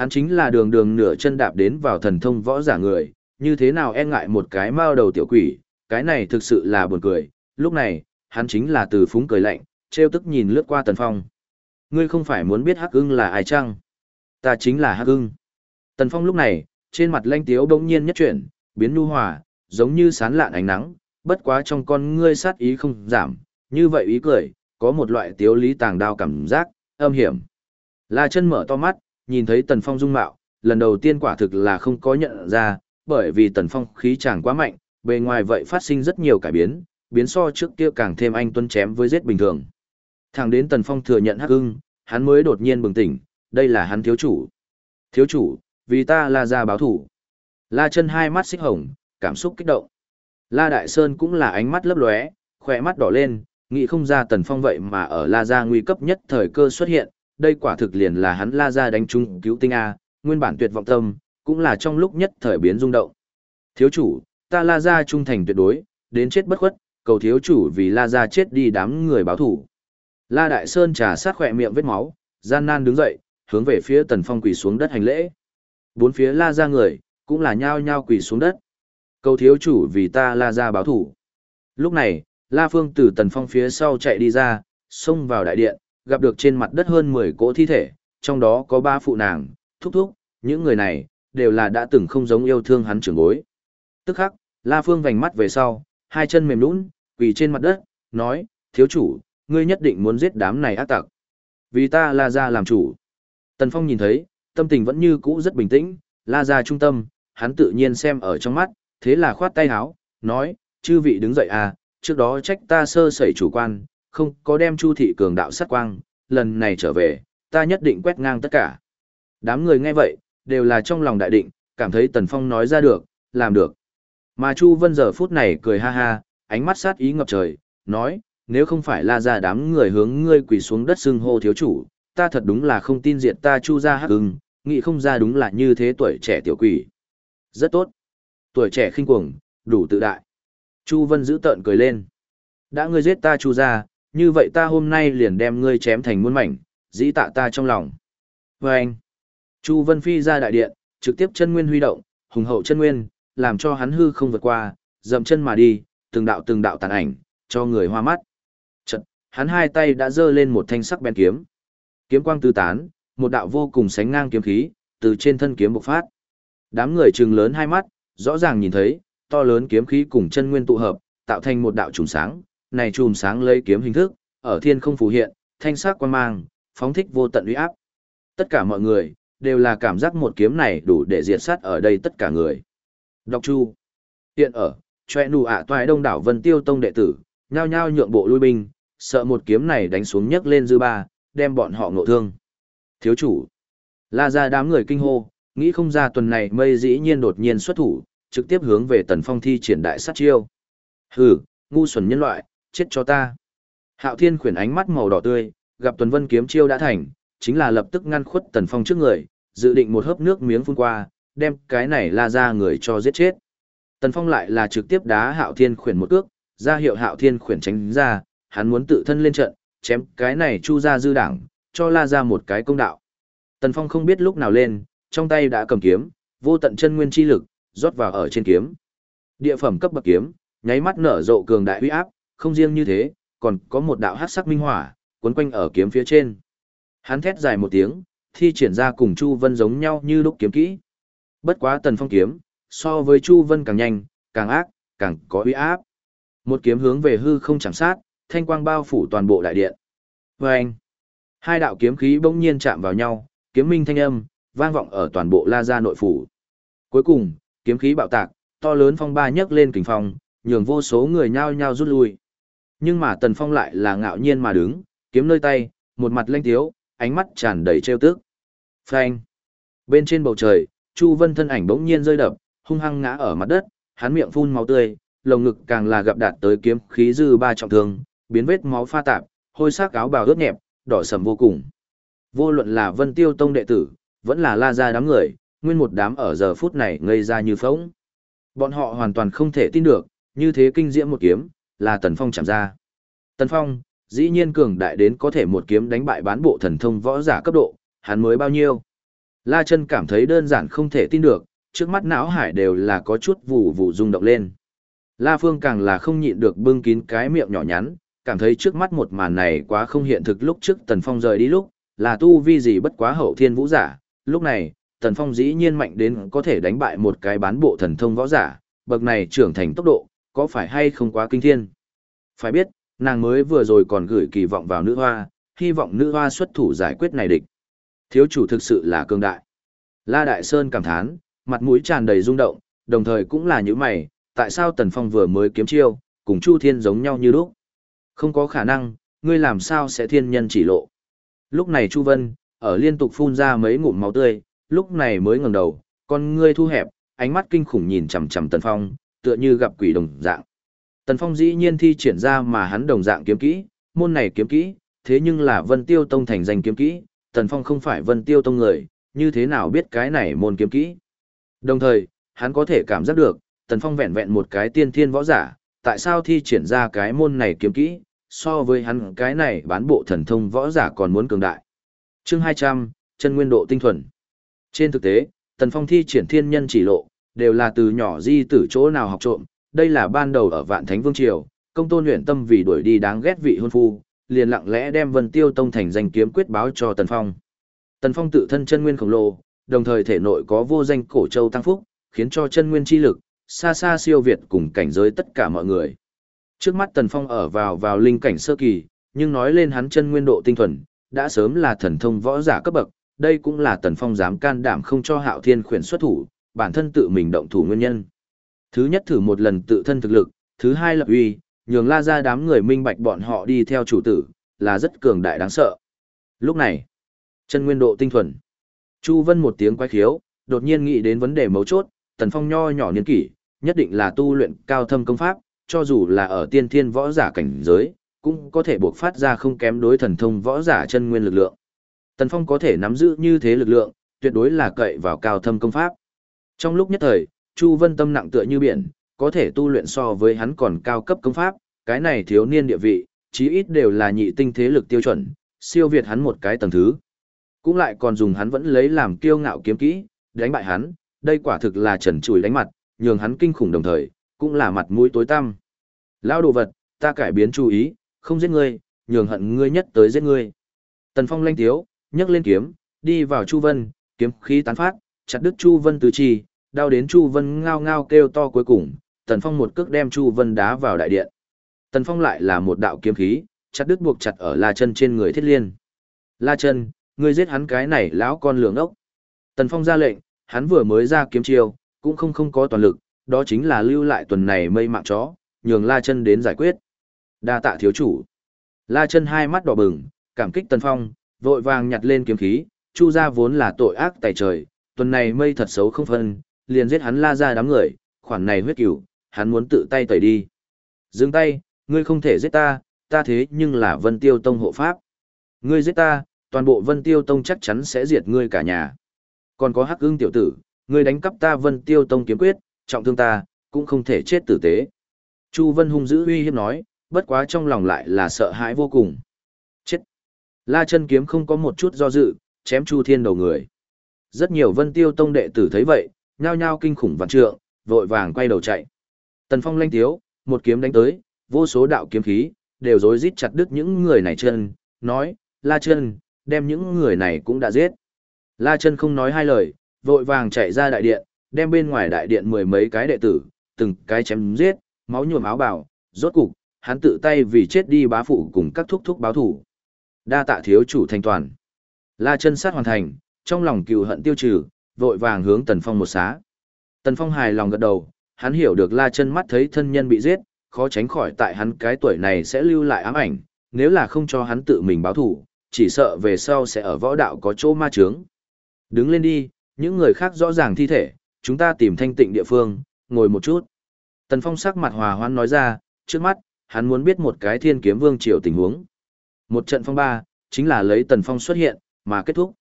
Hắn chính là đường đường nửa chân đạp đến vào thần thông võ giả người, như thế nào e ngại một cái mao đầu tiểu quỷ, cái này thực sự là buồn cười. Lúc này, hắn chính là từ phúng cười lạnh, treo tức nhìn lướt qua Tần Phong. Ngươi không phải muốn biết Hắc Ưng là ai chăng? Ta chính là Hắc Ưng. Tần Phong lúc này, trên mặt lanh tiếu bỗng nhiên nhất chuyển, biến nhu hòa, giống như sán lạn ánh nắng, bất quá trong con ngươi sát ý không giảm, như vậy ý cười, có một loại tiếu lý tàng đao cảm giác, âm hiểm. La chân mở to mắt, nhìn thấy Tần Phong dung mạo, lần đầu tiên quả thực là không có nhận ra, bởi vì Tần Phong khí chàng quá mạnh, bề ngoài vậy phát sinh rất nhiều cải biến, biến so trước kia càng thêm anh tuân chém với giết bình thường. Thẳng đến Tần Phong thừa nhận hắc ưng, hắn mới đột nhiên bừng tỉnh, đây là hắn thiếu chủ. Thiếu chủ, vì ta là ra báo thủ. La chân hai mắt xích hồng, cảm xúc kích động. La Đại Sơn cũng là ánh mắt lấp lóe, khỏe mắt đỏ lên, nghĩ không ra Tần Phong vậy mà ở La Gia nguy cấp nhất thời cơ xuất hiện, đây quả thực liền là hắn La Gia đánh trúng cứu tinh A, nguyên bản tuyệt vọng tâm, cũng là trong lúc nhất thời biến rung động. Thiếu chủ, ta La Gia trung thành tuyệt đối, đến chết bất khuất, cầu thiếu chủ vì La Gia chết đi đám người báo thủ. La Đại Sơn trà sát khỏe miệng vết máu, gian nan đứng dậy, hướng về phía Tần Phong quỳ xuống đất hành lễ. Bốn phía La Gia người, cũng là nhao nhao quỳ xuống đất. Cầu thiếu chủ vì ta La Gia báo thủ. Lúc này, La Phương từ Tần Phong phía sau chạy đi ra, xông vào đại điện, gặp được trên mặt đất hơn 10 cỗ thi thể, trong đó có ba phụ nàng, thúc thúc, những người này, đều là đã từng không giống yêu thương hắn trưởng bối. Tức khắc, La Phương vành mắt về sau, hai chân mềm nũng, quỳ trên mặt đất, nói, thiếu chủ, ngươi nhất định muốn giết đám này ác tặc. Vì ta La Gia làm chủ. Tần Phong nhìn thấy, tâm tình vẫn như cũ rất bình tĩnh, La Gia trung tâm, hắn tự nhiên xem ở trong mắt, thế là khoát tay áo, nói, chư vị đứng dậy à, trước đó trách ta sơ sẩy chủ quan, không có đem Chu thị cường đạo sát quang, lần này trở về, ta nhất định quét ngang tất cả. Đám người nghe vậy, đều là trong lòng đại định, cảm thấy Tần Phong nói ra được, làm được. Mà Chu Vân giờ phút này cười ha ha, ánh mắt sát ý ngập trời, nói, nếu không phải la ra đám người hướng ngươi quỳ xuống đất xưng hô thiếu chủ, ta thật đúng là không tin diệt ta Chu ra hắc ưng, nghĩ không ra đúng là như thế tuổi trẻ tiểu quỷ. Rất tốt. Tuổi trẻ khinh cuồng, đủ tự đại. Chu Vân giữ tợn cười lên. Đã ngươi giết ta Chu ra, như vậy ta hôm nay liền đem ngươi chém thành muôn mảnh, dĩ tạ ta trong lòng. Và anh, Chu Vân Phi ra đại điện, trực tiếp chân nguyên huy động, hùng hậu chân nguyên, làm cho hắn hư không vượt qua, dậm chân mà đi, từng đạo từng đạo tàn ảnh, cho người hoa mắt. Chật, hắn hai tay đã giơ lên một thanh sắc bén kiếm. Kiếm quang tứ tán, một đạo vô cùng sánh ngang kiếm khí, từ trên thân kiếm bộc phát. Đám người trừng lớn hai mắt, rõ ràng nhìn thấy, to lớn kiếm khí cùng chân nguyên tụ hợp, tạo thành một đạo trùng sáng, này chùm sáng lấy kiếm hình thức, ở thiên không phù hiện, thanh sắc quan mang, phóng thích vô tận uy áp. Tất cả mọi người, đều là cảm giác một kiếm này đủ để diệt sát ở đây tất cả người. Đọc chu. Hiện ở, choe nù ạ toại đông đảo vân tiêu tông đệ tử, nhao nhao nhượng bộ lui binh, sợ một kiếm này đánh xuống nhấc lên dư ba, đem bọn họ ngộ thương. Thiếu chủ. La ra đám người kinh hô, nghĩ không ra tuần này mây dĩ nhiên đột nhiên xuất thủ, trực tiếp hướng về tần phong thi triển đại sát chiêu. Hừ, ngu xuẩn nhân loại, chết cho ta. Hạo Thiên khuyển ánh mắt màu đỏ tươi, gặp Tuần Vân kiếm chiêu đã thành, chính là lập tức ngăn khuất Tần Phong trước người, dự định một hớp nước miếng phun qua, đem cái này la ra người cho giết chết. Tần Phong lại là trực tiếp đá Hạo Thiên khuyển một cước, ra hiệu Hạo Thiên khuyển tránh ra, hắn muốn tự thân lên trận, chém cái này chu ra dư đảng, cho la ra một cái công đạo. Tần Phong không biết lúc nào lên, trong tay đã cầm kiếm, vô tận chân nguyên chi lực, rót vào ở trên kiếm. Địa phẩm cấp bậc kiếm, nháy mắt nở rộ cường đại uy áp, không riêng như thế, còn có một đạo hắc sắc minh hỏa, cuốn quanh ở kiếm phía trên. Hắn thét dài một tiếng, thi triển ra cùng Chu Vân giống nhau như lúc kiếm kỹ. Bất quá tần phong kiếm, so với Chu Vân càng nhanh, càng ác, càng có uy áp. Một kiếm hướng về hư không chạm sát, thanh quang bao phủ toàn bộ đại điện. Vâng! Hai đạo kiếm khí bỗng nhiên chạm vào nhau, kiếm minh thanh âm, vang vọng ở toàn bộ la gia nội phủ. Cuối cùng, kiếm khí bạo tạc, to lớn phong ba nhấc lên kình phong, nhường vô số người nhao nhao rút lui. Nhưng mà Tần Phong lại là ngạo nhiên mà đứng, kiếm nơi tay, một mặt lanh thiếu, ánh mắt tràn đầy trêu tức. Phanh! Bên trên bầu trời, Chu Vân thân ảnh bỗng nhiên rơi đập, hung hăng ngã ở mặt đất, hắn miệng phun máu tươi, lồng ngực càng là gặp đạt tới kiếm khí dư ba trọng thương, biến vết máu pha tạp, hôi sắc áo bào ướt nhẹp, đỏ sầm vô cùng. Vô luận là Vân Tiêu Tông đệ tử, vẫn là La gia đám người, nguyên một đám ở giờ phút này ngây ra như phỗng. Bọn họ hoàn toàn không thể tin được, như thế kinh diễm một kiếm, là Tần Phong chạm ra. Tần Phong, dĩ nhiên cường đại đến có thể một kiếm đánh bại bán bộ thần thông võ giả cấp độ, hắn mới bao nhiêu? La chân cảm thấy đơn giản không thể tin được, trước mắt não hải đều là có chút vụ vụ rung động lên. La Phương càng là không nhịn được bưng kín cái miệng nhỏ nhắn, cảm thấy trước mắt một màn này quá không hiện thực lúc trước Tần Phong rời đi lúc, là tu vi gì bất quá hậu thiên vũ giả, lúc này, Tần Phong dĩ nhiên mạnh đến có thể đánh bại một cái bán bộ thần thông võ giả, bậc này trưởng thành tốc độ, có phải hay không quá kinh thiên. Phải biết, nàng mới vừa rồi còn gửi kỳ vọng vào nữ hoa, hy vọng nữ hoa xuất thủ giải quyết này địch. Thiếu chủ thực sự là cường đại. La Đại Sơn cảm thán, mặt mũi tràn đầy rung động, đồng thời cũng là những mày, tại sao Tần Phong vừa mới kiếm chiêu, cùng Chu Thiên giống nhau như lúc. Không có khả năng, ngươi làm sao sẽ thiên nhân chỉ lộ. Lúc này Chu Vân, ở liên tục phun ra mấy ngụm máu tươi, lúc này mới ngẩng đầu, con ngươi thu hẹp, ánh mắt kinh khủng nhìn chằm chằm Tần Phong, tựa như gặp quỷ đồng dạng. Tần Phong dĩ nhiên thi triển ra mà hắn đồng dạng kiếm kỹ, môn này kiếm kỹ, thế nhưng là Vân Tiêu Tông thành danh kiếm kỹ, Tần Phong không phải Vân Tiêu Tông người, như thế nào biết cái này môn kiếm kỹ. Đồng thời, hắn có thể cảm giác được, Tần Phong vẹn vẹn một cái tiên thiên võ giả, tại sao thi triển ra cái môn này kiếm kỹ, so với hắn cái này bán bộ thần thông võ giả còn muốn cường đại. Chương 200, chân nguyên độ tinh thuần. Trên thực tế, Tần Phong thi triển thiên nhân chỉ lộ, đều là từ nhỏ di tử chỗ nào học trộm, đây là ban đầu ở Vạn Thánh Vương Triều, công tôn luyện tâm vì đuổi đi đáng ghét vị hôn phu, liền lặng lẽ đem Vân Tiêu Tông thành danh kiếm quyết báo cho Tần Phong. Tần Phong tự thân chân nguyên khổng lồ, đồng thời thể nội có vô danh cổ châu tăng phúc, khiến cho chân nguyên chi lực xa xa siêu việt cùng cảnh giới tất cả mọi người. Trước mắt Tần Phong ở vào vào linh cảnh sơ kỳ, nhưng nói lên hắn chân nguyên độ tinh thuần, đã sớm là thần thông võ giả cấp bậc, đây cũng là Tần Phong dám can đảm không cho Hạo Thiên khuyển xuất thủ, bản thân tự mình động thủ nguyên nhân. Thứ nhất thử một lần tự thân thực lực, thứ hai lập uy, nhường la ra đám người minh bạch bọn họ đi theo chủ tử, là rất cường đại đáng sợ. Lúc này, chân nguyên độ tinh thuần. Chu Vân một tiếng quay khiếu, đột nhiên nghĩ đến vấn đề mấu chốt, Tần Phong nho nhỏ niên kỷ, nhất định là tu luyện cao thâm công pháp, cho dù là ở tiên thiên võ giả cảnh giới, cũng có thể buộc phát ra không kém đối thần thông võ giả chân nguyên lực lượng. Tần Phong có thể nắm giữ như thế lực lượng, tuyệt đối là cậy vào cao thâm công pháp. Trong lúc nhất thời, Chu Vân tâm nặng tựa như biển, có thể tu luyện so với hắn còn cao cấp công pháp, cái này thiếu niên địa vị, chí ít đều là nhị tinh thế lực tiêu chuẩn, siêu việt hắn một cái tầng thứ. Cũng lại còn dùng hắn vẫn lấy làm kiêu ngạo kiếm kỹ, đánh bại hắn, đây quả thực là trần chùi đánh mặt, nhường hắn kinh khủng đồng thời, cũng là mặt mũi tối tăm. Lao đồ vật, ta cải biến chú ý, không giết ngươi, nhường hận ngươi nhất tới giết ngươi. Tần Phong lanh tiếu, nhấc lên kiếm, đi vào Chu Vân, kiếm khí tán phát, chặt đứt Chu Vân tứ chi, đau đến Chu Vân ngao ngao kêu to cuối cùng, Tần Phong một cước đem Chu Vân đá vào đại điện. Tần Phong lại là một đạo kiếm khí, chặt đứt buộc chặt ở La Chân trên người Thiết Liên. La Chân, ngươi giết hắn cái này lão con lường ốc. Tần Phong ra lệnh, hắn vừa mới ra kiếm chiêu, cũng không không có toàn lực, đó chính là lưu lại tuần này mây mạng chó, nhường La Chân đến giải quyết. Đa tạ thiếu chủ. La Chân hai mắt đỏ bừng, cảm kích Tần Phong, vội vàng nhặt lên kiếm khí, Chu gia vốn là tội ác tại trời, tuần này mây thật xấu không phân, liền giết hắn La ra đám người, khoản này huyết cửu, hắn muốn tự tay tẩy đi. Dừng tay, ngươi không thể giết ta, ta thế nhưng là Vân Tiêu Tông hộ pháp. Ngươi giết ta, toàn bộ Vân Tiêu Tông chắc chắn sẽ diệt ngươi cả nhà. Còn có Hắc Ưng tiểu tử, ngươi đánh cắp ta Vân Tiêu Tông kiếm quyết, trọng thương ta, cũng không thể chết tử tế. Chu Vân hung dữ uy hiếp nói, bất quá trong lòng lại là sợ hãi vô cùng. Chết. La chân kiếm không có một chút do dự, chém Chu Thiên đầu người. Rất nhiều Vân Tiêu Tông đệ tử thấy vậy, nhao nhao kinh khủng vạn trượng, vội vàng quay đầu chạy. Tần Phong lanh thiếu, một kiếm đánh tới, vô số đạo kiếm khí, đều rối rít chặt đứt những người này chân, nói, La chân, đem những người này cũng đã giết. La chân không nói hai lời, vội vàng chạy ra đại điện, đem bên ngoài đại điện mười mấy cái đệ tử, từng cái chém giết, máu nhuộm áo bào, rốt cục, hắn tự tay vì chết đi bá phụ cùng các thúc thúc báo thủ. Đa tạ thiếu chủ thành toàn. La chân sát hoàn thành, trong lòng cừu hận tiêu trừ, vội vàng hướng Tần Phong một xá. Tần Phong hài lòng gật đầu, hắn hiểu được La chân mắt thấy thân nhân bị giết, khó tránh khỏi tại hắn cái tuổi này sẽ lưu lại ám ảnh, nếu là không cho hắn tự mình báo thù, chỉ sợ về sau sẽ ở võ đạo có chỗ ma chướng. Đứng lên đi, những người khác rõ ràng thi thể, chúng ta tìm thanh tịnh địa phương, ngồi một chút. Tần Phong sắc mặt hòa hoãn nói ra, trước mắt, hắn muốn biết một cái thiên kiếm vương triều tình huống. Một trận phong ba, chính là lấy Tần Phong xuất hiện, mà kết thúc.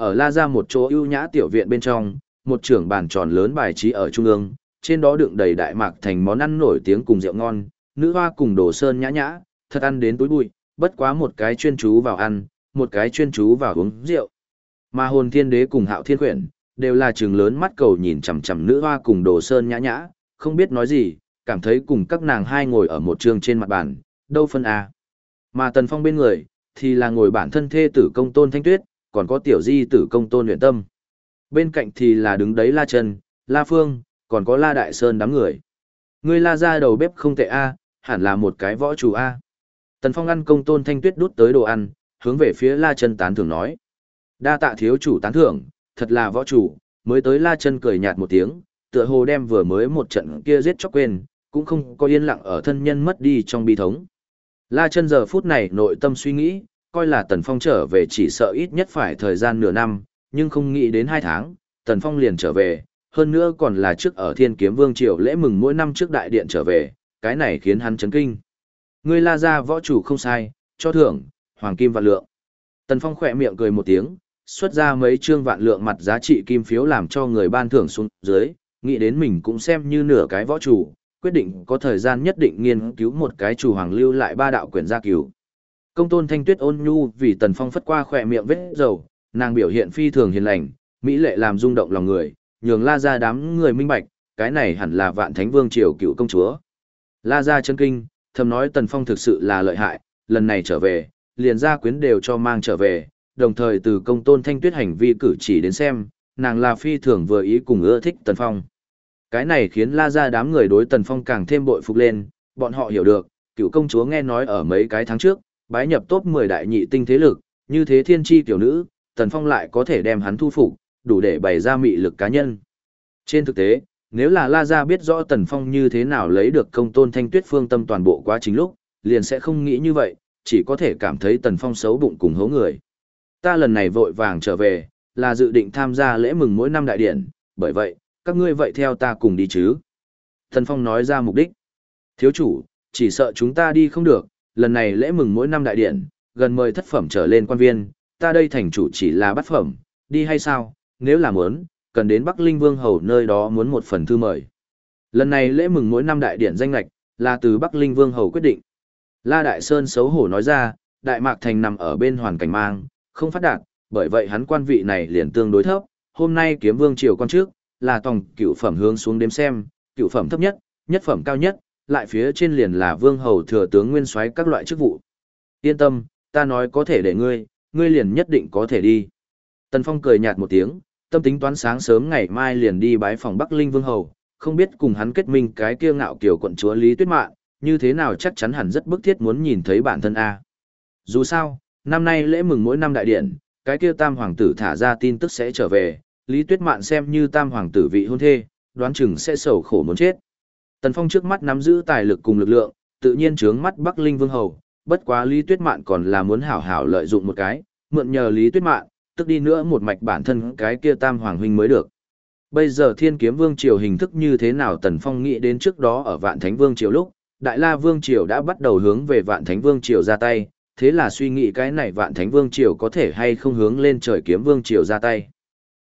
Ở La Gia một chỗ ưu nhã tiểu viện bên trong, một trưởng bàn tròn lớn bài trí ở trung ương, trên đó đựng đầy đại mạc thành món ăn nổi tiếng cùng rượu ngon, nữ hoa cùng đồ sơn nhã nhã, thật ăn đến túi bụi, bất quá một cái chuyên chú vào ăn, một cái chuyên chú vào uống rượu. Mà hồn thiên đế cùng hạo thiên quyển, đều là trường lớn mắt cầu nhìn chằm chằm nữ hoa cùng đồ sơn nhã nhã, không biết nói gì, cảm thấy cùng các nàng hai ngồi ở một trường trên mặt bàn, đâu phân à. Mà tần phong bên người, thì là ngồi bản thân thê tử công tôn thanh tuyết, còn có tiểu di tử công tôn luyện tâm. Bên cạnh thì là đứng đấy La Trần, La Phương, còn có La Đại Sơn đám người. Ngươi La ra đầu bếp không tệ a, hẳn là một cái võ chủ a. Tần Phong ăn công tôn thanh tuyết đút tới đồ ăn, hướng về phía La Trần tán thưởng nói. Đa tạ thiếu chủ tán thưởng, thật là võ chủ, mới tới La Trần cười nhạt một tiếng, tựa hồ đem vừa mới một trận kia giết chóc quên, cũng không có yên lặng ở thân nhân mất đi trong bi thống. La Trần giờ phút này nội tâm suy nghĩ, coi là Tần Phong trở về chỉ sợ ít nhất phải thời gian nửa năm, nhưng không nghĩ đến hai tháng, Tần Phong liền trở về, hơn nữa còn là trước ở Thiên Kiếm Vương Triều lễ mừng mỗi năm trước đại điện trở về, cái này khiến hắn chấn kinh. Ngươi la ra võ chủ không sai, cho thưởng, hoàng kim vạn lượng. Tần Phong khỏe miệng cười một tiếng, xuất ra mấy trương vạn lượng mặt giá trị kim phiếu làm cho người ban thưởng xuống dưới, nghĩ đến mình cũng xem như nửa cái võ chủ, quyết định có thời gian nhất định nghiên cứu một cái chủ hoàng lưu lại ba đạo quyển gia cửu. Công tôn thanh tuyết ôn nhu vì Tần Phong phất qua khỏe miệng vết dầu, nàng biểu hiện phi thường hiền lành, mỹ lệ làm rung động lòng người, nhường la ra đám người minh bạch, cái này hẳn là vạn thánh vương triều cựu công chúa. La ra chân kinh, thầm nói Tần Phong thực sự là lợi hại, lần này trở về, liền ra quyến đều cho mang trở về, đồng thời từ công tôn thanh tuyết hành vi cử chỉ đến xem, nàng là phi thường vừa ý cùng ưa thích Tần Phong. Cái này khiến la ra đám người đối Tần Phong càng thêm bội phục lên, bọn họ hiểu được, cựu công chúa nghe nói ở mấy cái tháng trước, bái nhập top 10 đại nhị tinh thế lực, như thế thiên chi tiểu nữ, Tần Phong lại có thể đem hắn thu phục, đủ để bày ra mị lực cá nhân. Trên thực tế, nếu là La Gia biết rõ Tần Phong như thế nào lấy được công tôn thanh tuyết phương tâm toàn bộ quá trình lúc, liền sẽ không nghĩ như vậy, chỉ có thể cảm thấy Tần Phong xấu bụng cùng hố người. Ta lần này vội vàng trở về, là dự định tham gia lễ mừng mỗi năm đại điển bởi vậy, các ngươi vậy theo ta cùng đi chứ. Tần Phong nói ra mục đích. Thiếu chủ, chỉ sợ chúng ta đi không được, lần này lễ mừng mỗi năm đại điện, gần mời thất phẩm trở lên quan viên, ta đây thành chủ chỉ là bắt phẩm, đi hay sao, nếu là muốn, cần đến Bắc Linh Vương Hầu nơi đó muốn một phần thư mời. Lần này lễ mừng mỗi năm đại điện danh lạch, là từ Bắc Linh Vương Hầu quyết định. La Đại Sơn xấu hổ nói ra, Đại Mạc Thành nằm ở bên hoàn cảnh mang, không phát đạt, bởi vậy hắn quan vị này liền tương đối thấp. Hôm nay kiếm vương triều quan trước, là tòng cựu phẩm hướng xuống đếm xem, cựu phẩm thấp nhất, nhất phẩm cao nhất, lại phía trên liền là vương hầu thừa tướng nguyên soái các loại chức vụ. Yên tâm, ta nói có thể để ngươi, ngươi liền nhất định có thể đi. Tần Phong cười nhạt một tiếng, tâm tính toán sáng sớm ngày mai liền đi bái phòng Bắc Linh Vương Hầu, không biết cùng hắn kết minh cái kia ngạo kiểu quận chúa Lý Tuyết Mạn, như thế nào chắc chắn hẳn rất bức thiết muốn nhìn thấy bản thân A. Dù sao, năm nay lễ mừng mỗi năm đại điện, cái kia tam hoàng tử thả ra tin tức sẽ trở về, Lý Tuyết Mạn xem như tam hoàng tử vị hôn thê, đoán chừng sẽ sầu khổ muốn chết. Tần Phong trước mắt nắm giữ tài lực cùng lực lượng, tự nhiên trướng mắt Bắc Linh Vương Hầu, bất quá Lý Tuyết Mạn còn là muốn hảo hảo lợi dụng một cái, mượn nhờ Lý Tuyết Mạn, tức đi nữa một mạch bản thân cái kia tam hoàng huynh mới được. Bây giờ thiên kiếm vương triều hình thức như thế nào Tần Phong nghĩ đến trước đó ở vạn thánh vương triều lúc, Đại La vương triều đã bắt đầu hướng về vạn thánh vương triều ra tay, thế là suy nghĩ cái này vạn thánh vương triều có thể hay không hướng lên trời kiếm vương triều ra tay.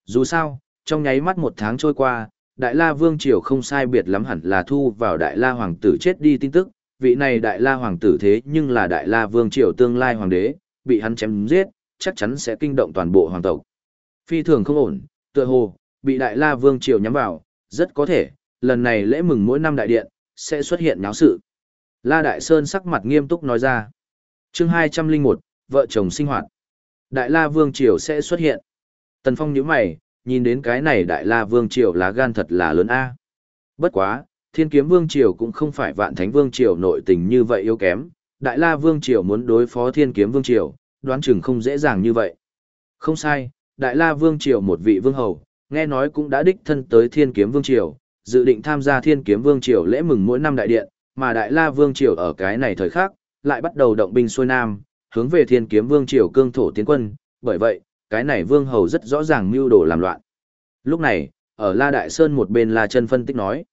Dù sao, trong nháy mắt một tháng trôi qua, Đại La Vương Triều không sai biệt lắm hẳn là thu vào Đại La Hoàng tử chết đi tin tức, vị này Đại La Hoàng tử thế nhưng là Đại La Vương Triều tương lai Hoàng đế, bị hắn chém giết, chắc chắn sẽ kinh động toàn bộ hoàng tộc. Phi thường không ổn, tựa hồ, bị Đại La Vương Triều nhắm vào, rất có thể, lần này lễ mừng mỗi năm đại điện, sẽ xuất hiện náo sự. La Đại Sơn sắc mặt nghiêm túc nói ra. chương 201, vợ chồng sinh hoạt. Đại La Vương Triều sẽ xuất hiện. Tần Phong nhíu mày, nhìn đến cái này Đại La Vương Triều lá gan thật là lớn a. Bất quá, Thiên Kiếm Vương Triều cũng không phải Vạn Thánh Vương Triều nội tình như vậy yếu kém. Đại La Vương Triều muốn đối phó Thiên Kiếm Vương Triều, đoán chừng không dễ dàng như vậy. Không sai, Đại La Vương Triều một vị vương hầu, nghe nói cũng đã đích thân tới Thiên Kiếm Vương Triều, dự định tham gia Thiên Kiếm Vương Triều lễ mừng mỗi năm đại điện, mà Đại La Vương Triều ở cái này thời khắc, lại bắt đầu động binh xuôi nam, hướng về Thiên Kiếm Vương Triều cương thổ tiến quân, bởi vậy, cái này Vương hầu rất rõ ràng mưu đồ làm loạn. Lúc này, ở La Đại Sơn một bên La Chân phân tích nói.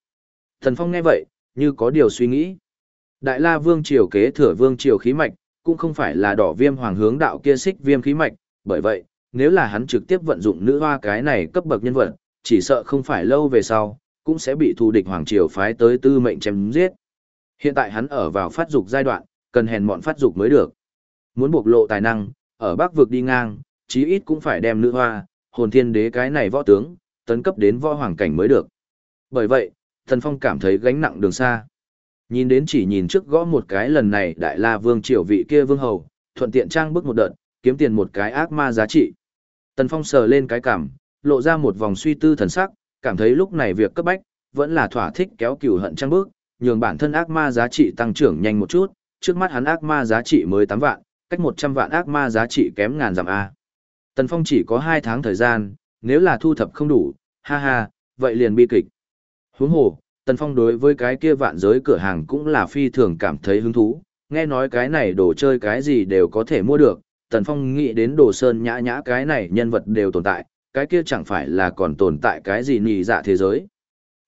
Thần Phong nghe vậy, như có điều suy nghĩ. Đại La Vương Triều kế thừa Vương Triều khí mạch, cũng không phải là đỏ viêm hoàng hướng đạo kia xích viêm khí mạch, bởi vậy, nếu là hắn trực tiếp vận dụng nữ hoa cái này cấp bậc nhân vật, chỉ sợ không phải lâu về sau, cũng sẽ bị thù địch hoàng triều phái tới tư mệnh chém giết. Hiện tại hắn ở vào phát dục giai đoạn, cần hèn mọn phát dục mới được. Muốn bộc lộ tài năng, ở bắc vực đi ngang, chí ít cũng phải đem nữ hoa, hồn thiên đế cái này võ tướng, tấn cấp đến võ hoàng cảnh mới được. Bởi vậy, Thần Phong cảm thấy gánh nặng đường xa. Nhìn đến chỉ nhìn trước gõ một cái lần này đại la vương triều vị kia vương hầu, thuận tiện trang bước một đợt, kiếm tiền một cái ác ma giá trị. Tần Phong sờ lên cái cảm, lộ ra một vòng suy tư thần sắc, cảm thấy lúc này việc cấp bách, vẫn là thỏa thích kéo cửu hận trang bước, nhường bản thân ác ma giá trị tăng trưởng nhanh một chút, trước mắt hắn ác ma giá trị mới 8 vạn, cách 100 vạn ác ma giá trị kém ngàn giảm A. Tần Phong chỉ có 2 tháng thời gian, nếu là thu thập không đủ, ha ha, vậy liền bi kịch. Huống hồ, Tần Phong đối với cái kia vạn giới cửa hàng cũng là phi thường cảm thấy hứng thú, nghe nói cái này đồ chơi cái gì đều có thể mua được, Tần Phong nghĩ đến đồ sơn nhã nhã cái này nhân vật đều tồn tại, cái kia chẳng phải là còn tồn tại cái gì nhì dạ thế giới.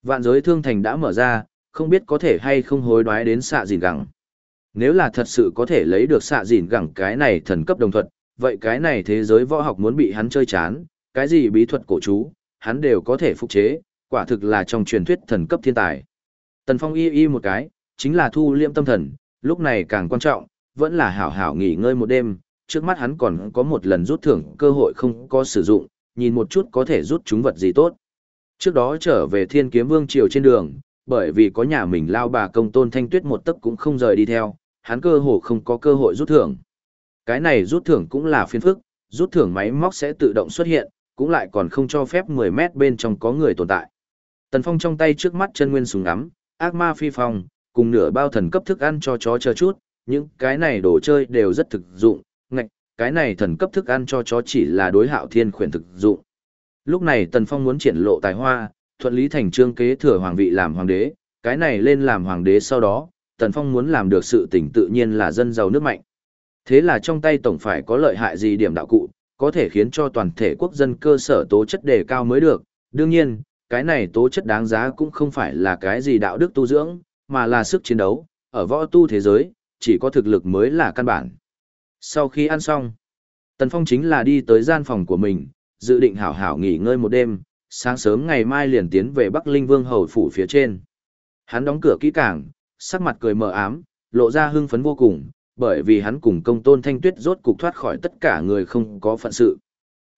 Vạn giới thương thành đã mở ra, không biết có thể hay không hối đoái đến xạ dìn gẳng. Nếu là thật sự có thể lấy được xạ dìn gẳng cái này thần cấp đồng thuật, vậy cái này thế giới võ học muốn bị hắn chơi chán, cái gì bí thuật cổ chú, hắn đều có thể phục chế, quả thực là trong truyền thuyết thần cấp thiên tài. Tần Phong y y một cái, chính là thu liêm tâm thần, lúc này càng quan trọng, vẫn là hảo hảo nghỉ ngơi một đêm, trước mắt hắn còn có một lần rút thưởng cơ hội không có sử dụng, nhìn một chút có thể rút chúng vật gì tốt. Trước đó trở về Thiên Kiếm Vương triều trên đường, bởi vì có nhà mình lao bà công tôn thanh tuyết một tấc cũng không rời đi theo, hắn cơ hồ không có cơ hội rút thưởng. Cái này rút thưởng cũng là phiền phức, rút thưởng máy móc sẽ tự động xuất hiện, cũng lại còn không cho phép 10 mét bên trong có người tồn tại. Tần Phong trong tay trước mắt chân nguyên súng ngắm, ác ma phi phong, cùng nửa bao thần cấp thức ăn cho chó chờ chút, những cái này đồ chơi đều rất thực dụng, ngạch, cái này thần cấp thức ăn cho chó chỉ là đối hạo thiên khuyển thực dụng. Lúc này Tần Phong muốn triển lộ tài hoa, thuận lý thành trương kế thừa hoàng vị làm hoàng đế, cái này lên làm hoàng đế sau đó, Tần Phong muốn làm được sự tỉnh tự nhiên là dân giàu nước mạnh. Thế là trong tay tổng phải có lợi hại gì điểm đạo cụ, có thể khiến cho toàn thể quốc dân cơ sở tố chất đề cao mới được. Đương nhiên, cái này tố chất đáng giá cũng không phải là cái gì đạo đức tu dưỡng, mà là sức chiến đấu, ở võ tu thế giới, chỉ có thực lực mới là căn bản. Sau khi ăn xong, Tần Phong chính là đi tới gian phòng của mình, dự định hảo hảo nghỉ ngơi một đêm, sáng sớm ngày mai liền tiến về Bắc Linh Vương hầu phủ phía trên. Hắn đóng cửa kỹ càng, sắc mặt cười mờ ám, lộ ra hưng phấn vô cùng, bởi vì hắn cùng công tôn thanh tuyết rốt cục thoát khỏi tất cả người không có phận sự.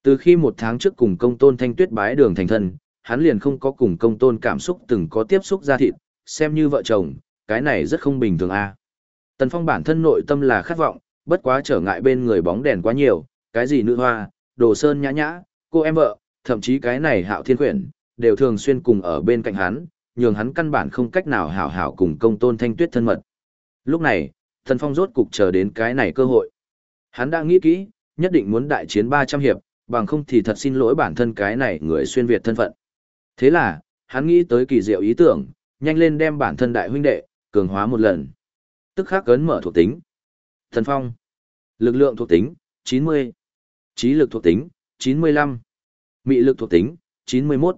Từ khi một tháng trước cùng công tôn thanh tuyết bái đường thành thân, hắn liền không có cùng công tôn cảm xúc từng có tiếp xúc ra thịt, xem như vợ chồng, cái này rất không bình thường a. À. Tần Phong bản thân nội tâm là khát vọng, bất quá trở ngại bên người bóng đèn quá nhiều, cái gì nữ hoa, đồ sơn nhã nhã, cô em vợ, thậm chí cái này hạo thiên quyển, đều thường xuyên cùng ở bên cạnh hắn, nhường hắn căn bản không cách nào hảo hảo cùng công tôn thanh tuyết thân mật. Lúc này, Thần Phong rốt cục chờ đến cái này cơ hội. Hắn đã nghĩ kỹ, nhất định muốn đại chiến 300 hiệp, bằng không thì thật xin lỗi bản thân cái này người xuyên Việt thân phận. Thế là, hắn nghĩ tới kỳ diệu ý tưởng, nhanh lên đem bản thân đại huynh đệ, cường hóa một lần. Tức khắc cấn mở thuộc tính. Thần Phong. Lực lượng thuộc tính, 90. Trí lực thuộc tính, 95. Mị lực thuộc tính, 91.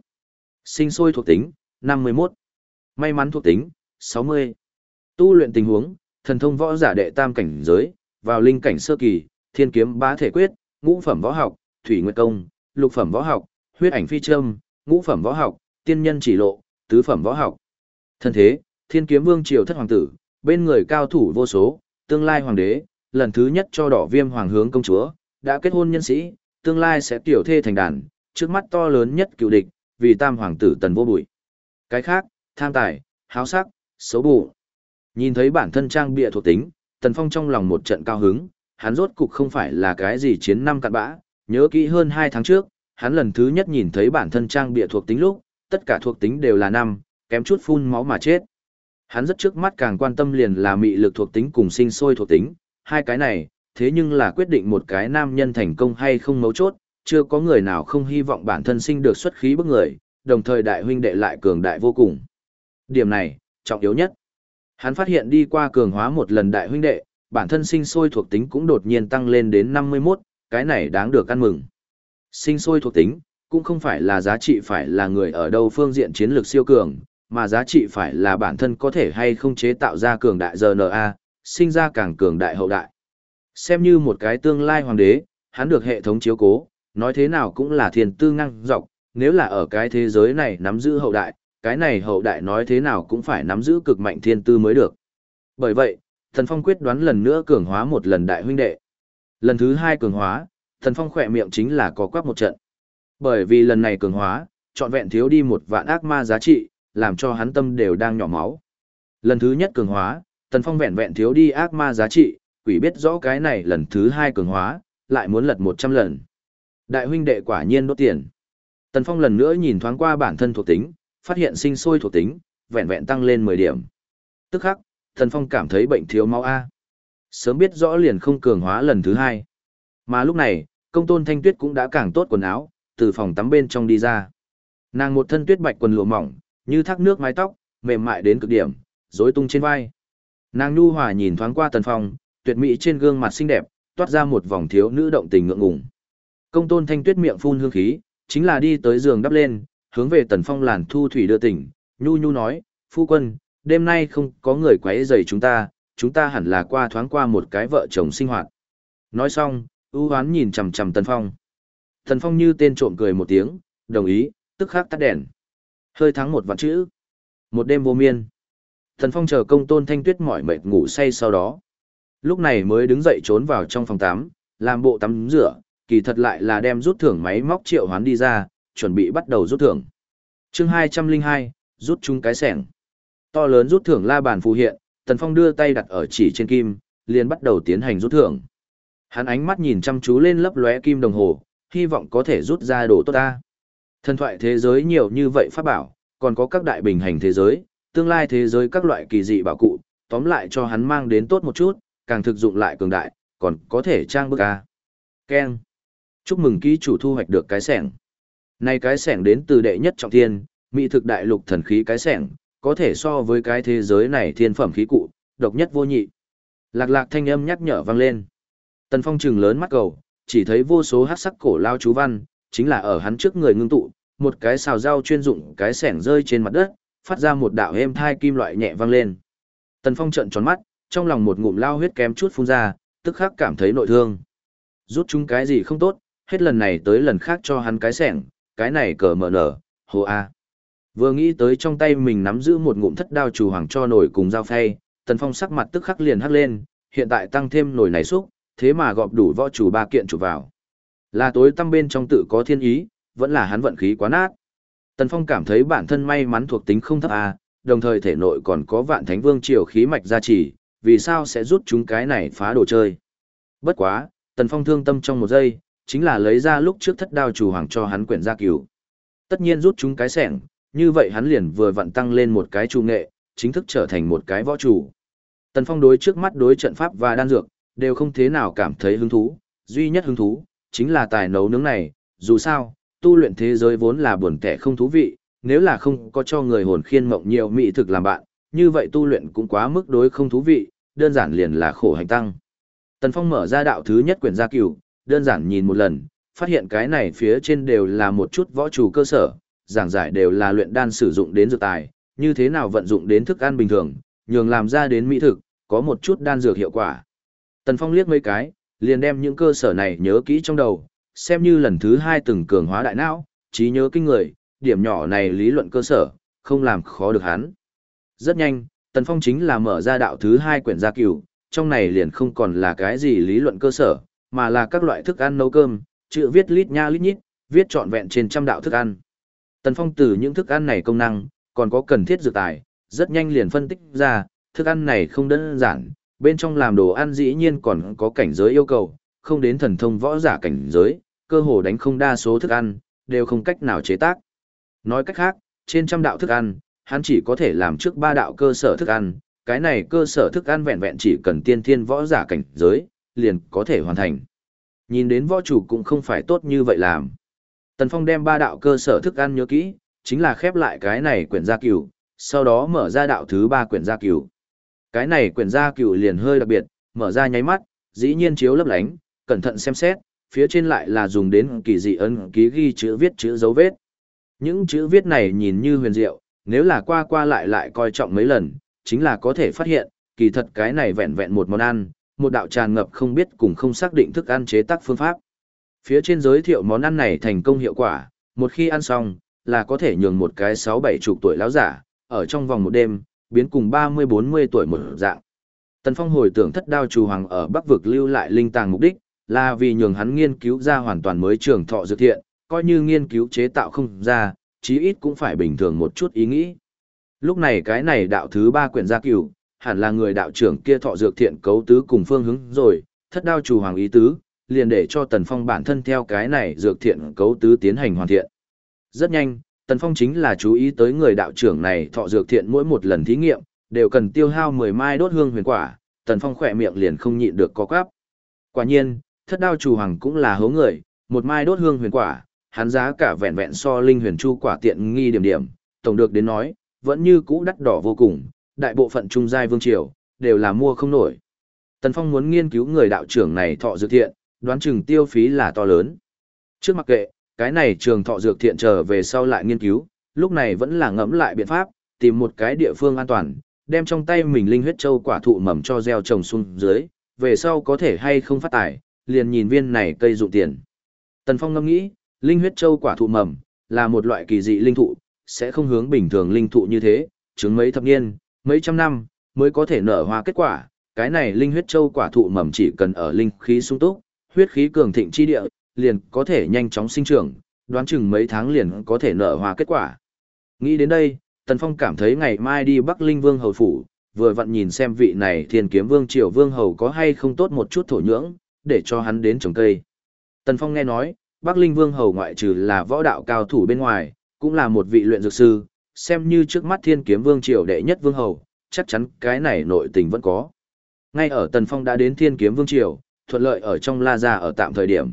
Sinh sôi thuộc tính, 51. May mắn thuộc tính, 60. Tu luyện tình huống, thần thông võ giả đệ tam cảnh giới, vào linh cảnh sơ kỳ, thiên kiếm bá thể quyết, ngũ phẩm võ học, thủy nguyệt công, lục phẩm võ học, huyết ảnh phi châm, ngũ phẩm võ học, tiên nhân chỉ lộ, tứ phẩm võ học. Thân thế, thiên kiếm vương triều thất hoàng tử, bên người cao thủ vô số, tương lai hoàng đế, lần thứ nhất cho đỏ viêm hoàng hướng công chúa, đã kết hôn nhân sĩ, tương lai sẽ tiểu thê thành đàn, trước mắt to lớn nhất cựu địch, vì tam hoàng tử tần vô bụi. Cái khác, tham tài, háo sắc, xấu bụng. Nhìn thấy bản thân trang bịa thuộc tính, tần phong trong lòng một trận cao hứng, hắn rốt cục không phải là cái gì chiến năm cặn bã, nhớ kỹ hơn hai tháng trước, hắn lần thứ nhất nhìn thấy bản thân trang bịa thuộc tính lúc, tất cả thuộc tính đều là năm, kém chút phun máu mà chết. Hắn rất trước mắt càng quan tâm liền là mị lực thuộc tính cùng sinh sôi thuộc tính, hai cái này, thế nhưng là quyết định một cái nam nhân thành công hay không mấu chốt, chưa có người nào không hy vọng bản thân sinh được xuất khí bức người, đồng thời đại huynh đệ lại cường đại vô cùng. Điểm này, trọng yếu nhất. Hắn phát hiện đi qua cường hóa một lần đại huynh đệ, bản thân sinh sôi thuộc tính cũng đột nhiên tăng lên đến 51, cái này đáng được ăn mừng. Sinh sôi thuộc tính, cũng không phải là giá trị phải là người ở đâu phương diện chiến lược siêu cường, mà giá trị phải là bản thân có thể hay không chế tạo ra cường đại GNA, sinh ra càng cường đại hậu đại. Xem như một cái tương lai hoàng đế, hắn được hệ thống chiếu cố, nói thế nào cũng là thiền tư năng dọc, nếu là ở cái thế giới này nắm giữ hậu đại, cái này hậu đại nói thế nào cũng phải nắm giữ cực mạnh thiên tư mới được. Bởi vậy, Thần Phong quyết đoán lần nữa cường hóa một lần đại huynh đệ. Lần thứ hai cường hóa, thần Phong khỏe miệng chính là có quắc một trận. Bởi vì lần này cường hóa, trọn vẹn thiếu đi một vạn ác ma giá trị, làm cho hắn tâm đều đang nhỏ máu. Lần thứ nhất cường hóa, thần Phong vẹn vẹn thiếu đi ác ma giá trị, quỷ biết rõ cái này lần thứ hai cường hóa, lại muốn lật 100 lần. Đại huynh đệ quả nhiên đốt tiền. Tần Phong lần nữa nhìn thoáng qua bản thân thuộc tính, phát hiện sinh sôi thuộc tính, vẹn vẹn tăng lên 10 điểm. Tức khắc, thần Phong cảm thấy bệnh thiếu máu A. Sớm biết rõ liền không cường hóa lần thứ hai. Mà lúc này, công tôn thanh tuyết cũng đã càng tốt quần áo, từ phòng tắm bên trong đi ra. Nàng một thân tuyết bạch quần lụa mỏng, như thác nước mái tóc, mềm mại đến cực điểm, rối tung trên vai. Nàng nhu hòa nhìn thoáng qua Tần Phong, tuyệt mỹ trên gương mặt xinh đẹp, toát ra một vòng thiếu nữ động tình ngượng ngùng. Công tôn thanh tuyết miệng phun hương khí, chính là đi tới giường đắp lên, hướng về Tần Phong làn thu thủy đưa tỉnh, nhu nhu nói, phu quân, đêm nay không có người quấy rầy chúng ta, chúng ta hẳn là qua thoáng qua một cái vợ chồng sinh hoạt. Nói xong, ưu hoán nhìn chằm chằm Tần Phong. Tần Phong như tên trộm cười một tiếng, đồng ý, tức khắc tắt đèn. Hơi thắng một vạn chữ. Một đêm vô miên. Tần Phong chờ công tôn thanh tuyết mỏi mệt ngủ say sau đó. Lúc này mới đứng dậy trốn vào trong phòng tắm, làm bộ tắm rửa, kỳ thật lại là đem rút thưởng máy móc triệu hoán đi ra, chuẩn bị bắt đầu rút thưởng. chương 202, rút chung cái sẻng. To lớn rút thưởng la bàn phù hiện, Tần Phong đưa tay đặt ở chỉ trên kim, liền bắt đầu tiến hành rút thưởng. Hắn ánh mắt nhìn chăm chú lên lấp lóe kim đồng hồ, hy vọng có thể rút ra đồ tốt ta. Thần thoại thế giới nhiều như vậy pháp bảo, còn có các đại bình hành thế giới, tương lai thế giới các loại kỳ dị bảo cụ, tóm lại cho hắn mang đến tốt một chút, càng thực dụng lại cường đại, còn có thể trang bức a. Ken. Chúc mừng ký chủ thu hoạch được cái sẻng. Này cái sẻng đến từ đệ nhất trọng thiên, mỹ thực đại lục thần khí cái sẻng, có thể so với cái thế giới này thiên phẩm khí cụ, độc nhất vô nhị. Lạc lạc thanh âm nhắc nhở vang lên. Tần Phong trừng lớn mắt cầu, chỉ thấy vô số hát sắc cổ lao chú văn, chính là ở hắn trước người ngưng tụ, một cái xào dao chuyên dụng cái sẻng rơi trên mặt đất, phát ra một đạo êm thai kim loại nhẹ vang lên. Tần Phong trợn tròn mắt, trong lòng một ngụm lao huyết kém chút phun ra, tức khắc cảm thấy nội thương. Rút chúng cái gì không tốt, hết lần này tới lần khác cho hắn cái sẻng, cái này cờ mở nở, hồ a. Vừa nghĩ tới trong tay mình nắm giữ một ngụm thất đao chủ hoàng cho nổi cùng dao phay, Tần Phong sắc mặt tức khắc liền hắc lên, hiện tại tăng thêm nổi này xúc, thế mà gọp đủ võ chủ ba kiện chủ vào. Là tối tâm bên trong tự có thiên ý, vẫn là hắn vận khí quá nát. Tần Phong cảm thấy bản thân may mắn thuộc tính không thấp a, đồng thời thể nội còn có vạn thánh vương triều khí mạch gia trì, vì sao sẽ rút chúng cái này phá đồ chơi. Bất quá, Tần Phong thương tâm trong một giây, chính là lấy ra lúc trước thất đao chủ hoàng cho hắn quyển gia cửu. Tất nhiên rút chúng cái sẻng, như vậy hắn liền vừa vặn tăng lên một cái chủ nghệ, chính thức trở thành một cái võ chủ. Tần Phong đối trước mắt đối trận pháp và đan dược, đều không thế nào cảm thấy hứng thú, duy nhất hứng thú, chính là tài nấu nướng này, dù sao, tu luyện thế giới vốn là buồn kẻ không thú vị, nếu là không có cho người hồn khiên mộng nhiều mỹ thực làm bạn, như vậy tu luyện cũng quá mức đối không thú vị, đơn giản liền là khổ hành tăng. Tần Phong mở ra đạo thứ nhất quyển gia cửu, đơn giản nhìn một lần, phát hiện cái này phía trên đều là một chút võ chủ cơ sở, giảng giải đều là luyện đan sử dụng đến dược tài, như thế nào vận dụng đến thức ăn bình thường, nhường làm ra đến mỹ thực, có một chút đan dược hiệu quả. Tần Phong liếc mấy cái, liền đem những cơ sở này nhớ kỹ trong đầu, xem như lần thứ hai từng cường hóa đại não, trí nhớ kinh người, điểm nhỏ này lý luận cơ sở, không làm khó được hắn. Rất nhanh, Tần Phong chính là mở ra đạo thứ hai quyển gia cửu, trong này liền không còn là cái gì lý luận cơ sở, mà là các loại thức ăn nấu cơm, chữ viết lít nha lít nhít, viết trọn vẹn trên trăm đạo thức ăn. Tần Phong từ những thức ăn này công năng, còn có cần thiết dược tài, rất nhanh liền phân tích ra, thức ăn này không đơn giản, bên trong làm đồ ăn dĩ nhiên còn có cảnh giới yêu cầu, không đến thần thông võ giả cảnh giới, cơ hồ đánh không đa số thức ăn, đều không cách nào chế tác. Nói cách khác, trên trăm đạo thức ăn, hắn chỉ có thể làm trước ba đạo cơ sở thức ăn, cái này cơ sở thức ăn vẹn vẹn chỉ cần tiên thiên võ giả cảnh giới, liền có thể hoàn thành. Nhìn đến võ chủ cũng không phải tốt như vậy làm. Tần Phong đem ba đạo cơ sở thức ăn nhớ kỹ, chính là khép lại cái này quyển gia cửu, sau đó mở ra đạo thứ ba quyển gia cửu. Cái này quyển gia cửu liền hơi đặc biệt, mở ra nháy mắt, dĩ nhiên chiếu lấp lánh, cẩn thận xem xét, phía trên lại là dùng đến kỳ dị ấn ký ghi chữ viết chữ dấu vết. Những chữ viết này nhìn như huyền diệu, nếu là qua qua lại lại coi trọng mấy lần, chính là có thể phát hiện, kỳ thật cái này vẹn vẹn một món ăn, một đạo tràn ngập không biết cùng không xác định thức ăn chế tác phương pháp. Phía trên giới thiệu món ăn này thành công hiệu quả, một khi ăn xong, là có thể nhường một cái 6-7 chục tuổi lão giả, ở trong vòng một đêm, biến cùng 30-40 tuổi một dạng. Tần Phong hồi tưởng thất đao trù hoàng ở Bắc vực lưu lại linh tàng mục đích, là vì nhường hắn nghiên cứu ra hoàn toàn mới trường thọ dược thiện, coi như nghiên cứu chế tạo không ra, chí ít cũng phải bình thường một chút ý nghĩ. Lúc này cái này đạo thứ ba quyển gia cửu, hẳn là người đạo trưởng kia thọ dược thiện cấu tứ cùng phương hướng rồi, thất đao chủ hoàng ý tứ, liền để cho Tần Phong bản thân theo cái này dược thiện cấu tứ tiến hành hoàn thiện. Rất nhanh, Tần Phong chính là chú ý tới người đạo trưởng này thọ dược thiện mỗi một lần thí nghiệm, đều cần tiêu hao 10 mai đốt hương huyền quả, Tần Phong khỏe miệng liền không nhịn được có quáp. Quả nhiên, thất đao chủ hoàng cũng là hố người, một mai đốt hương huyền quả, hắn giá cả vẹn vẹn so linh huyền chu quả tiện nghi điểm điểm, tổng được đến nói, vẫn như cũ đắt đỏ vô cùng, đại bộ phận trung giai vương triều đều là mua không nổi. Tần Phong muốn nghiên cứu người đạo trưởng này thọ dược thiện, đoán chừng tiêu phí là to lớn. Trước mặc kệ, cái này trường thọ dược thiện trở về sau lại nghiên cứu, lúc này vẫn là ngẫm lại biện pháp, tìm một cái địa phương an toàn, đem trong tay mình linh huyết châu quả thụ mầm cho gieo trồng xuống dưới, về sau có thể hay không phát tài, liền nhìn viên này cây dụ tiền. Tần Phong ngẫm nghĩ, linh huyết châu quả thụ mầm là một loại kỳ dị linh thụ, sẽ không hướng bình thường linh thụ như thế, chứng mấy thập niên, mấy trăm năm mới có thể nở hoa kết quả. Cái này linh huyết châu quả thụ mầm chỉ cần ở linh khí sung túc, huyết khí cường thịnh chi địa, liền có thể nhanh chóng sinh trưởng, đoán chừng mấy tháng liền có thể nở hoa kết quả. Nghĩ đến đây, Tần Phong cảm thấy ngày mai đi Bắc Linh Vương hầu phủ, vừa vặn nhìn xem vị này Thiên Kiếm Vương Triều Vương hầu có hay không tốt một chút thổ nhưỡng, để cho hắn đến trồng cây. Tần Phong nghe nói, Bắc Linh Vương hầu ngoại trừ là võ đạo cao thủ bên ngoài, cũng là một vị luyện dược sư, xem như trước mắt Thiên Kiếm Vương Triều đệ nhất vương hầu, chắc chắn cái này nội tình vẫn có. Ngay ở Tần Phong đã đến Thiên Kiếm Vương Triều, thuận lợi ở trong La Gia ở tạm thời điểm.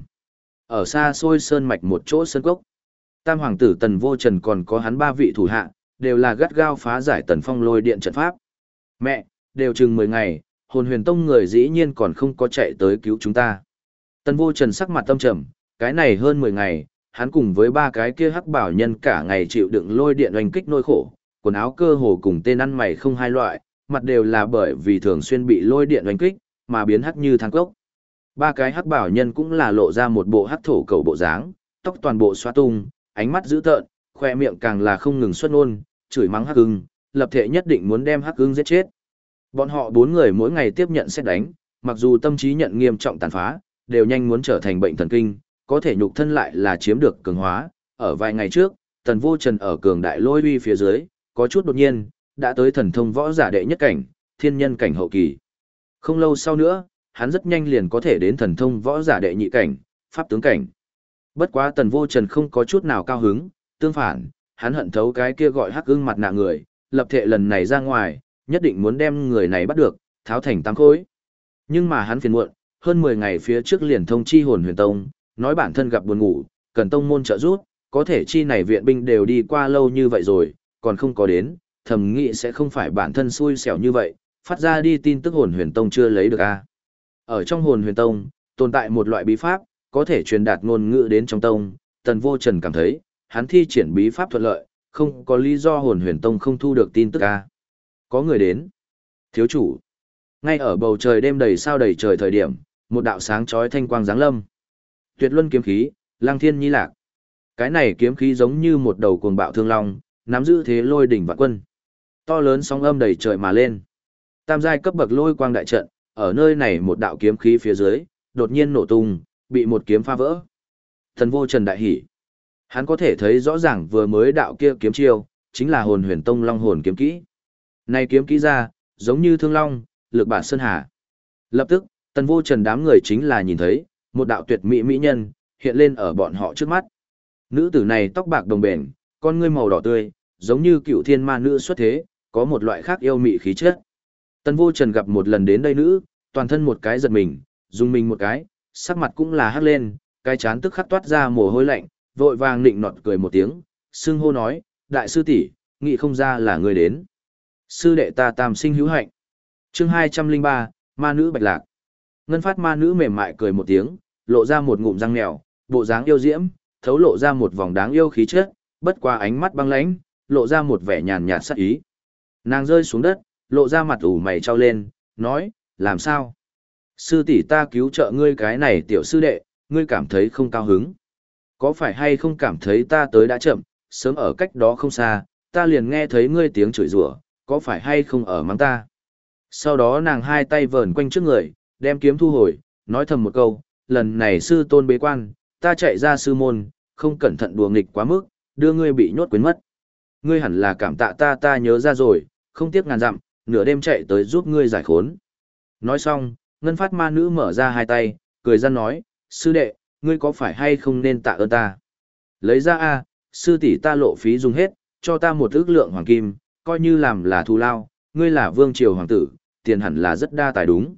Ở xa xôi sơn mạch một chỗ sơn cốc. Tam hoàng tử Tần Vô Trần còn có hắn ba vị thủ hạ, đều là gắt gao phá giải Tần Phong lôi điện trận pháp. Mẹ, đều chừng 10 ngày, hồn huyền tông người dĩ nhiên còn không có chạy tới cứu chúng ta. Tần Vô Trần sắc mặt tâm trầm, cái này hơn 10 ngày, hắn cùng với ba cái kia hắc bảo nhân cả ngày chịu đựng lôi điện oanh kích nỗi khổ, quần áo cơ hồ cùng tên ăn mày không hai loại, mặt đều là bởi vì thường xuyên bị lôi điện oanh kích, mà biến hắc như thang cốc. Ba cái hắc bảo nhân cũng là lộ ra một bộ hắc thổ cầu bộ dáng, tóc toàn bộ xóa tung, ánh mắt dữ tợn, khoe miệng càng là không ngừng xuất nôn, chửi mắng hắc ưng, lập thể nhất định muốn đem hắc ưng giết chết. Bọn họ bốn người mỗi ngày tiếp nhận xét đánh, mặc dù tâm trí nhận nghiêm trọng tàn phá, đều nhanh muốn trở thành bệnh thần kinh, có thể nhục thân lại là chiếm được cường hóa. Ở vài ngày trước, tần vô trần ở cường đại lôi uy phía dưới, có chút đột nhiên, đã tới thần thông võ giả đệ nhất cảnh, thiên nhân cảnh hậu kỳ. Không lâu sau nữa, hắn rất nhanh liền có thể đến thần thông võ giả đệ nhị cảnh, pháp tướng cảnh. Bất quá tần vô trần không có chút nào cao hứng, tương phản, hắn hận thấu cái kia gọi hắc ưng mặt nạ người, lập thể lần này ra ngoài, nhất định muốn đem người này bắt được, tháo thành tăng khối. Nhưng mà hắn phiền muộn, hơn 10 ngày phía trước liền thông chi hồn huyền tông, nói bản thân gặp buồn ngủ, cần tông môn trợ giúp, có thể chi này viện binh đều đi qua lâu như vậy rồi, còn không có đến, thầm nghĩ sẽ không phải bản thân xui xẻo như vậy, phát ra đi tin tức hồn huyền tông chưa lấy được a. Ở trong hồn huyền tông, tồn tại một loại bí pháp, có thể truyền đạt ngôn ngữ đến trong tông, tần vô trần cảm thấy, hắn thi triển bí pháp thuận lợi, không có lý do hồn huyền tông không thu được tin tức a. Có người đến. Thiếu chủ. Ngay ở bầu trời đêm đầy sao đầy trời thời điểm, một đạo sáng chói thanh quang giáng lâm. Tuyệt luân kiếm khí, lang thiên nhi lạc. Cái này kiếm khí giống như một đầu cuồng bạo thương long, nắm giữ thế lôi đỉnh vạn quân. To lớn sóng âm đầy trời mà lên. Tam giai cấp bậc lôi quang đại trận, ở nơi này một đạo kiếm khí phía dưới, đột nhiên nổ tung, bị một kiếm phá vỡ. Thần vô trần đại hỉ. Hắn có thể thấy rõ ràng vừa mới đạo kia kiếm chiêu, chính là hồn huyền tông long hồn kiếm kỹ. Này kiếm kỹ ra, giống như thương long, lực bản sơn hà. Lập tức, tần vô trần đám người chính là nhìn thấy, một đạo tuyệt mỹ mỹ nhân, hiện lên ở bọn họ trước mắt. Nữ tử này tóc bạc đồng bền, con ngươi màu đỏ tươi, giống như cựu thiên ma nữ xuất thế, có một loại khác yêu mị khí chất. tân vô trần gặp một lần đến đây nữ, toàn thân một cái giật mình, dùng mình một cái, sắc mặt cũng là hắc lên, cái chán tức khắc toát ra mồ hôi lạnh, vội vàng nịnh nọt cười một tiếng, xưng hô nói, đại sư tỷ, nghĩ không ra là người đến. Sư đệ ta tam sinh hữu hạnh. chương 203, ma nữ bạch lạc. Ngân phát ma nữ mềm mại cười một tiếng, lộ ra một ngụm răng mèo, bộ dáng yêu diễm, thấu lộ ra một vòng đáng yêu khí chất, bất qua ánh mắt băng lãnh, lộ ra một vẻ nhàn nhạt sắc ý. Nàng rơi xuống đất, lộ ra mặt ủ mày trao lên, nói, làm sao? Sư tỷ ta cứu trợ ngươi cái này tiểu sư đệ, ngươi cảm thấy không cao hứng. Có phải hay không cảm thấy ta tới đã chậm, sớm ở cách đó không xa, ta liền nghe thấy ngươi tiếng chửi rủa, có phải hay không ở mắng ta? Sau đó nàng hai tay vờn quanh trước người, đem kiếm thu hồi, nói thầm một câu, lần này sư tôn bế quan, ta chạy ra sư môn, không cẩn thận đùa nghịch quá mức, đưa ngươi bị nhốt quyến mất. Ngươi hẳn là cảm tạ ta ta nhớ ra rồi, không tiếc ngàn dặm, nửa đêm chạy tới giúp ngươi giải khốn. Nói xong, ngân phát ma nữ mở ra hai tay, cười ra nói, sư đệ, ngươi có phải hay không nên tạ ơn ta? Lấy ra a, sư tỷ ta lộ phí dùng hết, cho ta một ước lượng hoàng kim, coi như làm là thù lao, ngươi là vương triều hoàng tử, tiền hẳn là rất đa tài đúng.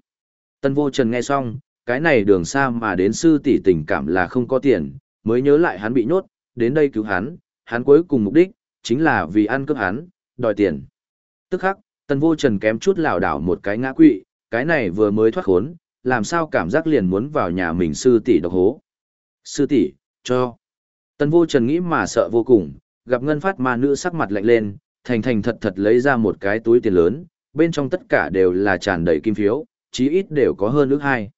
Tân vô trần nghe xong, cái này đường xa mà đến sư tỷ tình cảm là không có tiền, mới nhớ lại hắn bị nhốt, đến đây cứu hắn, hắn cuối cùng mục đích, chính là vì ăn cướp hắn, đòi tiền. Tức khắc, tần vô trần kém chút lảo đảo một cái ngã quỵ, cái này vừa mới thoát khốn, làm sao cảm giác liền muốn vào nhà mình sư tỷ độc hố. Sư tỷ, cho. tần vô trần nghĩ mà sợ vô cùng, gặp ngân phát ma nữ sắc mặt lạnh lên, thành thành thật thật lấy ra một cái túi tiền lớn, bên trong tất cả đều là tràn đầy kim phiếu, chí ít đều có hơn ước hai.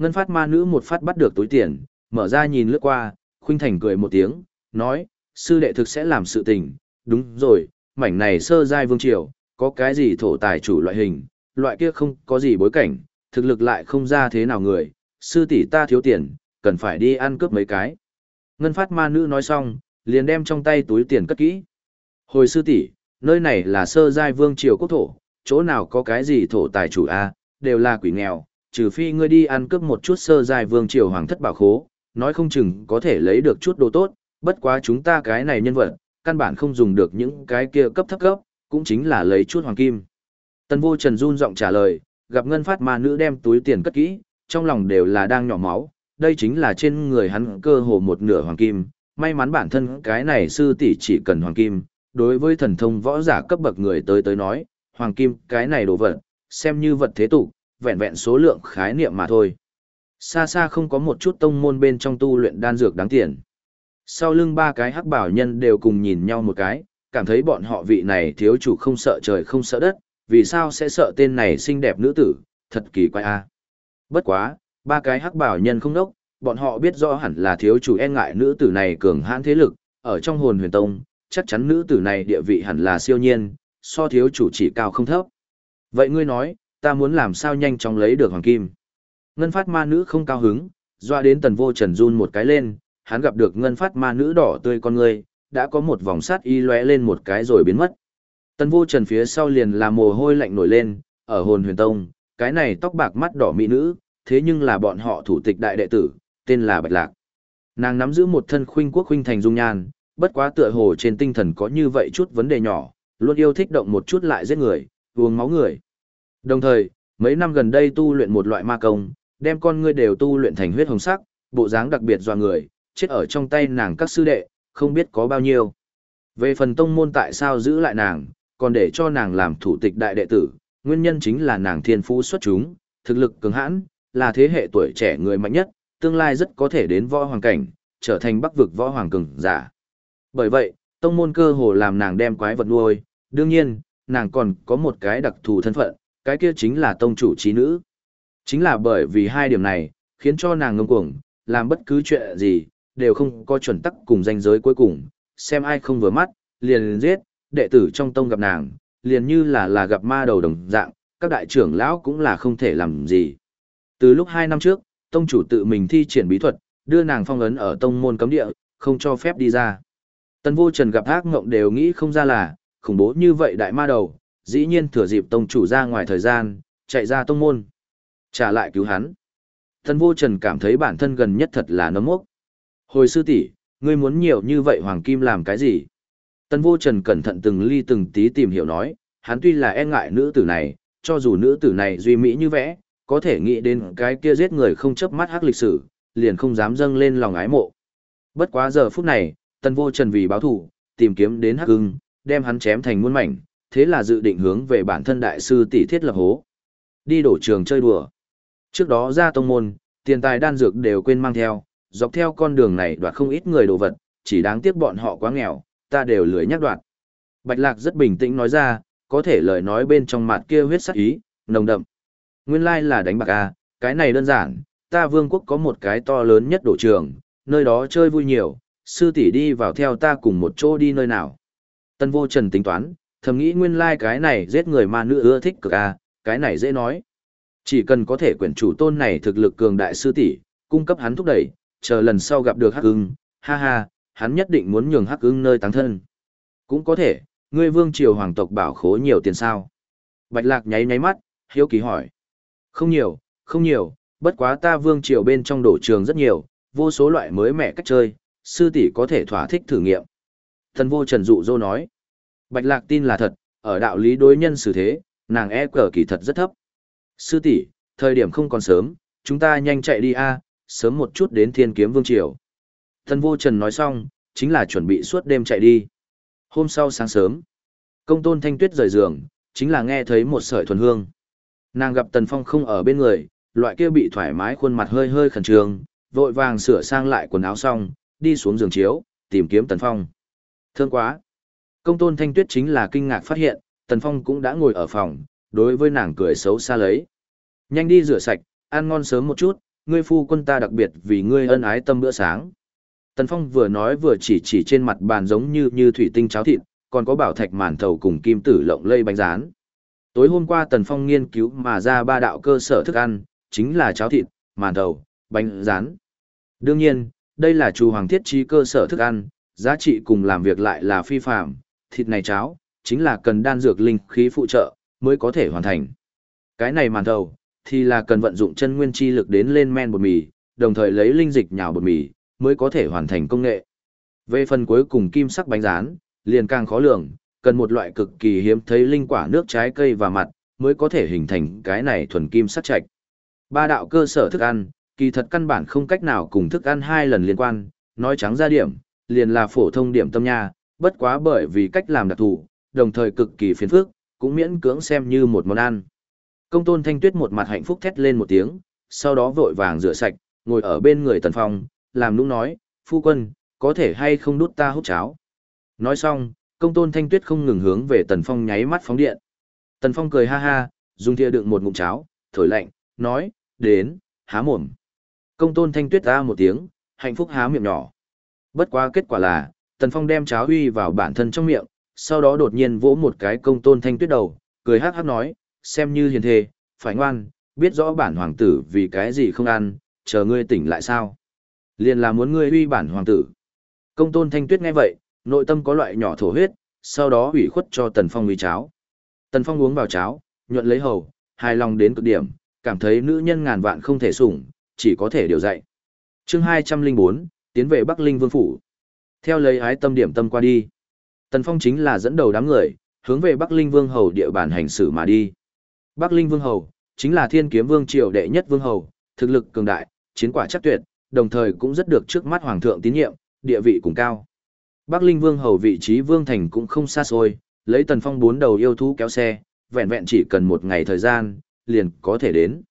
Ngân phát ma nữ một phát bắt được túi tiền, mở ra nhìn lướt qua, khuynh thành cười một tiếng, nói, sư đệ thực sẽ làm sự tình, đúng rồi, mảnh này sơ giai vương triều, có cái gì thổ tài chủ loại hình, loại kia không có gì bối cảnh, thực lực lại không ra thế nào người, sư tỷ ta thiếu tiền, cần phải đi ăn cướp mấy cái. Ngân phát ma nữ nói xong, liền đem trong tay túi tiền cất kỹ. Hồi sư tỷ, nơi này là sơ giai vương triều quốc thổ, chỗ nào có cái gì thổ tài chủ a, đều là quỷ nghèo, trừ phi ngươi đi ăn cướp một chút sơ giai vương triều hoàng thất bảo khố, nói không chừng có thể lấy được chút đồ tốt, bất quá chúng ta cái này nhân vật, căn bản không dùng được những cái kia cấp thấp cấp, cũng chính là lấy chút hoàng kim. Tân vô trần run giọng trả lời, gặp ngân phát ma nữ đem túi tiền cất kỹ, trong lòng đều là đang nhỏ máu, đây chính là trên người hắn cơ hồ một nửa hoàng kim, may mắn bản thân cái này sư tỷ chỉ cần hoàng kim, đối với thần thông võ giả cấp bậc người tới tới nói, hoàng kim cái này đồ vật, xem như vật thế tục, vẹn vẹn số lượng khái niệm mà thôi. Xa xa không có một chút tông môn bên trong tu luyện đan dược đáng tiền. Sau lưng ba cái hắc bảo nhân đều cùng nhìn nhau một cái, cảm thấy bọn họ vị này thiếu chủ không sợ trời không sợ đất, vì sao sẽ sợ tên này xinh đẹp nữ tử, thật kỳ quái a. Bất quá, ba cái hắc bảo nhân không đốc, bọn họ biết rõ hẳn là thiếu chủ e ngại nữ tử này cường hãn thế lực, ở trong hồn huyền tông, chắc chắn nữ tử này địa vị hẳn là siêu nhiên, so thiếu chủ chỉ cao không thấp. Vậy ngươi nói, ta muốn làm sao nhanh chóng lấy được hoàng kim? Ngân phát ma nữ không cao hứng, doa đến tần vô trần run một cái lên, hắn gặp được ngân phát ma nữ đỏ tươi con người, đã có một vòng sát y lóe lên một cái rồi biến mất. Tần vô trần phía sau liền là mồ hôi lạnh nổi lên, ở hồn huyền tông, cái này tóc bạc mắt đỏ mỹ nữ, thế nhưng là bọn họ thủ tịch đại đệ tử, tên là Bạch Lạc. Nàng nắm giữ một thân khuynh quốc khuynh thành dung nhan, bất quá tựa hồ trên tinh thần có như vậy chút vấn đề nhỏ, luôn yêu thích động một chút lại giết người, uống máu người. Đồng thời, mấy năm gần đây tu luyện một loại ma công, đem con ngươi đều tu luyện thành huyết hồng sắc, bộ dáng đặc biệt dọa người, chết ở trong tay nàng các sư đệ, không biết có bao nhiêu. Về phần tông môn tại sao giữ lại nàng, còn để cho nàng làm thủ tịch đại đệ tử, nguyên nhân chính là nàng thiên phú xuất chúng, thực lực cường hãn, là thế hệ tuổi trẻ người mạnh nhất, tương lai rất có thể đến võ hoàng cảnh, trở thành bắc vực võ hoàng cường giả. Bởi vậy, tông môn cơ hồ làm nàng đem quái vật nuôi, đương nhiên, nàng còn có một cái đặc thù thân phận, cái kia chính là tông chủ trí nữ. Chính là bởi vì hai điểm này, khiến cho nàng ngông cuồng, làm bất cứ chuyện gì, đều không có chuẩn tắc cùng danh giới cuối cùng, xem ai không vừa mắt, liền giết, đệ tử trong tông gặp nàng, liền như là là gặp ma đầu đồng dạng, các đại trưởng lão cũng là không thể làm gì. Từ lúc hai năm trước, tông chủ tự mình thi triển bí thuật, đưa nàng phong ấn ở tông môn cấm địa, không cho phép đi ra. Tân vô trần gặp ác ngộng đều nghĩ không ra là, khủng bố như vậy đại ma đầu, dĩ nhiên thừa dịp tông chủ ra ngoài thời gian, chạy ra tông môn. Trả lại cứu hắn. Tân vô trần cảm thấy bản thân gần nhất thật là nấm mốc. Hồi sư tỷ, ngươi muốn nhiều như vậy hoàng kim làm cái gì? Tân vô trần cẩn thận từng ly từng tí tìm hiểu nói, hắn tuy là e ngại nữ tử này, cho dù nữ tử này duy mỹ như vẽ, có thể nghĩ đến cái kia giết người không chớp mắt hắc lịch sử, liền không dám dâng lên lòng ái mộ. Bất quá giờ phút này, Tân Vô Trần vì báo thù, tìm kiếm đến Hắc Hưng, đem hắn chém thành muôn mảnh, thế là dự định hướng về bản thân đại sư tỷ thiết lập hố. Đi đổ trường chơi đùa. Trước đó ra tông môn, tiền tài đan dược đều quên mang theo, dọc theo con đường này đoạt không ít người đồ vật, chỉ đáng tiếc bọn họ quá nghèo, ta đều lười nhắc đoạt. Bạch Lạc rất bình tĩnh nói ra, có thể lời nói bên trong mặt kia huyết sắc ý, nồng đậm. Nguyên lai là đánh bạc à, cái này đơn giản, ta vương quốc có một cái to lớn nhất đổ trường, nơi đó chơi vui nhiều, sư tỷ đi vào theo ta cùng một chỗ đi nơi nào. Tân vô trần tính toán, thầm nghĩ nguyên lai cái này giết người ma nữ ưa thích cực à, cái này dễ nói. Chỉ cần có thể quyển chủ tôn này thực lực cường đại sư tỷ, cung cấp hắn thúc đẩy, chờ lần sau gặp được Hắc Ưng, ha ha, hắn nhất định muốn nhường Hắc Ưng nơi táng thân. Cũng có thể, ngươi vương triều hoàng tộc bảo khố nhiều tiền sao? Bạch Lạc nháy nháy mắt, hiếu kỳ hỏi. Không nhiều, không nhiều, bất quá ta vương triều bên trong đổ trường rất nhiều, vô số loại mới mẻ cách chơi, sư tỷ có thể thỏa thích thử nghiệm. Thần vô trần dụ dô nói. Bạch Lạc tin là thật, ở đạo lý đối nhân xử thế, nàng e cờ kỳ thật rất thấp. Sư tỷ, thời điểm không còn sớm, chúng ta nhanh chạy đi a, sớm một chút đến thiên kiếm vương triều. Thần vô trần nói xong, chính là chuẩn bị suốt đêm chạy đi. Hôm sau sáng sớm, công tôn thanh tuyết rời giường, chính là nghe thấy một sợi thuần hương. Nàng gặp Tần Phong không ở bên người, loại kia bị thoải mái khuôn mặt hơi hơi khẩn trương, vội vàng sửa sang lại quần áo xong, đi xuống giường chiếu, tìm kiếm Tần Phong. Thương quá! Công tôn thanh tuyết chính là kinh ngạc phát hiện, Tần Phong cũng đã ngồi ở phòng, đối với nàng cười xấu xa lấy. Nhanh đi rửa sạch, ăn ngon sớm một chút, ngươi phu quân ta đặc biệt vì ngươi ân ái tâm bữa sáng. Tần Phong vừa nói vừa chỉ chỉ trên mặt bàn giống như như thủy tinh cháo thịt, còn có bảo thạch màn thầu cùng kim tử lộng lây bánh rán. Tối hôm qua Tần Phong nghiên cứu mà ra ba đạo cơ sở thức ăn, chính là cháo thịt, màn thầu, bánh rán. Đương nhiên, đây là chủ hoàng thiết trí cơ sở thức ăn, giá trị cùng làm việc lại là phi phạm, thịt này cháo, chính là cần đan dược linh khí phụ trợ, mới có thể hoàn thành. Cái này màn thầu, thì là cần vận dụng chân nguyên chi lực đến lên men bột mì, đồng thời lấy linh dịch nhào bột mì, mới có thể hoàn thành công nghệ. Về phần cuối cùng kim sắc bánh rán, liền càng khó lường, cần một loại cực kỳ hiếm thấy linh quả nước trái cây và mặt, mới có thể hình thành cái này thuần kim sắc chạch. Ba đạo cơ sở thức ăn, kỳ thật căn bản không cách nào cùng thức ăn hai lần liên quan, nói trắng ra điểm, liền là phổ thông điểm tâm nha, bất quá bởi vì cách làm đặc thù, đồng thời cực kỳ phiền phức, cũng miễn cưỡng xem như một món ăn. Công tôn thanh tuyết một mặt hạnh phúc thét lên một tiếng, sau đó vội vàng rửa sạch, ngồi ở bên người tần phong, làm nũng nói, phu quân, có thể hay không đút ta hút cháo. Nói xong, công tôn thanh tuyết không ngừng hướng về tần phong nháy mắt phóng điện. Tần phong cười ha ha, dùng thìa đựng một ngụm cháo, thổi lạnh, nói, đến, há mồm. Công tôn thanh tuyết ra một tiếng, hạnh phúc há miệng nhỏ. Bất quá kết quả là, tần phong đem cháo huy vào bản thân trong miệng, sau đó đột nhiên vỗ một cái công tôn thanh tuyết đầu, cười hắc hắc nói, xem như hiền thề, phải ngoan, biết rõ bản hoàng tử vì cái gì không ăn, chờ ngươi tỉnh lại sao. Liền là muốn ngươi uy bản hoàng tử. Công tôn thanh tuyết nghe vậy, nội tâm có loại nhỏ thổ huyết, sau đó ủy khuất cho Tần Phong uy cháo. Tần Phong uống vào cháo, nhuận lấy hầu, hài lòng đến cực điểm, cảm thấy nữ nhân ngàn vạn không thể sủng, chỉ có thể điều dạy. Chương 204, tiến về Bắc Linh Vương phủ. Theo lấy ái tâm điểm tâm qua đi, Tần Phong chính là dẫn đầu đám người, hướng về Bắc Linh Vương hầu địa bàn hành xử mà đi. Bắc Linh Vương hầu chính là Thiên Kiếm Vương triều đệ nhất vương hầu, thực lực cường đại, chiến quả chắc tuyệt, đồng thời cũng rất được trước mắt hoàng thượng tín nhiệm, địa vị cũng cao. Bắc Linh Vương hầu vị trí vương thành cũng không xa xôi, lấy Tần Phong bốn đầu yêu thú kéo xe, vẹn vẹn chỉ cần một ngày thời gian, liền có thể đến.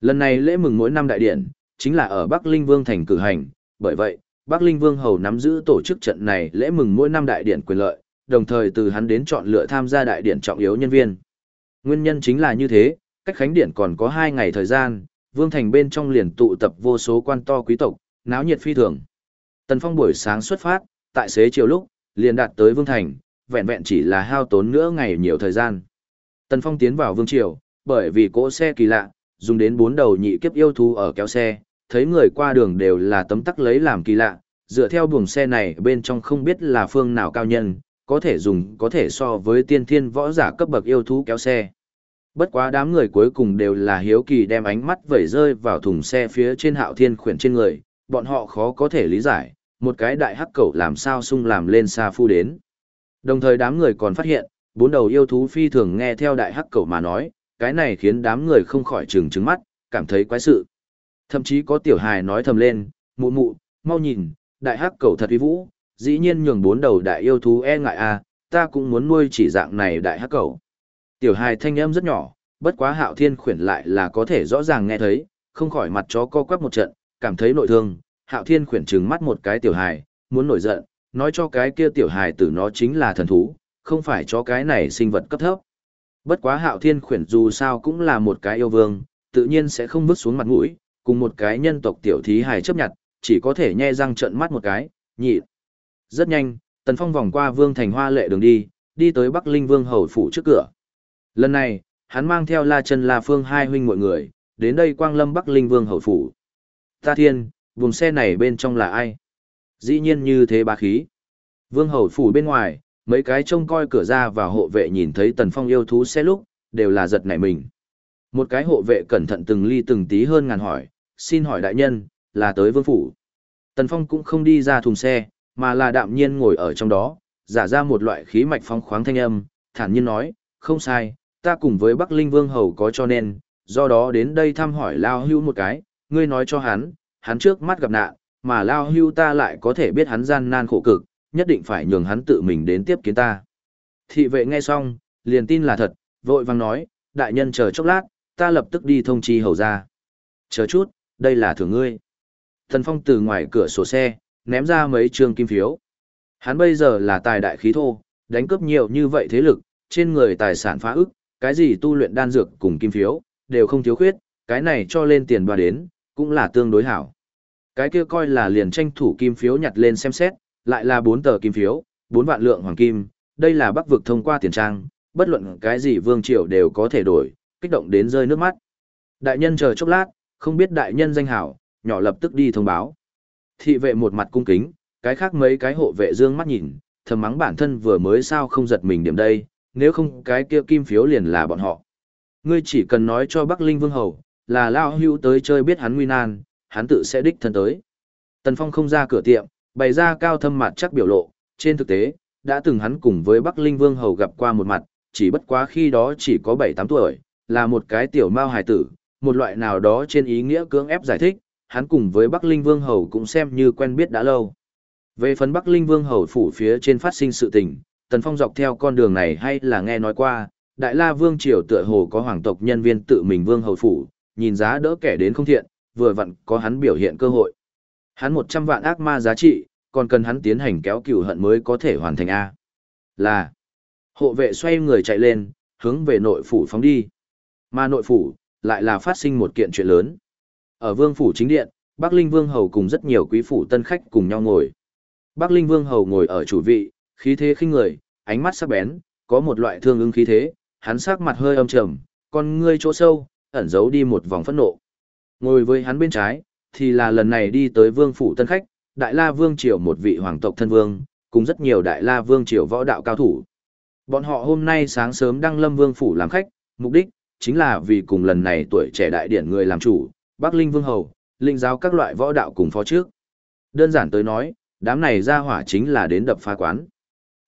Lần này lễ mừng mỗi năm đại điển chính là ở Bắc Linh Vương thành cử hành, bởi vậy, Bắc Linh Vương hầu nắm giữ tổ chức trận này lễ mừng mỗi năm đại điển quyền lợi, đồng thời từ hắn đến chọn lựa tham gia đại điển trọng yếu nhân viên. Nguyên nhân chính là như thế, cách khánh điển còn có hai ngày thời gian, vương thành bên trong liền tụ tập vô số quan to quý tộc, náo nhiệt phi thường. Tần Phong buổi sáng xuất phát, tại xế chiều lúc, liền đạt tới vương thành, vẹn vẹn chỉ là hao tốn nữa ngày nhiều thời gian. Tần Phong tiến vào vương triều, bởi vì cỗ xe kỳ lạ, dùng đến bốn đầu nhị kiếp yêu thú ở kéo xe, thấy người qua đường đều là tấm tắc lấy làm kỳ lạ, dựa theo buồng xe này bên trong không biết là phương nào cao nhân, có thể dùng có thể so với tiên thiên võ giả cấp bậc yêu thú kéo xe. Bất quá đám người cuối cùng đều là hiếu kỳ đem ánh mắt vẩy rơi vào thùng xe phía trên hạo thiên khuyển trên người, bọn họ khó có thể lý giải, một cái đại hắc cẩu làm sao sung làm lên xa phu đến. Đồng thời đám người còn phát hiện, bốn đầu yêu thú phi thường nghe theo đại hắc cẩu mà nói, cái này khiến đám người không khỏi trừng trừng mắt, cảm thấy quái sự. Thậm chí có tiểu hài nói thầm lên, mụ mụ, mau nhìn, đại hắc cầu thật uy vũ, dĩ nhiên nhường bốn đầu đại yêu thú e ngại a, à, ta cũng muốn nuôi chỉ dạng này đại hắc cầu Tiểu hài thanh âm rất nhỏ, bất quá hạo thiên khuyển lại là có thể rõ ràng nghe thấy, không khỏi mặt chó co quắp một trận, cảm thấy nội thương, hạo thiên khuyển trừng mắt một cái tiểu hài, muốn nổi giận, nói cho cái kia tiểu hài tử nó chính là thần thú, không phải cho cái này sinh vật cấp thấp. Bất quá hạo thiên khuyển dù sao cũng là một cái yêu vương, tự nhiên sẽ không vứt xuống mặt mũi, cùng một cái nhân tộc tiểu thí hài chấp nhận, chỉ có thể nhe răng trợn mắt một cái, nhị. Rất nhanh, Tần Phong vòng qua vương thành hoa lệ đường đi, đi tới Bắc Linh Vương hầu phủ trước cửa. Lần này, hắn mang theo La Chân La Phương hai huynh mọi người, đến đây Quang Lâm Bắc Linh Vương hầu phủ. Ta thiên, vùng xe này bên trong là ai? Dĩ nhiên như thế bá khí. Vương hầu phủ bên ngoài, mấy cái trông coi cửa ra và hộ vệ nhìn thấy tần phong yêu thú xe lúc, đều là giật nảy mình. Một cái hộ vệ cẩn thận từng ly từng tí hơn ngàn hỏi, xin hỏi đại nhân, là tới vương phủ. Tần phong cũng không đi ra thùng xe, mà là đạm nhiên ngồi ở trong đó, giả ra một loại khí mạch phong khoáng thanh âm, thản nhiên nói, không sai, ta cùng với Bắc Linh Vương Hầu có cho nên, do đó đến đây thăm hỏi Lao Hưu một cái, ngươi nói cho hắn, hắn trước mắt gặp nạn, mà Lao Hưu ta lại có thể biết hắn gian nan khổ cực, nhất định phải nhường hắn tự mình đến tiếp kiến ta. Thị vệ nghe xong, liền tin là thật, vội vàng nói, đại nhân chờ chốc lát, ta lập tức đi thông chi hầu ra. Chờ chút, đây là thưởng ngươi. Thần Phong từ ngoài cửa sổ xe, ném ra mấy trường kim phiếu. Hắn bây giờ là tài đại khí thô, đánh cướp nhiều như vậy thế lực, trên người tài sản phá ức, cái gì tu luyện đan dược cùng kim phiếu, đều không thiếu khuyết, cái này cho lên tiền đoà đến, cũng là tương đối hảo. Cái kia coi là liền tranh thủ kim phiếu nhặt lên xem xét, lại là 4 tờ kim phiếu, 4 vạn lượng hoàng kim, đây là bắc vực thông qua tiền trang, bất luận cái gì vương triều đều có thể đổi, kích động đến rơi nước mắt. Đại nhân chờ chốc lát, không biết đại nhân danh hảo, nhỏ lập tức đi thông báo. Thị vệ một mặt cung kính, cái khác mấy cái hộ vệ dương mắt nhìn, thầm mắng bản thân vừa mới sao không giật mình điểm đây, nếu không cái kia kim phiếu liền là bọn họ. Ngươi chỉ cần nói cho Bắc Linh Vương Hầu, là Lao Hưu tới chơi biết hắn nguy nan, hắn tự sẽ đích thân tới. Tần Phong không ra cửa tiệm, bày ra cao thâm mặt chắc biểu lộ, trên thực tế, đã từng hắn cùng với Bắc Linh Vương Hầu gặp qua một mặt, chỉ bất quá khi đó chỉ có 7-8 tuổi, là một cái tiểu mao hài tử, một loại nào đó trên ý nghĩa cưỡng ép giải thích, hắn cùng với Bắc Linh Vương Hầu cũng xem như quen biết đã lâu. Về phần Bắc Linh Vương Hầu phủ phía trên phát sinh sự tình, Tần Phong dọc theo con đường này hay là nghe nói qua, Đại La Vương Triều tựa hồ có hoàng tộc nhân viên tự mình Vương Hầu phủ, nhìn giá đỡ kẻ đến không thiện, vừa vặn có hắn biểu hiện cơ hội. Hắn 100 vạn ác ma giá trị, còn cần hắn tiến hành kéo cửu hận mới có thể hoàn thành A. Là, hộ vệ xoay người chạy lên, hướng về nội phủ phóng đi. Mà nội phủ, lại là phát sinh một kiện chuyện lớn. Ở vương phủ chính điện, Bắc Linh Vương Hầu cùng rất nhiều quý phủ tân khách cùng nhau ngồi. Bắc Linh Vương Hầu ngồi ở chủ vị, khí thế khinh người, ánh mắt sắc bén, có một loại thương ứng khí thế, hắn sắc mặt hơi âm trầm, con ngươi chỗ sâu, ẩn giấu đi một vòng phẫn nộ. Ngồi với hắn bên trái, thì là lần này đi tới vương phủ tân khách, Đại La Vương Triều một vị hoàng tộc thân vương, cùng rất nhiều Đại La Vương Triều võ đạo cao thủ. Bọn họ hôm nay sáng sớm đăng lâm vương phủ làm khách, mục đích, chính là vì cùng lần này tuổi trẻ đại điển người làm chủ, Bắc Linh Vương Hầu, linh giáo các loại võ đạo cùng phó trước. Đơn giản tới nói, đám này ra hỏa chính là đến đập phá quán.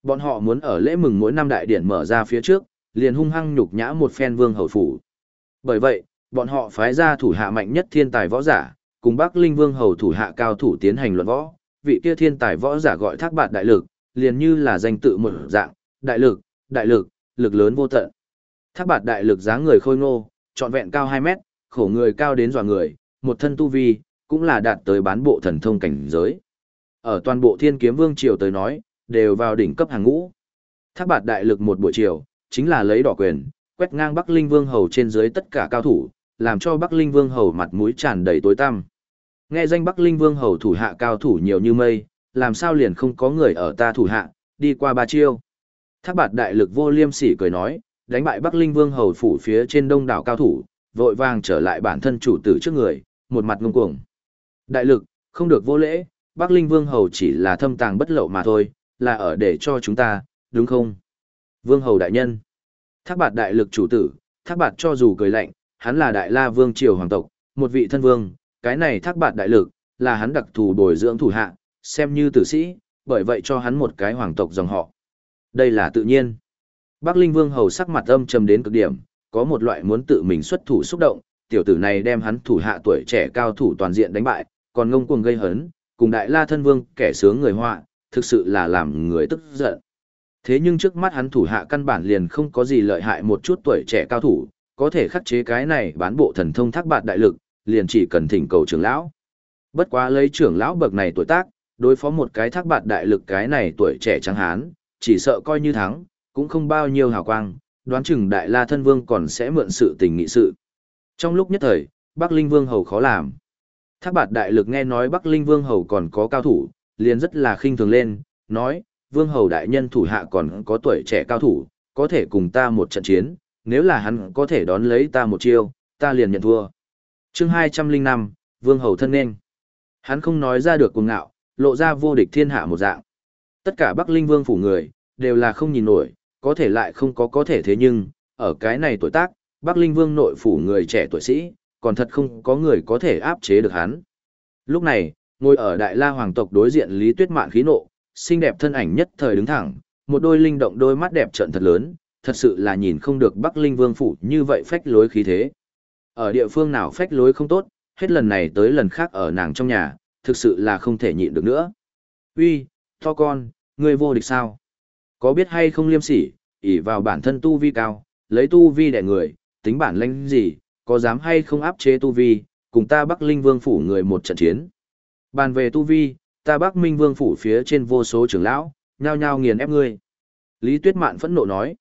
Bọn họ muốn ở lễ mừng mỗi năm đại điển mở ra phía trước, liền hung hăng nhục nhã một phen vương hầu phủ. Bởi vậy, bọn họ phái ra thủ hạ mạnh nhất thiên tài võ giả, cùng Bắc Linh Vương hầu thủ hạ cao thủ tiến hành luận võ, vị kia thiên tài võ giả gọi thác bạt đại lực, liền như là danh tự một dạng, đại lực, đại lực, lực lớn vô tận. Thác bạt đại lực dáng người khôi ngô, trọn vẹn cao 2 mét, khổ người cao đến dọa người, một thân tu vi, cũng là đạt tới bán bộ thần thông cảnh giới. Ở toàn bộ thiên kiếm vương triều tới nói, đều vào đỉnh cấp hàng ngũ. Thác bạt đại lực một buổi chiều, chính là lấy đỏ quyền, quét ngang Bắc Linh Vương Hầu trên dưới tất cả cao thủ, làm cho Bắc Linh Vương Hầu mặt mũi tràn đầy tối tăm. Nghe danh Bắc Linh Vương Hầu thủ hạ cao thủ nhiều như mây, làm sao liền không có người ở ta thủ hạ, đi qua ba chiêu. Thác bạt đại lực vô liêm sỉ cười nói, đánh bại Bắc Linh Vương Hầu phủ phía trên đông đảo cao thủ, vội vàng trở lại bản thân chủ tử trước người, một mặt ngông cuồng. Đại lực, không được vô lễ, Bắc Linh Vương Hầu chỉ là thâm tàng bất lậu mà thôi, là ở để cho chúng ta, đúng không? Vương Hầu Đại Nhân Thác bạt đại lực chủ tử, thác bạt cho dù cười lạnh, hắn là đại la vương triều hoàng tộc, một vị thân vương, cái này thác bạt đại lực, là hắn đặc thù bồi dưỡng thủ hạ, xem như tử sĩ, bởi vậy cho hắn một cái hoàng tộc dòng họ. Đây là tự nhiên. Bắc Linh Vương hầu sắc mặt âm trầm đến cực điểm, có một loại muốn tự mình xuất thủ xúc động, tiểu tử này đem hắn thủ hạ tuổi trẻ cao thủ toàn diện đánh bại, còn ngông cuồng gây hấn, cùng đại la thân vương kẻ sướng người họa, thực sự là làm người tức giận. Thế nhưng trước mắt hắn thủ hạ căn bản liền không có gì lợi hại một chút tuổi trẻ cao thủ, có thể khắc chế cái này bán bộ thần thông thác bạt đại lực, liền chỉ cần thỉnh cầu trưởng lão. Bất quá lấy trưởng lão bậc này tuổi tác, đối phó một cái thác bạt đại lực cái này tuổi trẻ trắng hán, chỉ sợ coi như thắng, cũng không bao nhiêu hào quang, đoán chừng đại la thân vương còn sẽ mượn sự tình nghị sự. Trong lúc nhất thời, Bắc Linh Vương hầu khó làm. Thác bạt đại lực nghe nói Bắc Linh Vương hầu còn có cao thủ, liền rất là khinh thường lên, nói, Vương hầu đại nhân thủ hạ còn có tuổi trẻ cao thủ, có thể cùng ta một trận chiến, nếu là hắn có thể đón lấy ta một chiêu, ta liền nhận thua. chương 205, Vương hầu thân nên. Hắn không nói ra được cuồng ngạo, lộ ra vô địch thiên hạ một dạng. Tất cả Bắc Linh Vương phủ người, đều là không nhìn nổi, có thể lại không có có thể thế nhưng, ở cái này tuổi tác, Bắc Linh Vương nội phủ người trẻ tuổi sĩ, còn thật không có người có thể áp chế được hắn. Lúc này, ngồi ở Đại La Hoàng tộc đối diện Lý Tuyết Mạn khí nộ, xinh đẹp thân ảnh nhất thời đứng thẳng, một đôi linh động đôi mắt đẹp trợn thật lớn, thật sự là nhìn không được Bắc Linh Vương phủ như vậy phách lối khí thế. Ở địa phương nào phách lối không tốt, hết lần này tới lần khác ở nàng trong nhà, thực sự là không thể nhịn được nữa. Uy, to con, ngươi vô địch sao? Có biết hay không liêm sỉ, ỷ vào bản thân tu vi cao, lấy tu vi đẻ người, tính bản lãnh gì, có dám hay không áp chế tu vi, cùng ta Bắc Linh Vương phủ người một trận chiến. Bàn về tu vi, ta Bắc Minh Vương phủ phía trên vô số trưởng lão, nhao nhao nghiền ép ngươi. Lý Tuyết Mạn phẫn nộ nói.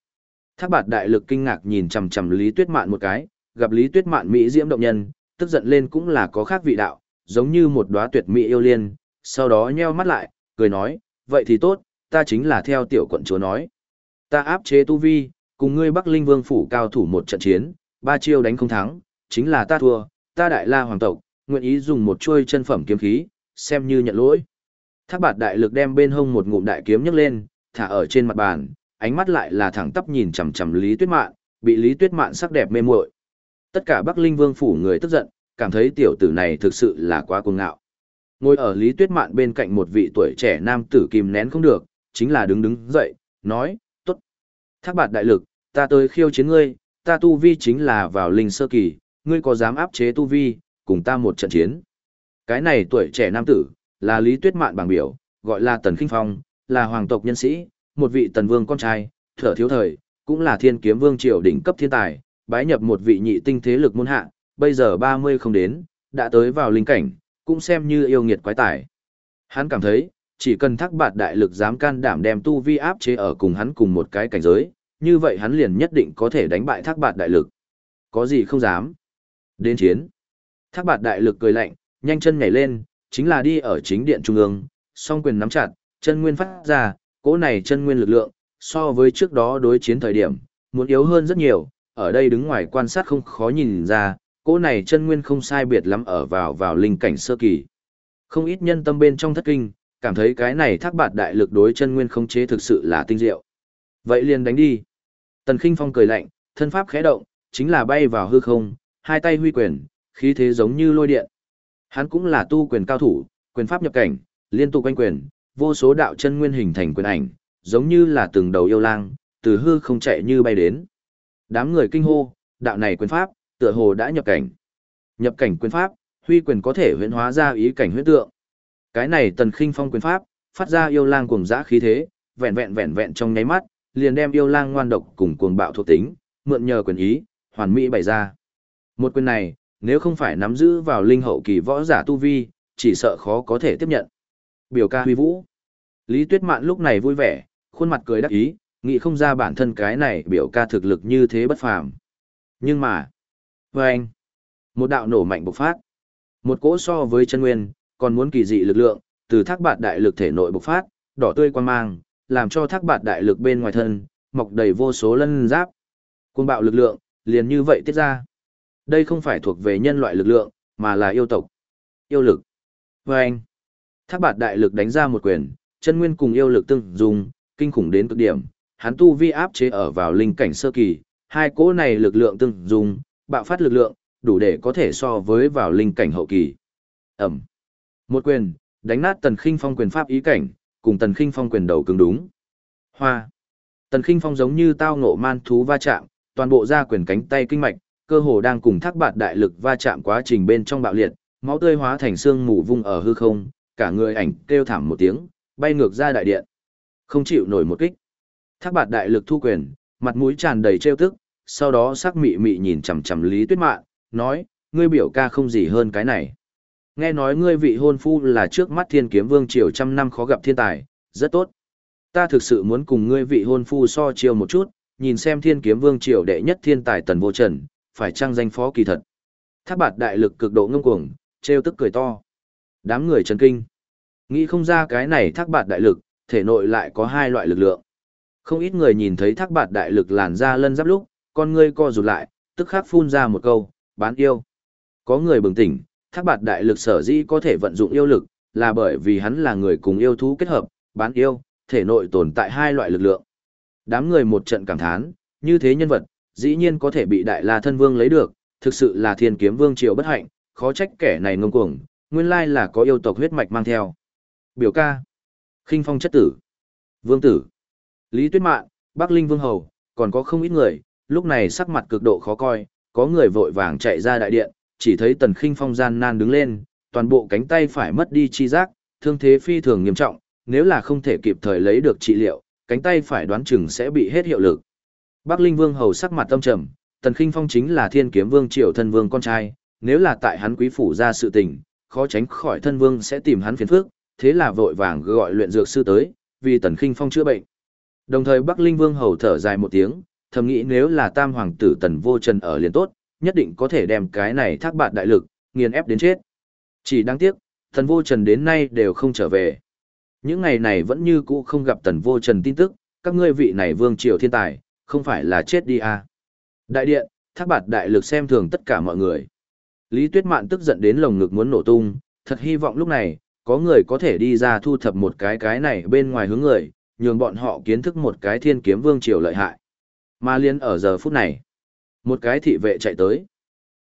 Thác bạt đại lực kinh ngạc nhìn chằm chằm Lý Tuyết Mạn một cái, gặp Lý Tuyết Mạn mỹ diễm động nhân, tức giận lên cũng là có khác vị đạo, giống như một đóa tuyệt mỹ yêu liên, sau đó nheo mắt lại, cười nói, vậy thì tốt, ta chính là theo tiểu quận chúa nói. Ta áp chế tu vi, cùng ngươi Bắc Linh Vương phủ cao thủ một trận chiến, ba chiêu đánh không thắng, chính là ta thua, ta đại la hoàng tộc, nguyện ý dùng một chuôi chân phẩm kiếm khí, xem như nhận lỗi. Thác bạt đại lực đem bên hông một ngụm đại kiếm nhấc lên, thả ở trên mặt bàn, ánh mắt lại là thẳng tắp nhìn chằm chằm Lý Tuyết Mạn, bị Lý Tuyết Mạn sắc đẹp mê muội. Tất cả Bắc Linh Vương phủ người tức giận, cảm thấy tiểu tử này thực sự là quá cuồng ngạo. Ngồi ở Lý Tuyết Mạn bên cạnh một vị tuổi trẻ nam tử kìm nén không được, chính là đứng đứng dậy, nói, tốt. Thác bạt đại lực, ta tới khiêu chiến ngươi, ta tu vi chính là vào linh sơ kỳ, ngươi có dám áp chế tu vi, cùng ta một trận chiến. Cái này tuổi trẻ nam tử, là Lý Tuyết Mạn bảng biểu, gọi là Tần Kinh Phong, là hoàng tộc nhân sĩ, một vị tần vương con trai, thở thiếu thời, cũng là thiên kiếm vương triều đỉnh cấp thiên tài, bái nhập một vị nhị tinh thế lực môn hạ, bây giờ 30 không đến, đã tới vào linh cảnh, cũng xem như yêu nghiệt quái tài. Hắn cảm thấy, chỉ cần thác bạt đại lực dám can đảm đem tu vi áp chế ở cùng hắn cùng một cái cảnh giới, như vậy hắn liền nhất định có thể đánh bại thác bạt đại lực. Có gì không dám. Đến chiến. Thác bạt đại lực cười lạnh, nhanh chân nhảy lên, chính là đi ở chính điện trung ương, song quyền nắm chặt, chân nguyên phát ra, cỗ này chân nguyên lực lượng, so với trước đó đối chiến thời điểm, muốn yếu hơn rất nhiều, ở đây đứng ngoài quan sát không khó nhìn ra, cỗ này chân nguyên không sai biệt lắm ở vào vào linh cảnh sơ kỳ. Không ít nhân tâm bên trong thất kinh, cảm thấy cái này thác bạt đại lực đối chân nguyên không chế thực sự là tinh diệu. Vậy liền đánh đi. Tần Khinh Phong cười lạnh, thân pháp khẽ động, chính là bay vào hư không, hai tay huy quyền, khí thế giống như lôi điện. Hắn cũng là tu quyền cao thủ, quyền pháp nhập cảnh, liên tục quanh quyền, vô số đạo chân nguyên hình thành quyền ảnh, giống như là từng đầu yêu lang, từ hư không chạy như bay đến. Đám người kinh hô, đạo này quyền pháp, tựa hồ đã nhập cảnh. Nhập cảnh quyền pháp, huy quyền có thể huyễn hóa ra ý cảnh huyễn tượng. Cái này tần khinh phong quyền pháp, phát ra yêu lang cuồng dã khí thế, vẹn vẹn vẹn vẹn trong nháy mắt, liền đem yêu lang ngoan độc cùng cuồng bạo thuộc tính, mượn nhờ quyền ý, hoàn mỹ bày ra. Một quyền này, nếu không phải nắm giữ vào linh hậu kỳ võ giả tu vi, chỉ sợ khó có thể tiếp nhận. Biểu ca huy vũ. Lý Tuyết Mạn lúc này vui vẻ, khuôn mặt cười đắc ý, nghĩ không ra bản thân cái này biểu ca thực lực như thế bất phàm. Nhưng mà, với anh, một đạo nổ mạnh bộc phát. Một cỗ so với chân nguyên, còn muốn kỳ dị lực lượng, từ thác bạt đại lực thể nội bộc phát, đỏ tươi quan mang, làm cho thác bạt đại lực bên ngoài thân, mọc đầy vô số lân giáp. Cuồng bạo lực lượng, liền như vậy tiết ra. Đây không phải thuộc về nhân loại lực lượng, mà là yêu tộc. Yêu lực. Và anh, thác bạt đại lực đánh ra một quyền, chân nguyên cùng yêu lực tương dùng, kinh khủng đến cực điểm. Hắn tu vi áp chế ở vào linh cảnh sơ kỳ, hai cỗ này lực lượng tương dùng, bạo phát lực lượng, đủ để có thể so với vào linh cảnh hậu kỳ. Ẩm. Một quyền, đánh nát tần khinh phong quyền pháp ý cảnh, cùng tần khinh phong quyền đầu cứng đúng. Hoa. Tần khinh phong giống như tao ngộ man thú va chạm, toàn bộ ra quyền cánh tay kinh mạch, cơ hồ đang cùng thác bạt đại lực va chạm quá trình bên trong bạo liệt, máu tươi hóa thành xương mù vung ở hư không, cả người ảnh kêu thảm một tiếng, bay ngược ra đại điện. Không chịu nổi một kích. Thác bạt đại lực thu quyền, mặt mũi tràn đầy trêu tức, sau đó sắc mị mị nhìn chằm chằm Lý Tuyết Mạn, nói, ngươi biểu ca không gì hơn cái này. Nghe nói ngươi vị hôn phu là trước mắt thiên kiếm vương triều trăm năm khó gặp thiên tài, rất tốt. Ta thực sự muốn cùng ngươi vị hôn phu so chiều một chút, nhìn xem thiên kiếm vương triều đệ nhất thiên tài tần vô trần, phải trang danh phó kỳ thật. Thác bạt đại lực cực độ ngông cuồng, trêu tức cười to. Đám người chấn kinh. Nghĩ không ra cái này thác bạt đại lực, thể nội lại có hai loại lực lượng. Không ít người nhìn thấy thác bạt đại lực làn ra lân giáp lúc, con ngươi co rụt lại, tức khắc phun ra một câu, bán yêu. Có người bừng tỉnh, thác bạt đại lực sở dĩ có thể vận dụng yêu lực, là bởi vì hắn là người cùng yêu thú kết hợp, bán yêu, thể nội tồn tại hai loại lực lượng. Đám người một trận cảm thán, như thế nhân vật, dĩ nhiên có thể bị đại la thân vương lấy được, thực sự là thiên kiếm vương triều bất hạnh, khó trách kẻ này ngông cuồng, nguyên lai là có yêu tộc huyết mạch mang theo. Biểu ca, khinh phong chất tử, vương tử, lý tuyết mạn, bắc linh vương hầu, còn có không ít người, lúc này sắc mặt cực độ khó coi, có người vội vàng chạy ra đại điện, chỉ thấy tần khinh phong gian nan đứng lên, toàn bộ cánh tay phải mất đi chi giác, thương thế phi thường nghiêm trọng, nếu là không thể kịp thời lấy được trị liệu, cánh tay phải đoán chừng sẽ bị hết hiệu lực. Bắc Linh Vương hầu sắc mặt tâm trầm, Tần Khinh Phong chính là Thiên Kiếm Vương Triều thân vương con trai, nếu là tại hắn quý phủ ra sự tình, khó tránh khỏi thân vương sẽ tìm hắn phiền phức, thế là vội vàng gọi luyện dược sư tới, vì Tần Khinh Phong chữa bệnh. Đồng thời Bắc Linh Vương hầu thở dài một tiếng, thầm nghĩ nếu là Tam hoàng tử Tần Vô Trần ở liền tốt, nhất định có thể đem cái này thác bạt đại lực, nghiền ép đến chết. Chỉ đáng tiếc, thần Vô Trần đến nay đều không trở về. Những ngày này vẫn như cũ không gặp Tần Vô Trần tin tức, các ngươi vị này vương triều thiên tài, không phải là chết đi à. Đại điện, thác bạt đại lực xem thường tất cả mọi người. Lý Tuyết Mạn tức giận đến lồng ngực muốn nổ tung, thật hy vọng lúc này, có người có thể đi ra thu thập một cái cái này bên ngoài hướng người, nhường bọn họ kiến thức một cái thiên kiếm vương triều lợi hại. Mà liên ở giờ phút này, một cái thị vệ chạy tới.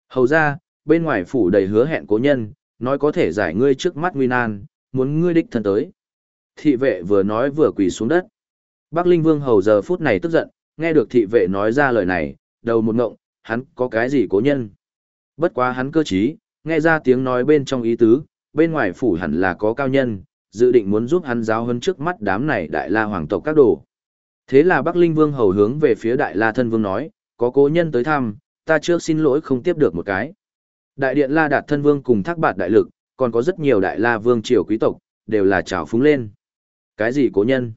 Hầu ra, bên ngoài phủ đầy hứa hẹn cố nhân, nói có thể giải ngươi trước mắt nguy nan, muốn ngươi đích thân tới. Thị vệ vừa nói vừa quỳ xuống đất. Bắc Linh Vương hầu giờ phút này tức giận, nghe được thị vệ nói ra lời này, đầu một ngộng, hắn có cái gì cố nhân. Bất quá hắn cơ trí, nghe ra tiếng nói bên trong ý tứ, bên ngoài phủ hẳn là có cao nhân, dự định muốn giúp hắn giáo hơn trước mắt đám này đại la hoàng tộc các đồ. Thế là Bắc Linh Vương hầu hướng về phía đại la thân vương nói, có cố nhân tới thăm, ta trước xin lỗi không tiếp được một cái. Đại điện la đạt thân vương cùng thác bạt đại lực, còn có rất nhiều đại la vương triều quý tộc, đều là trào phúng lên. Cái gì cố nhân?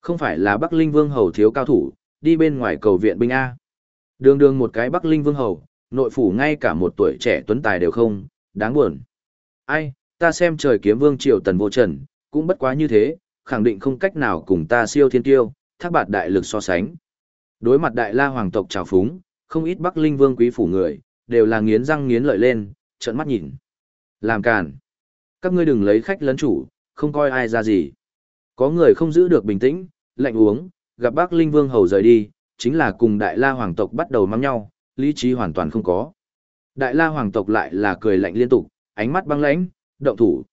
Không phải là Bắc Linh Vương hầu thiếu cao thủ, đi bên ngoài cầu viện binh A. Đường đường một cái Bắc Linh Vương hầu, nội phủ ngay cả một tuổi trẻ tuấn tài đều không, đáng buồn. Ai, ta xem trời kiếm vương triều tần vô trần, cũng bất quá như thế, khẳng định không cách nào cùng ta siêu thiên tiêu, thác bạt đại lực so sánh. Đối mặt đại la hoàng tộc trào phúng, không ít Bắc Linh Vương quý phủ người, đều là nghiến răng nghiến lợi lên, trợn mắt nhìn. Làm càn. Các ngươi đừng lấy khách lấn chủ, không coi ai ra gì. Có người không giữ được bình tĩnh, lạnh uống, gặp bác Linh Vương hầu rời đi, chính là cùng Đại La Hoàng tộc bắt đầu mắng nhau, lý trí hoàn toàn không có. Đại La Hoàng tộc lại là cười lạnh liên tục, ánh mắt băng lãnh, động thủ.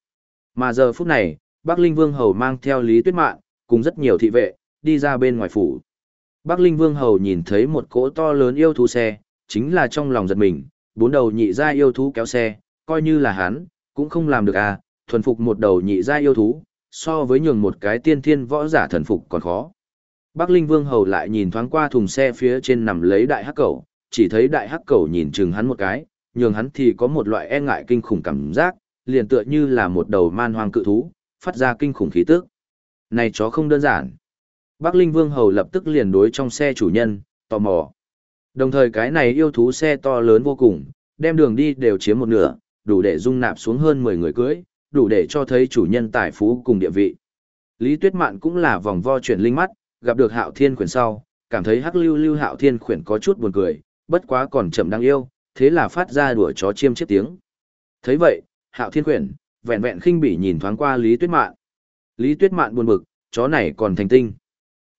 Mà giờ phút này, bác Linh Vương hầu mang theo Lý Tuyết Mạn, cùng rất nhiều thị vệ, đi ra bên ngoài phủ. Bắc Linh Vương hầu nhìn thấy một cỗ to lớn yêu thú xe, chính là trong lòng giật mình, bốn đầu nhị gia yêu thú kéo xe, coi như là hắn, cũng không làm được à, thuần phục một đầu nhị gia yêu thú, so với nhường một cái tiên thiên võ giả thần phục còn khó. Bắc Linh Vương hầu lại nhìn thoáng qua thùng xe phía trên nằm lấy đại hắc cẩu, chỉ thấy đại hắc cẩu nhìn chừng hắn một cái, nhường hắn thì có một loại e ngại kinh khủng cảm giác, liền tựa như là một đầu man hoang cự thú, phát ra kinh khủng khí tức. Này chó không đơn giản. Bắc Linh Vương hầu lập tức liền đối trong xe chủ nhân, tò mò. Đồng thời cái này yêu thú xe to lớn vô cùng, đem đường đi đều chiếm một nửa, đủ để dung nạp xuống hơn 10 người cưới, đủ để cho thấy chủ nhân tài phú cùng địa vị. Lý Tuyết Mạn cũng là vòng vo chuyển linh mắt, gặp được Hạo Thiên Khuyển sau, cảm thấy Hắc Lưu Lưu Hạo Thiên Khuyển có chút buồn cười, bất quá còn chậm đáng yêu, thế là phát ra đùa chó chiêm chiếc tiếng. Thấy vậy, Hạo Thiên Khuyển vẹn vẹn khinh bỉ nhìn thoáng qua Lý Tuyết Mạn. Lý Tuyết Mạn buồn bực, chó này còn thành tinh.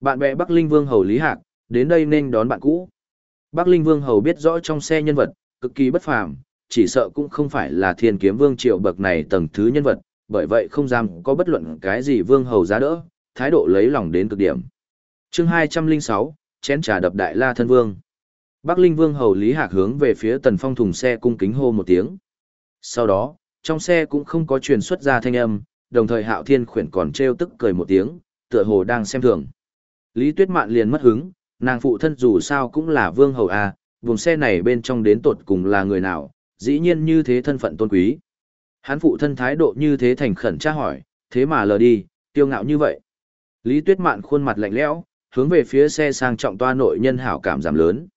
Bạn bè Bắc Linh Vương hầu Lý Hạc, đến đây nên đón bạn cũ. Bắc Linh Vương hầu biết rõ trong xe nhân vật, cực kỳ bất phàm, chỉ sợ cũng không phải là thiên kiếm vương triệu bậc này tầng thứ nhân vật, bởi vậy không dám có bất luận cái gì vương hầu giá đỡ, thái độ lấy lòng đến cực điểm. chương 206, chén trà đập đại la thân vương. Bắc Linh vương hầu Lý Hạc hướng về phía tần phong thùng xe cung kính hô một tiếng. Sau đó, trong xe cũng không có truyền xuất ra thanh âm, đồng thời hạo thiên khuyển còn trêu tức cười một tiếng, tựa hồ đang xem thường. Lý Tuyết Mạn liền mất hứng, nàng phụ thân dù sao cũng là vương hầu a, à, vùng xe này bên trong đến tột cùng là người nào, dĩ nhiên như thế thân phận tôn quý. Hắn phụ thân thái độ như thế thành khẩn tra hỏi, thế mà lờ đi, tiêu ngạo như vậy. Lý Tuyết Mạn khuôn mặt lạnh lẽo, hướng về phía xe sang trọng toa nội nhân hảo cảm giảm lớn.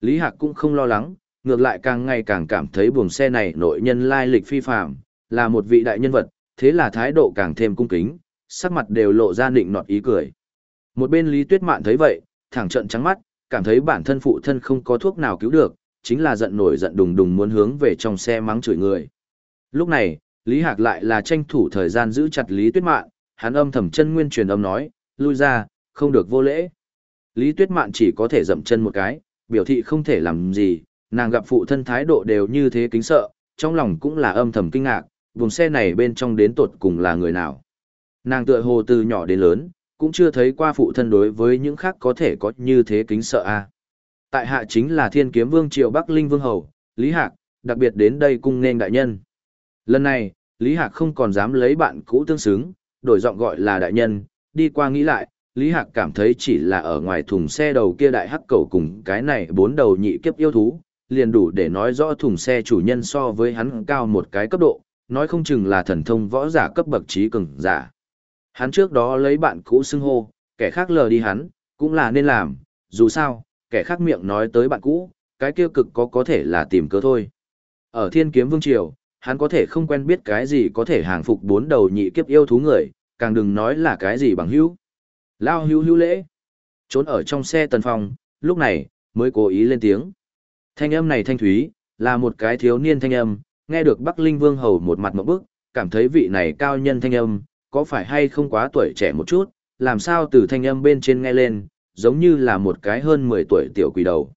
Lý Hạc cũng không lo lắng, ngược lại càng ngày càng cảm thấy buồng xe này nội nhân lai lịch phi phàm, là một vị đại nhân vật, thế là thái độ càng thêm cung kính, sắc mặt đều lộ ra định nọt ý cười. Một bên Lý Tuyết Mạn thấy vậy, thẳng trận trắng mắt, cảm thấy bản thân phụ thân không có thuốc nào cứu được, chính là giận nổi giận đùng đùng muốn hướng về trong xe mắng chửi người. Lúc này, Lý Hạc lại là tranh thủ thời gian giữ chặt Lý Tuyết Mạn, hắn âm thầm chân nguyên truyền âm nói, lui ra, không được vô lễ. Lý Tuyết Mạn chỉ có thể dậm chân một cái, biểu thị không thể làm gì, nàng gặp phụ thân thái độ đều như thế kính sợ, trong lòng cũng là âm thầm kinh ngạc, vùng xe này bên trong đến tột cùng là người nào. Nàng tựa hồ từ nhỏ đến lớn, cũng chưa thấy qua phụ thân đối với những khác có thể có như thế kính sợ a. Tại hạ chính là Thiên Kiếm Vương Triệu Bắc Linh Vương Hầu, Lý Hạc, đặc biệt đến đây cung nên đại nhân. Lần này, Lý Hạc không còn dám lấy bạn cũ tương xứng, đổi giọng gọi là đại nhân, đi qua nghĩ lại, Lý Hạc cảm thấy chỉ là ở ngoài thùng xe đầu kia đại hắc cầu cùng cái này bốn đầu nhị kiếp yêu thú, liền đủ để nói rõ thùng xe chủ nhân so với hắn cao một cái cấp độ, nói không chừng là thần thông võ giả cấp bậc trí cường giả. Hắn trước đó lấy bạn cũ xưng hô, kẻ khác lờ đi hắn, cũng là nên làm, dù sao, kẻ khác miệng nói tới bạn cũ, cái kia cực có có thể là tìm cớ thôi. Ở thiên kiếm vương triều, hắn có thể không quen biết cái gì có thể hàng phục bốn đầu nhị kiếp yêu thú người, càng đừng nói là cái gì bằng hữu. Lao hữu hữu lễ. Trốn ở trong xe tần phong, lúc này, mới cố ý lên tiếng. Thanh âm này thanh thúy, là một cái thiếu niên thanh âm, nghe được Bắc Linh Vương Hầu một mặt một bức, cảm thấy vị này cao nhân thanh âm, có phải hay không quá tuổi trẻ một chút, làm sao từ thanh âm bên trên nghe lên, giống như là một cái hơn 10 tuổi tiểu quỷ đầu.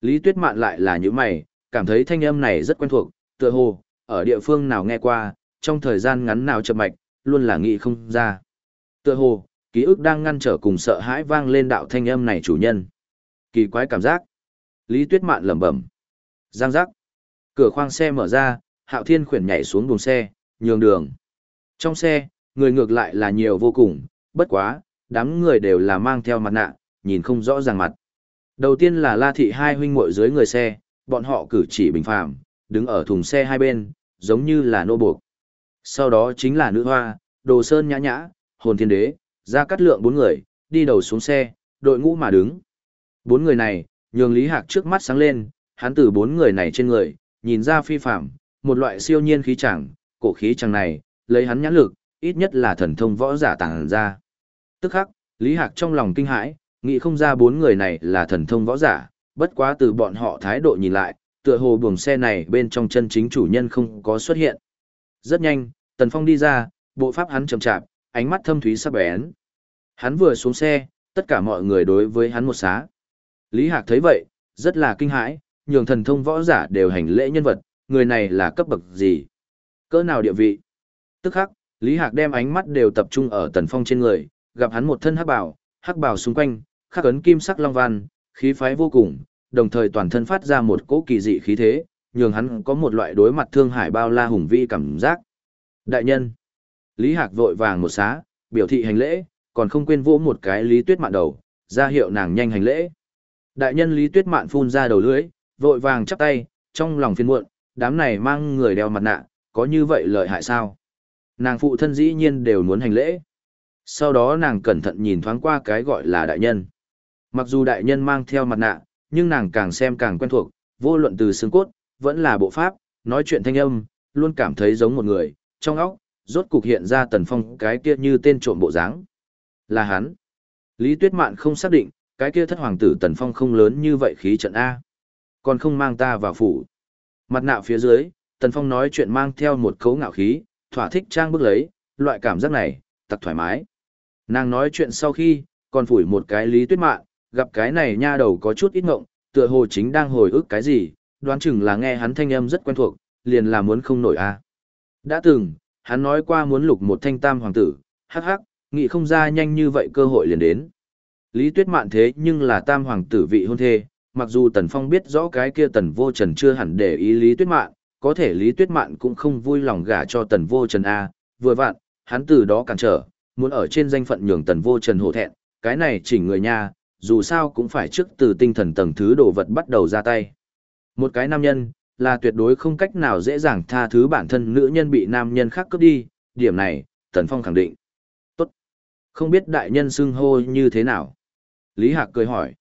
Lý Tuyết Mạn lại là những mày, cảm thấy thanh âm này rất quen thuộc, tựa hồ, ở địa phương nào nghe qua, trong thời gian ngắn nào chậm mạch, luôn là nghĩ không ra. Tựa hồ, ký ức đang ngăn trở cùng sợ hãi vang lên đạo thanh âm này chủ nhân. Kỳ quái cảm giác. Lý Tuyết Mạn lẩm bẩm. Giang giác. Cửa khoang xe mở ra, Hạo Thiên khuyển nhảy xuống buồng xe, nhường đường. Trong xe, người ngược lại là nhiều vô cùng, bất quá, đám người đều là mang theo mặt nạ, nhìn không rõ ràng mặt. Đầu tiên là La Thị hai huynh muội dưới người xe, bọn họ cử chỉ bình phàm, đứng ở thùng xe hai bên, giống như là nô buộc. Sau đó chính là nữ hoa, đồ sơn nhã nhã, hồn thiên đế, ra cắt lượng bốn người, đi đầu xuống xe, đội ngũ mà đứng. Bốn người này, nhường Lý Hạc trước mắt sáng lên, hắn từ bốn người này trên người, nhìn ra phi phạm, một loại siêu nhiên khí chẳng, cổ khí chẳng này, lấy hắn nhãn lực, ít nhất là thần thông võ giả tàng ra. Tức khắc, Lý Hạc trong lòng kinh hãi, nghĩ không ra bốn người này là thần thông võ giả, bất quá từ bọn họ thái độ nhìn lại, tựa hồ buồng xe này bên trong chân chính chủ nhân không có xuất hiện. Rất nhanh, Tần Phong đi ra, bộ pháp hắn chậm chạp, ánh mắt thâm thúy sắc bén. Hắn vừa xuống xe, tất cả mọi người đối với hắn một xá. Lý Hạc thấy vậy, rất là kinh hãi, nhường thần thông võ giả đều hành lễ nhân vật, người này là cấp bậc gì? Cỡ nào địa vị? Tức khắc, Lý Hạc đem ánh mắt đều tập trung ở Tần Phong trên người, gặp hắn một thân hắc bào, hắc bào xung quanh, khắc ấn kim sắc long văn, khí phái vô cùng, đồng thời toàn thân phát ra một cỗ kỳ dị khí thế, nhường hắn có một loại đối mặt thương hải bao la hùng vĩ cảm giác. Đại nhân, Lý Hạc vội vàng một xá, biểu thị hành lễ, còn không quên vỗ một cái Lý Tuyết Mạn đầu, ra hiệu nàng nhanh hành lễ. Đại nhân Lý Tuyết Mạn phun ra đầu lưỡi, vội vàng chắp tay, trong lòng phiền muộn, đám này mang người đeo mặt nạ, có như vậy lợi hại sao? Nàng phụ thân dĩ nhiên đều muốn hành lễ. Sau đó nàng cẩn thận nhìn thoáng qua cái gọi là đại nhân. Mặc dù đại nhân mang theo mặt nạ, nhưng nàng càng xem càng quen thuộc, vô luận từ xương cốt, vẫn là bộ pháp, nói chuyện thanh âm, luôn cảm thấy giống một người, trong óc, rốt cục hiện ra tần phong cái kia như tên trộm bộ dáng. Là hắn. Lý Tuyết Mạn không xác định, cái kia thất hoàng tử tần phong không lớn như vậy khí trận A. Còn không mang ta vào phủ. Mặt nạ phía dưới, tần phong nói chuyện mang theo một cấu ngạo khí, thỏa thích trang bức lấy, loại cảm giác này, tặc thoải mái. Nàng nói chuyện sau khi, còn phủi một cái Lý Tuyết Mạn, gặp cái này nha đầu có chút ít ngộng, tựa hồ chính đang hồi ức cái gì, đoán chừng là nghe hắn thanh âm rất quen thuộc, liền là muốn không nổi a. Đã từng, hắn nói qua muốn lục một thanh tam hoàng tử, hắc hắc, nghĩ không ra nhanh như vậy cơ hội liền đến. Lý Tuyết Mạn thế nhưng là tam hoàng tử vị hôn thê, mặc dù Tần Phong biết rõ cái kia Tần Vô Trần chưa hẳn để ý Lý Tuyết Mạn, có thể Lý Tuyết Mạn cũng không vui lòng gả cho Tần Vô Trần A, vừa vặn, hắn từ đó cản trở, muốn ở trên danh phận nhường Tần Vô Trần hổ thẹn, cái này chỉnh người nha, dù sao cũng phải trước từ tinh thần tầng thứ đồ vật bắt đầu ra tay. Một cái nam nhân, là tuyệt đối không cách nào dễ dàng tha thứ bản thân nữ nhân bị nam nhân khác cướp đi, điểm này, Tần Phong khẳng định. Tốt. Không biết đại nhân xưng hô như thế nào? Lý Hạc cười hỏi.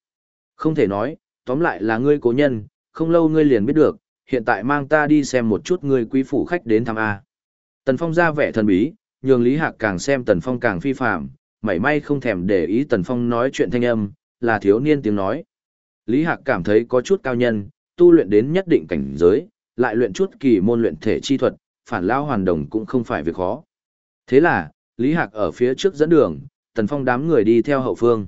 Không thể nói, tóm lại là ngươi cố nhân, không lâu ngươi liền biết được, hiện tại mang ta đi xem một chút ngươi quý phủ khách đến thăm A. Tần Phong ra vẻ thần bí, nhường Lý Hạc càng xem Tần Phong càng phi phạm, mảy may không thèm để ý Tần Phong nói chuyện thanh âm, là thiếu niên tiếng nói. Lý Hạc cảm thấy có chút cao nhân, tu luyện đến nhất định cảnh giới, lại luyện chút kỳ môn luyện thể chi thuật, phản lao hoàn đồng cũng không phải việc khó. Thế là, Lý Hạc ở phía trước dẫn đường, Tần Phong đám người đi theo hậu phương.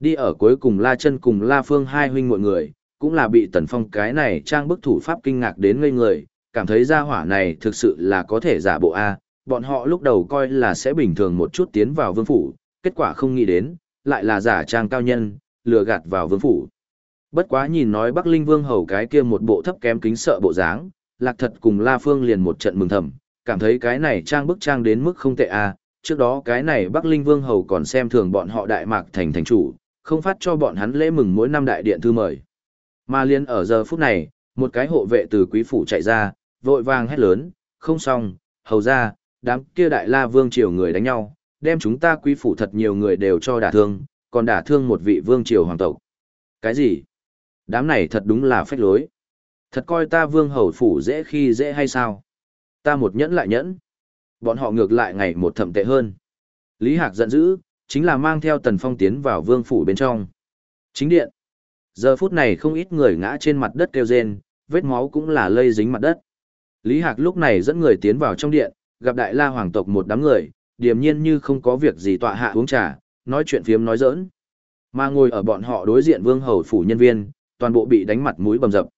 Đi ở cuối cùng La Chân cùng La Phương hai huynh mọi người, cũng là bị Tần Phong cái này trang bức thủ pháp kinh ngạc đến ngây người, cảm thấy gia hỏa này thực sự là có thể giả bộ A, bọn họ lúc đầu coi là sẽ bình thường một chút tiến vào vương phủ, kết quả không nghĩ đến, lại là giả trang cao nhân, lừa gạt vào vương phủ. Bất quá nhìn nói Bắc Linh Vương hầu cái kia một bộ thấp kém kính sợ bộ dáng, Lạc Thật cùng La Phương liền một trận mừng thầm, cảm thấy cái này trang bức trang đến mức không tệ a, trước đó cái này Bắc Linh Vương hầu còn xem thường bọn họ đại mạc thành thành chủ, không phát cho bọn hắn lễ mừng mỗi năm đại điện thư mời. Mà liên ở giờ phút này, một cái hộ vệ từ quý phủ chạy ra, vội vàng hét lớn, không xong, hầu ra, đám kia đại la vương triều người đánh nhau, đem chúng ta quý phủ thật nhiều người đều cho đả thương, còn đả thương một vị vương triều hoàng tộc. Cái gì? Đám này thật đúng là phách lối. Thật coi ta vương hầu phủ dễ khi dễ hay sao? Ta một nhẫn lại nhẫn. Bọn họ ngược lại ngày một thậm tệ hơn. Lý Hạc giận dữ, chính là mang theo tần phong tiến vào vương phủ bên trong. Chính điện. Giờ phút này không ít người ngã trên mặt đất kêu rên, vết máu cũng là lây dính mặt đất. Lý Hạc lúc này dẫn người tiến vào trong điện, gặp đại la hoàng tộc một đám người, điềm nhiên như không có việc gì tọa hạ uống trà, nói chuyện phiếm nói giỡn. Mà ngồi ở bọn họ đối diện vương hầu phủ nhân viên, toàn bộ bị đánh mặt mũi bầm dập.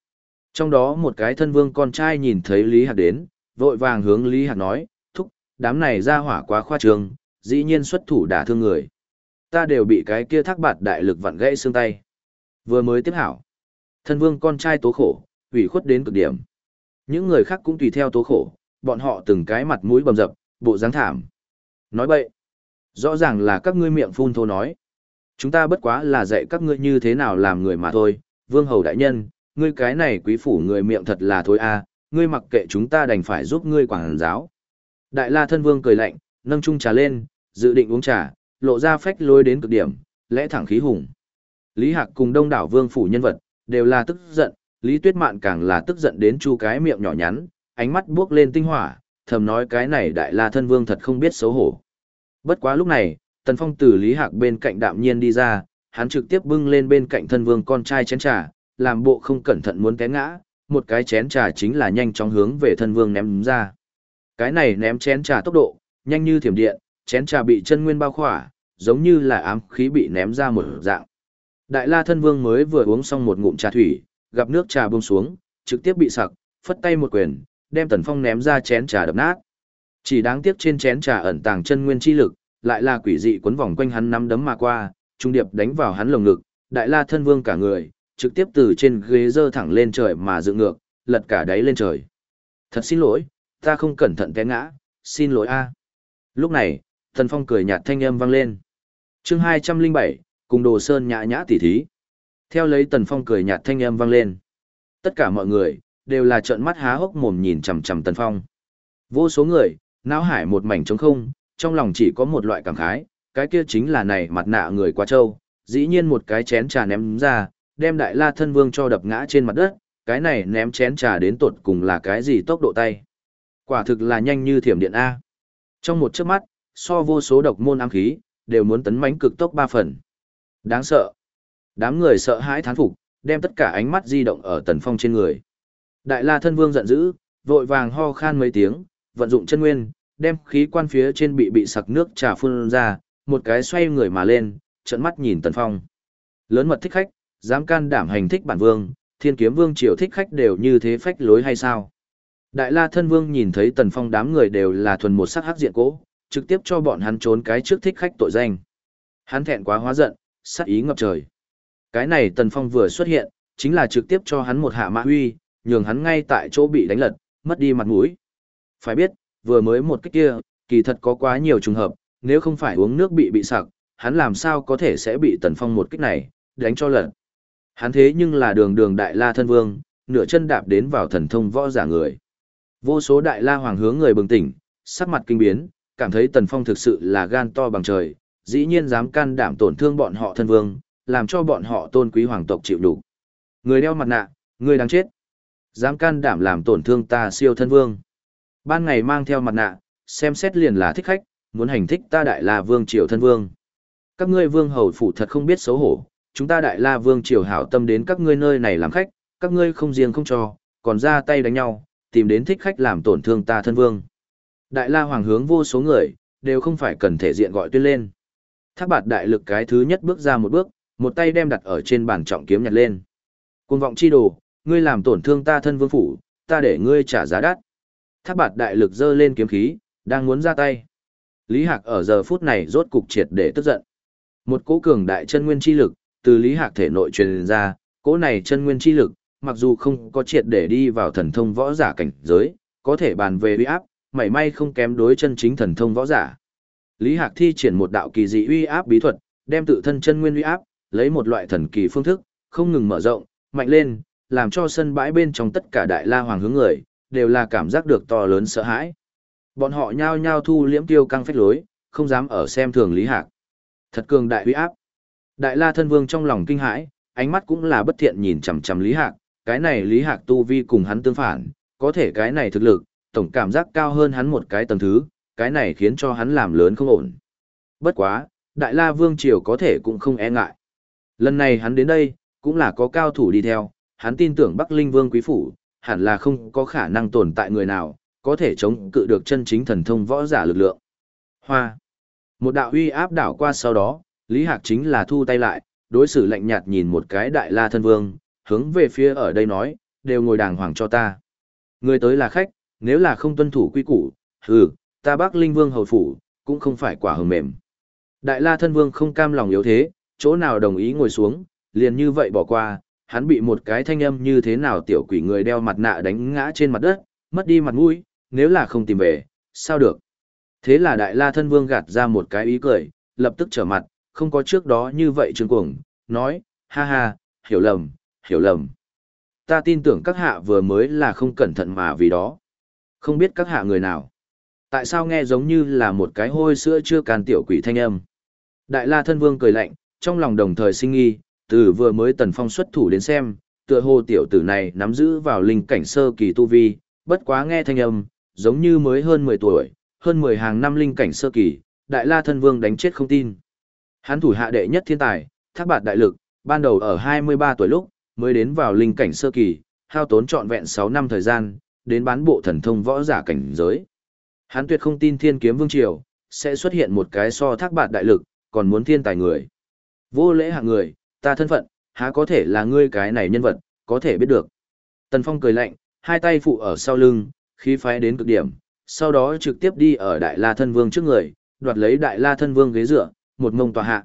Trong đó một cái thân vương con trai nhìn thấy Lý Hạc đến, vội vàng hướng Lý Hạc nói, thúc, đám này ra hỏa quá khoa trương, dĩ nhiên xuất thủ đả thương người. Ta đều bị cái kia thác bạt đại lực vặn gãy xương tay. Vừa mới tiếp hảo. Thân vương con trai tố khổ, ủy khuất đến cực điểm. Những người khác cũng tùy theo tố khổ, bọn họ từng cái mặt mũi bầm dập, bộ dáng thảm. Nói bậy. Rõ ràng là các ngươi miệng phun thô nói. Chúng ta bất quá là dạy các ngươi như thế nào làm người mà thôi. Vương hầu đại nhân, ngươi cái này quý phủ người miệng thật là thôi a, ngươi mặc kệ chúng ta đành phải giúp ngươi quảng giáo. Đại la thân vương cười lạnh, nâng chung trà lên, dự định uống trà, lộ ra phách lối đến cực điểm, lẽ thẳng khí hùng. Lý Hạc cùng đông đảo vương phủ nhân vật, đều là tức giận, Lý Tuyết Mạn càng là tức giận đến chu cái miệng nhỏ nhắn, ánh mắt buốc lên tinh hỏa, thầm nói cái này đại la thân vương thật không biết xấu hổ. Bất quá lúc này, Tần Phong từ Lý Hạc bên cạnh đạm nhiên đi ra, hắn trực tiếp bưng lên bên cạnh thân vương con trai chén trà, làm bộ không cẩn thận muốn té ngã, một cái chén trà chính là nhanh chóng hướng về thân vương ném ra. Cái này ném chén trà tốc độ, nhanh như thiểm điện, chén trà bị chân nguyên bao khỏa, giống như là ám khí bị ném ra một dạng. Đại la thân vương mới vừa uống xong một ngụm trà thủy, gặp nước trà buông xuống, trực tiếp bị sặc, phất tay một quyền, đem tần phong ném ra chén trà đập nát. Chỉ đáng tiếc trên chén trà ẩn tàng chân nguyên chi lực, lại là quỷ dị quấn vòng quanh hắn nắm đấm mà qua, trung điệp đánh vào hắn lồng ngực, đại la thân vương cả người, trực tiếp từ trên ghế dơ thẳng lên trời mà dựng ngược, lật cả đáy lên trời. Thật xin lỗi, ta không cẩn thận té ngã, xin lỗi a. Lúc này, Tần Phong cười nhạt thanh âm vang lên. Chương 207, cùng Đồ Sơn nhã nhã tỉ thí. Theo lấy Tần Phong cười nhạt thanh âm vang lên. Tất cả mọi người đều là trợn mắt há hốc mồm nhìn chằm chằm Tần Phong. Vô số người, não hải một mảnh trống không, trong lòng chỉ có một loại cảm khái, cái kia chính là này mặt nạ người quá trâu, dĩ nhiên một cái chén trà ném ra, đem đại la thân vương cho đập ngã trên mặt đất, cái này ném chén trà đến tột cùng là cái gì tốc độ tay. Quả thực là nhanh như thiểm điện A. Trong một chớp mắt, so vô số độc môn ám khí, đều muốn tấn mãnh cực tốc ba phần. Đáng sợ. Đám người sợ hãi thán phục, đem tất cả ánh mắt di động ở tần phong trên người. Đại la thân vương giận dữ, vội vàng ho khan mấy tiếng, vận dụng chân nguyên, đem khí quan phía trên bị bị sặc nước trà phun ra, một cái xoay người mà lên, trận mắt nhìn tần phong. Lớn mật thích khách, dám can đảm hành thích bản vương, thiên kiếm vương triều thích khách đều như thế phách lối hay sao? Đại la thân vương nhìn thấy tần phong đám người đều là thuần một sắc hắc diện cố, trực tiếp cho bọn hắn trốn cái trước thích khách tội danh. Hắn thẹn quá hóa giận, sát ý ngập trời. Cái này tần phong vừa xuất hiện, chính là trực tiếp cho hắn một hạ mã huy, nhường hắn ngay tại chỗ bị đánh lật, mất đi mặt mũi. Phải biết, vừa mới một cái kia, kỳ thật có quá nhiều trùng hợp, nếu không phải uống nước bị bị sặc, hắn làm sao có thể sẽ bị tần phong một kích này, đánh cho lật. Hắn thế nhưng là đường đường đại la thân vương, nửa chân đạp đến vào thần thông võ giả người. Vô số đại la hoàng hướng người bừng tỉnh, sắc mặt kinh biến, cảm thấy tần phong thực sự là gan to bằng trời, dĩ nhiên dám can đảm tổn thương bọn họ thân vương, làm cho bọn họ tôn quý hoàng tộc chịu đủ. Người đeo mặt nạ, người đáng chết. Dám can đảm làm tổn thương ta siêu thân vương. Ban ngày mang theo mặt nạ, xem xét liền là thích khách, muốn hành thích ta đại la vương triều thân vương. Các ngươi vương hầu phủ thật không biết xấu hổ, chúng ta đại la vương triều hảo tâm đến các ngươi nơi này làm khách, các ngươi không riêng không cho, còn ra tay đánh nhau, tìm đến thích khách làm tổn thương ta thân vương. Đại la hoàng hướng vô số người, đều không phải cần thể diện gọi tuyên lên. Thác bạt đại lực cái thứ nhất bước ra một bước, một tay đem đặt ở trên bàn trọng kiếm nhặt lên. Cuồng vọng chi đồ, ngươi làm tổn thương ta thân vương phủ, ta để ngươi trả giá đắt. Thác bạt đại lực giơ lên kiếm khí, đang muốn ra tay. Lý Hạc ở giờ phút này rốt cục triệt để tức giận. Một cỗ cường đại chân nguyên chi lực, từ Lý Hạc thể nội truyền ra, cỗ này chân nguyên chi lực, mặc dù không có triệt để đi vào thần thông võ giả cảnh giới, có thể bàn về uy áp, mảy may không kém đối chân chính thần thông võ giả. Lý Hạc thi triển một đạo kỳ dị uy áp bí thuật, đem tự thân chân nguyên uy áp, lấy một loại thần kỳ phương thức, không ngừng mở rộng, mạnh lên, làm cho sân bãi bên trong tất cả đại la hoàng hướng người, đều là cảm giác được to lớn sợ hãi. Bọn họ nhao nhao thu liễm tiêu căng phách lối, không dám ở xem thường Lý Hạc. Thật cường đại uy áp. Đại La thân vương trong lòng kinh hãi, ánh mắt cũng là bất thiện nhìn chằm chằm Lý Hạc, cái này Lý Hạc tu vi cùng hắn tương phản, có thể cái này thực lực, tổng cảm giác cao hơn hắn một cái tầng thứ, cái này khiến cho hắn làm lớn không ổn. Bất quá, Đại La Vương Triều có thể cũng không e ngại. Lần này hắn đến đây, cũng là có cao thủ đi theo, hắn tin tưởng Bắc Linh Vương Quý Phủ, hẳn là không có khả năng tồn tại người nào, có thể chống cự được chân chính thần thông võ giả lực lượng. Hoa. Một đạo uy áp đảo qua sau đó, Lý Hạc chính là thu tay lại, đối xử lạnh nhạt nhìn một cái đại la thân vương, hướng về phía ở đây nói, đều ngồi đàng hoàng cho ta. Người tới là khách, nếu là không tuân thủ quy củ, hừ, ta bác linh vương hầu phủ, cũng không phải quả hừng mềm. Đại la thân vương không cam lòng yếu thế, chỗ nào đồng ý ngồi xuống, liền như vậy bỏ qua, hắn bị một cái thanh âm như thế nào tiểu quỷ người đeo mặt nạ đánh ngã trên mặt đất, mất đi mặt mũi, nếu là không tìm về, sao được. Thế là đại la thân vương gạt ra một cái ý cười, lập tức trở mặt, không có trước đó như vậy trương cuồng, nói, ha ha, hiểu lầm, hiểu lầm. Ta tin tưởng các hạ vừa mới là không cẩn thận mà vì đó. Không biết các hạ người nào. Tại sao nghe giống như là một cái hôi sữa chưa can tiểu quỷ thanh âm. Đại la thân vương cười lạnh, trong lòng đồng thời sinh nghi, từ vừa mới tần phong xuất thủ đến xem, tựa hồ tiểu tử này nắm giữ vào linh cảnh sơ kỳ tu vi, bất quá nghe thanh âm, giống như mới hơn 10 tuổi, hơn 10 hàng năm linh cảnh sơ kỳ, đại la thân vương đánh chết không tin. Hắn thủ hạ đệ nhất thiên tài, thác bạt đại lực, ban đầu ở 23 tuổi lúc, mới đến vào linh cảnh sơ kỳ, hao tốn trọn vẹn 6 năm thời gian, đến bán bộ thần thông võ giả cảnh giới. Hắn tuyệt không tin thiên kiếm vương triều, sẽ xuất hiện một cái so thác bạt đại lực, còn muốn thiên tài người. Vô lễ hạng người, ta thân phận, há có thể là ngươi cái này nhân vật, có thể biết được. Tần Phong cười lạnh, hai tay phụ ở sau lưng, khí phái đến cực điểm, sau đó trực tiếp đi ở Đại La Thân Vương trước người, đoạt lấy Đại La Thân Vương ghế dựa, một mông tòa hạ.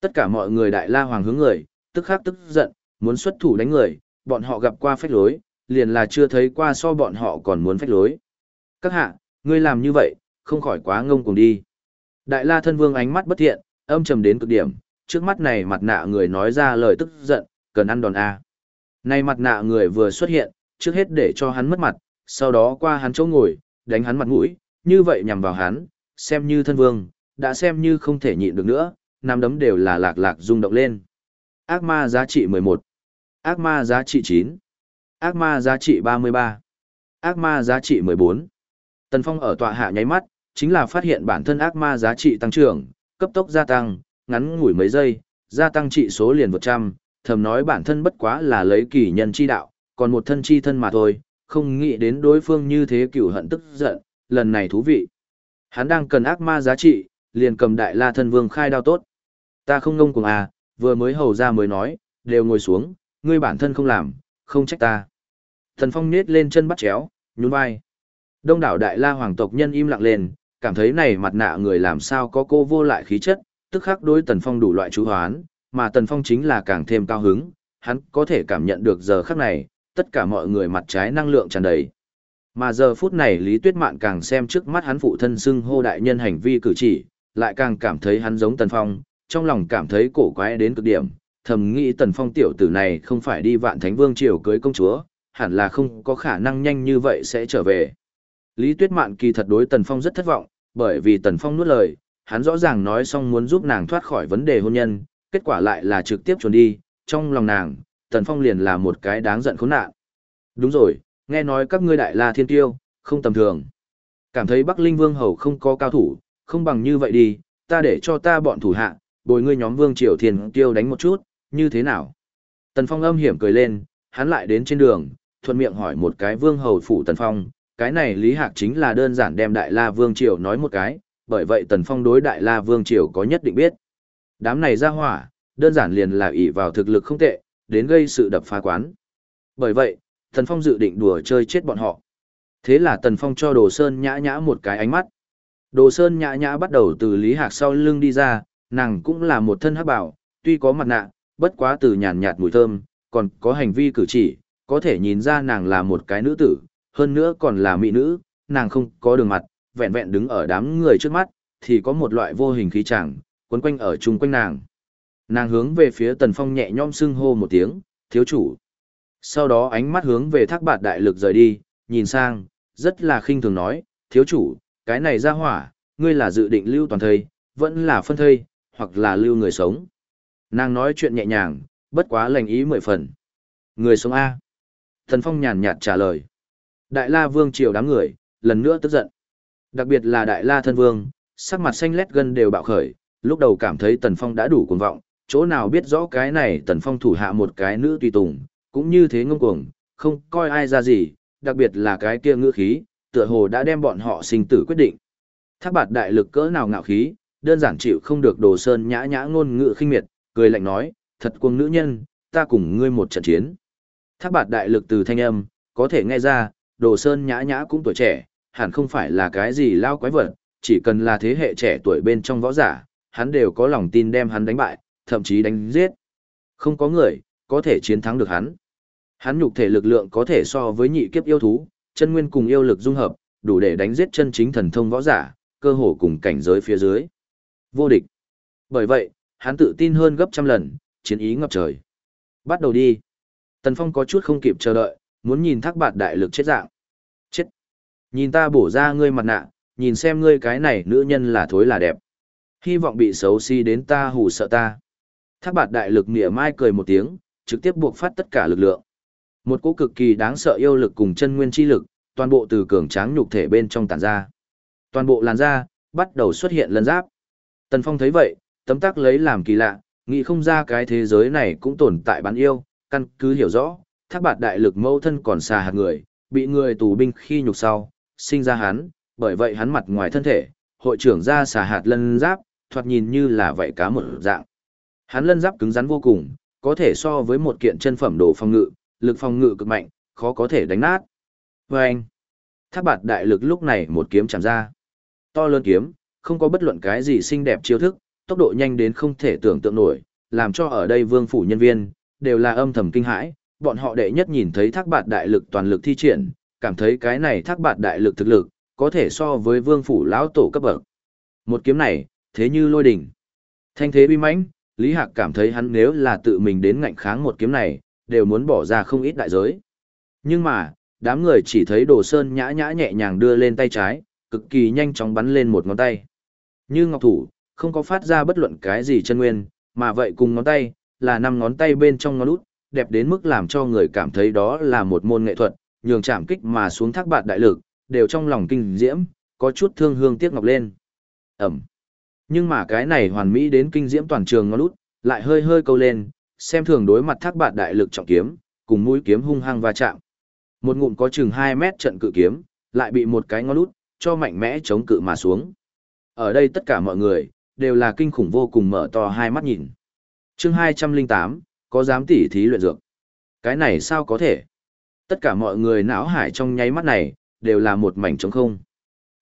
Tất cả mọi người Đại La Hoàng hướng người, tức khắc tức giận, muốn xuất thủ đánh người, bọn họ gặp qua phách lối, liền là chưa thấy qua so bọn họ còn muốn phách lối. Các hạ, ngươi làm như vậy, không khỏi quá ngông cuồng đi. Đại La Thân Vương ánh mắt bất thiện, âm trầm đến cực điểm, trước mắt này mặt nạ người nói ra lời tức giận, cần ăn đòn A. Này mặt nạ người vừa xuất hiện, trước hết để cho hắn mất mặt, sau đó qua hắn chỗ ngồi, đánh hắn mặt mũi, như vậy nhằm vào hắn, xem như thân vương, đã xem như không thể nhịn được nữa, nắm đấm đều là lạc lạc rung động lên. Ác ma giá trị 11, ác ma giá trị 9, ác ma giá trị 33, ác ma giá trị 14. Tần Phong ở tọa hạ nháy mắt, chính là phát hiện bản thân ác ma giá trị tăng trưởng, cấp tốc gia tăng, ngắn ngủi mấy giây, gia tăng trị số liền vượt trăm, thầm nói bản thân bất quá là lấy kỳ nhân chi đạo, còn một thân chi thân mà thôi, không nghĩ đến đối phương như thế cửu hận tức giận, lần này thú vị. Hắn đang cần ác ma giá trị, liền cầm đại la thân vương khai đao tốt. Ta không ngông cùng à, vừa mới hầu ra mới nói, đều ngồi xuống, ngươi bản thân không làm, không trách ta. Thần phong nết lên chân bắt chéo, nhún vai. Đông đảo đại la hoàng tộc nhân im lặng lên, cảm thấy này mặt nạ người làm sao có cô vô lại khí chất, tức khắc đối tần phong đủ loại chú hoán, mà tần phong chính là càng thêm cao hứng, hắn có thể cảm nhận được giờ khắc này, tất cả mọi người mặt trái năng lượng tràn đầy. Mà giờ phút này Lý Tuyết Mạn càng xem trước mắt hắn phụ thân xưng hô đại nhân hành vi cử chỉ, lại càng cảm thấy hắn giống Tần Phong, trong lòng cảm thấy cổ quái đến cực điểm, thầm nghĩ Tần Phong tiểu tử này không phải đi vạn thánh vương triều cưới công chúa, hẳn là không có khả năng nhanh như vậy sẽ trở về. Lý Tuyết Mạn kỳ thật đối Tần Phong rất thất vọng, bởi vì Tần Phong nuốt lời, hắn rõ ràng nói xong muốn giúp nàng thoát khỏi vấn đề hôn nhân, kết quả lại là trực tiếp trốn đi, trong lòng nàng, Tần Phong liền là một cái đáng giận khốn nạn. Đúng rồi, nghe nói các ngươi đại la thiên tiêu, không tầm thường. Cảm thấy Bắc Linh Vương Hầu không có cao thủ, không bằng như vậy đi, ta để cho ta bọn thủ hạ, bồi ngươi nhóm Vương Triều Thiên tiêu đánh một chút, như thế nào? Tần Phong âm hiểm cười lên, hắn lại đến trên đường, thuận miệng hỏi một cái vương hầu phủ Tần Phong, cái này Lý Hạc chính là đơn giản đem Đại La Vương Triều nói một cái, bởi vậy Tần Phong đối Đại La Vương Triều có nhất định biết. Đám này ra hỏa, đơn giản liền là ỷ vào thực lực không tệ, đến gây sự đập phá quán. Bởi vậy, Tần Phong dự định đùa chơi chết bọn họ. Thế là Tần Phong cho Đồ Sơn nhã nhã một cái ánh mắt. Đồ Sơn nhã nhã bắt đầu từ Lý Hạc sau lưng đi ra, nàng cũng là một thân hắc bảo, tuy có mặt nạ, bất quá từ nhàn nhạt mùi thơm, còn có hành vi cử chỉ, có thể nhìn ra nàng là một cái nữ tử, hơn nữa còn là mỹ nữ, nàng không có đường mặt, vẹn vẹn đứng ở đám người trước mắt, thì có một loại vô hình khí chẳng, quấn quanh ở chung quanh nàng. Nàng hướng về phía Tần Phong nhẹ nhõm xưng hô một tiếng, thiếu chủ. Sau đó ánh mắt hướng về thác bạt đại lực rời đi, nhìn sang, rất là khinh thường nói, thiếu chủ, cái này ra hỏa, ngươi là dự định lưu toàn thây, vẫn là phân thây, hoặc là lưu người sống. Nàng nói chuyện nhẹ nhàng, bất quá lành ý mười phần. Người sống A. Thần Phong nhàn nhạt trả lời. Đại La Vương triều đám người, lần nữa tức giận. Đặc biệt là Đại La Thân Vương, sắc mặt xanh lét gân đều bạo khởi, lúc đầu cảm thấy Tần Phong đã đủ cuồng vọng, chỗ nào biết rõ cái này Tần Phong thủ hạ một cái nữ tùy tùng, cũng như thế ngông cuồng, không coi ai ra gì, đặc biệt là cái kia ngữ khí, tựa hồ đã đem bọn họ sinh tử quyết định. Thác bạt đại lực cỡ nào ngạo khí, đơn giản chịu không được đồ sơn nhã nhã ngôn ngữ khinh miệt, cười lạnh nói, thật cuồng nữ nhân, ta cùng ngươi một trận chiến. Thác bạt đại lực từ thanh âm, có thể nghe ra, đồ sơn nhã nhã cũng tuổi trẻ, hẳn không phải là cái gì lao quái vật, chỉ cần là thế hệ trẻ tuổi bên trong võ giả, hắn đều có lòng tin đem hắn đánh bại, thậm chí đánh giết. Không có người, có thể chiến thắng được hắn. Hắn nhục thể lực lượng có thể so với nhị kiếp yêu thú, chân nguyên cùng yêu lực dung hợp, đủ để đánh giết chân chính thần thông võ giả, cơ hồ cùng cảnh giới phía dưới. Vô địch. Bởi vậy, hắn tự tin hơn gấp trăm lần, chiến ý ngập trời. Bắt đầu đi. Tần Phong có chút không kịp chờ đợi, muốn nhìn thác bạt đại lực chết dạng. Nhìn ta bổ ra ngươi mặt nạ, nhìn xem ngươi cái này nữ nhân là thối là đẹp. Hy vọng bị xấu xí si đến ta hù sợ ta. Thác bạt đại lực mỉa mai cười một tiếng, trực tiếp buộc phát tất cả lực lượng. Một cỗ cực kỳ đáng sợ yêu lực cùng chân nguyên chi lực, toàn bộ từ cường tráng nhục thể bên trong tản ra. Toàn bộ làn da, bắt đầu xuất hiện lân giáp. Tần Phong thấy vậy, tấm tắc lấy làm kỳ lạ, nghĩ không ra cái thế giới này cũng tồn tại bán yêu, căn cứ hiểu rõ, thác bạt đại lực mâu thân còn xà hạt người, bị người tù binh khi nhục sau, sinh ra hắn, bởi vậy hắn mặt ngoài thân thể, hội trưởng ra xà hạt lân giáp, thoạt nhìn như là vậy cá một dạng. Hắn lân giáp cứng rắn vô cùng, có thể so với một kiện chân phẩm đồ phòng ngự, lực phòng ngự cực mạnh, khó có thể đánh nát. Và anh, thác bạt đại lực lúc này một kiếm chạm ra. To lớn kiếm, không có bất luận cái gì xinh đẹp chiêu thức, tốc độ nhanh đến không thể tưởng tượng nổi, làm cho ở đây vương phủ nhân viên, đều là âm thầm kinh hãi, bọn họ đệ nhất nhìn thấy thác bạt đại lực toàn lực thi triển, cảm thấy cái này thác bạt đại lực thực lực, có thể so với vương phủ lão tổ cấp bậc. Một kiếm này, thế như lôi đỉnh. Thanh thế bi mãnh, Lý Hạc cảm thấy hắn nếu là tự mình đến ngạnh kháng một kiếm này, đều muốn bỏ ra không ít đại giới. Nhưng mà, đám người chỉ thấy Đồ Sơn nhã nhã nhẹ nhàng đưa lên tay trái, cực kỳ nhanh chóng bắn lên một ngón tay. Như ngọc thủ, không có phát ra bất luận cái gì chân nguyên, mà vậy cùng ngón tay, là năm ngón tay bên trong ngón út, đẹp đến mức làm cho người cảm thấy đó là một môn nghệ thuật, nhường chạm kích mà xuống thác bạt đại lực, đều trong lòng kinh diễm, có chút thương hương tiếc ngọc lên. Ẩm. Nhưng mà cái này hoàn mỹ đến kinh diễm toàn trường ngón út, lại hơi hơi câu lên, xem thường đối mặt thác bạt đại lực trọng kiếm, cùng mũi kiếm hung hăng va chạm. Một ngụm có chừng 2 mét trận cự kiếm, lại bị một cái ngón út, cho mạnh mẽ chống cự mà xuống. Ở đây tất cả mọi người, đều là kinh khủng vô cùng mở to hai mắt nhìn. chương 208, có dám tỉ thí luyện dược. Cái này sao có thể? Tất cả mọi người não hải trong nháy mắt này, đều là một mảnh trống không.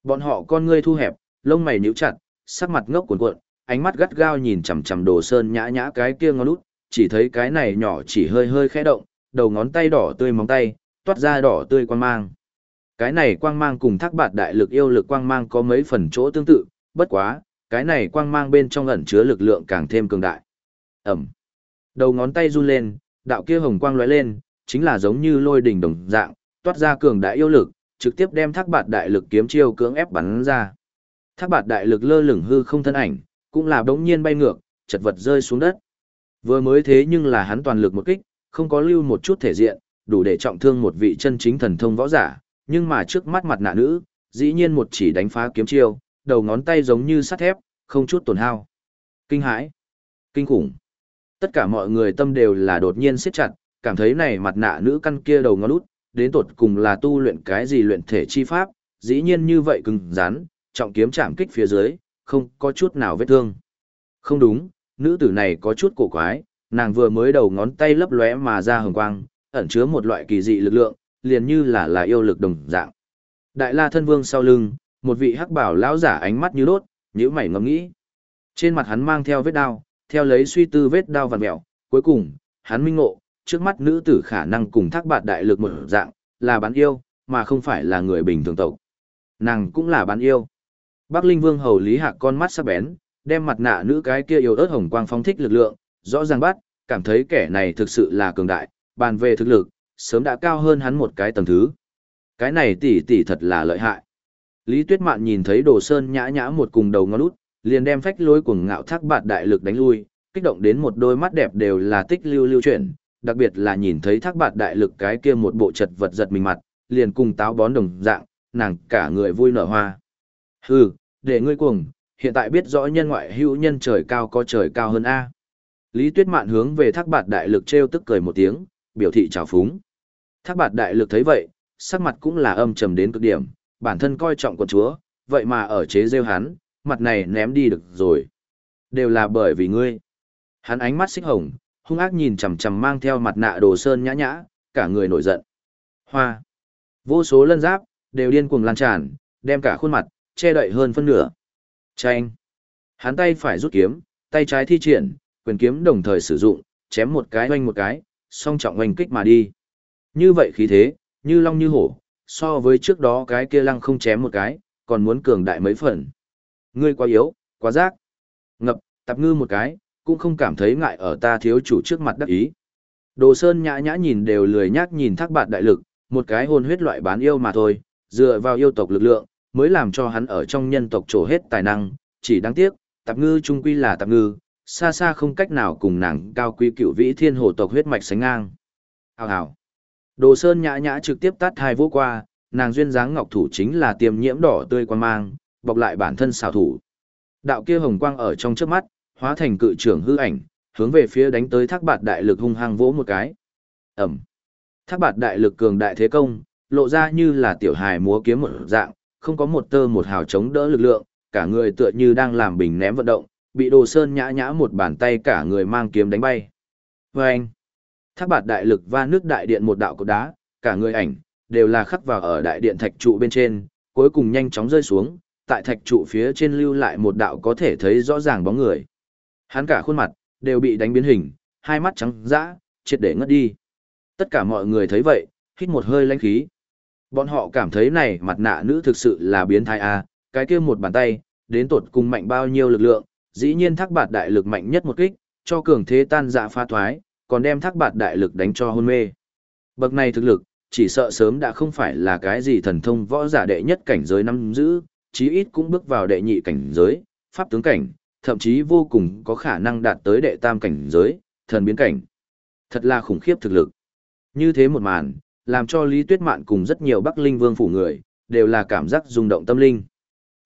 Bọn họ con ngươi thu hẹp, lông mày nhíu chặt, sắc mặt ngốc cuộn cuộn, ánh mắt gắt gao nhìn chằm chằm đồ sơn nhã nhã cái kia ngón út, chỉ thấy cái này nhỏ chỉ hơi hơi khẽ động, đầu ngón tay đỏ tươi móng tay, toát ra đỏ tươi quang mang. Cái này quang mang cùng thác bạt đại lực yêu lực quang mang có mấy phần chỗ tương tự, bất quá, cái này quang mang bên trong ẩn chứa lực lượng càng thêm cường đại. Ẩm. Đầu ngón tay run lên, đạo kia hồng quang lóe lên, chính là giống như lôi đỉnh đồng dạng, toát ra cường đại yêu lực, trực tiếp đem thác bạt đại lực kiếm chiêu cưỡng ép bắn ra. Thác bạt đại lực lơ lửng hư không thân ảnh, cũng là đống nhiên bay ngược, chật vật rơi xuống đất. Vừa mới thế nhưng là hắn toàn lực một kích, không có lưu một chút thể diện, đủ để trọng thương một vị chân chính thần thông võ giả, nhưng mà trước mắt mặt nạ nữ, dĩ nhiên một chỉ đánh phá kiếm chiêu, đầu ngón tay giống như sắt thép, không chút tổn hao. Kinh hãi, kinh khủng. Tất cả mọi người tâm đều là đột nhiên siết chặt, cảm thấy này mặt nạ nữ căn kia đầu ngón út, đến tột cùng là tu luyện cái gì luyện thể chi pháp, dĩ nhiên như vậy cứng rắn, trọng kiếm chạm kích phía dưới, không có chút nào vết thương. Không đúng, nữ tử này có chút cổ quái, nàng vừa mới đầu ngón tay lấp lóe mà ra hồng quang, ẩn chứa một loại kỳ dị lực lượng, liền như là là yêu lực đồng dạng. Đại La thân vương sau lưng, một vị hắc bảo lão giả ánh mắt như đốt, nhíu mày ngẫm nghĩ. Trên mặt hắn mang theo vết đao, theo lấy suy tư vết đao vằn mèo, cuối cùng, hắn minh ngộ, trước mắt nữ tử khả năng cùng thác bạt đại lực một dạng, là bán yêu, mà không phải là người bình thường tộc. Nàng cũng là bán yêu. Bắc Linh Vương hầu Lý Hạc con mắt sắc bén, đem mặt nạ nữ cái kia yêu ớt hồng quang phóng thích lực lượng, rõ ràng bắt, cảm thấy kẻ này thực sự là cường đại, bàn về thực lực, sớm đã cao hơn hắn một cái tầng thứ. Cái này tỷ tỷ thật là lợi hại. Lý Tuyết Mạn nhìn thấy Đồ Sơn nhã nhã một cùng đầu ngón út, liền đem phách lối cuồng ngạo thác bạt đại lực đánh lui, kích động đến một đôi mắt đẹp đều là tích lưu lưu chuyển, đặc biệt là nhìn thấy thác bạt đại lực cái kia một bộ chật vật giật mình mặt, liền cùng táo bón đồng dạng, nàng cả người vui nở hoa. Hừ, để ngươi cuồng, hiện tại biết rõ nhân ngoại hữu nhân trời cao có trời cao hơn A. Lý Tuyết Mạn hướng về thác bạt đại lực treo tức cười một tiếng, biểu thị trào phúng. Thác bạt đại lực thấy vậy, sắc mặt cũng là âm trầm đến cực điểm, bản thân coi trọng quận chúa, vậy mà ở chế rêu hắn, mặt này ném đi được rồi. Đều là bởi vì ngươi. Hắn ánh mắt xích hồng, hung ác nhìn chằm chằm mang theo mặt nạ đồ sơn nhã nhã, cả người nổi giận. Hoa. Vô số lân giáp, đều điên cuồng lan tràn, đem cả khuôn mặt, che đậy hơn phân nửa. Chanh. Hắn tay phải rút kiếm, tay trái thi triển, quyền kiếm đồng thời sử dụng, chém một cái oanh một cái, song trọng oanh kích mà đi. Như vậy khí thế, như long như hổ, so với trước đó cái kia lăng không chém một cái, còn muốn cường đại mấy phần. Ngươi quá yếu, quá rác. Ngập, tập ngư một cái, cũng không cảm thấy ngại ở ta thiếu chủ trước mặt đắc ý. Đồ Sơn nhã nhã nhìn đều lười nhác nhìn thác bạt đại lực, một cái hồn huyết loại bán yêu mà thôi, dựa vào yêu tộc lực lượng, mới làm cho hắn ở trong nhân tộc trổ hết tài năng, chỉ đáng tiếc, tạp ngư trung quy là tạp ngư, xa xa không cách nào cùng nàng cao quý cựu vĩ thiên hồ tộc huyết mạch sánh ngang. Hào hào. Đồ Sơn nhã nhã trực tiếp tát hai vô qua, nàng duyên dáng ngọc thủ chính là tiềm nhiễm đỏ tươi quan mang, bọc lại bản thân xảo thủ. Đạo kia hồng quang ở trong trước mắt, hóa thành cự trưởng hư ảnh, hướng về phía đánh tới thác bạt đại lực hung hăng vỗ một cái. Ẩm. Thác bạt đại lực cường đại thế công, lộ ra như là tiểu hài múa kiếm một dạng, không có một tơ một hào chống đỡ lực lượng, cả người tựa như đang làm bình ném vận động, bị đồ sơn nhã nhã một bàn tay cả người mang kiếm đánh bay. Và anh, thác bạt đại lực va nước đại điện một đạo cột đá, cả người ảnh, đều là khắc vào ở đại điện thạch trụ bên trên, cuối cùng nhanh chóng rơi xuống, tại thạch trụ phía trên lưu lại một đạo có thể thấy rõ ràng bóng người. Hắn cả khuôn mặt, đều bị đánh biến hình, hai mắt trắng dã, triệt để ngất đi. Tất cả mọi người thấy vậy, hít một hơi lãnh khí. Bọn họ cảm thấy này mặt nạ nữ thực sự là biến thái a, cái kia một bàn tay, đến tột cùng mạnh bao nhiêu lực lượng, dĩ nhiên thác bạt đại lực mạnh nhất một kích, cho cường thế tan dạ pha thoái, còn đem thác bạt đại lực đánh cho hôn mê. Bậc này thực lực, chỉ sợ sớm đã không phải là cái gì thần thông võ giả đệ nhất cảnh giới năm giữ, chí ít cũng bước vào đệ nhị cảnh giới, pháp tướng cảnh, thậm chí vô cùng có khả năng đạt tới đệ tam cảnh giới, thần biến cảnh. Thật là khủng khiếp thực lực. Như thế một màn, làm cho Lý Tuyết Mạn cùng rất nhiều Bắc Linh Vương phủ người, đều là cảm giác rung động tâm linh.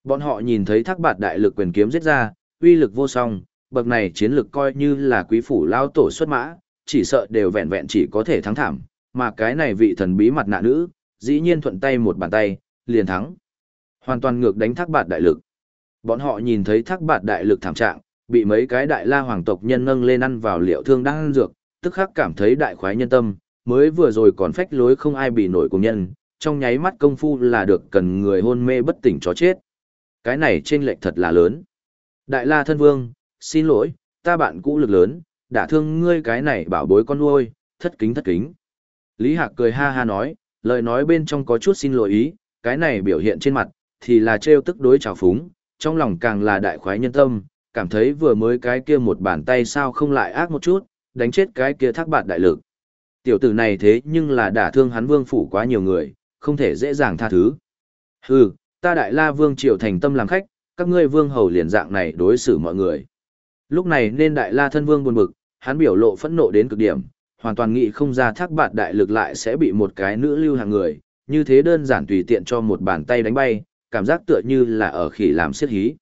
Bọn họ nhìn thấy thác bạt đại lực quyền kiếm giết ra, uy lực vô song, bậc này chiến lực coi như là quý phủ lao tổ xuất mã, chỉ sợ đều vẹn vẹn chỉ có thể thắng thảm, mà cái này vị thần bí mặt nạ nữ, dĩ nhiên thuận tay một bàn tay, liền thắng. Hoàn toàn ngược đánh thác bạt đại lực. Bọn họ nhìn thấy thác bạt đại lực thảm trạng, bị mấy cái đại la hoàng tộc nhân nâng lên ăn vào liệu thương đang ăn dược, tức khắc cảm thấy đại khoái nhân tâm, mới vừa rồi còn phách lối không ai bị nổi cùng nhân, trong nháy mắt công phu là được cần người hôn mê bất tỉnh chó chết. Cái này trên lệch thật là lớn. Đại la thân vương, xin lỗi, ta bạn cũ lực lớn, đã thương ngươi cái này bảo bối con nuôi, thất kính thất kính. Lý Hạc cười ha ha nói, lời nói bên trong có chút xin lỗi ý, cái này biểu hiện trên mặt, thì là trêu tức đối trào phúng, trong lòng càng là đại khoái nhân tâm, cảm thấy vừa mới cái kia một bàn tay sao không lại ác một chút, đánh chết cái kia thác bạt đại lực. Tiểu tử này thế nhưng là đả thương hắn vương phủ quá nhiều người, không thể dễ dàng tha thứ. Hừ, ta đại la vương triều thành tâm làm khách, các ngươi vương hầu liền dạng này đối xử mọi người. Lúc này nên đại la thân vương buồn bực, hắn biểu lộ phẫn nộ đến cực điểm, hoàn toàn nghĩ không ra thác bạt đại lực lại sẽ bị một cái nữ lưu hàng người, như thế đơn giản tùy tiện cho một bàn tay đánh bay, cảm giác tựa như là ở khỉ làm siết hí.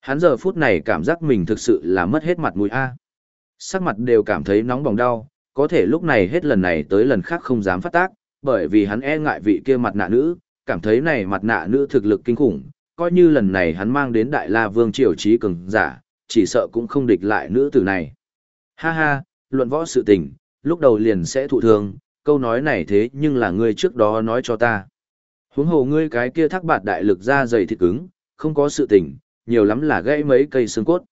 Hắn giờ phút này cảm giác mình thực sự là mất hết mặt mũi A. Sắc mặt đều cảm thấy nóng bỏng đau, có thể lúc này hết lần này tới lần khác không dám phát tác, bởi vì hắn e ngại vị kia mặt nạ nữ, cảm thấy này mặt nạ nữ thực lực kinh khủng, coi như lần này hắn mang đến Đại La Vương triều trí cường giả, chỉ sợ cũng không địch lại nữ tử này. Ha ha, luận võ sự tình, lúc đầu liền sẽ thụ thương, câu nói này thế nhưng là ngươi trước đó nói cho ta. Huống hồ ngươi cái kia thác bạt đại lực ra dày thịt cứng, không có sự tình, nhiều lắm là gãy mấy cây xương cốt.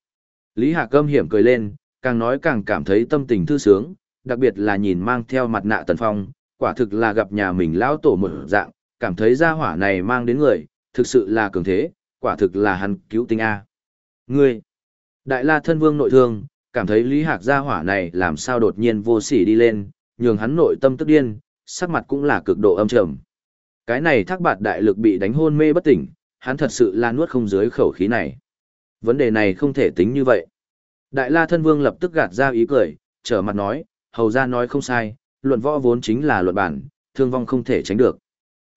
Lý Hạc Câm hiểm cười lên, càng nói càng cảm thấy tâm tình thư sướng, đặc biệt là nhìn mang theo mặt nạ tần phong, quả thực là gặp nhà mình lão tổ một dạng, cảm thấy gia hỏa này mang đến người, thực sự là cường thế, quả thực là hắn cứu tinh A. Ngươi, đại la thân vương nội thương, cảm thấy Lý Hạc gia hỏa này làm sao đột nhiên vô sỉ đi lên, nhường hắn nội tâm tức điên, sắc mặt cũng là cực độ âm trầm. Cái này thác bạt đại lực bị đánh hôn mê bất tỉnh, hắn thật sự là nuốt không dưới khẩu khí này. Vấn đề này không thể tính như vậy. Đại la thân vương lập tức gạt ra ý cười, trở mặt nói, hầu ra nói không sai, luận võ vốn chính là luận bản, thương vong không thể tránh được.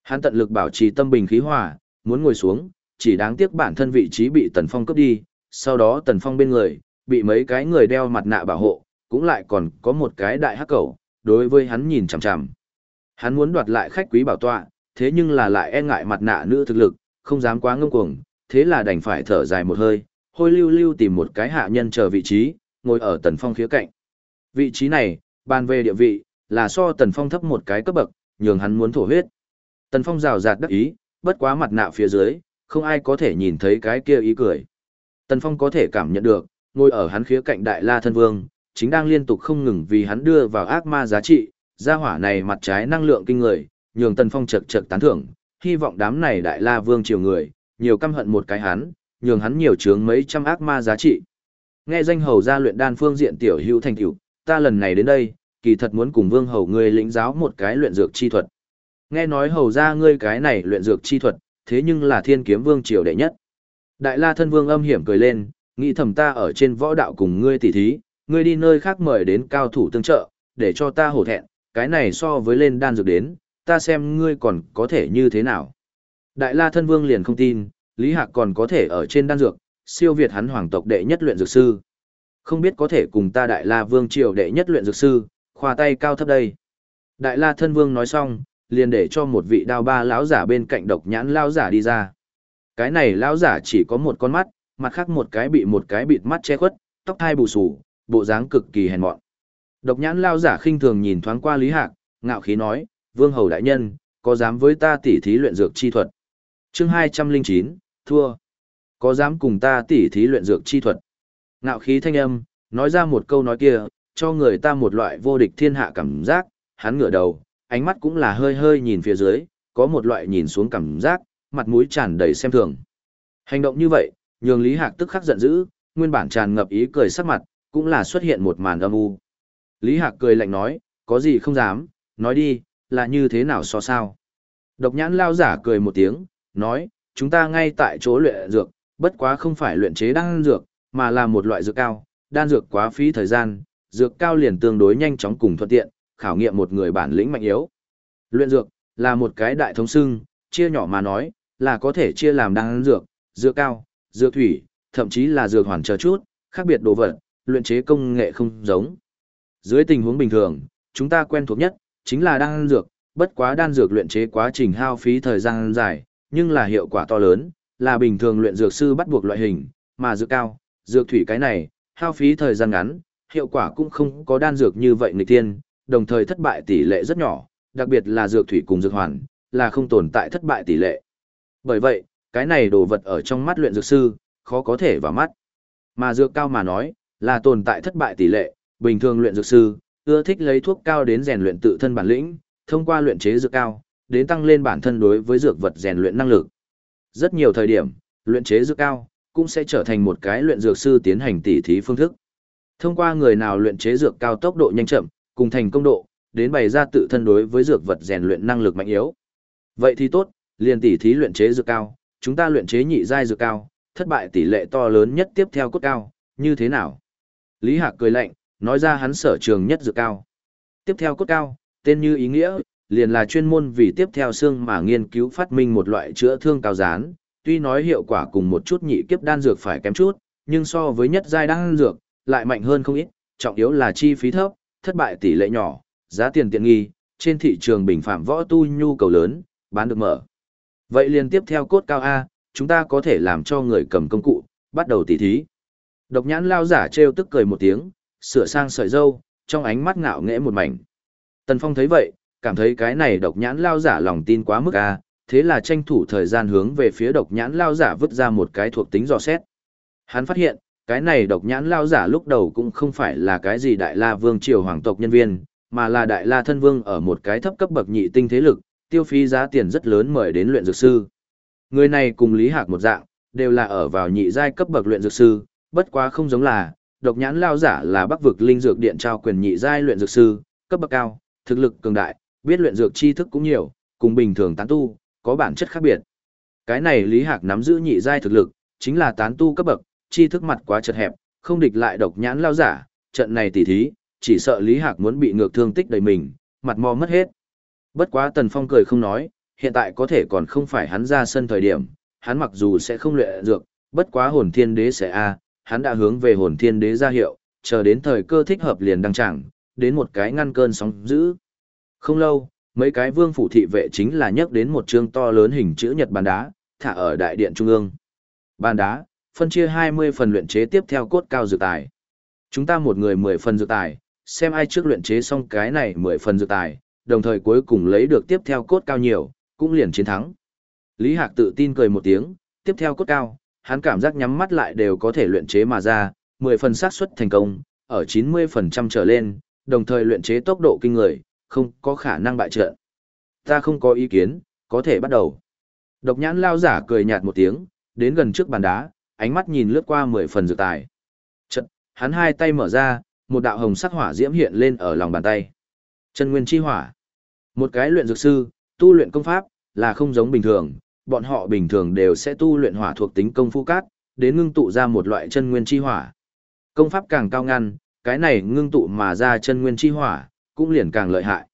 Hắn tận lực bảo trì tâm bình khí hòa, muốn ngồi xuống, chỉ đáng tiếc bản thân vị trí bị Tần Phong cướp đi, sau đó Tần Phong bên người, bị mấy cái người đeo mặt nạ bảo hộ, cũng lại còn có một cái đại hắc cầu, đối với hắn nhìn chằm chằm. Hắn muốn đoạt lại khách quý bảo tọa, thế nhưng là lại e ngại mặt nạ nữ thực lực, không dám quá ngông cuồng, thế là đành phải thở dài một hơi, hôi lưu lưu tìm một cái hạ nhân chờ vị trí, ngồi ở Tần Phong khía cạnh. Vị trí này, bàn về địa vị, là so Tần Phong thấp một cái cấp bậc, nhường hắn muốn thổ huyết. Tần Phong rào rạt đắc ý, bất quá mặt nạ phía dưới, không ai có thể nhìn thấy cái kia ý cười. Tần Phong có thể cảm nhận được, ngồi ở hắn khía cạnh Đại La Thân Vương, chính đang liên tục không ngừng vì hắn đưa vào ác ma giá trị, gia hỏa này mặt trái năng lượng kinh người, nhường Tần Phong chật chật tán thưởng, hy vọng đám này Đại La Vương triều người, nhiều căm hận một cái hắn, nhường hắn nhiều chướng mấy trăm ác ma giá trị. Nghe danh hầu gia luyện đan phương diện tiểu hữu thành tiểu, ta lần này đến đây, kỳ thật muốn cùng Vương hầu ngươi lĩnh giáo một cái luyện dược chi thuật. Nghe nói hầu gia ngươi cái này luyện dược chi thuật, thế nhưng là thiên kiếm vương triều đệ nhất. Đại la thân vương âm hiểm cười lên, nghĩ thầm ta ở trên võ đạo cùng ngươi tỉ thí, ngươi đi nơi khác mời đến cao thủ tương trợ, để cho ta hổ thẹn, cái này so với lên đan dược đến, ta xem ngươi còn có thể như thế nào. Đại la thân vương liền không tin, Lý Hạc còn có thể ở trên đan dược, siêu việt hắn hoàng tộc đệ nhất luyện dược sư. Không biết có thể cùng ta đại la vương triều đệ nhất luyện dược sư, khoa tay cao thấp đây. Đại la thân vương nói xong, liền để cho một vị đao ba lão giả bên cạnh độc nhãn lão giả đi ra. Cái này lão giả chỉ có một con mắt, mặt khác một cái bị một cái bịt mắt che khuất, tóc hai bù xù, bộ dáng cực kỳ hèn mọn. Độc nhãn lão giả khinh thường nhìn thoáng qua Lý Hạc, ngạo khí nói, "Vương hầu đại nhân, có dám với ta tỉ thí luyện dược chi thuật?" Chương 209, thua. Có dám cùng ta tỉ thí luyện dược chi thuật? Ngạo khí thanh âm, nói ra một câu nói kia, cho người ta một loại vô địch thiên hạ cảm giác, hắn ngửa đầu, ánh mắt cũng là hơi hơi nhìn phía dưới, có một loại nhìn xuống cảm giác, mặt mũi tràn đầy xem thường. Hành động như vậy, nhường Lý Hạc tức khắc giận dữ, nguyên bản tràn ngập ý cười sắc mặt, cũng là xuất hiện một màn âm u. Lý Hạc cười lạnh nói, có gì không dám, nói đi, là như thế nào so sao. Độc nhãn lao giả cười một tiếng, nói, chúng ta ngay tại chỗ luyện dược, bất quá không phải luyện chế đan dược, mà là một loại dược cao, đan dược quá phí thời gian, dược cao liền tương đối nhanh chóng cùng thuận tiện, khảo nghiệm một người bản lĩnh mạnh yếu. Luyện dược là một cái đại thống xưng, chia nhỏ mà nói, là có thể chia làm đan dược, dược cao, dược thủy, thậm chí là dược hoàn chờ chút, khác biệt đồ vật, luyện chế công nghệ không giống. Dưới tình huống bình thường, chúng ta quen thuộc nhất chính là đan dược, bất quá đan dược luyện chế quá trình hao phí thời gian dài, nhưng là hiệu quả to lớn, là bình thường luyện dược sư bắt buộc loại hình, mà dược cao, dược thủy cái này, hao phí thời gian ngắn, hiệu quả cũng không có đan dược như vậy người tiên, đồng thời thất bại tỷ lệ rất nhỏ, đặc biệt là dược thủy cùng dược hoàn, là không tồn tại thất bại tỷ lệ. Bởi vậy, cái này đồ vật ở trong mắt luyện dược sư, khó có thể vào mắt. Mà dược cao mà nói, là tồn tại thất bại tỷ lệ, bình thường luyện dược sư, ưa thích lấy thuốc cao đến rèn luyện tự thân bản lĩnh, thông qua luyện chế dược cao, đến tăng lên bản thân đối với dược vật rèn luyện năng lực. Rất nhiều thời điểm, luyện chế dược cao, cũng sẽ trở thành một cái luyện dược sư tiến hành tỉ thí phương thức. Thông qua người nào luyện chế dược cao tốc độ nhanh chậm, cùng thành công độ, đến bày ra tự thân đối với dược vật rèn luyện năng lực mạnh yếu. Vậy thì tốt, liền tỉ thí luyện chế dược cao, chúng ta luyện chế nhị giai dược cao, thất bại tỷ lệ to lớn nhất tiếp theo cốt cao, như thế nào? Lý Hạc cười lạnh, nói ra hắn sở trường nhất dược cao. Tiếp theo cốt cao, tên như ý nghĩa, liền là chuyên môn vì tiếp theo xương mà nghiên cứu phát minh một loại chữa thương cao dán, tuy nói hiệu quả cùng một chút nhị kiếp đan dược phải kém chút, nhưng so với nhất giai đan dược, lại mạnh hơn không ít, trọng yếu là chi phí thấp, thất bại tỷ lệ nhỏ, giá tiền tiện nghi, trên thị trường bình phạm võ tu nhu cầu lớn, bán được mở. Vậy liền tiếp theo cốt cao A, chúng ta có thể làm cho người cầm công cụ, bắt đầu tỉ thí. Độc nhãn lao giả trêu tức cười một tiếng, sửa sang sợi dâu, trong ánh mắt ngạo nghễ một mảnh. Tần Phong thấy vậy, cảm thấy cái này độc nhãn lao giả lòng tin quá mức a, thế là tranh thủ thời gian hướng về phía độc nhãn lao giả vứt ra một cái thuộc tính dò xét. Hắn phát hiện, cái này độc nhãn lao giả lúc đầu cũng không phải là cái gì đại la vương triều hoàng tộc nhân viên, mà là đại la thân vương ở một cái thấp cấp bậc nhị tinh thế lực, tiêu phí giá tiền rất lớn mời đến luyện dược sư. Người này cùng Lý Hạc một dạng, đều là ở vào nhị giai cấp bậc luyện dược sư, bất quá không giống là, độc nhãn lao giả là bắc vực linh dược điện trao quyền nhị giai luyện dược sư, cấp bậc cao, thực lực cường đại, biết luyện dược tri thức cũng nhiều, cùng bình thường tán tu, có bản chất khác biệt. Cái này Lý Hạc nắm giữ nhị giai thực lực, chính là tán tu cấp bậc, tri thức mặt quá chật hẹp, không địch lại độc nhãn lao giả, trận này tỉ thí, chỉ sợ Lý Hạc muốn bị ngược thương tích đầy mình, mặt mò mất hết. Bất quá Tần Phong cười không nói, hiện tại có thể còn không phải hắn ra sân thời điểm, hắn mặc dù sẽ không luyện dược, bất quá hồn thiên đế sẽ a, hắn đã hướng về hồn thiên đế ra hiệu, chờ đến thời cơ thích hợp liền đăng chẳng, đến một cái ngăn cơn sóng dữ. Không lâu, mấy cái vương phủ thị vệ chính là nhắc đến một chương to lớn hình chữ nhật bàn đá, thả ở đại điện trung ương. Bàn đá, phân chia 20 phần luyện chế tiếp theo cốt cao dược tài. Chúng ta một người 10 phần dược tài, xem ai trước luyện chế xong cái này 10 phần dược tài, đồng thời cuối cùng lấy được tiếp theo cốt cao nhiều, cũng liền chiến thắng. Lý Hạc tự tin cười một tiếng, tiếp theo cốt cao, hắn cảm giác nhắm mắt lại đều có thể luyện chế mà ra, 10 phần xác suất thành công, ở 90% trở lên, đồng thời luyện chế tốc độ kinh người, không có khả năng bại trận. Ta không có ý kiến, có thể bắt đầu. Độc nhãn lao giả cười nhạt một tiếng, đến gần trước bàn đá, ánh mắt nhìn lướt qua 10 phần dược tài. Trận, hắn hai tay mở ra, một đạo hồng sắc hỏa diễm hiện lên ở lòng bàn tay. Chân nguyên chi hỏa. Một cái luyện dược sư, tu luyện công pháp, là không giống bình thường, bọn họ bình thường đều sẽ tu luyện hỏa thuộc tính công phu cát, đến ngưng tụ ra một loại chân nguyên chi hỏa. Công pháp càng cao ngăn, cái này ngưng tụ mà ra chân nguyên chi hỏa, cũng liền càng lợi hại.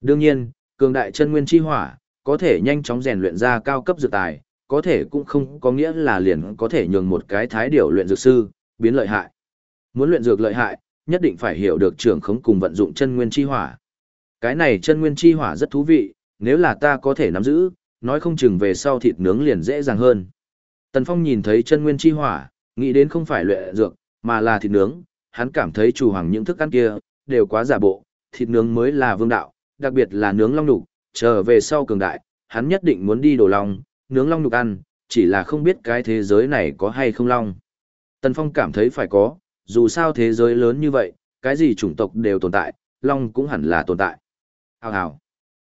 Đương nhiên, cường đại chân nguyên chi hỏa, có thể nhanh chóng rèn luyện ra cao cấp dược tài, có thể cũng không có nghĩa là liền có thể nhường một cái thái điều luyện dược sư, biến lợi hại. Muốn luyện dược lợi hại, nhất định phải hiểu được trưởng khống cùng vận dụng chân nguyên chi hỏa. Cái này chân nguyên chi hỏa rất thú vị, nếu là ta có thể nắm giữ, nói không chừng về sau thịt nướng liền dễ dàng hơn. Tần Phong nhìn thấy chân nguyên chi hỏa, nghĩ đến không phải luyện dược, mà là thịt nướng, hắn cảm thấy chủ hoàng những thức ăn kia, đều quá giả bộ, thịt nướng mới là vương đạo, đặc biệt là nướng long nục, trở về sau cường đại, hắn nhất định muốn đi đổ long, nướng long nục ăn, chỉ là không biết cái thế giới này có hay không long. Tần Phong cảm thấy phải có, dù sao thế giới lớn như vậy, cái gì chủng tộc đều tồn tại, long cũng hẳn là tồn tại. Hào hào.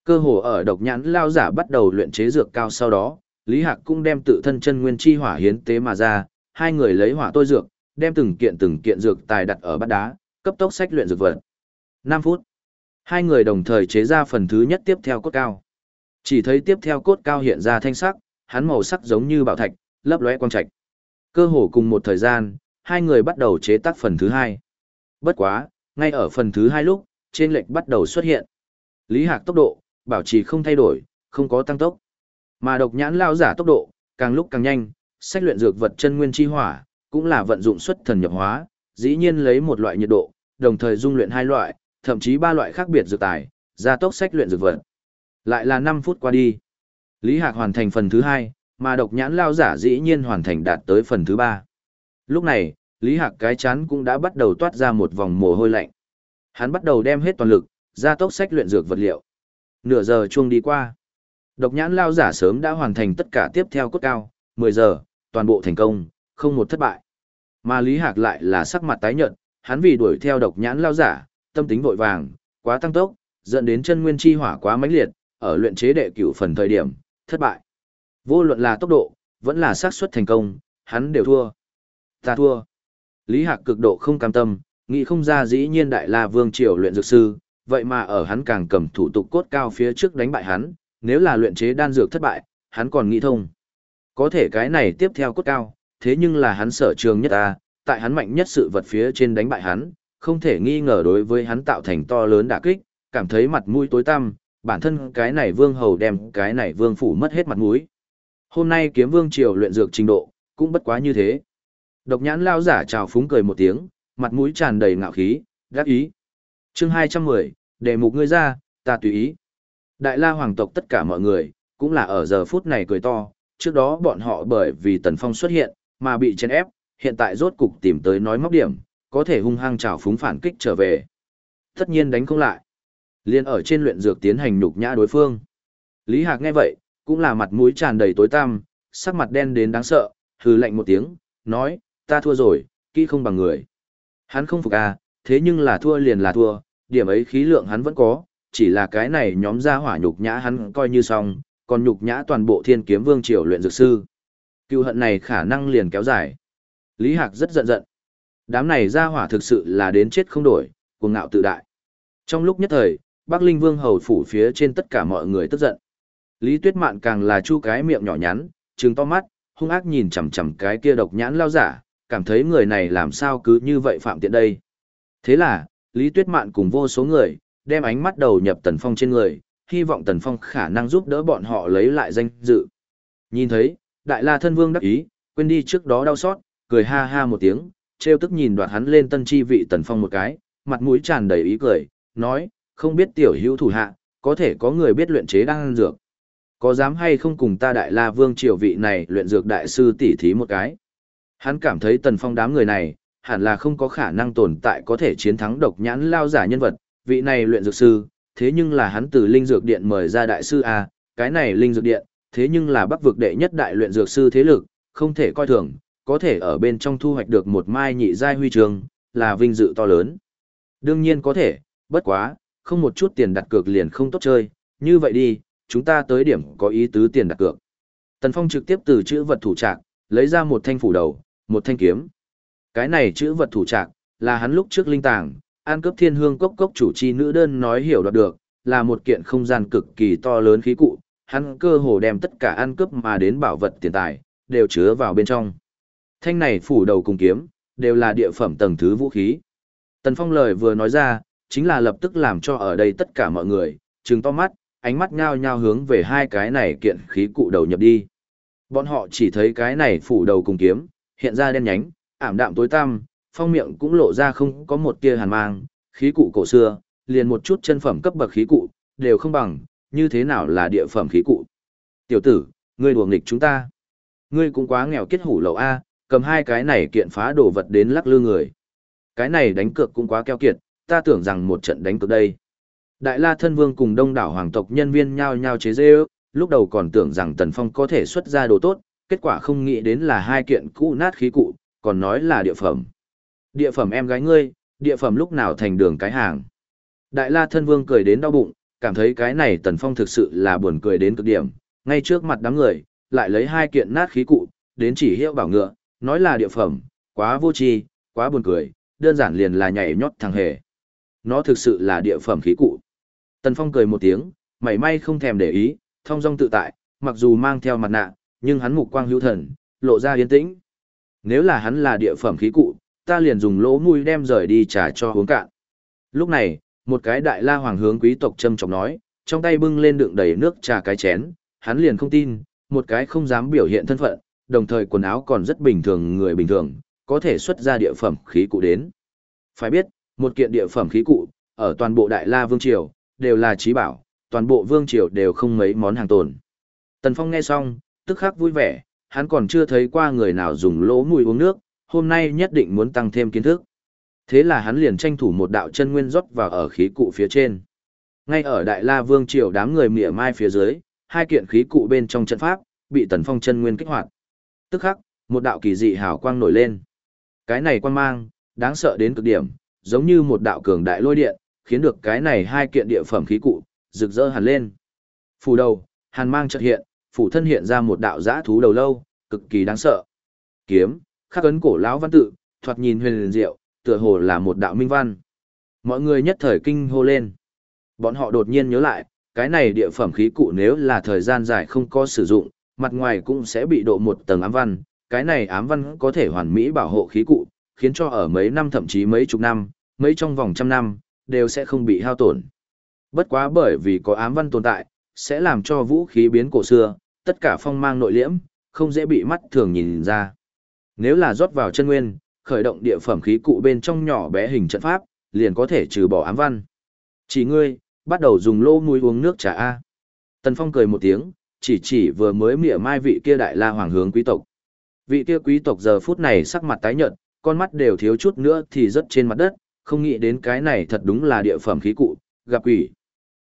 Cơ hồ ở độc nhãn lao giả bắt đầu luyện chế dược cao sau đó, Lý Hạc cũng đem tự thân chân nguyên chi hỏa hiến tế mà ra, hai người lấy hỏa tôi dược, đem từng kiện từng kiện dược tài đặt ở bát đá, cấp tốc sách luyện dược vật. 5 phút. Hai người đồng thời chế ra phần thứ nhất tiếp theo cốt cao. Chỉ thấy tiếp theo cốt cao hiện ra thanh sắc, hắn màu sắc giống như bảo thạch, lấp lóe quang trạch. Cơ hồ cùng một thời gian, hai người bắt đầu chế tác phần thứ hai. Bất quá, ngay ở phần thứ hai lúc, trên lệch bắt đầu xuất hiện. Lý Hạc tốc độ, bảo trì không thay đổi, không có tăng tốc. Mà độc nhãn lao giả tốc độ, càng lúc càng nhanh, sách luyện dược vật chân nguyên chi hỏa, cũng là vận dụng xuất thần nhập hóa, dĩ nhiên lấy một loại nhiệt độ, đồng thời dung luyện hai loại, thậm chí ba loại khác biệt dược tài, gia tốc sách luyện dược vật. Lại là 5 phút qua đi. Lý Hạc hoàn thành phần thứ hai, mà độc nhãn lao giả dĩ nhiên hoàn thành đạt tới phần thứ ba. Lúc này, Lý Hạc cái chán cũng đã bắt đầu toát ra một vòng mồ hôi lạnh. Hắn bắt đầu đem hết toàn lực, gia tốc sách luyện dược vật liệu. Nửa giờ chuông đi qua. Độc nhãn lao giả sớm đã hoàn thành tất cả tiếp theo cốt cao, 10 giờ, toàn bộ thành công, không một thất bại. Mà Lý Hạc lại là sắc mặt tái nhợt, hắn vì đuổi theo độc nhãn lao giả, tâm tính vội vàng, quá tăng tốc, dẫn đến chân nguyên chi hỏa quá mãnh liệt, ở luyện chế đệ cửu phần thời điểm, thất bại. Vô luận là tốc độ, vẫn là xác suất thành công, hắn đều thua. Ta thua. Lý Hạc cực độ không cam tâm, nghĩ không ra dĩ nhiên đại la vương triều luyện dược sư, vậy mà ở hắn càng cầm thủ tục cốt cao phía trước đánh bại hắn, nếu là luyện chế đan dược thất bại, hắn còn nghĩ thông. Có thể cái này tiếp theo cốt cao, thế nhưng là hắn sở trường nhất ta, tại hắn mạnh nhất sự vật phía trên đánh bại hắn, không thể nghi ngờ đối với hắn tạo thành to lớn đả kích, cảm thấy mặt mũi tối tăm, bản thân cái này vương hầu đem cái này vương phủ mất hết mặt mũi. Hôm nay kiếm vương triều luyện dược trình độ, cũng bất quá như thế. Độc nhãn lao giả chào phúng cười một tiếng, mặt mũi tràn đầy ngạo khí, gác ý. chương 210, đề mục ngươi ra, ta tùy ý. Đại la hoàng tộc tất cả mọi người, cũng là ở giờ phút này cười to, trước đó bọn họ bởi vì Tần Phong xuất hiện, mà bị chèn ép, hiện tại rốt cục tìm tới nói móc điểm, có thể hung hăng trào phúng phản kích trở về. Tất nhiên đánh không lại. Liên ở trên luyện dược tiến hành nhục nhã đối phương. Lý Hạc nghe vậy, cũng là mặt mũi tràn đầy tối tăm, sắc mặt đen đến đáng sợ, hừ lạnh một tiếng, nói, ta thua rồi, kỹ không bằng người. Hắn không phục à, thế nhưng là thua liền là thua, điểm ấy khí lượng hắn vẫn có, chỉ là cái này nhóm ra hỏa nhục nhã hắn coi như xong, còn nhục nhã toàn bộ thiên kiếm vương triều luyện dược sư. Cựu hận này khả năng liền kéo dài. Lý Hạc rất giận giận. Đám này ra hỏa thực sự là đến chết không đổi, cuồng ngạo tự đại. Trong lúc nhất thời, Bắc Linh Vương hầu phủ phía trên tất cả mọi người tức giận. Lý Tuyết Mạn càng là chu cái miệng nhỏ nhắn, trừng to mắt, hung ác nhìn chằm chằm cái kia độc nhãn lao giả, cảm thấy người này làm sao cứ như vậy phạm tiện đây. Thế là, Lý Tuyết Mạn cùng vô số người, đem ánh mắt đầu nhập Tần Phong trên người, hy vọng Tần Phong khả năng giúp đỡ bọn họ lấy lại danh dự. Nhìn thấy, Đại La Thân Vương đắc ý, quên đi trước đó đau xót, cười ha ha một tiếng, Trêu tức nhìn đoạt hắn lên tân chi vị Tần Phong một cái, mặt mũi tràn đầy ý cười, nói, không biết tiểu hữu thủ hạ, có thể có người biết luyện chế đan dược. Có dám hay không cùng ta Đại La Vương triều vị này luyện dược đại sư tỉ thí một cái. Hắn cảm thấy Tần Phong đám người này, hẳn là không có khả năng tồn tại có thể chiến thắng độc nhãn lao giả nhân vật, vị này luyện dược sư, thế nhưng là hắn từ linh dược điện mời ra đại sư A, cái này linh dược điện, thế nhưng là bắc vực đệ nhất đại luyện dược sư thế lực, không thể coi thường, có thể ở bên trong thu hoạch được một mai nhị giai huy trường, là vinh dự to lớn. Đương nhiên có thể, bất quá, không một chút tiền đặt cược liền không tốt chơi, như vậy đi, chúng ta tới điểm có ý tứ tiền đặt cược. Tần Phong trực tiếp từ chữ vật thủ trạc, lấy ra một thanh phủ đầu, một thanh kiếm. Cái này chữ vật thủ trạc, là hắn lúc trước linh tàng, an cấp thiên hương cốc cốc chủ chi nữ đơn nói hiểu đoạt được, là một kiện không gian cực kỳ to lớn khí cụ, hắn cơ hồ đem tất cả ăn cướp mà đến bảo vật tiền tài, đều chứa vào bên trong. Thanh này phủ đầu cùng kiếm, đều là địa phẩm tầng thứ vũ khí. Tần Phong lời vừa nói ra, chính là lập tức làm cho ở đây tất cả mọi người, trừng to mắt, ánh mắt nhao nhao hướng về hai cái này kiện khí cụ đầu nhập đi. Bọn họ chỉ thấy cái này phủ đầu cùng kiếm, hiện ra đen nhánh, ảm đạm tối tăm, phong miệng cũng lộ ra không có một tia hàn mang, khí cụ cổ xưa, liền một chút chân phẩm cấp bậc khí cụ, đều không bằng, như thế nào là địa phẩm khí cụ. Tiểu tử, ngươi đùa nghịch chúng ta. Ngươi cũng quá nghèo kết hủ lậu A, cầm hai cái này kiện phá đồ vật đến lắc lư người. Cái này đánh cược cũng quá keo kiệt, ta tưởng rằng một trận đánh cược đây. Đại La Thân Vương cùng đông đảo hoàng tộc nhân viên nhao nhao chế dê lúc đầu còn tưởng rằng Tần Phong có thể xuất ra đồ tốt, kết quả không nghĩ đến là hai kiện cũ nát khí cụ, còn nói là địa phẩm. Địa phẩm em gái ngươi, địa phẩm lúc nào thành đường cái hàng. Đại La Thân Vương cười đến đau bụng, cảm thấy cái này Tần Phong thực sự là buồn cười đến cực điểm, ngay trước mặt đám người, lại lấy hai kiện nát khí cụ, đến chỉ hiệu bảo ngựa, nói là địa phẩm, quá vô tri, quá buồn cười, đơn giản liền là nhảy nhót thằng hề. Nó thực sự là địa phẩm khí cụ. Tần Phong cười một tiếng, mảy may không thèm để ý, thong dong tự tại, mặc dù mang theo mặt nạ, nhưng hắn mục quang hữu thần, lộ ra yên tĩnh. Nếu là hắn là địa phẩm khí cụ, ta liền dùng lỗ mũi đem rời đi trả cho uống cạn. Lúc này, một cái đại la hoàng hướng quý tộc châm trọng nói, trong tay bưng lên đựng đầy nước trà cái chén, hắn liền không tin, một cái không dám biểu hiện thân phận, đồng thời quần áo còn rất bình thường người bình thường, có thể xuất ra địa phẩm khí cụ đến. Phải biết, một kiện địa phẩm khí cụ, ở toàn bộ Đại La Vương Triều, đều là trí bảo, toàn bộ Vương Triều đều không mấy món hàng tồn. Tần Phong nghe xong, tức khắc vui vẻ, hắn còn chưa thấy qua người nào dùng lỗ mùi uống nước, hôm nay nhất định muốn tăng thêm kiến thức. Thế là hắn liền tranh thủ một đạo chân nguyên rót vào ở khí cụ phía trên. Ngay ở Đại La Vương Triều đám người mỉa mai phía dưới, hai kiện khí cụ bên trong trận pháp, bị Tần Phong chân nguyên kích hoạt. Tức khắc, một đạo kỳ dị hào quang nổi lên. Cái này quang mang, đáng sợ đến cực điểm, giống như một đạo cường đại lôi điện, khiến được cái này hai kiện địa phẩm khí cụ, rực rỡ hẳn lên. Phù đầu, hàn mang chợt hiện, phủ thân hiện ra một đạo giã thú đầu lâu, cực kỳ đáng sợ. Kiếm, khắc ấn cổ lão văn tự, thoạt nhìn huyền liền diệu, tựa hồ là một đạo minh văn. Mọi người nhất thời kinh hô lên. Bọn họ đột nhiên nhớ lại, cái này địa phẩm khí cụ nếu là thời gian dài không có sử dụng, mặt ngoài cũng sẽ bị độ một tầng ám văn, cái này ám văn có thể hoàn mỹ bảo hộ khí cụ, khiến cho ở mấy năm thậm chí mấy chục năm, mấy trong vòng trăm năm, đều sẽ không bị hao tổn. Bất quá bởi vì có ám văn tồn tại, sẽ làm cho vũ khí biến cổ xưa, tất cả phong mang nội liễm, không dễ bị mắt thường nhìn ra. Nếu là rót vào chân nguyên, khởi động địa phẩm khí cụ bên trong nhỏ bé hình trận pháp, liền có thể trừ bỏ ám văn. Chỉ ngươi, bắt đầu dùng lô mũi uống nước trà A. Tần Phong cười một tiếng, chỉ chỉ vừa mới mỉa mai vị kia đại la hoàng hướng quý tộc. Vị kia quý tộc giờ phút này sắc mặt tái nhợt, con mắt đều thiếu chút nữa thì rớt trên mặt đất, không nghĩ đến cái này thật đúng là địa phẩm khí cụ, gặp quỷ.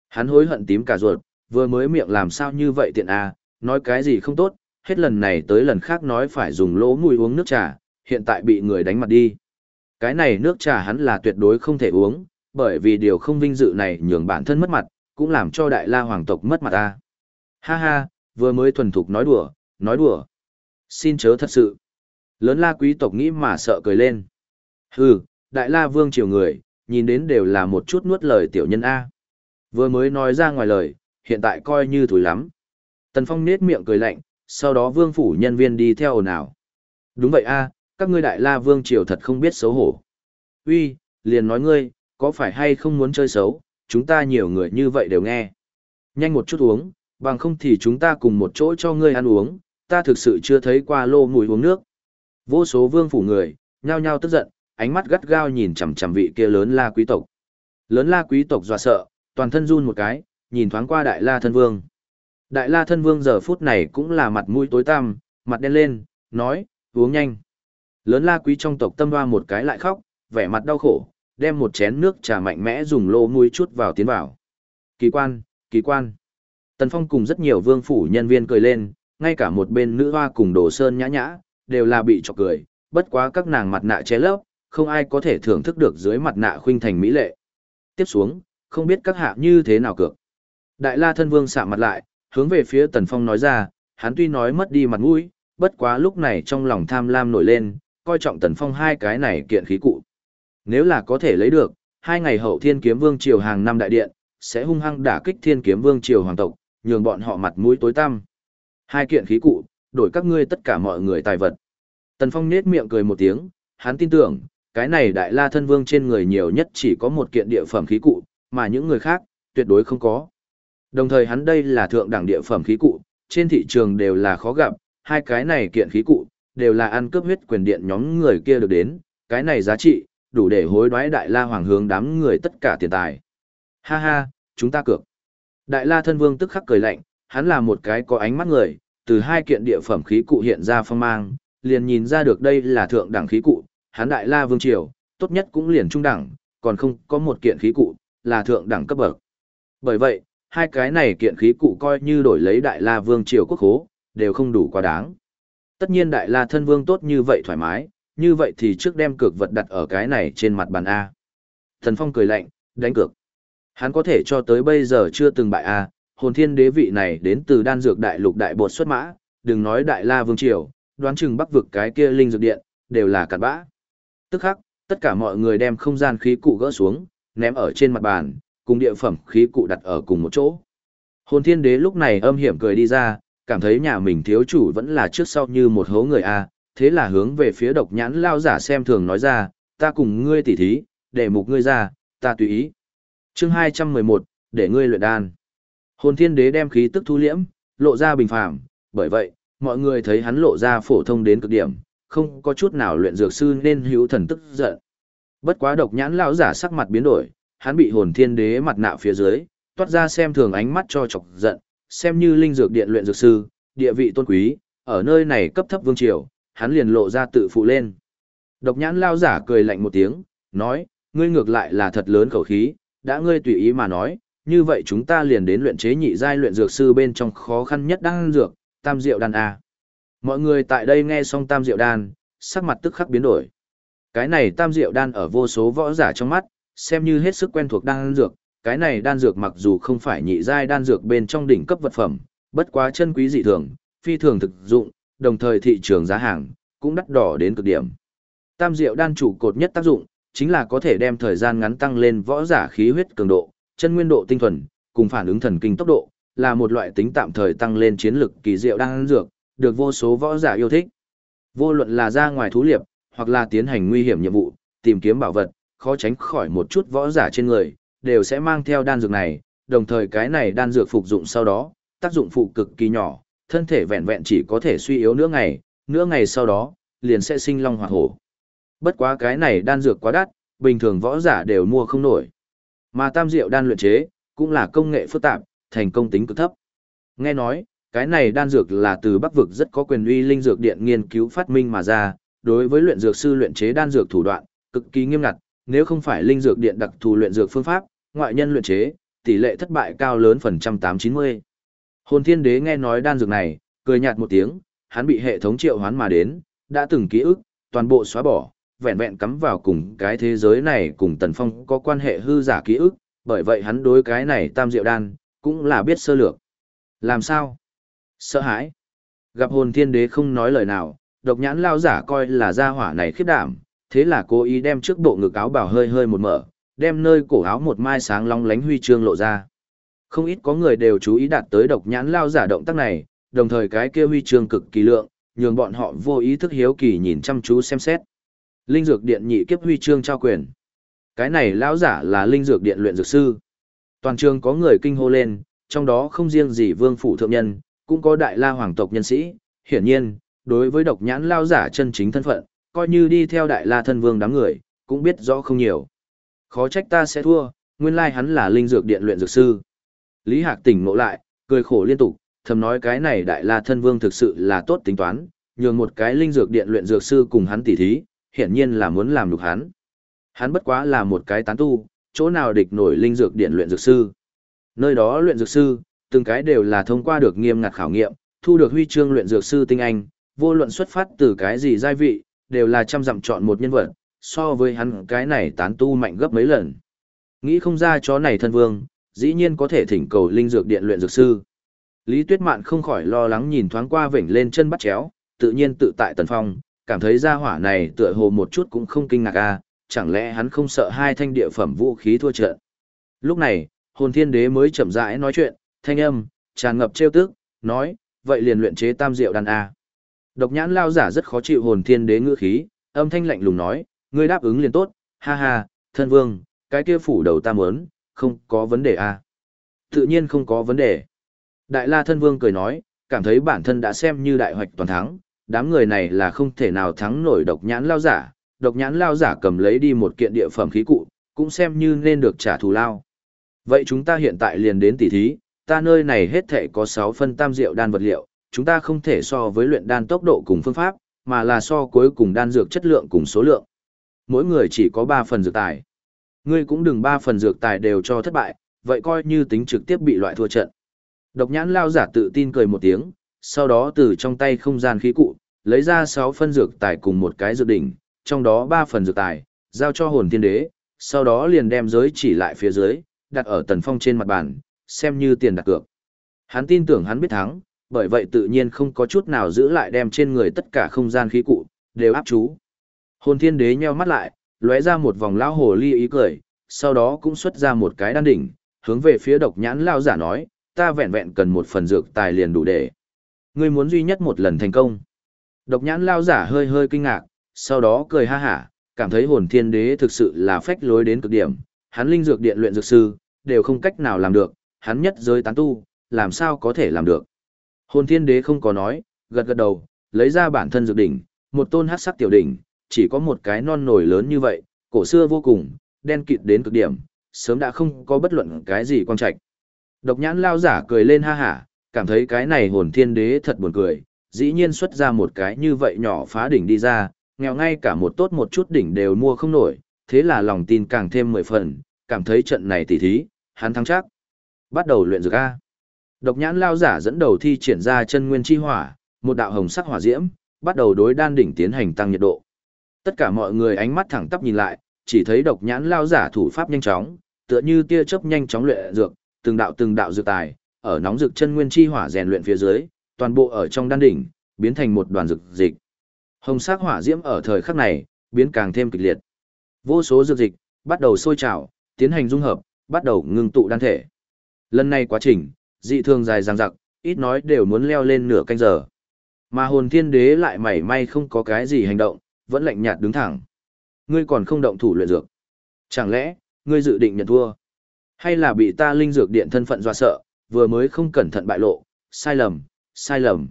Hắn hối hận tím cả ruột, vừa mới miệng làm sao như vậy tiện a, nói cái gì không tốt, hết lần này tới lần khác nói phải dùng lỗ mùi uống nước trà, hiện tại bị người đánh mặt đi. Cái này nước trà hắn là tuyệt đối không thể uống, bởi vì điều không vinh dự này nhường bản thân mất mặt, cũng làm cho đại la hoàng tộc mất mặt ta. Ha ha, vừa mới thuần thục nói đùa, nói đùa. Xin chớ thật sự. Lớn la quý tộc nghĩ mà sợ cười lên. Hừ, đại la vương triều người, nhìn đến đều là một chút nuốt lời tiểu nhân A. Vừa mới nói ra ngoài lời, hiện tại coi như thủi lắm. Tần Phong nết miệng cười lạnh, sau đó vương phủ nhân viên đi theo ồn ào. Đúng vậy a, các ngươi đại la vương triều thật không biết xấu hổ. Uy, liền nói ngươi, có phải hay không muốn chơi xấu, chúng ta nhiều người như vậy đều nghe. Nhanh một chút uống, bằng không thì chúng ta cùng một chỗ cho ngươi ăn uống, ta thực sự chưa thấy qua lô mùi uống nước. Vô số vương phủ người, nhao nhao tức giận, ánh mắt gắt gao nhìn chằm chằm vị kia lớn la quý tộc. Lớn la quý tộc dọa sợ, toàn thân run một cái, nhìn thoáng qua đại la thân vương. Đại la thân vương giờ phút này cũng là mặt mũi tối tăm, mặt đen lên, nói, uống nhanh. Lớn la quý trong tộc tâm hoa một cái lại khóc, vẻ mặt đau khổ, đem một chén nước trà mạnh mẽ dùng lô mũi chút vào tiến vào. Kỳ quan, kỳ quan. Tần Phong cùng rất nhiều vương phủ nhân viên cười lên, ngay cả một bên nữ hoa cùng đồ sơn nhã nhã, đều là bị chọc cười, bất quá các nàng mặt nạ che lấp, không ai có thể thưởng thức được dưới mặt nạ khuynh thành mỹ lệ. Tiếp xuống, không biết các hạ như thế nào cược. Đại la thân vương sạm mặt lại, hướng về phía Tần Phong nói ra, hắn tuy nói mất đi mặt mũi, bất quá lúc này trong lòng tham lam nổi lên, coi trọng Tần Phong hai cái này kiện khí cụ. Nếu là có thể lấy được, hai ngày hậu Thiên Kiếm Vương triều hàng năm đại điện, sẽ hung hăng đả kích Thiên Kiếm Vương triều hoàng tộc, nhường bọn họ mặt mũi tối tăm. Hai kiện khí cụ, đổi các ngươi tất cả mọi người tài vật. Tần Phong nết miệng cười một tiếng, hắn tin tưởng, cái này đại la thân vương trên người nhiều nhất chỉ có một kiện địa phẩm khí cụ, mà những người khác, tuyệt đối không có. Đồng thời hắn đây là thượng đẳng địa phẩm khí cụ, trên thị trường đều là khó gặp, hai cái này kiện khí cụ, đều là ăn cướp huyết quyền điện nhóm người kia được đến, cái này giá trị, đủ để hối đoái đại la hoàng hướng đám người tất cả tiền tài. Ha ha, chúng ta cược. Đại la thân vương tức khắc cười lạnh, hắn là một cái có ánh mắt người, từ hai kiện địa phẩm khí cụ hiện ra phong mang, liền nhìn ra được đây là thượng đẳng khí cụ, hắn đại la vương triều, tốt nhất cũng liền trung đẳng, còn không có một kiện khí cụ, là thượng đẳng cấp bậc. Bởi vậy, hai cái này kiện khí cụ coi như đổi lấy đại la vương triều quốc hố, đều không đủ quá đáng. Tất nhiên đại la thân vương tốt như vậy thoải mái, như vậy thì trước đem cược vật đặt ở cái này trên mặt bàn A. Thần Phong cười lạnh, đánh cược. Hắn có thể cho tới bây giờ chưa từng bại A, hồn thiên đế vị này đến từ đan dược đại lục đại bột xuất mã, đừng nói đại la vương triều, đoán chừng bắc vực cái kia linh dược điện, đều là cặn bã. Tức khắc, tất cả mọi người đem không gian khí cụ gỡ xuống, ném ở trên mặt bàn, cùng địa phẩm khí cụ đặt ở cùng một chỗ. Hồn thiên đế lúc này âm hiểm cười đi ra, cảm thấy nhà mình thiếu chủ vẫn là trước sau như một hố người A, thế là hướng về phía độc nhãn lao giả xem thường nói ra, ta cùng ngươi tỉ thí, để mục ngươi ra, ta tùy ý. chương 211, để ngươi luyện đan. Hồn thiên đế đem khí tức thu liễm, lộ ra bình phàm, bởi vậy, mọi người thấy hắn lộ ra phổ thông đến cực điểm, không có chút nào luyện dược sư nên hữu thần tức giận. Bất quá độc nhãn lão giả sắc mặt biến đổi, hắn bị hồn thiên đế mặt nạ phía dưới, toát ra xem thường ánh mắt cho chọc giận, xem như linh dược điện luyện dược sư, địa vị tôn quý, ở nơi này cấp thấp vương triều, hắn liền lộ ra tự phụ lên. Độc nhãn lao giả cười lạnh một tiếng, nói, ngươi ngược lại là thật lớn khẩu khí, đã ngươi tùy ý mà nói, như vậy chúng ta liền đến luyện chế nhị giai luyện dược sư bên trong khó khăn nhất đang dược, tam diệu đan A. Mọi người tại đây nghe xong tam diệu đan, sắc mặt tức khắc biến đổi. Cái này tam diệu đan ở vô số võ giả trong mắt, xem như hết sức quen thuộc đan dược, cái này đan dược mặc dù không phải nhị giai đan dược bên trong đỉnh cấp vật phẩm, bất quá chân quý dị thường, phi thường thực dụng, đồng thời thị trường giá hàng cũng đắt đỏ đến cực điểm. Tam diệu đan chủ cột nhất tác dụng chính là có thể đem thời gian ngắn tăng lên võ giả khí huyết cường độ, chân nguyên độ tinh thuần, cùng phản ứng thần kinh tốc độ, là một loại tính tạm thời tăng lên chiến lực kỳ diệu đan dược, được vô số võ giả yêu thích. Vô luận là ra ngoài thú liệp, hoặc là tiến hành nguy hiểm nhiệm vụ, tìm kiếm bảo vật, khó tránh khỏi một chút võ giả trên người, đều sẽ mang theo đan dược này, đồng thời cái này đan dược phục dụng sau đó, tác dụng phụ cực kỳ nhỏ, thân thể vẹn vẹn chỉ có thể suy yếu nửa ngày, nửa ngày sau đó, liền sẽ sinh long hoạt hổ. Bất quá cái này đan dược quá đắt, bình thường võ giả đều mua không nổi. Mà tam diệu đan luyện chế, cũng là công nghệ phức tạp, thành công tính cực thấp. Nghe nói, cái này đan dược là từ Bắc vực rất có quyền uy linh dược điện nghiên cứu phát minh mà ra, đối với luyện dược sư luyện chế đan dược thủ đoạn, cực kỳ nghiêm ngặt, nếu không phải linh dược điện đặc thù luyện dược phương pháp, ngoại nhân luyện chế, tỷ lệ thất bại cao lớn phần trăm tám chín mươi. Hồn Thiên Đế nghe nói đan dược này, cười nhạt một tiếng, hắn bị hệ thống triệu hoán mà đến, đã từng ký ức, toàn bộ xóa bỏ, vẹn vẹn cắm vào cùng cái thế giới này cùng Tần Phong có quan hệ hư giả ký ức, bởi vậy hắn đối cái này tam diệu đan, cũng là biết sơ lược. Làm sao? Sợ hãi. Gặp hồn thiên đế không nói lời nào, độc nhãn lao giả coi là gia hỏa này khiếp đảm, thế là cố ý đem trước bộ ngực áo bảo hơi hơi một mở, đem nơi cổ áo một mai sáng long lánh huy chương lộ ra. Không ít có người đều chú ý đạt tới độc nhãn lao giả động tác này, đồng thời cái kia huy chương cực kỳ lượng, nhường bọn họ vô ý thức hiếu kỳ nhìn chăm chú xem xét. Linh dược điện nhị kiếp huy chương trao quyền. Cái này lão giả là linh dược điện luyện dược sư. Toàn trường có người kinh hô lên, trong đó không riêng gì vương phủ thượng nhân, cũng có đại la hoàng tộc nhân sĩ. Hiển nhiên, đối với độc nhãn lao giả chân chính thân phận, coi như đi theo đại la thân vương đám người, cũng biết rõ không nhiều. Khó trách ta sẽ thua, nguyên lai hắn là linh dược điện luyện dược sư. Lý Hạc tỉnh ngộ lại, cười khổ liên tục, thầm nói cái này đại la thân vương thực sự là tốt tính toán, nhường một cái linh dược điện luyện dược sư cùng hắn tỉ thí, hiển nhiên là muốn làm được hắn. Hắn bất quá là một cái tán tu, chỗ nào địch nổi linh dược điện luyện dược sư. Nơi đó luyện dược sư, từng cái đều là thông qua được nghiêm ngặt khảo nghiệm, thu được huy chương luyện dược sư tinh anh, vô luận xuất phát từ cái gì giai vị, đều là trăm dặm chọn một nhân vật, so với hắn cái này tán tu mạnh gấp mấy lần. Nghĩ không ra chó này thân vương, dĩ nhiên có thể thỉnh cầu linh dược điện luyện dược sư. Lý Tuyết Mạn không khỏi lo lắng nhìn thoáng qua vểnh lên chân bắt chéo, tự nhiên tự tại tần phong, cảm thấy gia hỏa này tựa hồ một chút cũng không kinh ngạc a, à, chẳng lẽ hắn không sợ hai thanh địa phẩm vũ khí thua trận. Lúc này, hồn thiên đế mới chậm rãi nói chuyện, thanh âm, tràn ngập trêu tức, nói, vậy liền luyện chế tam diệu đan A. Độc nhãn lao giả rất khó chịu hồn thiên đế ngữ khí, âm thanh lạnh lùng nói, ngươi đáp ứng liền tốt, ha ha, thân vương, cái kia phủ đầu ta muốn, không có vấn đề à? Tự nhiên không có vấn đề. Đại la thân vương cười nói, cảm thấy bản thân đã xem như đại hoạch toàn thắng, đám người này là không thể nào thắng nổi độc nhãn lao giả, độc nhãn lao giả cầm lấy đi một kiện địa phẩm khí cụ, cũng xem như nên được trả thù lao. Vậy chúng ta hiện tại liền đến tỉ thí, ta nơi này hết thể có 6 phân tam rượu đan vật liệu, chúng ta không thể so với luyện đan tốc độ cùng phương pháp, mà là so cuối cùng đan dược chất lượng cùng số lượng. Mỗi người chỉ có 3 phần dược tài. Ngươi cũng đừng 3 phần dược tài đều cho thất bại, vậy coi như tính trực tiếp bị loại thua trận. Độc nhãn lao giả tự tin cười một tiếng, sau đó từ trong tay không gian khí cụ, lấy ra 6 phân dược tài cùng một cái dược đỉnh, trong đó 3 phần dược tài, giao cho hồn thiên đế, sau đó liền đem giới chỉ lại phía dưới, đặt ở tần phong trên mặt bàn, xem như tiền đặt cược. Hắn tin tưởng hắn biết thắng, bởi vậy tự nhiên không có chút nào giữ lại đem trên người tất cả không gian khí cụ, đều áp chú. Hồn thiên đế nheo mắt lại, lóe ra một vòng lao hồ ly ý cười, sau đó cũng xuất ra một cái đan đỉnh, hướng về phía độc nhãn lao giả nói, ta vẹn vẹn cần một phần dược tài liền đủ để. Ngươi muốn duy nhất một lần thành công. Độc nhãn lao giả hơi hơi kinh ngạc, sau đó cười ha hả, cảm thấy hồn thiên đế thực sự là phách lối đến cực điểm, hắn linh dược điện luyện dược sư, đều không cách nào làm được, hắn nhất giới tán tu, làm sao có thể làm được. Hồn thiên đế không có nói, gật gật đầu, lấy ra bản thân dược đỉnh, một tôn hắc sắc tiểu đỉnh, chỉ có một cái non nổi lớn như vậy, cổ xưa vô cùng, đen kịt đến cực điểm, sớm đã không có bất luận cái gì quan trạch. Độc nhãn lao giả cười lên ha hả, cảm thấy cái này hồn thiên đế thật buồn cười, dĩ nhiên xuất ra một cái như vậy nhỏ phá đỉnh đi ra, nghèo ngay cả một tốt một chút đỉnh đều mua không nổi, thế là lòng tin càng thêm mười phần, cảm thấy trận này tỉ thí, hắn thắng chắc. Bắt đầu luyện dược A. Độc nhãn lao giả dẫn đầu thi triển ra chân nguyên chi hỏa, một đạo hồng sắc hỏa diễm, bắt đầu đối đan đỉnh tiến hành tăng nhiệt độ. Tất cả mọi người ánh mắt thẳng tắp nhìn lại, chỉ thấy độc nhãn lao giả thủ pháp nhanh chóng, tựa như tia chớp nhanh chóng luyện dược, từng đạo từng đạo dược tài, ở nóng dược chân nguyên chi hỏa rèn luyện phía dưới, toàn bộ ở trong đan đỉnh, biến thành một đoàn dược dịch. Hồng sắc hỏa diễm ở thời khắc này, biến càng thêm kịch liệt. Vô số dược dịch bắt đầu sôi trào, tiến hành dung hợp, bắt đầu ngưng tụ đan thể. Lần này quá trình, dị thường dài dằng dặc, ít nói đều muốn leo lên nửa canh giờ. Mà hồn thiên đế lại mảy may không có cái gì hành động, vẫn lạnh nhạt đứng thẳng. Ngươi còn không động thủ luyện dược. Chẳng lẽ, ngươi dự định nhận thua? Hay là bị ta linh dược điện thân phận dọa sợ, vừa mới không cẩn thận bại lộ, sai lầm, sai lầm.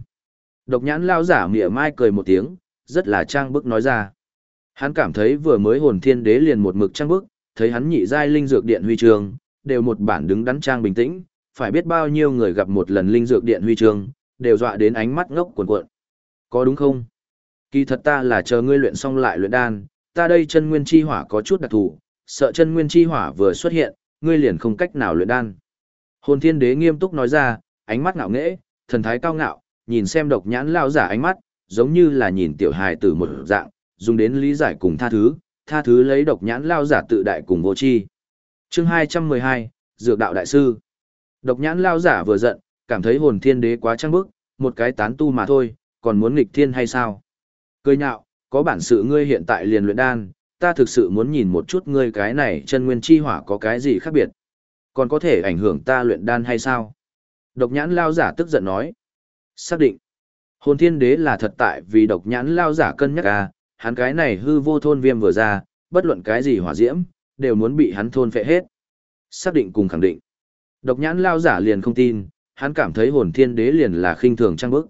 Độc nhãn lao giả mỉa mai cười một tiếng, rất là trang bức nói ra. Hắn cảm thấy vừa mới hồn thiên đế liền một mực trang bức, thấy hắn nhị giai linh dược điện huy trường, đều một bản đứng đắn trang bình tĩnh, phải biết bao nhiêu người gặp một lần linh dược điện huy chương, đều dọa đến ánh mắt ngốc cuộn cuộn. Có đúng không? Kỳ thật ta là chờ ngươi luyện xong lại luyện đan, ta đây chân nguyên chi hỏa có chút đặc thù, sợ chân nguyên chi hỏa vừa xuất hiện, ngươi liền không cách nào luyện đan. Hồn Thiên Đế nghiêm túc nói ra, ánh mắt ngạo nghễ, thần thái cao ngạo, nhìn xem độc nhãn lao giả ánh mắt, giống như là nhìn tiểu hài tử một dạng, dùng đến lý giải cùng tha thứ, tha thứ lấy độc nhãn lao giả tự đại cùng vô chi. Chương 212, Dược đạo đại sư. Độc nhãn lao giả vừa giận, cảm thấy hồn thiên đế quá trăng bức, một cái tán tu mà thôi, còn muốn nghịch thiên hay sao? Cười nhạo, có bản sự ngươi hiện tại liền luyện đan, ta thực sự muốn nhìn một chút ngươi cái này chân nguyên chi hỏa có cái gì khác biệt. Còn có thể ảnh hưởng ta luyện đan hay sao? Độc nhãn lao giả tức giận nói. Xác định. Hồn thiên đế là thật tại vì độc nhãn lao giả cân nhắc à, hắn cái này hư vô thôn viêm vừa ra, bất luận cái gì hỏa diễm, đều muốn bị hắn thôn phệ hết. Xác định cùng khẳng định. Độc nhãn lao giả liền không tin, hắn cảm thấy hồn thiên đế liền là khinh thường trang bức.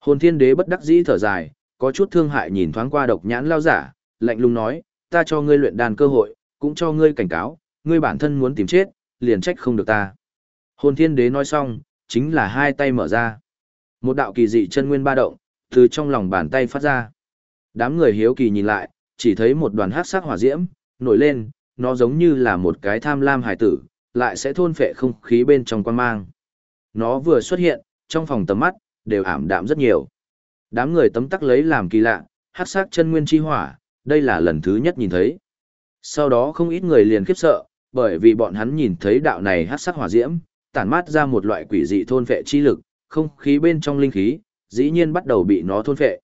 Hồn thiên đế bất đắc dĩ thở dài, có chút thương hại nhìn thoáng qua độc nhãn lao giả, lạnh lùng nói, ta cho ngươi luyện đàn cơ hội, cũng cho ngươi cảnh cáo, ngươi bản thân muốn tìm chết, liền trách không được ta. Hồn thiên đế nói xong, chính là hai tay mở ra. Một đạo kỳ dị chân nguyên ba động, từ trong lòng bàn tay phát ra. Đám người hiếu kỳ nhìn lại, chỉ thấy một đoàn hắc sắc hỏa diễm, nổi lên, nó giống như là một cái tham lam hải tử, lại sẽ thôn phệ không khí bên trong quan mang. Nó vừa xuất hiện, trong phòng tầm mắt, đều ảm đạm rất nhiều. Đám người tấm tắc lấy làm kỳ lạ, hắc sắc chân nguyên chi hỏa, đây là lần thứ nhất nhìn thấy. Sau đó không ít người liền khiếp sợ, bởi vì bọn hắn nhìn thấy đạo này hắc sắc hỏa diễm, tản mát ra một loại quỷ dị thôn phệ chi lực, không khí bên trong linh khí, dĩ nhiên bắt đầu bị nó thôn phệ.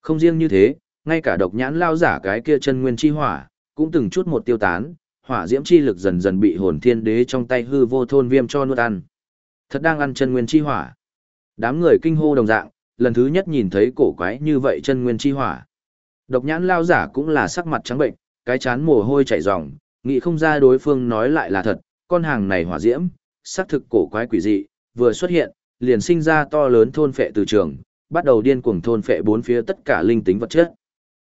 Không riêng như thế, ngay cả độc nhãn lao giả cái kia chân nguyên chi hỏa, cũng từng chút một tiêu tán, hỏa diễm chi lực dần dần bị hồn thiên đế trong tay hư vô thôn viêm cho nuốt ăn. Thật đang ăn chân nguyên chi hỏa. Đám người kinh hô đồng dạng, lần thứ nhất nhìn thấy cổ quái như vậy chân nguyên chi hỏa. Độc nhãn lao giả cũng là sắc mặt trắng bệnh, cái chán mồ hôi chảy ròng, nghĩ không ra đối phương nói lại là thật, con hàng này hỏa diễm, sắc thực cổ quái quỷ dị, vừa xuất hiện, liền sinh ra to lớn thôn phệ từ trường, bắt đầu điên cuồng thôn phệ bốn phía tất cả linh tính vật chất.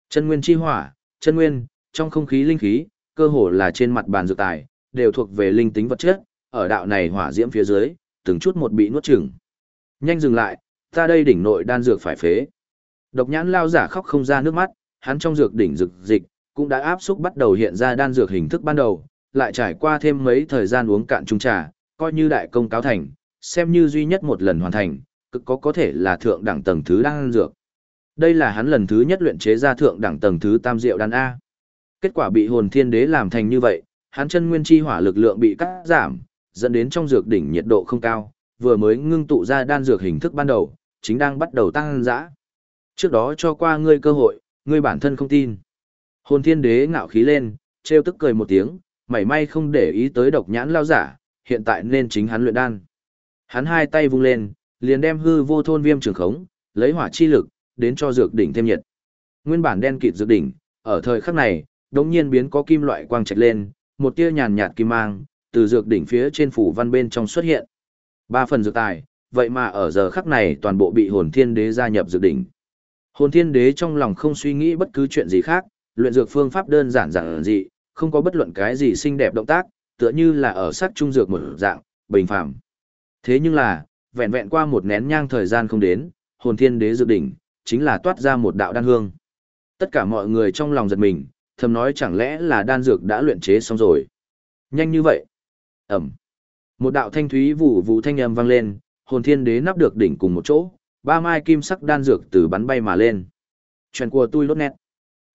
Chân nguyên chi hỏa, chân nguyên, trong không khí linh khí, cơ hồ là trên mặt bàn dược tài, đều thuộc về linh tính vật chất, ở đạo này hỏa diễm phía dưới, từng chút một bị nuốt chửng. Nhanh dừng lại, ta đây đỉnh nội đan dược phải phế. Độc nhãn lao giả khóc không ra nước mắt, hắn trong dược đỉnh dược dịch, cũng đã áp xúc bắt đầu hiện ra đan dược hình thức ban đầu, lại trải qua thêm mấy thời gian uống cạn chung trà, coi như đại công cáo thành, xem như duy nhất một lần hoàn thành, cực có có thể là thượng đẳng tầng thứ đan dược. Đây là hắn lần thứ nhất luyện chế ra thượng đẳng tầng thứ tam diệu đan A. Kết quả bị hồn thiên đế làm thành như vậy, hắn chân nguyên chi hỏa lực lượng bị cắt giảm, dẫn đến trong dược đỉnh nhiệt độ không cao, vừa mới ngưng tụ ra đan dược hình thức ban đầu, chính đang bắt đầu tăng dã. Trước đó cho qua ngươi cơ hội, ngươi bản thân không tin. Hồn thiên đế ngạo khí lên, trêu tức cười một tiếng, mảy may không để ý tới độc nhãn lao giả, hiện tại nên chính hắn luyện đan. Hắn hai tay vung lên, liền đem hư vô thôn viêm trường khống, lấy hỏa chi lực, đến cho dược đỉnh thêm nhiệt. Nguyên bản đen kịt dược đỉnh, ở thời khắc này, đống nhiên biến có kim loại quang trạch lên, một tia nhàn nhạt kim mang, từ dược đỉnh phía trên phủ văn bên trong xuất hiện. Ba phần dược tài, vậy mà ở giờ khắc này toàn bộ bị hồn thiên đế gia nhập dược đỉnh. Hồn thiên đế trong lòng không suy nghĩ bất cứ chuyện gì khác, luyện dược phương pháp đơn giản giản dị, không có bất luận cái gì xinh đẹp động tác, tựa như là ở sắc trung dược một dạng, bình phẳng Thế nhưng là, vẹn vẹn qua một nén nhang thời gian không đến, hồn thiên đế dược đỉnh, chính là toát ra một đạo đan hương. Tất cả mọi người trong lòng giật mình, thầm nói chẳng lẽ là đan dược đã luyện chế xong rồi. Nhanh như vậy. Ẩm. Một đạo thanh thúy vụ vụ thanh âm vang lên, hồn thiên đế nắp được đỉnh cùng một chỗ, ba mai kim sắc đan dược từ bắn bay mà lên. Chuyện của tôi lốt nét.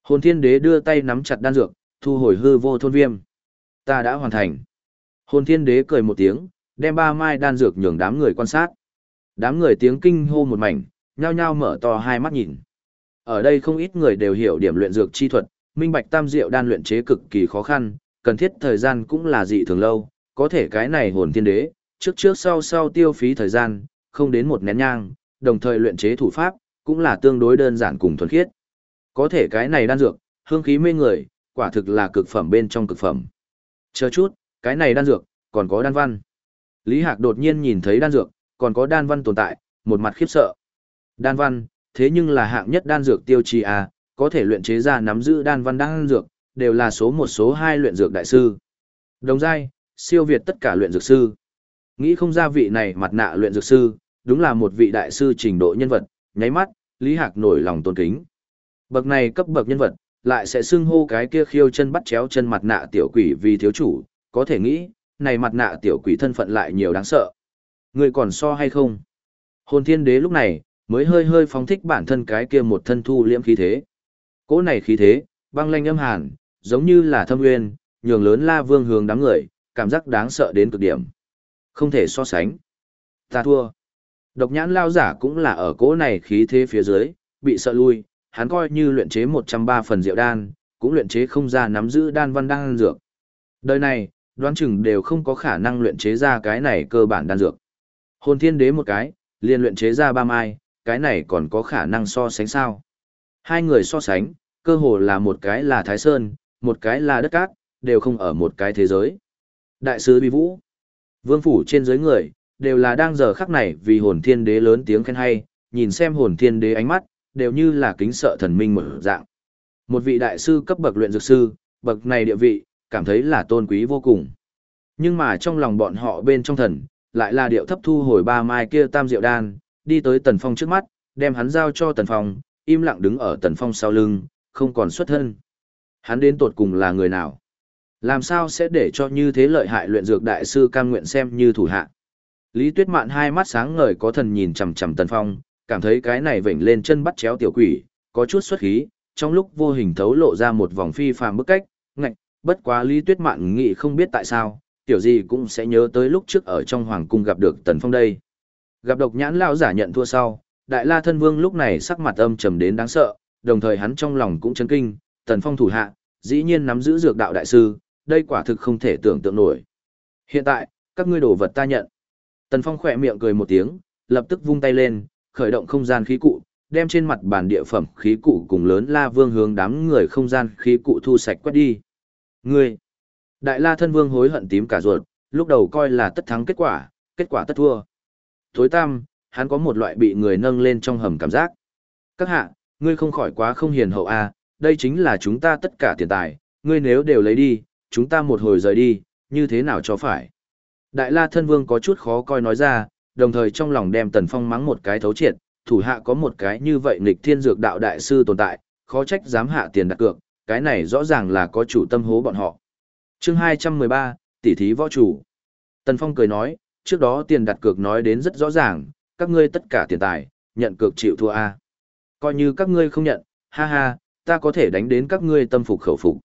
Hồn thiên đế đưa tay nắm chặt đan dược, thu hồi hư vô thôn viêm. Ta đã hoàn thành. Hồn thiên đế cười một tiếng, đem ba mai đan dược nhường đám người quan sát. Đám người tiếng kinh hô một mảnh, nhao nhao mở to hai mắt nhìn. Ở đây không ít người đều hiểu điểm luyện dược chi thuật, minh bạch tam diệu đan luyện chế cực kỳ khó khăn, cần thiết thời gian cũng là dị thường lâu, có thể cái này hồn thiên đế, trước trước sau sau tiêu phí thời gian, không đến một nén nhang, đồng thời luyện chế thủ pháp, cũng là tương đối đơn giản cùng thuần khiết. Có thể cái này đan dược, hương khí mê người, quả thực là cực phẩm bên trong cực phẩm. Chờ chút, cái này đan dược, còn có đan văn. Lý Hạc đột nhiên nhìn thấy đan dược, còn có đan văn tồn tại, một mặt khiếp sợ. Đan văn, thế nhưng là hạng nhất đan dược tiêu chí à, có thể luyện chế ra nắm giữ đan văn đan dược, đều là số một số hai luyện dược đại sư. Đồng giai, siêu việt tất cả luyện dược sư. Nghĩ không ra vị này mặt nạ luyện dược sư, đúng là một vị đại sư trình độ nhân vật, nháy mắt, Lý Hạc nổi lòng tôn kính. Bậc này cấp bậc nhân vật, lại sẽ xưng hô cái kia khiêu chân bắt chéo chân mặt nạ tiểu quỷ vì thiếu chủ, có thể nghĩ, này mặt nạ tiểu quỷ thân phận lại nhiều đáng sợ. Người còn so hay không? Hồn thiên đế lúc này, mới hơi hơi phóng thích bản thân cái kia một thân thu liễm khí thế. Cỗ này khí thế, băng lanh âm hàn, giống như là thâm nguyên, nhường lớn la vương hướng đám người, cảm giác đáng sợ đến cực điểm. Không thể so sánh. Ta thua. Độc nhãn lao giả cũng là ở cỗ này khí thế phía dưới, bị sợ lui, hắn coi như luyện chế 103 phần rượu đan, cũng luyện chế không ra nắm giữ đan văn đan dược. Đời này, đoán chừng đều không có khả năng luyện chế ra cái này cơ bản đan dược. Hồn thiên đế một cái, liền luyện chế ra ba mai, cái này còn có khả năng so sánh sao. Hai người so sánh, cơ hồ là một cái là Thái Sơn, một cái là đất cát, đều không ở một cái thế giới. Đại sứ Bi Vũ, vương phủ trên giới người, đều là đang giờ khắc này vì hồn thiên đế lớn tiếng khen hay, nhìn xem hồn thiên đế ánh mắt, đều như là kính sợ thần minh một dạng. Một vị đại sư cấp bậc luyện dược sư, bậc này địa vị, cảm thấy là tôn quý vô cùng. Nhưng mà trong lòng bọn họ bên trong thần, lại là điệu thấp thu hồi ba mai kia tam diệu đan, đi tới Tần Phong trước mắt, đem hắn giao cho Tần Phong, im lặng đứng ở Tần Phong sau lưng, không còn xuất thân. Hắn đến tột cùng là người nào? Làm sao sẽ để cho như thế lợi hại luyện dược đại sư cam nguyện xem như thủ hạ? Lý Tuyết Mạn hai mắt sáng ngời có thần nhìn chằm chằm Tần Phong, cảm thấy cái này vểnh lên chân bắt chéo tiểu quỷ, có chút xuất khí, trong lúc vô hình thấu lộ ra một vòng phi phàm bức cách, ngạch, bất quá Lý Tuyết Mạn nghĩ không biết tại sao, tiểu gì cũng sẽ nhớ tới lúc trước ở trong hoàng cung gặp được Tần Phong đây. Gặp độc nhãn lão giả nhận thua sau, Đại La Thân Vương lúc này sắc mặt âm trầm đến đáng sợ, đồng thời hắn trong lòng cũng chấn kinh, Tần Phong thủ hạ, dĩ nhiên nắm giữ dược đạo đại sư, đây quả thực không thể tưởng tượng nổi. Hiện tại, các ngươi đổ vật ta nhận. Tần Phong khỏe miệng cười một tiếng, lập tức vung tay lên, khởi động không gian khí cụ, đem trên mặt bàn địa phẩm khí cụ cùng lớn La Vương hướng đám người không gian khí cụ thu sạch quét đi. Ngươi! Đại La Thân Vương hối hận tím cả ruột, lúc đầu coi là tất thắng kết quả, kết quả tất thua. Thối tam, hắn có một loại bị người nâng lên trong hầm cảm giác. Các hạ, ngươi không khỏi quá không hiền hậu a, à, đây chính là chúng ta tất cả tiền tài, ngươi nếu đều lấy đi, chúng ta một hồi rời đi, như thế nào cho phải. Đại La Thân Vương có chút khó coi nói ra, đồng thời trong lòng đem Tần Phong mắng một cái thấu triệt, thủ hạ có một cái như vậy nghịch thiên dược đạo đại sư tồn tại, khó trách dám hạ tiền đặt cược, cái này rõ ràng là có chủ tâm hố bọn họ. Chương 213, tỷ thí võ chủ. Tần Phong cười nói, trước đó tiền đặt cược nói đến rất rõ ràng, các ngươi tất cả tiền tài, nhận cược chịu thua a. Coi như các ngươi không nhận, ha ha, ta có thể đánh đến các ngươi tâm phục khẩu phục.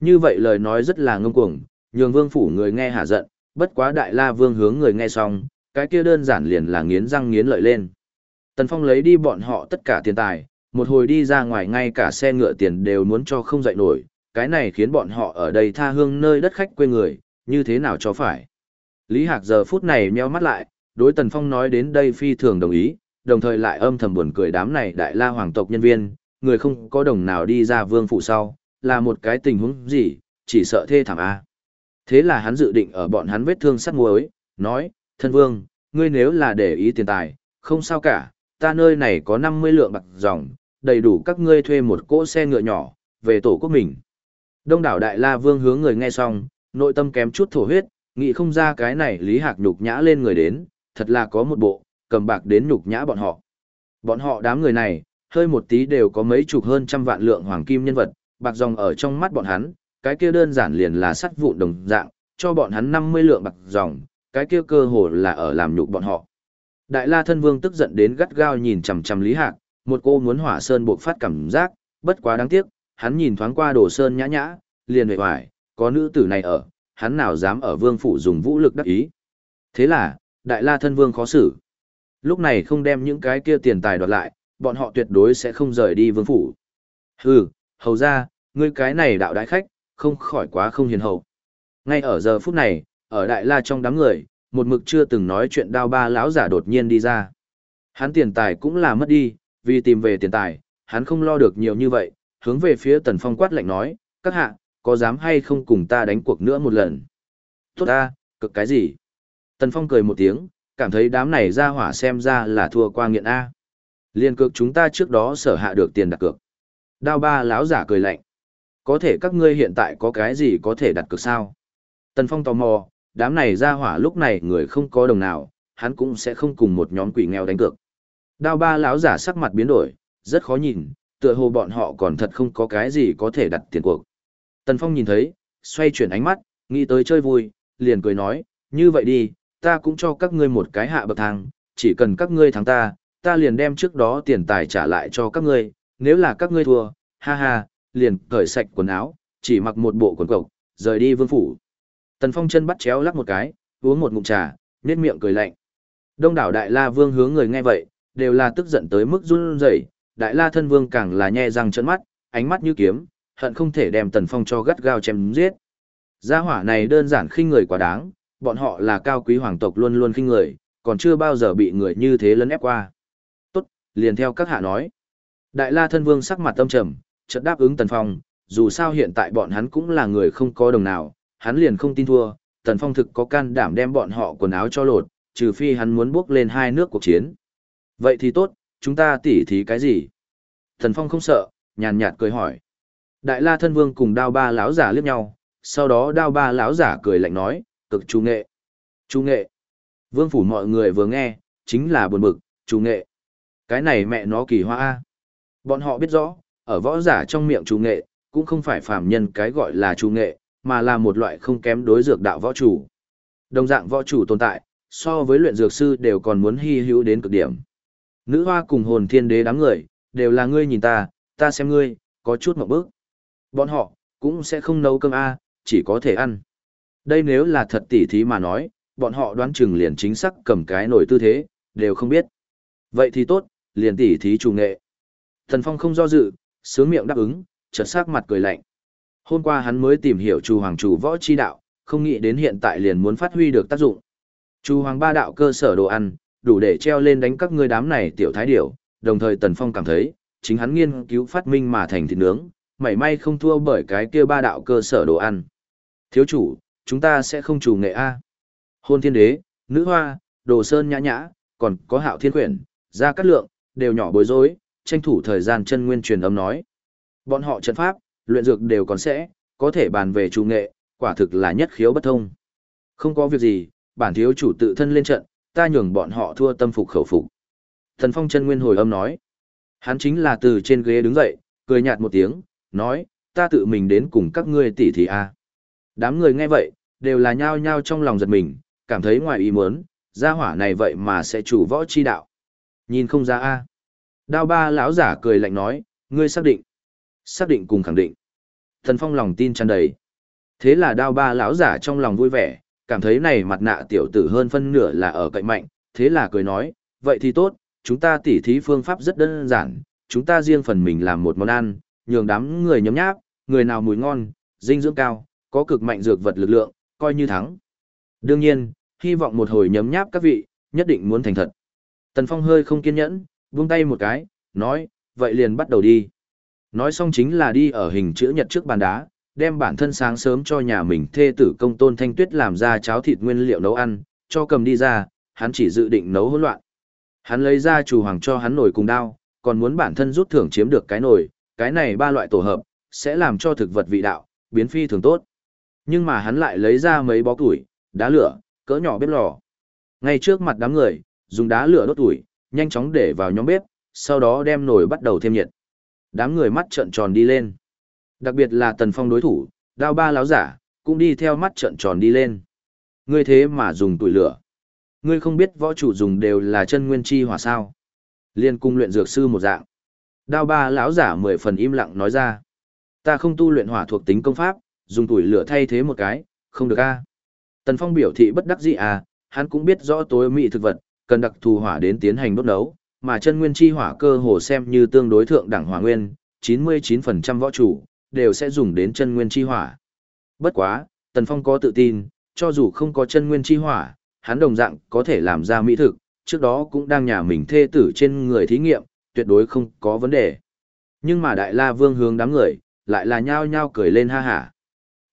Như vậy lời nói rất là ngông cuồng, nhường vương phủ người nghe hả giận, bất quá đại la vương hướng người nghe xong, cái kia đơn giản liền là nghiến răng nghiến lợi lên. Tần Phong lấy đi bọn họ tất cả tiền tài, một hồi đi ra ngoài ngay cả xe ngựa tiền đều muốn cho không dậy nổi, cái này khiến bọn họ ở đây tha hương nơi đất khách quê người, như thế nào cho phải. Lý Hạc giờ phút này meo mắt lại, đối Tần Phong nói đến đây phi thường đồng ý, đồng thời lại âm thầm buồn cười đám này đại la hoàng tộc nhân viên, người không có đồng nào đi ra vương phụ sau, là một cái tình huống gì, chỉ sợ thê thảm a. Thế là hắn dự định ở bọn hắn vết thương sắt muối, nói, thân vương, ngươi nếu là để ý tiền tài, không sao cả, ta nơi này có 50 lượng bạc dòng, đầy đủ các ngươi thuê một cỗ xe ngựa nhỏ, về tổ quốc mình. Đông đảo đại la vương hướng người nghe xong, nội tâm kém chút thổ huyết, nghĩ không ra cái này lý hạc nhục nhã lên người đến, thật là có một bộ, cầm bạc đến nhục nhã bọn họ. Bọn họ đám người này, hơi một tí đều có mấy chục hơn trăm vạn lượng hoàng kim nhân vật, bạc dòng ở trong mắt bọn hắn, cái kia đơn giản liền là sắt vụn đồng dạng, cho bọn hắn 50 lượng bạc dòng, cái kia cơ hồ là ở làm nhục bọn họ. Đại La Thân Vương tức giận đến gắt gao nhìn chằm chằm Lý Hạc, một cô muốn hỏa sơn buộc phát cảm giác, bất quá đáng tiếc, hắn nhìn thoáng qua Đồ Sơn nhã nhã, liền về hoài, có nữ tử này ở, hắn nào dám ở vương phủ dùng vũ lực đắc ý. Thế là, Đại La Thân Vương khó xử. Lúc này không đem những cái kia tiền tài đoạt lại, bọn họ tuyệt đối sẽ không rời đi vương phủ. Hừ, hầu ra, ngươi cái này đạo đại khách, không khỏi quá không hiền hậu. Ngay ở giờ phút này, ở Đại La trong đám người, một mực chưa từng nói chuyện đao ba lão giả đột nhiên đi ra. Hắn tiền tài cũng là mất đi, vì tìm về tiền tài, hắn không lo được nhiều như vậy, hướng về phía Tần Phong quát lạnh nói, các hạ, có dám hay không cùng ta đánh cuộc nữa một lần? Tốt ta, cực cái gì? Tần Phong cười một tiếng, cảm thấy đám này ra hỏa xem ra là thua qua nghiện A. Liên cực chúng ta trước đó sở hạ được tiền đặt cược. Đao ba lão giả cười lạnh. Có thể các ngươi hiện tại có cái gì có thể đặt cược sao? Tần Phong tò mò, đám này ra hỏa lúc này người không có đồng nào, hắn cũng sẽ không cùng một nhóm quỷ nghèo đánh cược. Đao ba lão giả sắc mặt biến đổi, rất khó nhìn, tựa hồ bọn họ còn thật không có cái gì có thể đặt tiền cuộc. Tần Phong nhìn thấy, xoay chuyển ánh mắt, nghĩ tới chơi vui, liền cười nói, như vậy đi, ta cũng cho các ngươi một cái hạ bậc thang, chỉ cần các ngươi thắng ta, ta liền đem trước đó tiền tài trả lại cho các ngươi, nếu là các ngươi thua, ha ha, liền cởi sạch quần áo, chỉ mặc một bộ quần cộc, rời đi vương phủ. Tần Phong chân bắt chéo lắc một cái, uống một ngụm trà, nét miệng cười lạnh. Đông đảo Đại La Vương hướng người nghe vậy, đều là tức giận tới mức run rẩy, Đại La Thân Vương càng là nhe răng trợn mắt, ánh mắt như kiếm, hận không thể đem Tần Phong cho gắt gao chém giết. Gia hỏa này đơn giản khinh người quá đáng, bọn họ là cao quý hoàng tộc luôn luôn khinh người, còn chưa bao giờ bị người như thế lấn ép qua. Tốt, liền theo các hạ nói. Đại La Thân Vương sắc mặt tâm trầm, chợt đáp ứng Tần Phong, dù sao hiện tại bọn hắn cũng là người không có đồng nào, hắn liền không tin thua, Tần Phong thực có can đảm đem bọn họ quần áo cho lột, trừ phi hắn muốn bước lên hai nước cuộc chiến. Vậy thì tốt, chúng ta tỉ thí cái gì? Tần Phong không sợ, nhàn nhạt cười hỏi. Đại La Thân Vương cùng đao ba lão giả liếc nhau, sau đó đao ba lão giả cười lạnh nói, cực chủ nghệ. Chủ nghệ. Vương phủ mọi người vừa nghe, chính là buồn bực, chủ nghệ. Cái này mẹ nó kỳ hoa a. Bọn họ biết rõ, ở võ giả trong miệng chủ nghệ, cũng không phải phàm nhân cái gọi là chủ nghệ, mà là một loại không kém đối dược đạo võ chủ. Đồng dạng võ chủ tồn tại, so với luyện dược sư đều còn muốn hy hữu đến cực điểm. Nữ hoa cùng hồn thiên đế đám người, đều là ngươi nhìn ta, ta xem ngươi, có chút một bước. Bọn họ, cũng sẽ không nấu cơm A, chỉ có thể ăn. Đây nếu là thật tỉ thí mà nói, bọn họ đoán chừng liền chính xác cầm cái nổi tư thế, đều không biết. Vậy thì tốt, liền tỉ thí chủ nghệ. Thần Phong không do dự, sướng miệng đáp ứng, chợt sắc mặt cười lạnh. Hôm qua hắn mới tìm hiểu Chu Hoàng chủ võ chi đạo, không nghĩ đến hiện tại liền muốn phát huy được tác dụng. Chu Hoàng ba đạo cơ sở đồ ăn, đủ để treo lên đánh các ngươi đám này tiểu thái điểu, đồng thời Tần Phong cảm thấy, chính hắn nghiên cứu phát minh mà thành thịt nướng, mảy may không thua bởi cái kia ba đạo cơ sở đồ ăn. Thiếu chủ, chúng ta sẽ không chủ nghệ A. Hôn thiên đế, nữ hoa, đồ sơn nhã nhã, còn có hạo thiên quyển, gia cát lượng, đều nhỏ bối rối, tranh thủ thời gian chân nguyên truyền âm nói. Bọn họ trận pháp, luyện dược đều còn sẽ, có thể bàn về chủ nghệ, quả thực là nhất khiếu bất thông. Không có việc gì, bản thiếu chủ tự thân lên trận, ta nhường bọn họ thua tâm phục khẩu phục. Thần phong chân nguyên hồi âm nói. Hắn chính là từ trên ghế đứng dậy, cười nhạt một tiếng, nói, ta tự mình đến cùng các ngươi tỉ thí a. Đám người nghe vậy, đều là nhao nhao trong lòng giật mình, cảm thấy ngoài ý muốn, gia hỏa này vậy mà sẽ chủ võ chi đạo. Nhìn không ra a. Đao ba lão giả cười lạnh nói, ngươi xác định. Xác định cùng khẳng định. Thần phong lòng tin tràn đầy. Thế là đao ba lão giả trong lòng vui vẻ, cảm thấy này mặt nạ tiểu tử hơn phân nửa là ở cạnh mạnh, thế là cười nói, vậy thì tốt, chúng ta tỉ thí phương pháp rất đơn giản, chúng ta riêng phần mình làm một món ăn, nhường đám người nhấm nháp, người nào mùi ngon, dinh dưỡng cao, có cực mạnh dược vật lực lượng, coi như thắng. Đương nhiên, hy vọng một hồi nhấm nháp các vị, nhất định muốn thành thật. Tần Phong hơi không kiên nhẫn, buông tay một cái, nói, vậy liền bắt đầu đi. Nói xong chính là đi ở hình chữ nhật trước bàn đá, đem bản thân sáng sớm cho nhà mình thê tử công tôn thanh tuyết làm ra cháo thịt nguyên liệu nấu ăn, cho cầm đi ra, hắn chỉ dự định nấu hỗn loạn. Hắn lấy ra chủ hoàng cho hắn nổi cùng đao, còn muốn bản thân rút thưởng chiếm được cái nồi, cái này ba loại tổ hợp, sẽ làm cho thực vật vị đạo, biến phi thường tốt. Nhưng mà hắn lại lấy ra mấy bó củi, đá lửa, cỡ nhỏ bếp lò. Ngay trước mặt đám người, dùng đá lửa đốt tuổi, nhanh chóng để vào nhóm bếp, sau đó đem nồi bắt đầu thêm nhiệt. Đám người mắt trợn tròn đi lên. Đặc biệt là Tần Phong đối thủ, đao ba láo giả, cũng đi theo mắt trợn tròn đi lên. Ngươi thế mà dùng tuổi lửa. Ngươi không biết võ chủ dùng đều là chân nguyên chi hỏa sao. Liên cung luyện dược sư một dạng. Đao ba lão giả mười phần im lặng nói ra. Ta không tu luyện hỏa thuộc tính công pháp, dùng tuổi lửa thay thế một cái, không được a. Tần Phong biểu thị bất đắc dĩ à, hắn cũng biết rõ tối mỹ thực vật, cần đặc thù hỏa đến tiến hành đốt nấu, mà chân nguyên chi hỏa cơ hồ xem như tương đối thượng đẳng hỏa nguyên, 99% võ chủ đều sẽ dùng đến chân nguyên chi hỏa. Bất quá, Tần Phong có tự tin, cho dù không có chân nguyên chi hỏa, hắn đồng dạng có thể làm ra mỹ thực, trước đó cũng đang nhà mình thê tử trên người thí nghiệm, tuyệt đối không có vấn đề. Nhưng mà Đại La Vương hướng đám người, lại là nhao nhao cười lên ha hả.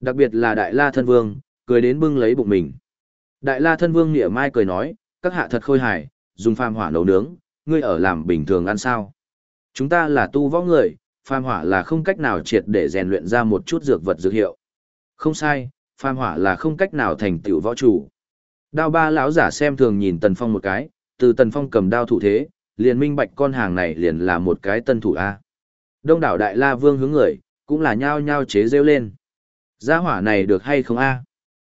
Đặc biệt là Đại La Thân Vương, cười đến bưng lấy bụng mình. Đại La Thân Vương nghĩa mai cười nói, các hạ thật khôi hài, dùng phàm hỏa nấu nướng, ngươi ở làm bình thường ăn sao. Chúng ta là tu võ người, phàm hỏa là không cách nào triệt để rèn luyện ra một chút dược vật dược hiệu. Không sai, Phàm hỏa là không cách nào thành tựu võ chủ. Đao ba lão giả xem thường nhìn Tần Phong một cái, từ Tần Phong cầm đao thủ thế, liền minh bạch con hàng này liền là một cái tân thủ A. Đông đảo Đại La Vương hướng người, cũng là nhao nhao chế rêu lên. Gia hỏa này được hay không A?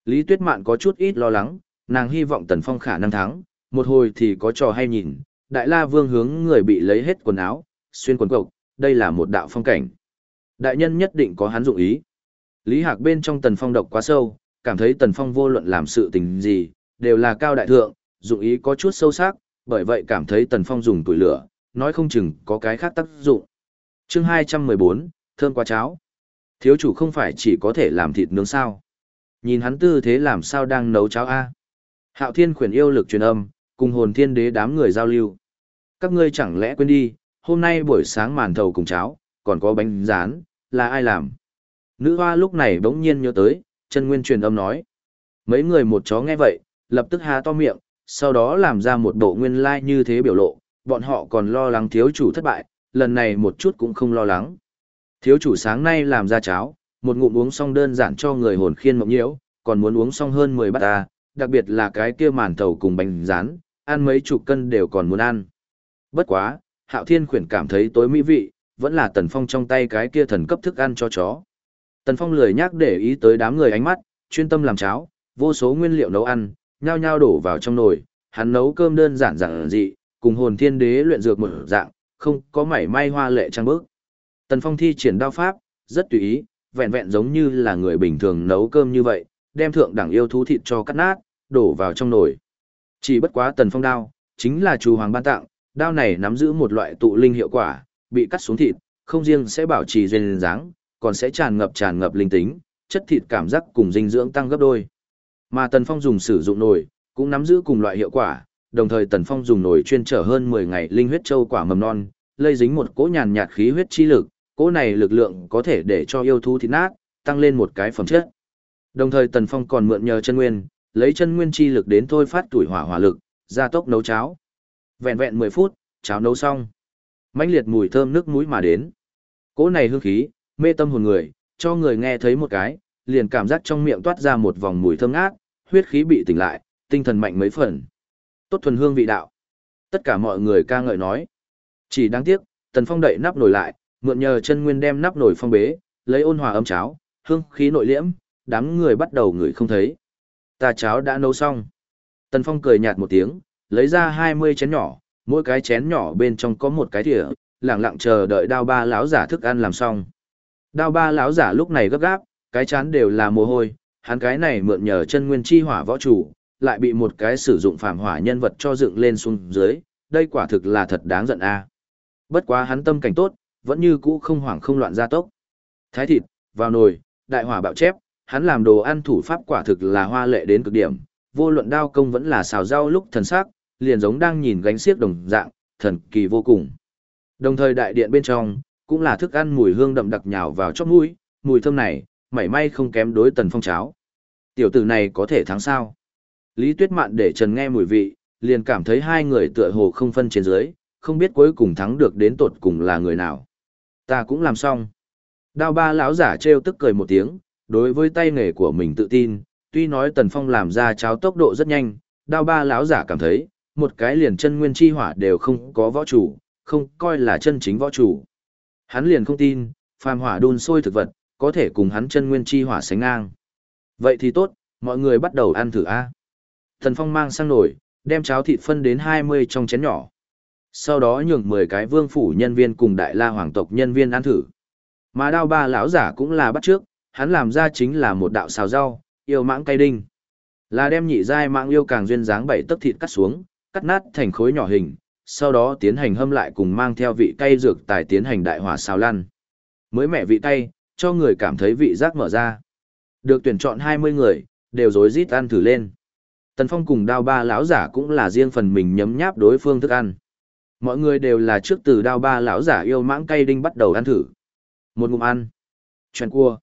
Lý Tuyết Mạn có chút ít lo lắng, nàng hy vọng Tần Phong khả năng thắng, một hồi thì có trò hay nhìn, Đại La Vương hướng người bị lấy hết quần áo, xuyên quần cộc, đây là một đạo phong cảnh. Đại nhân nhất định có hắn dụng ý. Lý Hạc bên trong Tần Phong độc quá sâu, cảm thấy Tần Phong vô luận làm sự tình gì, đều là cao đại thượng, dụng ý có chút sâu sắc, bởi vậy cảm thấy Tần Phong dùng tuổi lửa, nói không chừng có cái khác tác dụng. Chương 214, thơm quá cháo. Thiếu chủ không phải chỉ có thể làm thịt nướng sao? Nhìn hắn tư thế làm sao đang nấu cháo a? Hạo Thiên khuyển yêu lực truyền âm, cùng hồn thiên đế đám người giao lưu. Các ngươi chẳng lẽ quên đi, hôm nay buổi sáng màn thầu cùng cháo, còn có bánh rán, là ai làm? Nữ hoa lúc này bỗng nhiên nhớ tới, chân nguyên truyền âm nói. Mấy người một chó nghe vậy, lập tức há to miệng, sau đó làm ra một bộ nguyên lai like như thế biểu lộ, bọn họ còn lo lắng thiếu chủ thất bại, lần này một chút cũng không lo lắng. Thiếu chủ sáng nay làm ra cháo, một ngụm uống xong đơn giản cho người hồn khiên mộng nhiễu, còn muốn uống xong hơn 10 bát ta, đặc biệt là cái kia màn thầu cùng bánh rán, ăn mấy chục cân đều còn muốn ăn. Bất quá, Hạo Thiên khuyển cảm thấy tối mỹ vị, vẫn là Tần Phong trong tay cái kia thần cấp thức ăn cho chó. Tần Phong lười nhắc để ý tới đám người ánh mắt, chuyên tâm làm cháo, vô số nguyên liệu nấu ăn, nhao nhao đổ vào trong nồi, hắn nấu cơm đơn giản giản dị, cùng hồn thiên đế luyện dược một dạng, không có mảy may hoa lệ trang bước. Tần Phong thi triển đao pháp, rất tùy ý, vẹn vẹn giống như là người bình thường nấu cơm như vậy, đem thượng đẳng yêu thú thịt cho cắt nát, đổ vào trong nồi. Chỉ bất quá Tần Phong đao, chính là chú hoàng ban tặng, đao này nắm giữ một loại tụ linh hiệu quả, bị cắt xuống thịt, không riêng sẽ bảo trì duyên dáng, còn sẽ tràn ngập tràn ngập linh tính, chất thịt cảm giác cùng dinh dưỡng tăng gấp đôi. Mà Tần Phong dùng sử dụng nồi, cũng nắm giữ cùng loại hiệu quả, đồng thời Tần Phong dùng nồi chuyên trở hơn 10 ngày linh huyết châu quả mầm non, lây dính một cỗ nhàn nhạt khí huyết chi lực, cỗ này lực lượng có thể để cho yêu thú thịt nát, tăng lên một cái phẩm chất. Đồng thời Tần Phong còn mượn nhờ chân nguyên, lấy chân nguyên chi lực đến thôi phát tuổi hỏa hỏa lực, gia tốc nấu cháo. Vẹn vẹn 10 phút, cháo nấu xong. mãnh liệt mùi thơm nước mũi mà đến. Cỗ này hương khí, mê tâm hồn người, cho người nghe thấy một cái, liền cảm giác trong miệng toát ra một vòng mùi thơm ngát, huyết khí bị tỉnh lại, tinh thần mạnh mấy phần. Tốt thuần hương vị đạo. Tất cả mọi người ca ngợi nói. Chỉ đáng tiếc, Tần Phong đậy nắp nồi lại, mượn nhờ chân nguyên đem nắp nổi phong bế, lấy ôn hòa ấm cháo, hương khí nội liễm, đám người bắt đầu ngửi không thấy. Ta cháo đã nấu xong. Tần Phong cười nhạt một tiếng, lấy ra 20 chén nhỏ, mỗi cái chén nhỏ bên trong có một cái thìa, lặng lặng chờ đợi đao ba lão giả thức ăn làm xong. Đao ba lão giả lúc này gấp gáp, cái chán đều là mồ hôi, hắn cái này mượn nhờ chân nguyên chi hỏa võ chủ, lại bị một cái sử dụng phàm hỏa nhân vật cho dựng lên xuống dưới, đây quả thực là thật đáng giận a. Bất quá hắn tâm cảnh tốt, vẫn như cũ không hoảng không loạn gia tốc. Thái thịt, vào nồi, đại hỏa bạo chép, hắn làm đồ ăn thủ pháp quả thực là hoa lệ đến cực điểm, vô luận đao công vẫn là xào rau lúc thần sắc, liền giống đang nhìn gánh xiếc đồng dạng, thần kỳ vô cùng. Đồng thời đại điện bên trong, cũng là thức ăn mùi hương đậm đặc nhào vào chóp mũi, mùi thơm này, mảy may không kém đối tần phong cháo. Tiểu tử này có thể thắng sao? Lý Tuyết Mạn để Trần nghe mùi vị, liền cảm thấy hai người tựa hồ không phân trên dưới, không biết cuối cùng thắng được đến tột cùng là người nào. Ta cũng làm xong. Đao ba lão giả trêu tức cười một tiếng, đối với tay nghề của mình tự tin, tuy nói Tần Phong làm ra cháo tốc độ rất nhanh, đao ba lão giả cảm thấy, một cái liền chân nguyên chi hỏa đều không có võ chủ, không coi là chân chính võ chủ. Hắn liền không tin, phàm hỏa đun sôi thực vật, có thể cùng hắn chân nguyên chi hỏa sánh ngang. Vậy thì tốt, mọi người bắt đầu ăn thử a. Thần Phong mang sang nồi, đem cháo thịt phân đến 20 trong chén nhỏ. Sau đó nhường 10 cái vương phủ nhân viên cùng đại la hoàng tộc nhân viên ăn thử. Mà đao ba lão giả cũng là bắt trước, hắn làm ra chính là một đạo xào rau, yêu mãng cay đinh. Là đem nhị giai mãng yêu càng duyên dáng bảy tấc thịt cắt xuống, cắt nát thành khối nhỏ hình, sau đó tiến hành hâm lại cùng mang theo vị cay dược tài tiến hành đại hỏa xào lăn. Mới mẹ vị cay, cho người cảm thấy vị giác mở ra. Được tuyển chọn 20 người, đều rối rít ăn thử lên. Tần Phong cùng đao ba lão giả cũng là riêng phần mình nhấm nháp đối phương thức ăn. Mọi người đều là trước từ đao ba lão giả yêu mãng cay đinh bắt đầu ăn thử. Một ngụm ăn. Chuyện cua.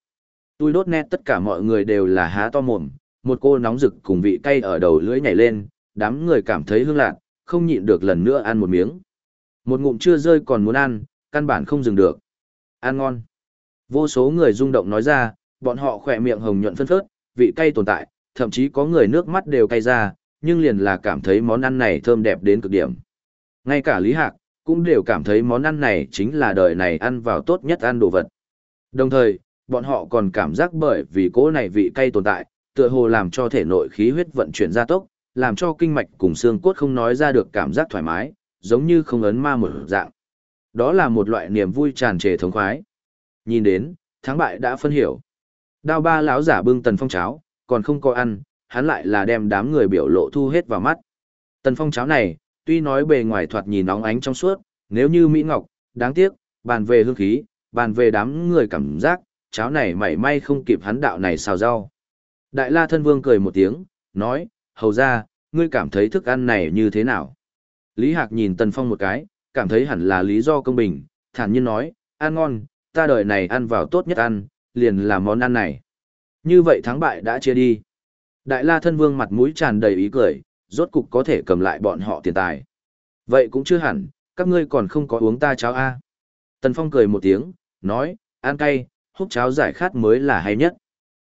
Tôi đốt nét tất cả mọi người đều là há to mồm, một cô nóng rực cùng vị cay ở đầu lưỡi nhảy lên, đám người cảm thấy hương lạc, không nhịn được lần nữa ăn một miếng. Một ngụm chưa rơi còn muốn ăn, căn bản không dừng được. Ăn ngon. Vô số người rung động nói ra, bọn họ khỏe miệng hồng nhuận phân phớt, vị cay tồn tại, thậm chí có người nước mắt đều cay ra, nhưng liền là cảm thấy món ăn này thơm đẹp đến cực điểm. Ngay cả Lý Hạc, cũng đều cảm thấy món ăn này chính là đời này ăn vào tốt nhất ăn đồ vật. Đồng thời, bọn họ còn cảm giác bởi vì cỗ này vị cay tồn tại, tựa hồ làm cho thể nội khí huyết vận chuyển gia tốc, làm cho kinh mạch cùng xương cốt không nói ra được cảm giác thoải mái, giống như không ấn ma một dạng. Đó là một loại niềm vui tràn trề thống khoái. Nhìn đến, thắng bại đã phân hiểu. Đao ba lão giả bưng tần phong cháo, còn không có ăn, hắn lại là đem đám người biểu lộ thu hết vào mắt. Tần phong cháo này, tuy nói bề ngoài thoạt nhìn nóng ánh trong suốt, nếu như Mỹ Ngọc, đáng tiếc, bàn về hương khí, bàn về đám người cảm giác, cháo này mảy may không kịp hắn đạo này xào rau. Đại la thân vương cười một tiếng, nói, hầu ra, ngươi cảm thấy thức ăn này như thế nào? Lý Hạc nhìn Tần Phong một cái, cảm thấy hẳn là lý do công bình, thản nhiên nói, ăn ngon, ta đời này ăn vào tốt nhất ăn, liền là món ăn này. Như vậy thắng bại đã chia đi. Đại la thân vương mặt mũi tràn đầy ý cười, rốt cục có thể cầm lại bọn họ tiền tài. Vậy cũng chưa hẳn, các ngươi còn không có uống ta cháo A. Tần Phong cười một tiếng, nói, ăn cay, hút cháo giải khát mới là hay nhất.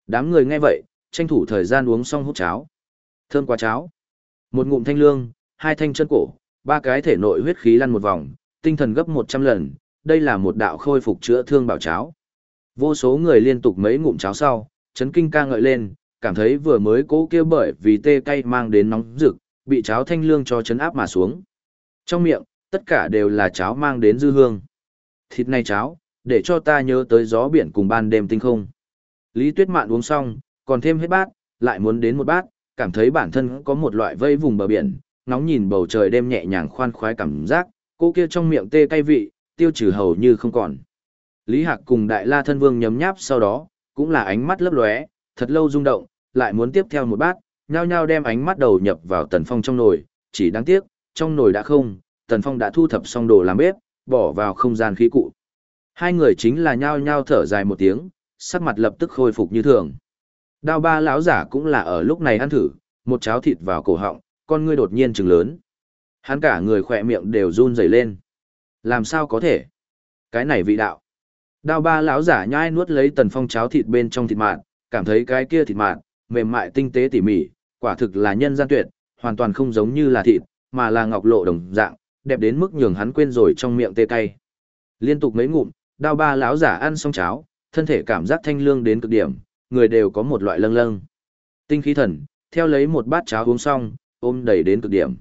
Đám người nghe vậy, tranh thủ thời gian uống xong hút cháo. Thơm quá cháo. Một ngụm thanh lương, hai thanh chân cổ, ba cái thể nội huyết khí lăn một vòng, tinh thần gấp 100 lần, đây là một đạo khôi phục chữa thương bảo cháo. Vô số người liên tục mấy ngụm cháo sau, chấn kinh ca ngợi lên, cảm thấy vừa mới cố kêu bởi vì tê cay mang đến nóng rực, bị cháo thanh lương cho chấn áp mà xuống. Trong miệng, tất cả đều là cháo mang đến dư hương. Thịt này cháo, để cho ta nhớ tới gió biển cùng ban đêm tinh không. Lý Tuyết Mạn uống xong, còn thêm hết bát, lại muốn đến một bát, cảm thấy bản thân có một loại vây vùng bờ biển, nóng nhìn bầu trời đêm nhẹ nhàng khoan khoái cảm giác, cô kia trong miệng tê cay vị, tiêu trừ hầu như không còn. Lý Hạc cùng Đại La Thân Vương nhấm nháp sau đó, cũng là ánh mắt lấp lóe, thật lâu rung động, lại muốn tiếp theo một bát, nhao nhao đem ánh mắt đầu nhập vào Tần Phong trong nồi, chỉ đáng tiếc, trong nồi đã không, Tần Phong đã thu thập xong đồ làm bếp, bỏ vào không gian khí cụ. Hai người chính là nhao nhao thở dài một tiếng, sắc mặt lập tức khôi phục như thường. Đao ba lão giả cũng là ở lúc này ăn thử, một cháo thịt vào cổ họng, con ngươi đột nhiên trừng lớn. Hắn cả người khỏe miệng đều run rẩy lên. Làm sao có thể? Cái này vị đạo. Đao ba lão giả nhai nuốt lấy tần phong cháo thịt bên trong thịt mạn, cảm thấy cái kia thịt mạn, mềm mại tinh tế tỉ mỉ, quả thực là nhân gian tuyệt, hoàn toàn không giống như là thịt, mà là ngọc lộ đồng dạng, đẹp đến mức nhường hắn quên rồi trong miệng tê cay. Liên tục mấy ngụm, đao ba lão giả ăn xong cháo, thân thể cảm giác thanh lương đến cực điểm, người đều có một loại lâng lâng. Tinh khí thần, theo lấy một bát cháo uống xong, ôm đầy đến cực điểm.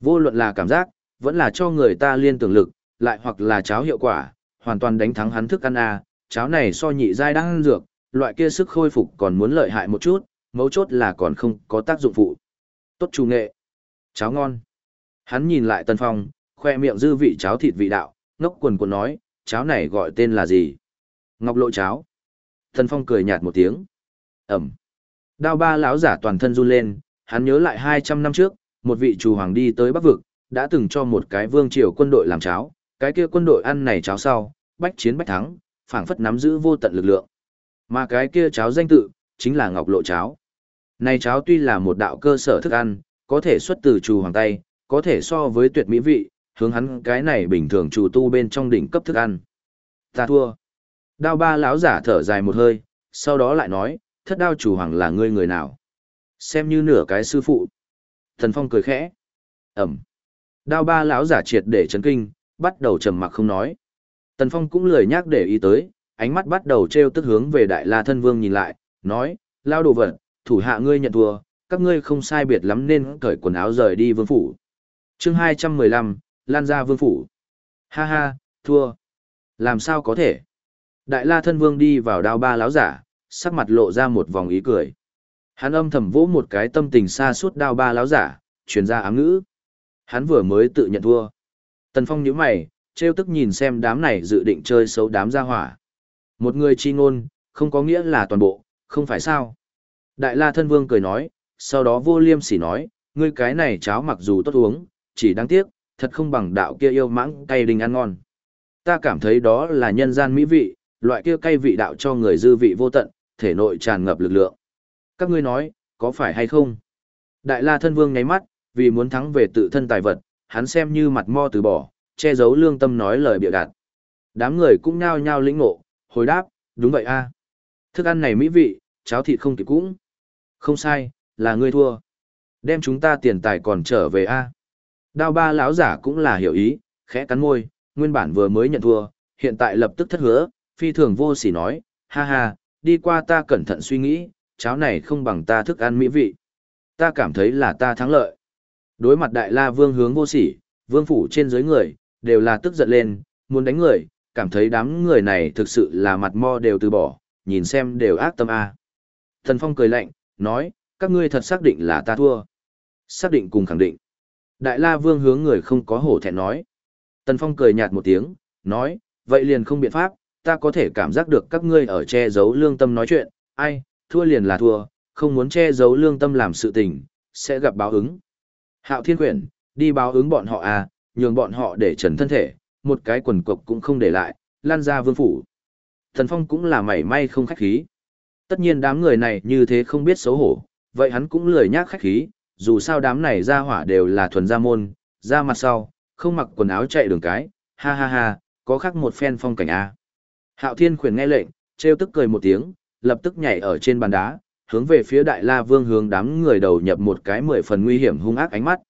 Vô luận là cảm giác, vẫn là cho người ta liên tưởng lực, lại hoặc là cháo hiệu quả, hoàn toàn đánh thắng hắn thức ăn a, cháo này so nhị giai đang ăn dược, loại kia sức khôi phục còn muốn lợi hại một chút, mấu chốt là còn không có tác dụng phụ. Tốt chủ nghệ. Cháo ngon. Hắn nhìn lại Tân Phong, khoe miệng dư vị cháo thịt vị đạo, ngốc quần quần nói, cháo này gọi tên là gì? Ngọc lộ cháo. Tân Phong cười nhạt một tiếng. Ẩm. Đao ba lão giả toàn thân run lên, hắn nhớ lại 200 năm trước, một vị chủ hoàng đi tới Bắc Vực, đã từng cho một cái vương triều quân đội làm cháo, cái kia quân đội ăn này cháo sau, bách chiến bách thắng, phảng phất nắm giữ vô tận lực lượng. Mà cái kia cháo danh tự, chính là Ngọc Lộ cháo. Này cháo tuy là một đạo cơ sở thức ăn, có thể xuất từ trù hoàng tay, có thể so với tuyệt mỹ vị, hướng hắn cái này bình thường chủ tu bên trong đỉnh cấp thức ăn. Ta thua. Đao ba lão giả thở dài một hơi, sau đó lại nói, thất đao chủ hoàng là ngươi người nào? Xem như nửa cái sư phụ. Thần Phong cười khẽ. Ẩm. Đao ba lão giả triệt để chấn kinh, bắt đầu trầm mặc không nói. Tần Phong cũng lười nhắc để ý tới, ánh mắt bắt đầu treo tức hướng về Đại La Thân Vương nhìn lại, nói, lao đồ vật, thủ hạ ngươi nhận thua, các ngươi không sai biệt lắm nên cởi quần áo rời đi vương phủ. chương 215, Lan ra vương phủ. Ha ha, thua. Làm sao có thể? Đại La Thân Vương đi vào đao ba Láo giả, sắc mặt lộ ra một vòng ý cười. Hắn âm thầm vỗ một cái tâm tình xa suốt đao ba Láo giả, truyền ra ám ngữ. Hắn vừa mới tự nhận thua. Tần Phong nhíu mày, trêu tức nhìn xem đám này dự định chơi xấu đám gia hỏa. Một người chi ngôn, không có nghĩa là toàn bộ, không phải sao. Đại La Thân Vương cười nói, sau đó vô liêm sỉ nói, ngươi cái này cháo mặc dù tốt uống, chỉ đáng tiếc, thật không bằng đạo kia yêu mãng cay đình ăn ngon. Ta cảm thấy đó là nhân gian mỹ vị, loại kia cay vị đạo cho người dư vị vô tận, thể nội tràn ngập lực lượng. Các ngươi nói, có phải hay không? Đại La Thân Vương nháy mắt, vì muốn thắng về tự thân tài vật, hắn xem như mặt mo từ bỏ, che giấu lương tâm nói lời bịa đặt. Đám người cũng nhao nhao lĩnh ngộ, hồi đáp, đúng vậy a. Thức ăn này mỹ vị, cháo thịt không kịp cũng. Không sai, là ngươi thua. Đem chúng ta tiền tài còn trở về a. Đao ba lão giả cũng là hiểu ý, khẽ cắn môi, nguyên bản vừa mới nhận thua, hiện tại lập tức thất hứa, phi thường vô sỉ nói, ha ha, đi qua ta cẩn thận suy nghĩ, cháo này không bằng ta thức ăn mỹ vị. Ta cảm thấy là ta thắng lợi. Đối mặt đại la vương hướng vô sỉ, vương phủ trên dưới người, đều là tức giận lên, muốn đánh người, cảm thấy đám người này thực sự là mặt mo đều từ bỏ, nhìn xem đều ác tâm a. Thần Phong cười lạnh, nói, các ngươi thật xác định là ta thua. Xác định cùng khẳng định. Đại la vương hướng người không có hổ thẹn nói. Tần Phong cười nhạt một tiếng, nói, vậy liền không biện pháp, ta có thể cảm giác được các ngươi ở che giấu lương tâm nói chuyện, ai, thua liền là thua, không muốn che giấu lương tâm làm sự tình, sẽ gặp báo ứng. Hạo Thiên Quyển, đi báo ứng bọn họ à, nhường bọn họ để trần thân thể, một cái quần cộc cũng không để lại, lan ra vương phủ. Thần Phong cũng là mảy may không khách khí. Tất nhiên đám người này như thế không biết xấu hổ, vậy hắn cũng lười nhác khách khí, dù sao đám này ra hỏa đều là thuần gia môn, ra mặt sau, không mặc quần áo chạy đường cái, ha ha ha, có khác một phen phong cảnh a. Hạo Thiên khuyển nghe lệnh, trêu tức cười một tiếng, lập tức nhảy ở trên bàn đá, hướng về phía Đại La Vương hướng đám người đầu nhập một cái mười phần nguy hiểm hung ác ánh mắt.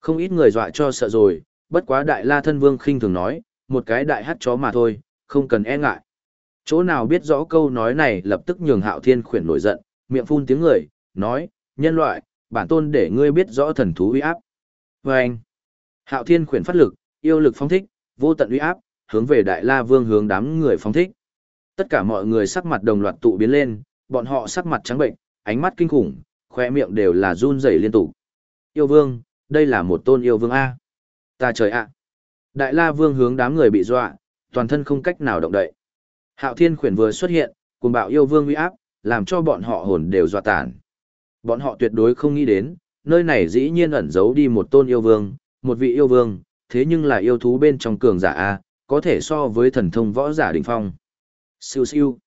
Không ít người dọa cho sợ rồi, bất quá Đại La Thân Vương khinh thường nói, một cái đại hắt chó mà thôi, không cần e ngại. Chỗ nào biết rõ câu nói này lập tức nhường Hạo Thiên khuyển nổi giận, miệng phun tiếng người, nói, nhân loại, bản tôn để ngươi biết rõ thần thú uy áp. Và anh, Hạo Thiên khuyển phát lực, yêu lực phóng thích, vô tận uy áp, hướng về Đại La Vương hướng đám người phóng thích. Tất cả mọi người sắc mặt đồng loạt tụ biến lên, bọn họ sắc mặt trắng bệnh, ánh mắt kinh khủng, khoe miệng đều là run rẩy liên tục. Yêu Vương, đây là một tôn yêu vương a. Ta trời ạ. Đại La Vương hướng đám người bị dọa, toàn thân không cách nào động đậy. Hạo Thiên khuyển vừa xuất hiện, cùng bạo yêu vương uy áp, làm cho bọn họ hồn đều dọa tàn. Bọn họ tuyệt đối không nghĩ đến, nơi này dĩ nhiên ẩn giấu đi một tôn yêu vương, một vị yêu vương, thế nhưng là yêu thú bên trong cường giả A, có thể so với thần thông võ giả đỉnh phong. Siêu siêu.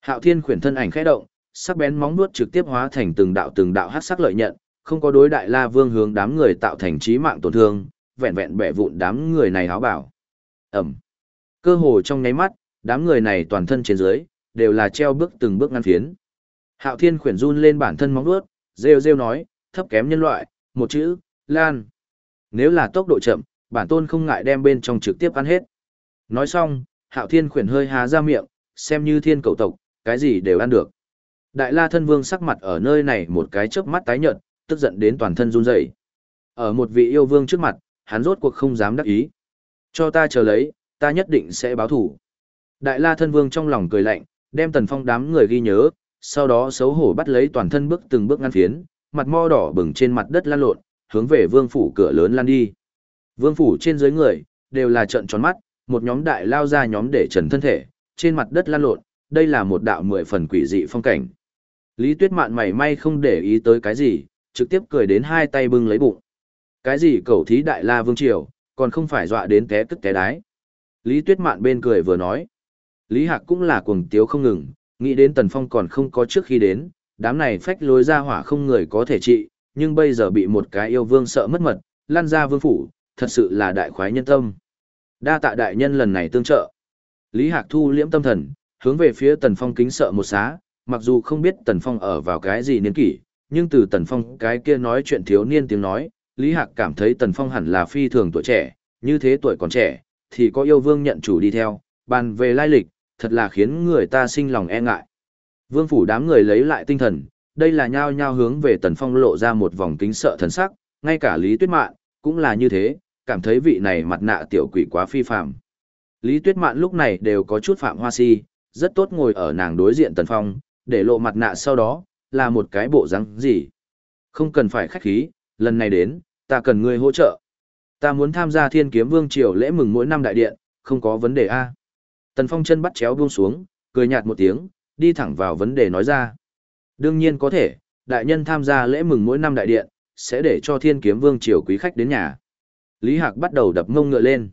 Hạo Thiên khuyển thân ảnh khẽ động, sắc bén móng nuốt trực tiếp hóa thành từng đạo từng đạo hắc sắc lợi nhận, không có đối đại la vương hướng đám người tạo thành chí mạng tổn thương, vẹn vẹn bẻ vụn đám người này háo bảo. Ẩm. Cơ hồ trong nháy mắt, đám người này toàn thân trên dưới, đều là treo bước từng bước ngăn phiến. Hạo Thiên khuyển run lên bản thân móng đuốt, rêu rêu nói, thấp kém nhân loại, một chữ, lan. Nếu là tốc độ chậm, bản tôn không ngại đem bên trong trực tiếp ăn hết. Nói xong, Hạo Thiên khuyển hơi há ra miệng, xem như thiên cầu tộc, cái gì đều ăn được. Đại La thân vương sắc mặt ở nơi này một cái chớp mắt tái nhợt, tức giận đến toàn thân run rẩy. Ở một vị yêu vương trước mặt, hắn rốt cuộc không dám đắc ý. Cho ta chờ lấy, ta nhất định sẽ báo thủ. Đại La thân vương trong lòng cười lạnh, đem tần phong đám người ghi nhớ, sau đó xấu hổ bắt lấy toàn thân bước từng bước ngăn phiến, mặt mo đỏ bừng trên mặt đất lan lộn, hướng về vương phủ cửa lớn lan đi. Vương phủ trên dưới người, đều là trận tròn mắt, một nhóm đại lao ra nhóm để trần thân thể, trên mặt đất lan lộn, đây là một đạo mười phần quỷ dị phong cảnh. Lý Tuyết Mạn mảy may không để ý tới cái gì, trực tiếp cười đến hai tay bưng lấy bụng. Cái gì cầu thí đại la vương triều, còn không phải dọa đến té tức té đái. Lý Tuyết Mạn bên cười vừa nói. Lý Hạc cũng là cuồng tiếu không ngừng, nghĩ đến Tần Phong còn không có trước khi đến, đám này phách lối ra hỏa không người có thể trị, nhưng bây giờ bị một cái yêu vương sợ mất mật, lan ra vương phủ, thật sự là đại khoái nhân tâm. Đa tạ đại nhân lần này tương trợ. Lý Hạc thu liễm tâm thần, hướng về phía Tần Phong kính sợ một xá, mặc dù không biết Tần Phong ở vào cái gì niên kỷ, nhưng từ Tần Phong cái kia nói chuyện thiếu niên tiếng nói, Lý Hạc cảm thấy Tần Phong hẳn là phi thường tuổi trẻ, như thế tuổi còn trẻ, thì có yêu vương nhận chủ đi theo, bàn về lai lịch, thật là khiến người ta sinh lòng e ngại. Vương phủ đám người lấy lại tinh thần, đây là nhao nhao hướng về Tần Phong lộ ra một vòng kính sợ thần sắc, ngay cả Lý Tuyết Mạn cũng là như thế, cảm thấy vị này mặt nạ tiểu quỷ quá phi phàm. Lý Tuyết Mạn lúc này đều có chút phạm hoa si, rất tốt ngồi ở nàng đối diện Tần Phong, để lộ mặt nạ sau đó, là một cái bộ răng gì. Không cần phải khách khí, lần này đến, ta cần ngươi hỗ trợ. Ta muốn tham gia thiên kiếm vương triều lễ mừng mỗi năm đại điện, không có vấn đề A. Tần Phong chân bắt chéo buông xuống, cười nhạt một tiếng, đi thẳng vào vấn đề nói ra. Đương nhiên có thể, đại nhân tham gia lễ mừng mỗi năm đại điện, sẽ để cho thiên kiếm vương triều quý khách đến nhà. Lý Hạc bắt đầu đập mông ngựa lên.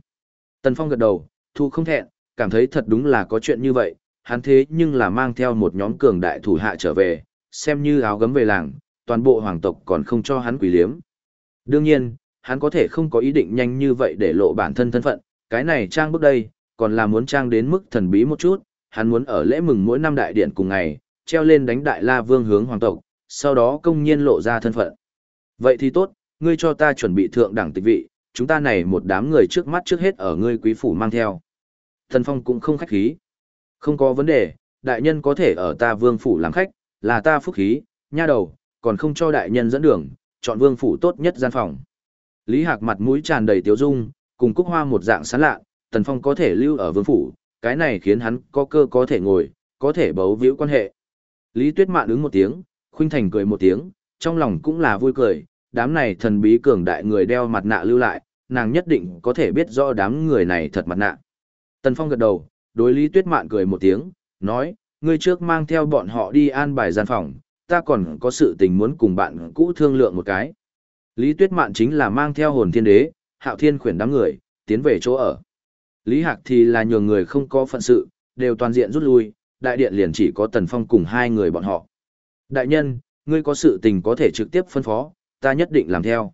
Tần Phong gật đầu, thu không thẹn, cảm thấy thật đúng là có chuyện như vậy, hắn thế nhưng là mang theo một nhóm cường đại thủ hạ trở về, xem như áo gấm về làng, toàn bộ hoàng tộc còn không cho hắn quỷ liếm. Đương nhiên, hắn có thể không có ý định nhanh như vậy để lộ bản thân thân phận, cái này trang bước đây, còn là muốn trang đến mức thần bí một chút, hắn muốn ở lễ mừng mỗi năm đại điện cùng ngày, treo lên đánh đại la vương hướng hoàng tộc, sau đó công nhiên lộ ra thân phận. Vậy thì tốt, ngươi cho ta chuẩn bị thượng đẳng tịch vị, chúng ta này một đám người trước mắt trước hết ở ngươi quý phủ mang theo. Thần Phong cũng không khách khí. Không có vấn đề, đại nhân có thể ở ta vương phủ làm khách, là ta phúc khí, nha đầu, còn không cho đại nhân dẫn đường, chọn vương phủ tốt nhất gian phòng. Lý Hạc mặt mũi tràn đầy tiếu dung, cùng cúc hoa một dạng sán lạ, Tần Phong có thể lưu ở vương phủ, cái này khiến hắn có cơ có thể ngồi, có thể bấu víu quan hệ. Lý Tuyết Mạn ứng một tiếng, Khuynh Thành cười một tiếng, trong lòng cũng là vui cười, đám này thần bí cường đại người đeo mặt nạ lưu lại, nàng nhất định có thể biết rõ đám người này thật mặt nạ. Tần Phong gật đầu, đối Lý Tuyết Mạn cười một tiếng, nói, ngươi trước mang theo bọn họ đi an bài gian phòng, ta còn có sự tình muốn cùng bạn cũ thương lượng một cái. Lý Tuyết Mạn chính là mang theo hồn thiên đế, hạo thiên khuyển đám người, tiến về chỗ ở. Lý Hạc thì là nhường người không có phận sự, đều toàn diện rút lui, đại điện liền chỉ có Tần Phong cùng hai người bọn họ. Đại nhân, ngươi có sự tình có thể trực tiếp phân phó, ta nhất định làm theo.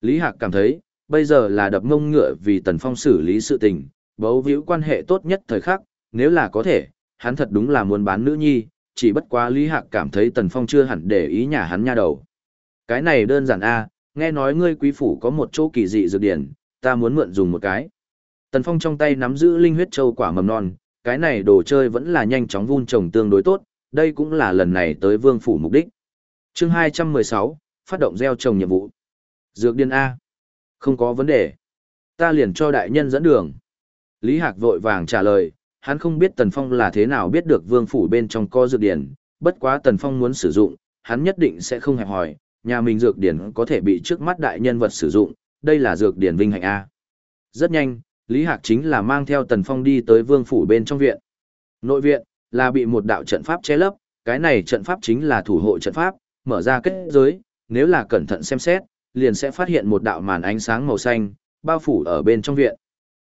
Lý Hạc cảm thấy, bây giờ là đập ngông ngựa vì Tần Phong xử lý sự tình, bấu víu quan hệ tốt nhất thời khắc, nếu là có thể, hắn thật đúng là muốn bán nữ nhi, chỉ bất quá Lý Hạc cảm thấy Tần Phong chưa hẳn để ý nhà hắn nha đầu. Cái này đơn giản a, nghe nói ngươi quý phủ có một chỗ kỳ dị dược điển, ta muốn mượn dùng một cái. Tần Phong trong tay nắm giữ linh huyết châu quả mầm non, cái này đồ chơi vẫn là nhanh chóng vun trồng tương đối tốt, đây cũng là lần này tới vương phủ mục đích. Chương 216, phát động gieo trồng nhiệm vụ. Dược điên A. Không có vấn đề. Ta liền cho đại nhân dẫn đường. Lý Hạc vội vàng trả lời, hắn không biết Tần Phong là thế nào biết được vương phủ bên trong có dược điển, bất quá Tần Phong muốn sử dụng, hắn nhất định sẽ không hẹp hỏi, nhà mình dược điển có thể bị trước mắt đại nhân vật sử dụng, đây là dược điển vinh hạnh A. Rất nhanh, Lý Hạc chính là mang theo Tần Phong đi tới vương phủ bên trong viện. Nội viện, là bị một đạo trận pháp che lấp, cái này trận pháp chính là thủ hộ trận pháp, mở ra kết giới, nếu là cẩn thận xem xét, liền sẽ phát hiện một đạo màn ánh sáng màu xanh, bao phủ ở bên trong viện.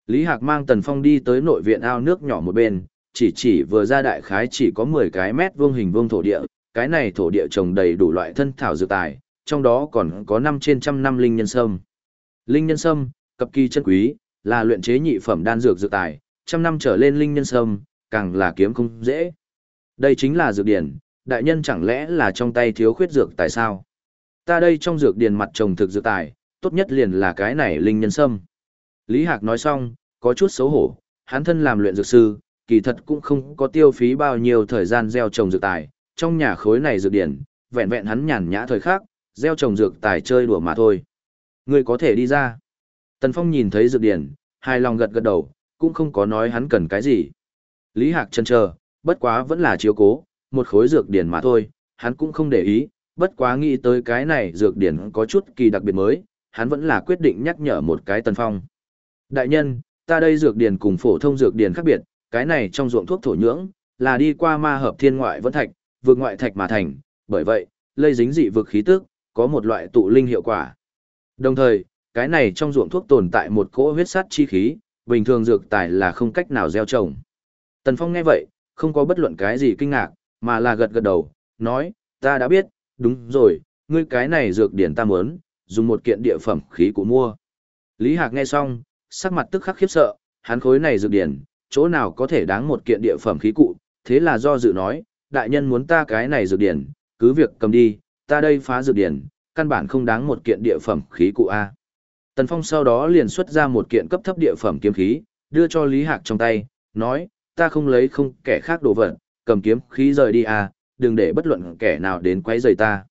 Lý Hạc mang Tần Phong đi tới nội viện ao nước nhỏ một bên, chỉ chỉ vừa ra đại khái chỉ có 10 cái mét vuông hình vuông thổ địa, cái này thổ địa trồng đầy đủ loại thân thảo dược tài, trong đó còn có 5 trên trăm năm linh nhân sâm. Linh nhân sâm, cập kỳ chân quý, là luyện chế nhị phẩm đan dược dược tài, trăm năm trở lên linh nhân sâm, càng là kiếm không dễ. Đây chính là dược điển, đại nhân chẳng lẽ là trong tay thiếu khuyết dược tài sao? Ta đây trong dược điển mặt trồng thực dược tài, tốt nhất liền là cái này linh nhân sâm. Lý Hạc nói xong, có chút xấu hổ, hắn thân làm luyện dược sư, kỳ thật cũng không có tiêu phí bao nhiêu thời gian gieo trồng dược tài, trong nhà khối này dược điển, vẹn vẹn hắn nhàn nhã thời khác, gieo trồng dược tài chơi đùa mà thôi. Ngươi có thể đi ra. Tần Phong nhìn thấy dược điển, hài lòng gật gật đầu, cũng không có nói hắn cần cái gì. Lý Hạc chân chờ, bất quá vẫn là chiếu cố, một khối dược điển mà thôi, hắn cũng không để ý, bất quá nghĩ tới cái này dược điển có chút kỳ đặc biệt mới, hắn vẫn là quyết định nhắc nhở một cái Tần Phong. Đại nhân, ta đây dược điển cùng phổ thông dược điển khác biệt, cái này trong ruộng thuốc thổ nhưỡng, là đi qua ma hợp thiên ngoại vẫn thạch, vượt ngoại thạch mà thành, bởi vậy, lây dính dị vực khí tức, có một loại tụ linh hiệu quả. Đồng thời, cái này trong ruộng thuốc tồn tại một cỗ huyết sắt chi khí, bình thường dược tài là không cách nào gieo trồng. Tần Phong nghe vậy, không có bất luận cái gì kinh ngạc, mà là gật gật đầu, nói, ta đã biết, đúng rồi, ngươi cái này dược điển ta muốn, dùng một kiện địa phẩm khí cụ mua. Lý Hạc nghe xong, sắc mặt tức khắc khiếp sợ, hắn khối này dược điển, chỗ nào có thể đáng một kiện địa phẩm khí cụ, thế là do dự nói, đại nhân muốn ta cái này dược điển, cứ việc cầm đi, ta đây phá dược điển, căn bản không đáng một kiện địa phẩm khí cụ A. Tần Phong sau đó liền xuất ra một kiện cấp thấp địa phẩm kiếm khí, đưa cho Lý Hạc trong tay, nói, ta không lấy không kẻ khác đồ vật, cầm kiếm khí rời đi à, đừng để bất luận kẻ nào đến quấy rầy ta.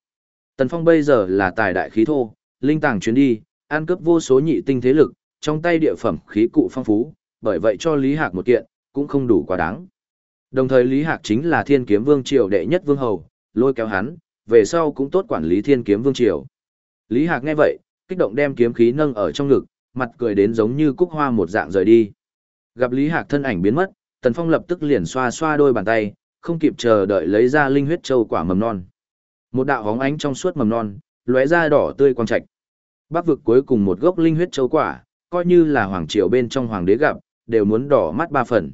Tần Phong bây giờ là tài đại khí thô, linh tàng chuyến đi, ăn cướp vô số nhị tinh thế lực, trong tay địa phẩm khí cụ phong phú, bởi vậy cho Lý Hạc một kiện, cũng không đủ quá đáng. Đồng thời Lý Hạc chính là thiên kiếm vương triều đệ nhất vương hầu, lôi kéo hắn, về sau cũng tốt quản lý thiên kiếm vương triều. Lý Hạc nghe vậy, kích động đem kiếm khí nâng ở trong ngực, mặt cười đến giống như cúc hoa một dạng rời đi. Gặp Lý Hạc thân ảnh biến mất, Tần Phong lập tức liền xoa xoa đôi bàn tay, không kịp chờ đợi lấy ra linh huyết châu quả mầm non. Một đạo hóng ánh trong suốt mầm non, lóe ra đỏ tươi quang trạch. Bắc vực cuối cùng một gốc linh huyết châu quả, coi như là hoàng triều bên trong hoàng đế gặp, đều muốn đỏ mắt ba phần.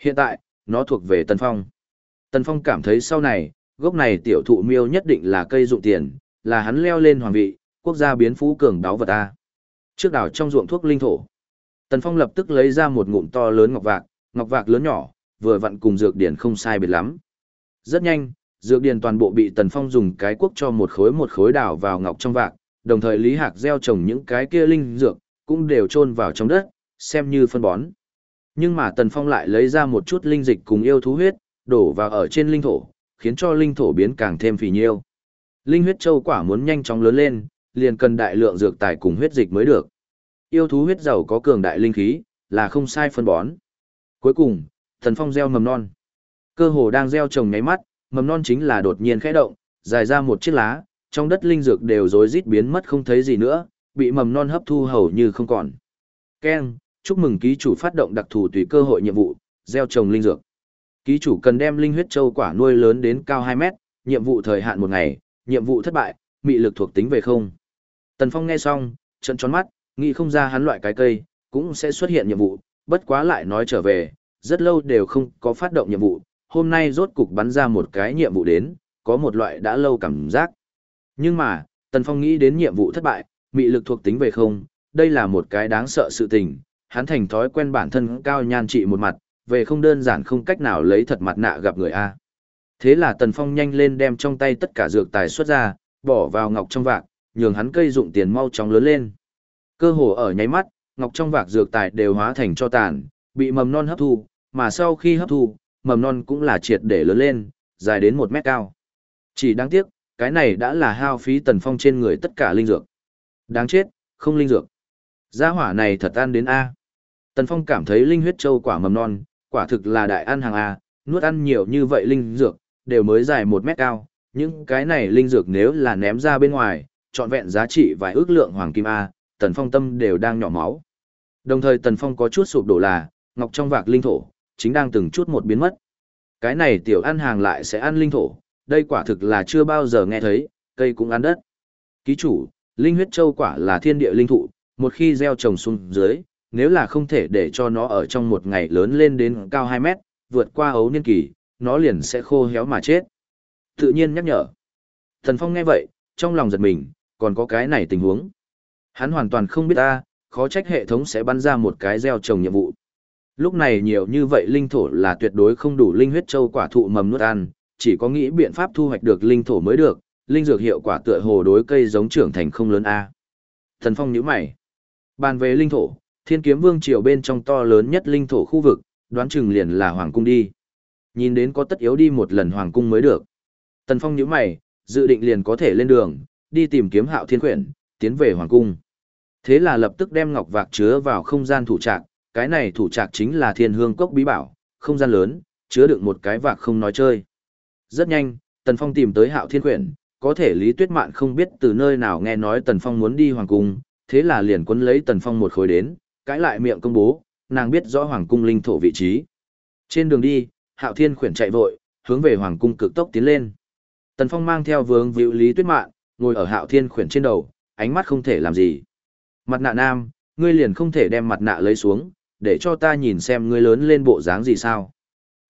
Hiện tại, nó thuộc về Tần Phong. Tần Phong cảm thấy sau này, gốc này tiểu thụ miêu nhất định là cây dụng tiền, là hắn leo lên hoàng vị, quốc gia biến phú cường đáo vật ta Trước đảo trong ruộng thuốc linh thổ. Tần Phong lập tức lấy ra một ngụm to lớn ngọc vạc, ngọc vạc lớn nhỏ, vừa vặn cùng dược điển không sai biệt lắm. Rất nhanh, dược điển toàn bộ bị Tần Phong dùng cái cuốc cho một khối một khối đảo vào ngọc trong vạc, đồng thời Lý Hạc gieo trồng những cái kia linh dược, cũng đều chôn vào trong đất, xem như phân bón. Nhưng mà Tần Phong lại lấy ra một chút linh dịch cùng yêu thú huyết, đổ vào ở trên linh thổ, khiến cho linh thổ biến càng thêm phì nhiêu. Linh huyết châu quả muốn nhanh chóng lớn lên, liền cần đại lượng dược tài cùng huyết dịch mới được. Yêu thú huyết giàu có cường đại linh khí, là không sai phân bón. Cuối cùng, Tần Phong gieo mầm non. Cơ hồ đang gieo trồng nháy mắt, mầm non chính là đột nhiên khẽ động, dài ra một chiếc lá, trong đất linh dược đều rối rít biến mất không thấy gì nữa, bị mầm non hấp thu hầu như không còn. Ken, chúc mừng ký chủ phát động đặc thù tùy cơ hội nhiệm vụ, gieo trồng linh dược. Ký chủ cần đem linh huyết châu quả nuôi lớn đến cao 2 mét, nhiệm vụ thời hạn một ngày, nhiệm vụ thất bại, mị lực thuộc tính về không. Tần Phong nghe xong, trận tròn mắt, nghĩ không ra hắn loại cái cây, cũng sẽ xuất hiện nhiệm vụ, bất quá lại nói trở về, rất lâu đều không có phát động nhiệm vụ, hôm nay rốt cục bắn ra một cái nhiệm vụ đến, có một loại đã lâu cảm giác. Nhưng mà, Tần Phong nghĩ đến nhiệm vụ thất bại, mị lực thuộc tính về không, đây là một cái đáng sợ sự tình, hắn thành thói quen bản thân cao nhan trị một mặt, về không đơn giản không cách nào lấy thật mặt nạ gặp người A. Thế là Tần Phong nhanh lên đem trong tay tất cả dược tài xuất ra, bỏ vào ngọc trong vạc, nhường hắn cây dụng tiền mau chóng lớn lên. Cơ hồ ở nháy mắt, ngọc trong vạc dược tài đều hóa thành cho tàn, bị mầm non hấp thu, mà sau khi hấp thu, mầm non cũng là triệt để lớn lên, dài đến một mét cao. Chỉ đáng tiếc, cái này đã là hao phí Tần Phong trên người tất cả linh dược. Đáng chết, không linh dược. Gia hỏa này thật ăn đến A. Tần Phong cảm thấy linh huyết châu quả mầm non, quả thực là đại ăn hàng A, nuốt ăn nhiều như vậy linh dược, đều mới dài một mét cao. Những cái này linh dược nếu là ném ra bên ngoài, trọn vẹn giá trị vài ước lượng hoàng kim A, Tần Phong tâm đều đang nhỏ máu. Đồng thời Tần Phong có chút sụp đổ là, ngọc trong vạc linh thổ, chính đang từng chút một biến mất. Cái này tiểu ăn hàng lại sẽ ăn linh thổ, đây quả thực là chưa bao giờ nghe thấy, cây cũng ăn đất. Ký chủ, linh huyết châu quả là thiên địa linh thụ, một khi gieo trồng xuống dưới, nếu là không thể để cho nó ở trong một ngày lớn lên đến cao 2 mét, vượt qua ấu niên kỳ, nó liền sẽ khô héo mà chết. Tự nhiên nhắc nhở. Thần Phong nghe vậy, trong lòng giật mình, còn có cái này tình huống. Hắn hoàn toàn không biết ta, khó trách hệ thống sẽ bắn ra một cái gieo trồng nhiệm vụ. Lúc này nhiều như vậy linh thổ là tuyệt đối không đủ linh huyết châu quả thụ mầm nuốt ăn, chỉ có nghĩ biện pháp thu hoạch được linh thổ mới được, linh dược hiệu quả tựa hồ đối cây giống trưởng thành không lớn a. Thần Phong nhíu mày. Bàn về linh thổ, Thiên Kiếm Vương triều bên trong to lớn nhất linh thổ khu vực, đoán chừng liền là hoàng cung đi. Nhìn đến có tất yếu đi một lần hoàng cung mới được. Tần Phong nhíu mày, dự định liền có thể lên đường, đi tìm kiếm Hạo Thiên Quyển, tiến về hoàng cung. Thế là lập tức đem ngọc vạc chứa vào không gian thủ trạc, cái này thủ trạc chính là Thiên Hương cốc bí bảo, không gian lớn, chứa đựng một cái vạc không nói chơi. Rất nhanh, Tần Phong tìm tới Hạo Thiên Quyển, có thể Lý Tuyết Mạn không biết từ nơi nào nghe nói Tần Phong muốn đi hoàng cung, thế là liền quấn lấy Tần Phong một khối đến, cãi lại miệng công bố, nàng biết rõ hoàng cung linh thổ vị trí. Trên đường đi, Hạo Thiên Quyển chạy vội, hướng về hoàng cung cực tốc tiến lên. Tần Phong mang theo vướng víu Lý Tuyết Mạn, ngồi ở Hạo Thiên Quyển trên đầu, ánh mắt không thể làm gì. Mặt nạ nam, ngươi liền không thể đem mặt nạ lấy xuống, để cho ta nhìn xem ngươi lớn lên bộ dáng gì sao.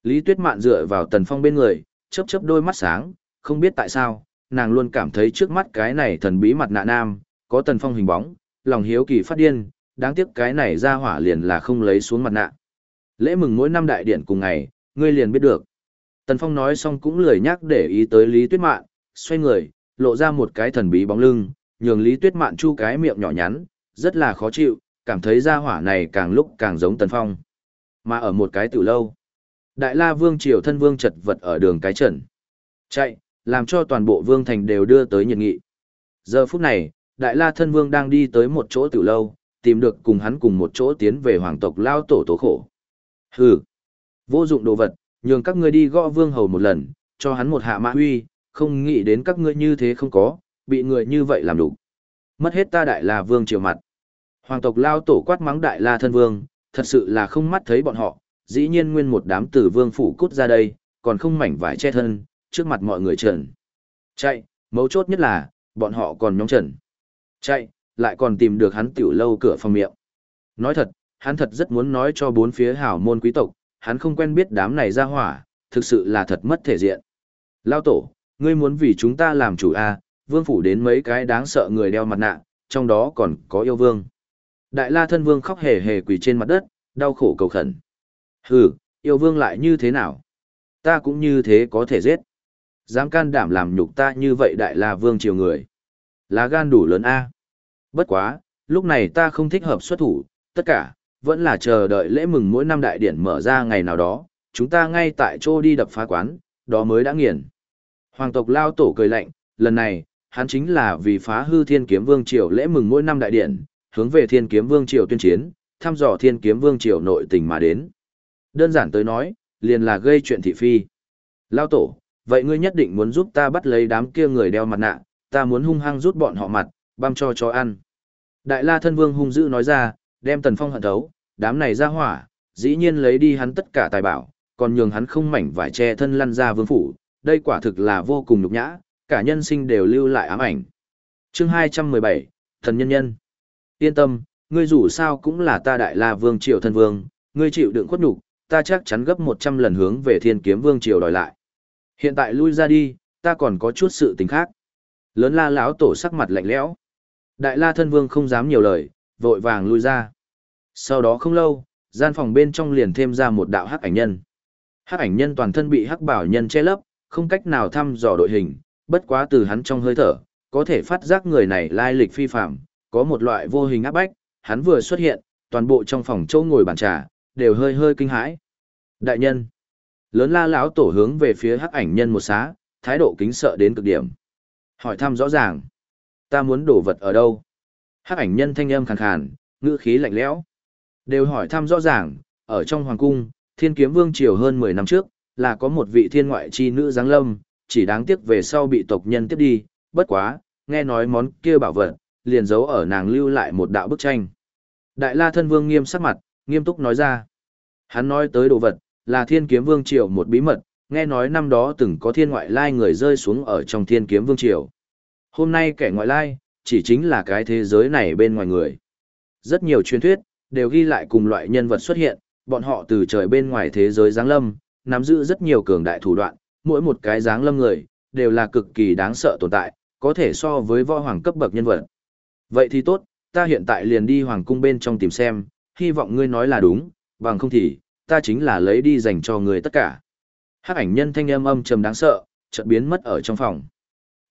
Lý Tuyết Mạn dựa vào Tần Phong bên người, chớp chớp đôi mắt sáng, không biết tại sao, nàng luôn cảm thấy trước mắt cái này thần bí mặt nạ nam, có tần phong hình bóng, lòng hiếu kỳ phát điên, đáng tiếc cái này ra hỏa liền là không lấy xuống mặt nạ. Lễ mừng mỗi năm đại điện cùng ngày, ngươi liền biết được. Tần phong nói xong cũng lười nhắc để ý tới Lý Tuyết Mạn, xoay người, lộ ra một cái thần bí bóng lưng, nhường Lý Tuyết Mạn chu cái miệng nhỏ nhắn, rất là khó chịu, cảm thấy ra hỏa này càng lúc càng giống tần phong. Mà ở một cái tiểu lâu, Đại La Vương triều thân vương chật vật ở đường cái trần. Chạy, làm cho toàn bộ vương thành đều đưa tới nhiệt nghị. Giờ phút này, Đại La thân vương đang đi tới một chỗ tiểu lâu, tìm được cùng hắn cùng một chỗ tiến về hoàng tộc lao tổ tố khổ. Hừ, vô dụng đồ vật, nhường các ngươi đi gõ vương hầu một lần, cho hắn một hạ mã huy, không nghĩ đến các ngươi như thế không có, bị người như vậy làm đủ. Mất hết ta Đại La vương triều mặt. Hoàng tộc lao tổ quát mắng Đại La thân vương, thật sự là không mắt thấy bọn họ, dĩ nhiên nguyên một đám tử vương phủ cút ra đây, còn không mảnh vải che thân, trước mặt mọi người trần. Chạy, mấu chốt nhất là, bọn họ còn nhóm trần. Chạy, lại còn tìm được hắn tiểu lâu cửa phòng miệng. Nói thật, hắn thật rất muốn nói cho bốn phía hảo môn quý tộc, hắn không quen biết đám này ra hỏa, thực sự là thật mất thể diện. Lao tổ, ngươi muốn vì chúng ta làm chủ A, vương phủ đến mấy cái đáng sợ người đeo mặt nạ, trong đó còn có yêu vương. Đại la thân vương khóc hề hề quỳ trên mặt đất, đau khổ cầu khẩn. Hừ, yêu vương lại như thế nào? Ta cũng như thế có thể giết. Dám can đảm làm nhục ta như vậy đại la vương triều người. Lá gan đủ lớn A. Bất quá, lúc này ta không thích hợp xuất thủ, tất cả, vẫn là chờ đợi lễ mừng mỗi năm đại điển mở ra ngày nào đó, chúng ta ngay tại chỗ đi đập phá quán, đó mới đã nghiền. Hoàng tộc lao tổ cười lạnh, lần này, hắn chính là vì phá hư thiên kiếm vương triều lễ mừng mỗi năm đại điển, hướng về thiên kiếm vương triều tuyên chiến, thăm dò thiên kiếm vương triều nội tình mà đến. Đơn giản tới nói, liền là gây chuyện thị phi. Lao tổ, vậy ngươi nhất định muốn giúp ta bắt lấy đám kia người đeo mặt nạ, ta muốn hung hăng rút bọn họ mặt, băm cho cho ăn. Đại la thân vương hung dữ nói ra, đem tần phong hận thấu, đám này ra hỏa, dĩ nhiên lấy đi hắn tất cả tài bảo, còn nhường hắn không mảnh vải che thân lăn ra vương phủ, đây quả thực là vô cùng nhục nhã, cả nhân sinh đều lưu lại ám ảnh. Chương 217, Thần Nhân Nhân Yên tâm, ngươi dù sao cũng là ta đại la vương triều thân vương, ngươi chịu đựng khuất nhục, ta chắc chắn gấp 100 lần hướng về thiên kiếm vương triều đòi lại. Hiện tại lui ra đi, ta còn có chút sự tình khác. Lớn la lão tổ sắc mặt lạnh lẽo. Đại la thân vương không dám nhiều lời, vội vàng lui ra. Sau đó không lâu, gian phòng bên trong liền thêm ra một đạo hắc ảnh nhân. Hắc ảnh nhân toàn thân bị hắc bảo nhân che lấp, không cách nào thăm dò đội hình, bất quá từ hắn trong hơi thở, có thể phát giác người này lai lịch phi phạm, có một loại vô hình áp bách, hắn vừa xuất hiện, toàn bộ trong phòng châu ngồi bàn trà, đều hơi hơi kinh hãi. Đại nhân, lớn la lão tổ hướng về phía hắc ảnh nhân một xá, thái độ kính sợ đến cực điểm. Hỏi thăm rõ ràng, ta muốn đổ vật ở đâu? Hắc ảnh nhân thanh âm khàn khàn, ngữ khí lạnh lẽo. Đều hỏi thăm rõ ràng, ở trong hoàng cung, thiên kiếm vương triều hơn 10 năm trước, là có một vị thiên ngoại chi nữ giáng lâm, chỉ đáng tiếc về sau bị tộc nhân tiếp đi, bất quá, nghe nói món kia bảo vật, liền giấu ở nàng lưu lại một đạo bức tranh. Đại la thân vương nghiêm sắc mặt, nghiêm túc nói ra. Hắn nói tới đồ vật, là thiên kiếm vương triều một bí mật, nghe nói năm đó từng có thiên ngoại lai người rơi xuống ở trong thiên kiếm vương triều. Hôm nay kẻ ngoại lai, chỉ chính là cái thế giới này bên ngoài người. Rất nhiều truyền thuyết, đều ghi lại cùng loại nhân vật xuất hiện, bọn họ từ trời bên ngoài thế giới giáng lâm, nắm giữ rất nhiều cường đại thủ đoạn, mỗi một cái giáng lâm người, đều là cực kỳ đáng sợ tồn tại, có thể so với võ hoàng cấp bậc nhân vật. Vậy thì tốt, ta hiện tại liền đi hoàng cung bên trong tìm xem, hy vọng ngươi nói là đúng, bằng không thì, ta chính là lấy đi dành cho người tất cả. Hắc ảnh nhân thanh âm âm trầm đáng sợ, chợt biến mất ở trong phòng.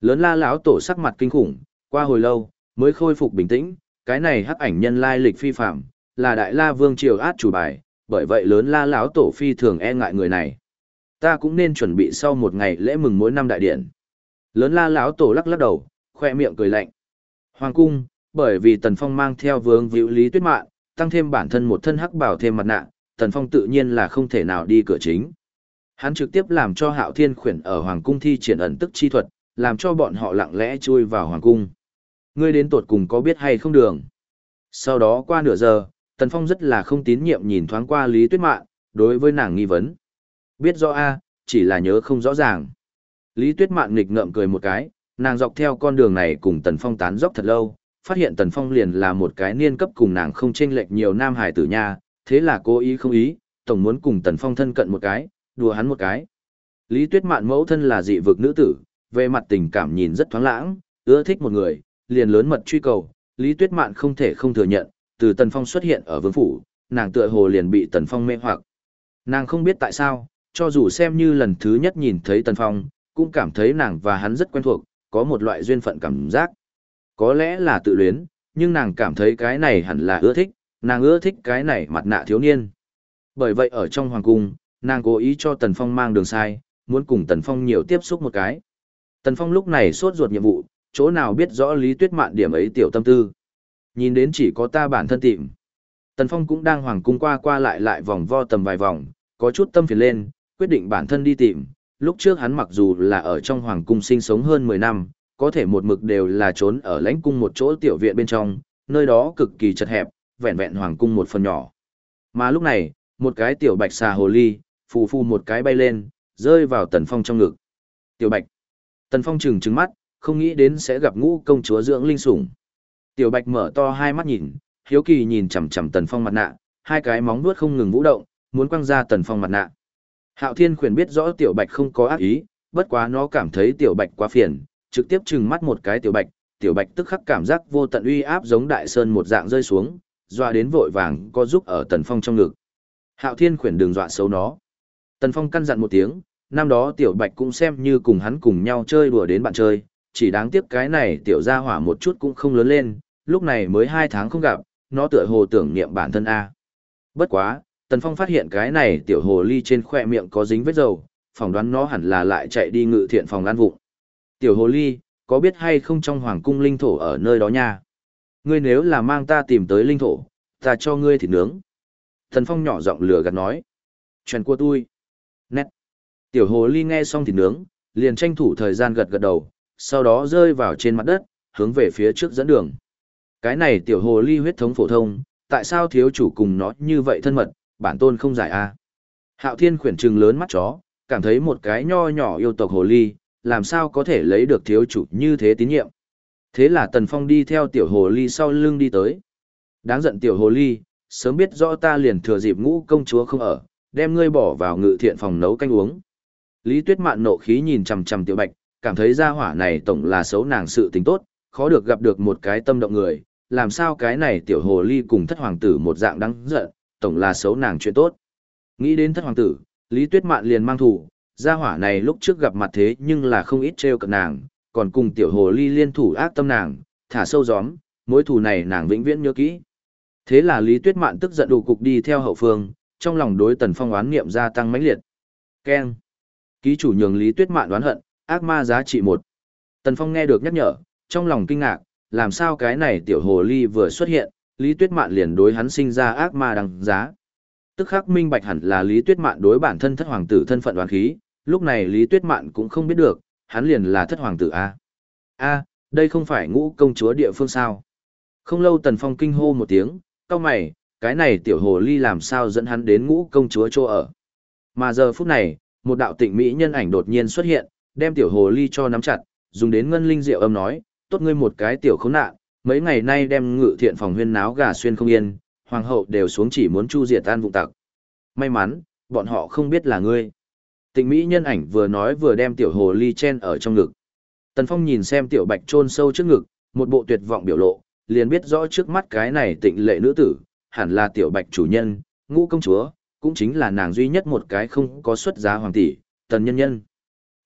Lớn la lão tổ sắc mặt kinh khủng, qua hồi lâu, mới khôi phục bình tĩnh, cái này hắc ảnh nhân lai lịch phi phạm, là đại la vương triều át chủ bài, bởi vậy lớn la lão tổ phi thường e ngại người này. Ta cũng nên chuẩn bị sau một ngày lễ mừng mỗi năm đại điện. Lớn la lão tổ lắc lắc đầu, khoe miệng cười lạnh. Hoàng cung, bởi vì Tần Phong mang theo vương víu lý tuyết mạn, tăng thêm bản thân một thân hắc bảo thêm mặt nạ, Tần Phong tự nhiên là không thể nào đi cửa chính. Hắn trực tiếp làm cho Hạo Thiên khuyển ở Hoàng cung thi triển ẩn tức chi thuật, làm cho bọn họ lặng lẽ chui vào Hoàng cung. Ngươi đến tột cùng có biết hay không đường? Sau đó qua nửa giờ, Tần Phong rất là không tín nhiệm nhìn thoáng qua Lý Tuyết Mạn, đối với nàng nghi vấn. Biết rõ A, chỉ là nhớ không rõ ràng. Lý Tuyết Mạn nghịch ngợm cười một cái, nàng dọc theo con đường này cùng Tần Phong tán dốc thật lâu, phát hiện Tần Phong liền là một cái niên cấp cùng nàng không chênh lệch nhiều nam hải tử nha, thế là cố ý không ý, tổng muốn cùng Tần Phong thân cận một cái, đùa hắn một cái. Lý Tuyết Mạn mẫu thân là dị vực nữ tử, về mặt tình cảm nhìn rất thoáng lãng, ưa thích một người, liền lớn mật truy cầu, Lý Tuyết Mạn không thể không thừa nhận, từ Tần Phong xuất hiện ở vương phủ, nàng tựa hồ liền bị Tần Phong mê hoặc. Nàng không biết tại sao, cho dù xem như lần thứ nhất nhìn thấy Tần Phong, cũng cảm thấy nàng và hắn rất quen thuộc, có một loại duyên phận cảm giác. Có lẽ là tự luyến, nhưng nàng cảm thấy cái này hẳn là ưa thích, nàng ưa thích cái này mặt nạ thiếu niên. Bởi vậy ở trong hoàng cung, nàng cố ý cho Tần Phong mang đường sai, muốn cùng Tần Phong nhiều tiếp xúc một cái. Tần Phong lúc này sốt ruột nhiệm vụ, chỗ nào biết rõ Lý Tuyết Mạn điểm ấy tiểu tâm tư. Nhìn đến chỉ có ta bản thân tìm. Tần Phong cũng đang hoàng cung qua qua lại lại vòng vo tầm vài vòng, có chút tâm phiền lên, quyết định bản thân đi tìm. Lúc trước hắn mặc dù là ở trong hoàng cung sinh sống hơn 10 năm, có thể một mực đều là trốn ở lãnh cung một chỗ tiểu viện bên trong, nơi đó cực kỳ chật hẹp, vẹn vẹn hoàng cung một phần nhỏ. Mà lúc này, một cái tiểu bạch xà hồ ly, phù phù một cái bay lên, rơi vào Tần Phong trong ngực. Tiểu bạch. Tần Phong trừng trừng mắt, không nghĩ đến sẽ gặp ngũ công chúa dưỡng linh sủng. Tiểu bạch mở to hai mắt nhìn, hiếu kỳ nhìn chằm chằm Tần Phong mặt nạ, hai cái móng vuốt không ngừng vũ động, muốn quăng ra Tần Phong mặt nạ. Hạo Thiên khuyển biết rõ Tiểu Bạch không có ác ý, bất quá nó cảm thấy Tiểu Bạch quá phiền, trực tiếp trừng mắt một cái Tiểu Bạch, Tiểu Bạch tức khắc cảm giác vô tận uy áp giống đại sơn một dạng rơi xuống, dọa đến vội vàng có giúp ở Tần Phong trong ngực. Hạo Thiên khuyển đường dọa xấu nó. Tần Phong căn dặn một tiếng, năm đó tiểu bạch cũng xem như cùng hắn cùng nhau chơi đùa đến bạn chơi, chỉ đáng tiếc cái này tiểu gia hỏa một chút cũng không lớn lên, lúc này mới hai tháng không gặp, nó tựa hồ tưởng niệm bản thân A. Bất quá, Tần Phong phát hiện cái này tiểu hồ ly trên khoe miệng có dính vết dầu, phỏng đoán nó hẳn là lại chạy đi ngự thiện phòng ăn vụng. Tiểu hồ ly, có biết hay không trong hoàng cung linh thổ ở nơi đó nha? Ngươi nếu là mang ta tìm tới linh thổ, ta cho ngươi thịt nướng. Thần Phong nhỏ giọng lừa gạt nói. Chuyện của tôi. Nét. Tiểu hồ ly nghe xong thịt nướng, liền tranh thủ thời gian gật gật đầu, sau đó rơi vào trên mặt đất, hướng về phía trước dẫn đường. Cái này tiểu hồ ly huyết thống phổ thông, tại sao thiếu chủ cùng nó như vậy thân mật, bản tôn không giải a Hạo thiên khuyển trừng lớn mắt chó, cảm thấy một cái nho nhỏ yêu tộc hồ ly, làm sao có thể lấy được thiếu chủ như thế tín nhiệm. Thế là Tần Phong đi theo tiểu hồ ly sau lưng đi tới. Đáng giận tiểu hồ ly, sớm biết rõ ta liền thừa dịp ngũ công chúa không ở, đem ngươi bỏ vào ngự thiện phòng nấu canh uống. Lý Tuyết Mạn nộ khí nhìn chằm chằm tiểu bạch, cảm thấy gia hỏa này tổng là xấu nàng sự tình tốt, khó được gặp được một cái tâm động người, làm sao cái này tiểu hồ ly cùng thất hoàng tử một dạng đáng giận, tổng là xấu nàng chuyện tốt. Nghĩ đến thất hoàng tử, Lý Tuyết Mạn liền mang thủ, gia hỏa này lúc trước gặp mặt thế nhưng là không ít trêu cợt nàng, còn cùng tiểu hồ ly liên thủ ác tâm nàng, thả sâu gióm, mối thù này nàng vĩnh viễn nhớ kỹ. Thế là Lý Tuyết Mạn tức giận đủ cục đi theo hậu phương, trong lòng đối Tần Phong oán niệm gia tăng mãnh liệt. Keng. Ký chủ nhường Lý Tuyết Mạn đoán hận, ác ma giá trị một. Tần Phong nghe được nhắc nhở, trong lòng kinh ngạc, làm sao cái này tiểu hồ ly vừa xuất hiện, Lý Tuyết Mạn liền đối hắn sinh ra ác ma đằng giá. Tức khắc minh bạch hẳn là Lý Tuyết Mạn đối bản thân thất hoàng tử thân phận đoán khí, lúc này Lý Tuyết Mạn cũng không biết được, hắn liền là thất hoàng tử A. A, đây không phải ngũ công chúa địa phương sao. Không lâu Tần Phong kinh hô một tiếng, cao mày, cái này tiểu hồ ly làm sao dẫn hắn đến ngũ công chúa chỗ ở. Mà giờ phút này, một đạo tịnh mỹ nhân ảnh đột nhiên xuất hiện, đem tiểu hồ ly cho nắm chặt, dùng đến ngân linh diệu âm nói, tốt ngươi một cái tiểu khốn nạn, mấy ngày nay đem ngự thiện phòng huyên náo gà xuyên không yên, hoàng hậu đều xuống chỉ muốn chu diệt tan vụ tặc. May mắn, bọn họ không biết là ngươi. Tịnh mỹ nhân ảnh vừa nói vừa đem tiểu hồ ly chen ở trong ngực. Tần Phong nhìn xem tiểu bạch chôn sâu trước ngực, một bộ tuyệt vọng biểu lộ, liền biết rõ trước mắt cái này tịnh lệ nữ tử, hẳn là tiểu bạch chủ nhân, ngũ công chúa, cũng chính là nàng duy nhất một cái không có xuất giá hoàng tỷ, tần nhân nhân.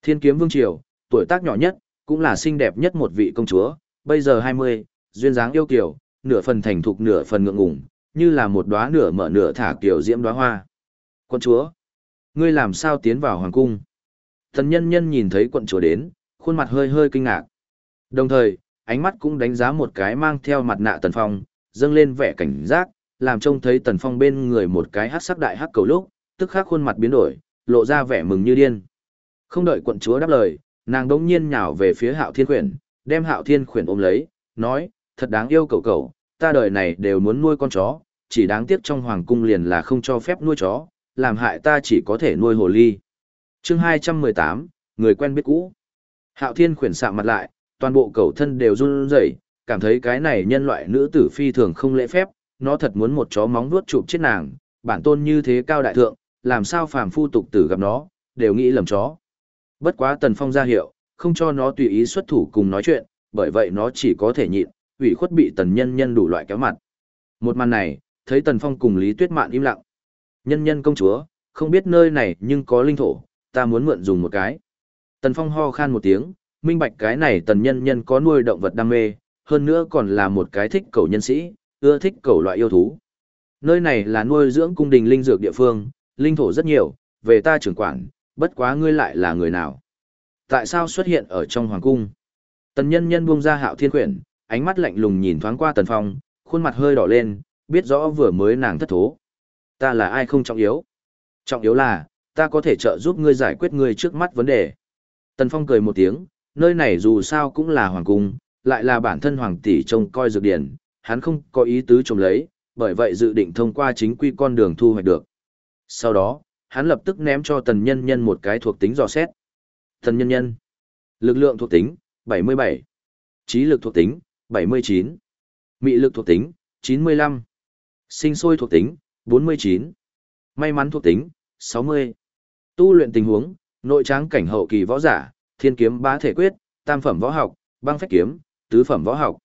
Thiên kiếm vương triều, tuổi tác nhỏ nhất, cũng là xinh đẹp nhất một vị công chúa, bây giờ 20, duyên dáng yêu kiều, nửa phần thành thục nửa phần ngượng ngùng, như là một đóa nửa mở nửa thả kiều diễm đóa hoa. Quân chúa, ngươi làm sao tiến vào hoàng cung? Thần nhân nhân nhìn thấy quận chúa đến, khuôn mặt hơi hơi kinh ngạc. Đồng thời, ánh mắt cũng đánh giá một cái mang theo mặt nạ tần phong, dâng lên vẻ cảnh giác, làm trông thấy tần phong bên người một cái hát sắc đại hắc cầu lúc, tức khắc khuôn mặt biến đổi, lộ ra vẻ mừng như điên. Không đợi quận chúa đáp lời, nàng đống nhiên nhào về phía hạo thiên khuyển, đem hạo thiên khuyển ôm lấy, nói, thật đáng yêu cầu cầu, ta đời này đều muốn nuôi con chó, chỉ đáng tiếc trong hoàng cung liền là không cho phép nuôi chó, làm hại ta chỉ có thể nuôi hồ ly. chương 218, người quen biết cũ. Hạo thiên khuyển sạm mặt lại, toàn bộ cầu thân đều run rẩy, cảm thấy cái này nhân loại nữ tử phi thường không lễ phép, nó thật muốn một chó móng vuốt chụp chết nàng, bản tôn như thế cao đại thượng, làm sao phàm phu tục tử gặp nó, đều nghĩ lầm chó. Bất quá Tần Phong ra hiệu, không cho nó tùy ý xuất thủ cùng nói chuyện, bởi vậy nó chỉ có thể nhịn, ủy khuất bị Tần Nhân Nhân đủ loại kéo mặt. Một màn này, thấy Tần Phong cùng Lý Tuyết Mạn im lặng. Nhân Nhân công chúa, không biết nơi này nhưng có linh thổ, ta muốn mượn dùng một cái. Tần Phong ho khan một tiếng, minh bạch cái này Tần Nhân Nhân có nuôi động vật đam mê, hơn nữa còn là một cái thích cầu nhân sĩ, ưa thích cầu loại yêu thú. Nơi này là nuôi dưỡng cung đình linh dược địa phương, linh thổ rất nhiều, về ta trưởng quản, bất quá ngươi lại là người nào? Tại sao xuất hiện ở trong hoàng cung? Tần nhân nhân buông ra hạo thiên quyển, ánh mắt lạnh lùng nhìn thoáng qua tần phong, khuôn mặt hơi đỏ lên, biết rõ vừa mới nàng thất thố. Ta là ai không trọng yếu? Trọng yếu là, ta có thể trợ giúp ngươi giải quyết ngươi trước mắt vấn đề. Tần phong cười một tiếng, nơi này dù sao cũng là hoàng cung, lại là bản thân hoàng tỷ trông coi dược điển, hắn không có ý tứ trông lấy, bởi vậy dự định thông qua chính quy con đường thu hoạch được. Sau đó, hắn lập tức ném cho tần nhân nhân một cái thuộc tính dò xét. Tần nhân nhân. Lực lượng thuộc tính, 77. Trí lực thuộc tính, 79. Mị lực thuộc tính, 95. Sinh sôi thuộc tính, 49. May mắn thuộc tính, 60. Tu luyện tình huống, nội tráng cảnh hậu kỳ võ giả, thiên kiếm bá thể quyết, tam phẩm võ học, băng phách kiếm, tứ phẩm võ học.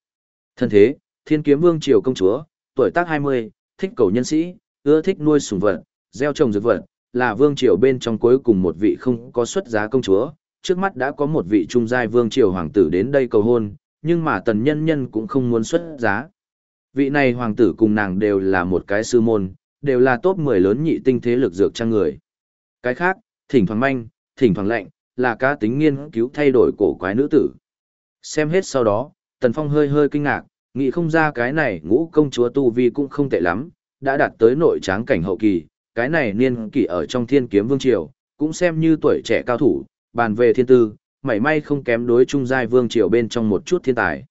Thân thế, thiên kiếm vương triều công chúa, tuổi tác 20, thích cầu nhân sĩ, ưa thích nuôi sủng vật, gieo trồng dược vật, là vương triều bên trong cuối cùng một vị không có xuất giá công chúa, trước mắt đã có một vị trung giai vương triều hoàng tử đến đây cầu hôn, nhưng mà tần nhân nhân cũng không muốn xuất giá. Vị này hoàng tử cùng nàng đều là một cái sư môn, đều là top 10 lớn nhị tinh thế lực dược trang người. Cái khác, thỉnh thoảng manh, thỉnh thoảng lạnh, là cá tính nghiên cứu thay đổi cổ quái nữ tử. Xem hết sau đó, Tần Phong hơi hơi kinh ngạc, nghĩ không ra cái này ngũ công chúa Tu Vi cũng không tệ lắm, đã đạt tới nội tráng cảnh hậu kỳ, cái này niên kỷ ở trong thiên kiếm vương triều, cũng xem như tuổi trẻ cao thủ, bàn về thiên tư, mảy may không kém đối trung giai vương triều bên trong một chút thiên tài.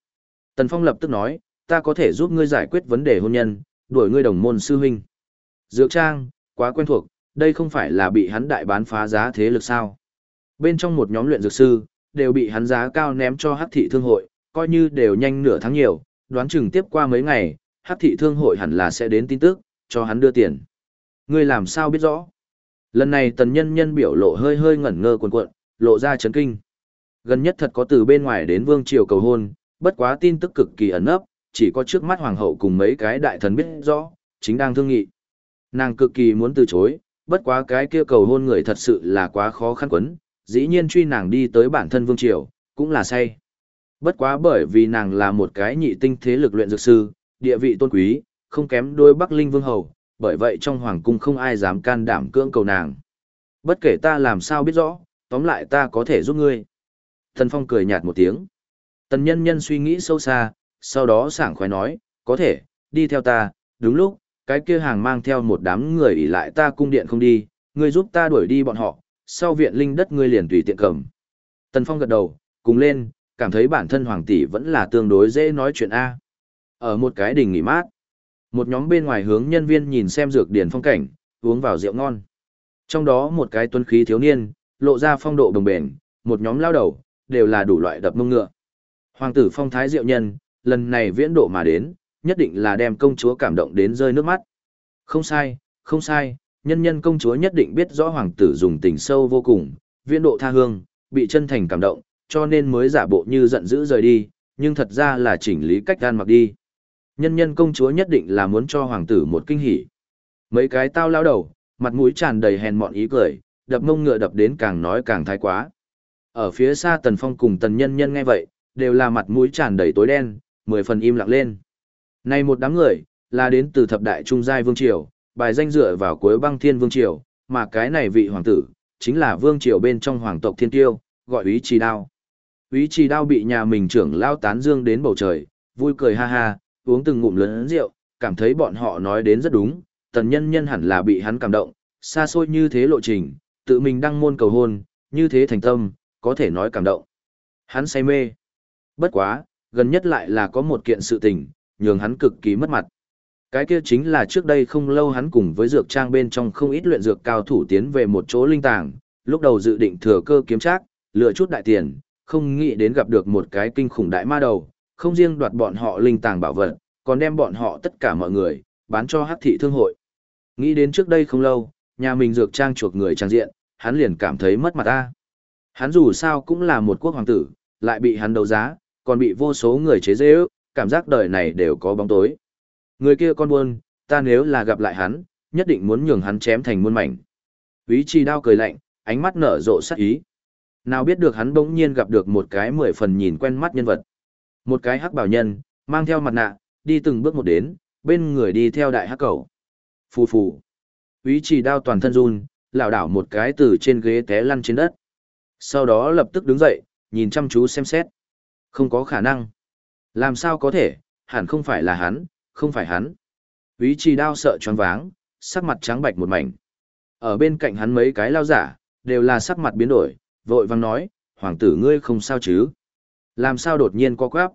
Tần Phong lập tức nói, ta có thể giúp ngươi giải quyết vấn đề hôn nhân, đuổi ngươi đồng môn sư huynh. Dược trang, quá quen thuộc, đây không phải là bị hắn đại bán phá giá thế lực sao. Bên trong một nhóm luyện dược sư, đều bị hắn giá cao ném cho hắc thị thương hội, coi như đều nhanh nửa tháng nhiều, đoán chừng tiếp qua mấy ngày, hắc thị thương hội hẳn là sẽ đến tin tức, cho hắn đưa tiền. Ngươi làm sao biết rõ? Lần này tần nhân nhân biểu lộ hơi hơi ngẩn ngơ cuộn cuộn, lộ ra chấn kinh. Gần nhất thật có từ bên ngoài đến vương triều cầu hôn, bất quá tin tức cực kỳ ẩn ấp, chỉ có trước mắt hoàng hậu cùng mấy cái đại thần biết rõ, chính đang thương nghị. Nàng cực kỳ muốn từ chối, bất quá cái kia cầu hôn người thật sự là quá khó khăn quấn, dĩ nhiên truy nàng đi tới bản thân vương triều, cũng là say. Bất quá bởi vì nàng là một cái nhị tinh thế lực luyện dược sư, địa vị tôn quý, không kém đôi Bắc Linh Vương Hầu, bởi vậy trong hoàng cung không ai dám can đảm cưỡng cầu nàng. Bất kể ta làm sao biết rõ, tóm lại ta có thể giúp ngươi. Thần Phong cười nhạt một tiếng. Tần nhân nhân suy nghĩ sâu xa, sau đó sảng khoái nói, có thể, đi theo ta, đúng lúc, cái kia hàng mang theo một đám người ỉ lại ta cung điện không đi, ngươi giúp ta đuổi đi bọn họ, sau viện linh đất ngươi liền tùy tiện cầm. Tần Phong gật đầu, cùng lên, cảm thấy bản thân hoàng tỷ vẫn là tương đối dễ nói chuyện A. Ở một cái đình nghỉ mát, một nhóm bên ngoài hướng nhân viên nhìn xem dược điển phong cảnh, uống vào rượu ngon. Trong đó một cái tuấn khí thiếu niên, lộ ra phong độ đồng bền, một nhóm lao đầu, đều là đủ loại đập mông ngựa. Hoàng tử phong thái diệu nhân, lần này viễn độ mà đến, nhất định là đem công chúa cảm động đến rơi nước mắt. Không sai, không sai, nhân nhân công chúa nhất định biết rõ hoàng tử dùng tình sâu vô cùng, viễn độ tha hương, bị chân thành cảm động, cho nên mới giả bộ như giận dữ rời đi, nhưng thật ra là chỉnh lý cách gan mặc đi. Nhân nhân công chúa nhất định là muốn cho hoàng tử một kinh hỉ. Mấy cái tao lao đầu, mặt mũi tràn đầy hèn mọn ý cười, đập mông ngựa đập đến càng nói càng thái quá. Ở phía xa tần phong cùng tần nhân nhân nghe vậy, đều là mặt mũi tràn đầy tối đen, mười phần im lặng lên. Này một đám người, là đến từ thập đại trung giai vương triều, bài danh dựa vào cuối băng thiên vương triều, mà cái này vị hoàng tử, chính là vương triều bên trong hoàng tộc thiên tiêu, gọi ý trì đao. ý trì đao bị nhà mình trưởng lao tán dương đến bầu trời, vui cười ha ha, uống từng ngụm lớn rượu, cảm thấy bọn họ nói đến rất đúng, tần nhân nhân hẳn là bị hắn cảm động, xa xôi như thế lộ trình, tự mình đăng môn cầu hôn, như thế thành tâm, có thể nói cảm động. Hắn say mê. Bất quá, gần nhất lại là có một kiện sự tình, nhường hắn cực kỳ mất mặt. Cái kia chính là trước đây không lâu hắn cùng với dược trang bên trong không ít luyện dược cao thủ tiến về một chỗ linh tàng, lúc đầu dự định thừa cơ kiếm trác, lựa chút đại tiền, không nghĩ đến gặp được một cái kinh khủng đại ma đầu, không riêng đoạt bọn họ linh tàng bảo vật, còn đem bọn họ tất cả mọi người, bán cho hắc thị thương hội. Nghĩ đến trước đây không lâu, nhà mình dược trang chuộc người trang diện, hắn liền cảm thấy mất mặt ta. Hắn dù sao cũng là một quốc hoàng tử, lại bị hắn đấu giá, còn bị vô số người chế dễ ước, cảm giác đời này đều có bóng tối. Người kia con buôn, ta nếu là gặp lại hắn, nhất định muốn nhường hắn chém thành muôn mảnh. Ý chi đao cười lạnh, ánh mắt nở rộ sắc ý. Nào biết được hắn bỗng nhiên gặp được một cái mười phần nhìn quen mắt nhân vật. Một cái hắc bảo nhân, mang theo mặt nạ, đi từng bước một đến, bên người đi theo đại hắc cầu. Phù phù. Ý chỉ đao toàn thân run, lảo đảo một cái từ trên ghế té lăn trên đất. Sau đó lập tức đứng dậy, nhìn chăm chú xem xét. Không có khả năng. Làm sao có thể, hẳn không phải là hắn, không phải hắn. Ý chỉ đao sợ choáng váng, sắc mặt trắng bạch một mảnh. Ở bên cạnh hắn mấy cái lao giả, đều là sắc mặt biến đổi, vội vang nói, hoàng tử ngươi không sao chứ? Làm sao đột nhiên co quắp?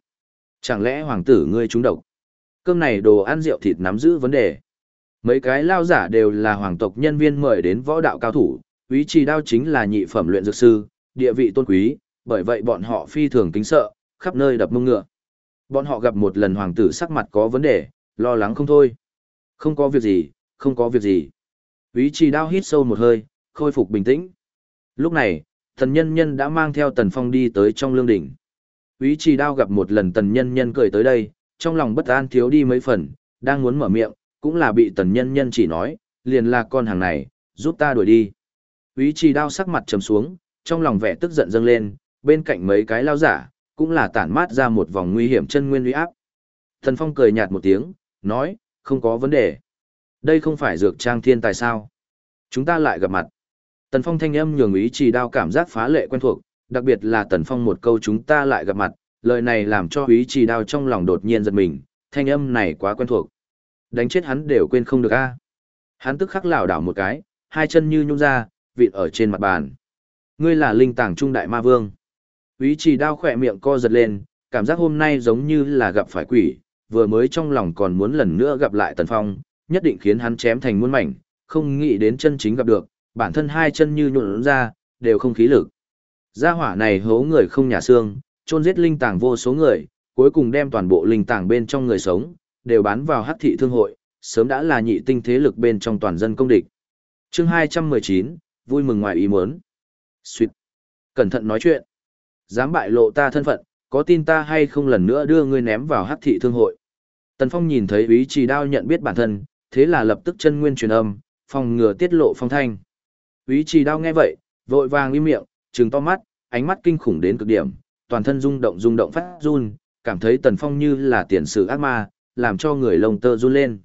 Chẳng lẽ hoàng tử ngươi trúng độc? Cơm này đồ ăn rượu thịt nắm giữ vấn đề. Mấy cái lao giả đều là hoàng tộc nhân viên mời đến võ đạo cao thủ, quý trì đao chính là nhị phẩm luyện dược sư, địa vị tôn quý, bởi vậy bọn họ phi thường kính sợ, khắp nơi đập mông ngựa. Bọn họ gặp một lần hoàng tử sắc mặt có vấn đề, lo lắng không thôi. Không có việc gì, không có việc gì. Ý trì đao hít sâu một hơi, khôi phục bình tĩnh. Lúc này, thần nhân nhân đã mang theo tần phong đi tới trong lương đỉnh. Ý trì đao gặp một lần tần nhân nhân cười tới đây, trong lòng bất an thiếu đi mấy phần, đang muốn mở miệng, cũng là bị tần nhân nhân chỉ nói, liền là con hàng này, giúp ta đuổi đi. Ý trì đao sắc mặt trầm xuống, trong lòng vẻ tức giận dâng lên, bên cạnh mấy cái lao giả, cũng là tản mát ra một vòng nguy hiểm chân nguyên uy áp. Thần Phong cười nhạt một tiếng, nói, không có vấn đề. Đây không phải dược trang thiên tài sao. Chúng ta lại gặp mặt. Tần Phong thanh âm nhường ý chỉ đao cảm giác phá lệ quen thuộc, đặc biệt là Tần Phong một câu chúng ta lại gặp mặt, lời này làm cho ý chỉ đao trong lòng đột nhiên giật mình, thanh âm này quá quen thuộc. Đánh chết hắn đều quên không được a. Hắn tức khắc lảo đảo một cái, hai chân như nhung ra, vịt ở trên mặt bàn. Ngươi là linh tàng trung đại ma vương. Ý chỉ đao khỏe miệng co giật lên, cảm giác hôm nay giống như là gặp phải quỷ, vừa mới trong lòng còn muốn lần nữa gặp lại Tần Phong, nhất định khiến hắn chém thành muôn mảnh, không nghĩ đến chân chính gặp được, bản thân hai chân như nhuộn ra, đều không khí lực. Gia hỏa này hố người không nhà xương, chôn giết linh tàng vô số người, cuối cùng đem toàn bộ linh tàng bên trong người sống, đều bán vào hắc thị thương hội, sớm đã là nhị tinh thế lực bên trong toàn dân công địch. Chương 219, vui mừng ngoài ý muốn. Xuyệt. Cẩn thận nói chuyện. Dám bại lộ ta thân phận, có tin ta hay không lần nữa đưa ngươi ném vào hắc thị thương hội. Tần Phong nhìn thấy ý Chỉ đao nhận biết bản thân, thế là lập tức chân nguyên truyền âm, phòng ngừa tiết lộ phong thanh. Ý Chỉ đao nghe vậy, vội vàng im miệng, trừng to mắt, ánh mắt kinh khủng đến cực điểm, toàn thân rung động rung động phát run, cảm thấy Tần Phong như là tiền sử ác ma, làm cho người lông tơ run lên.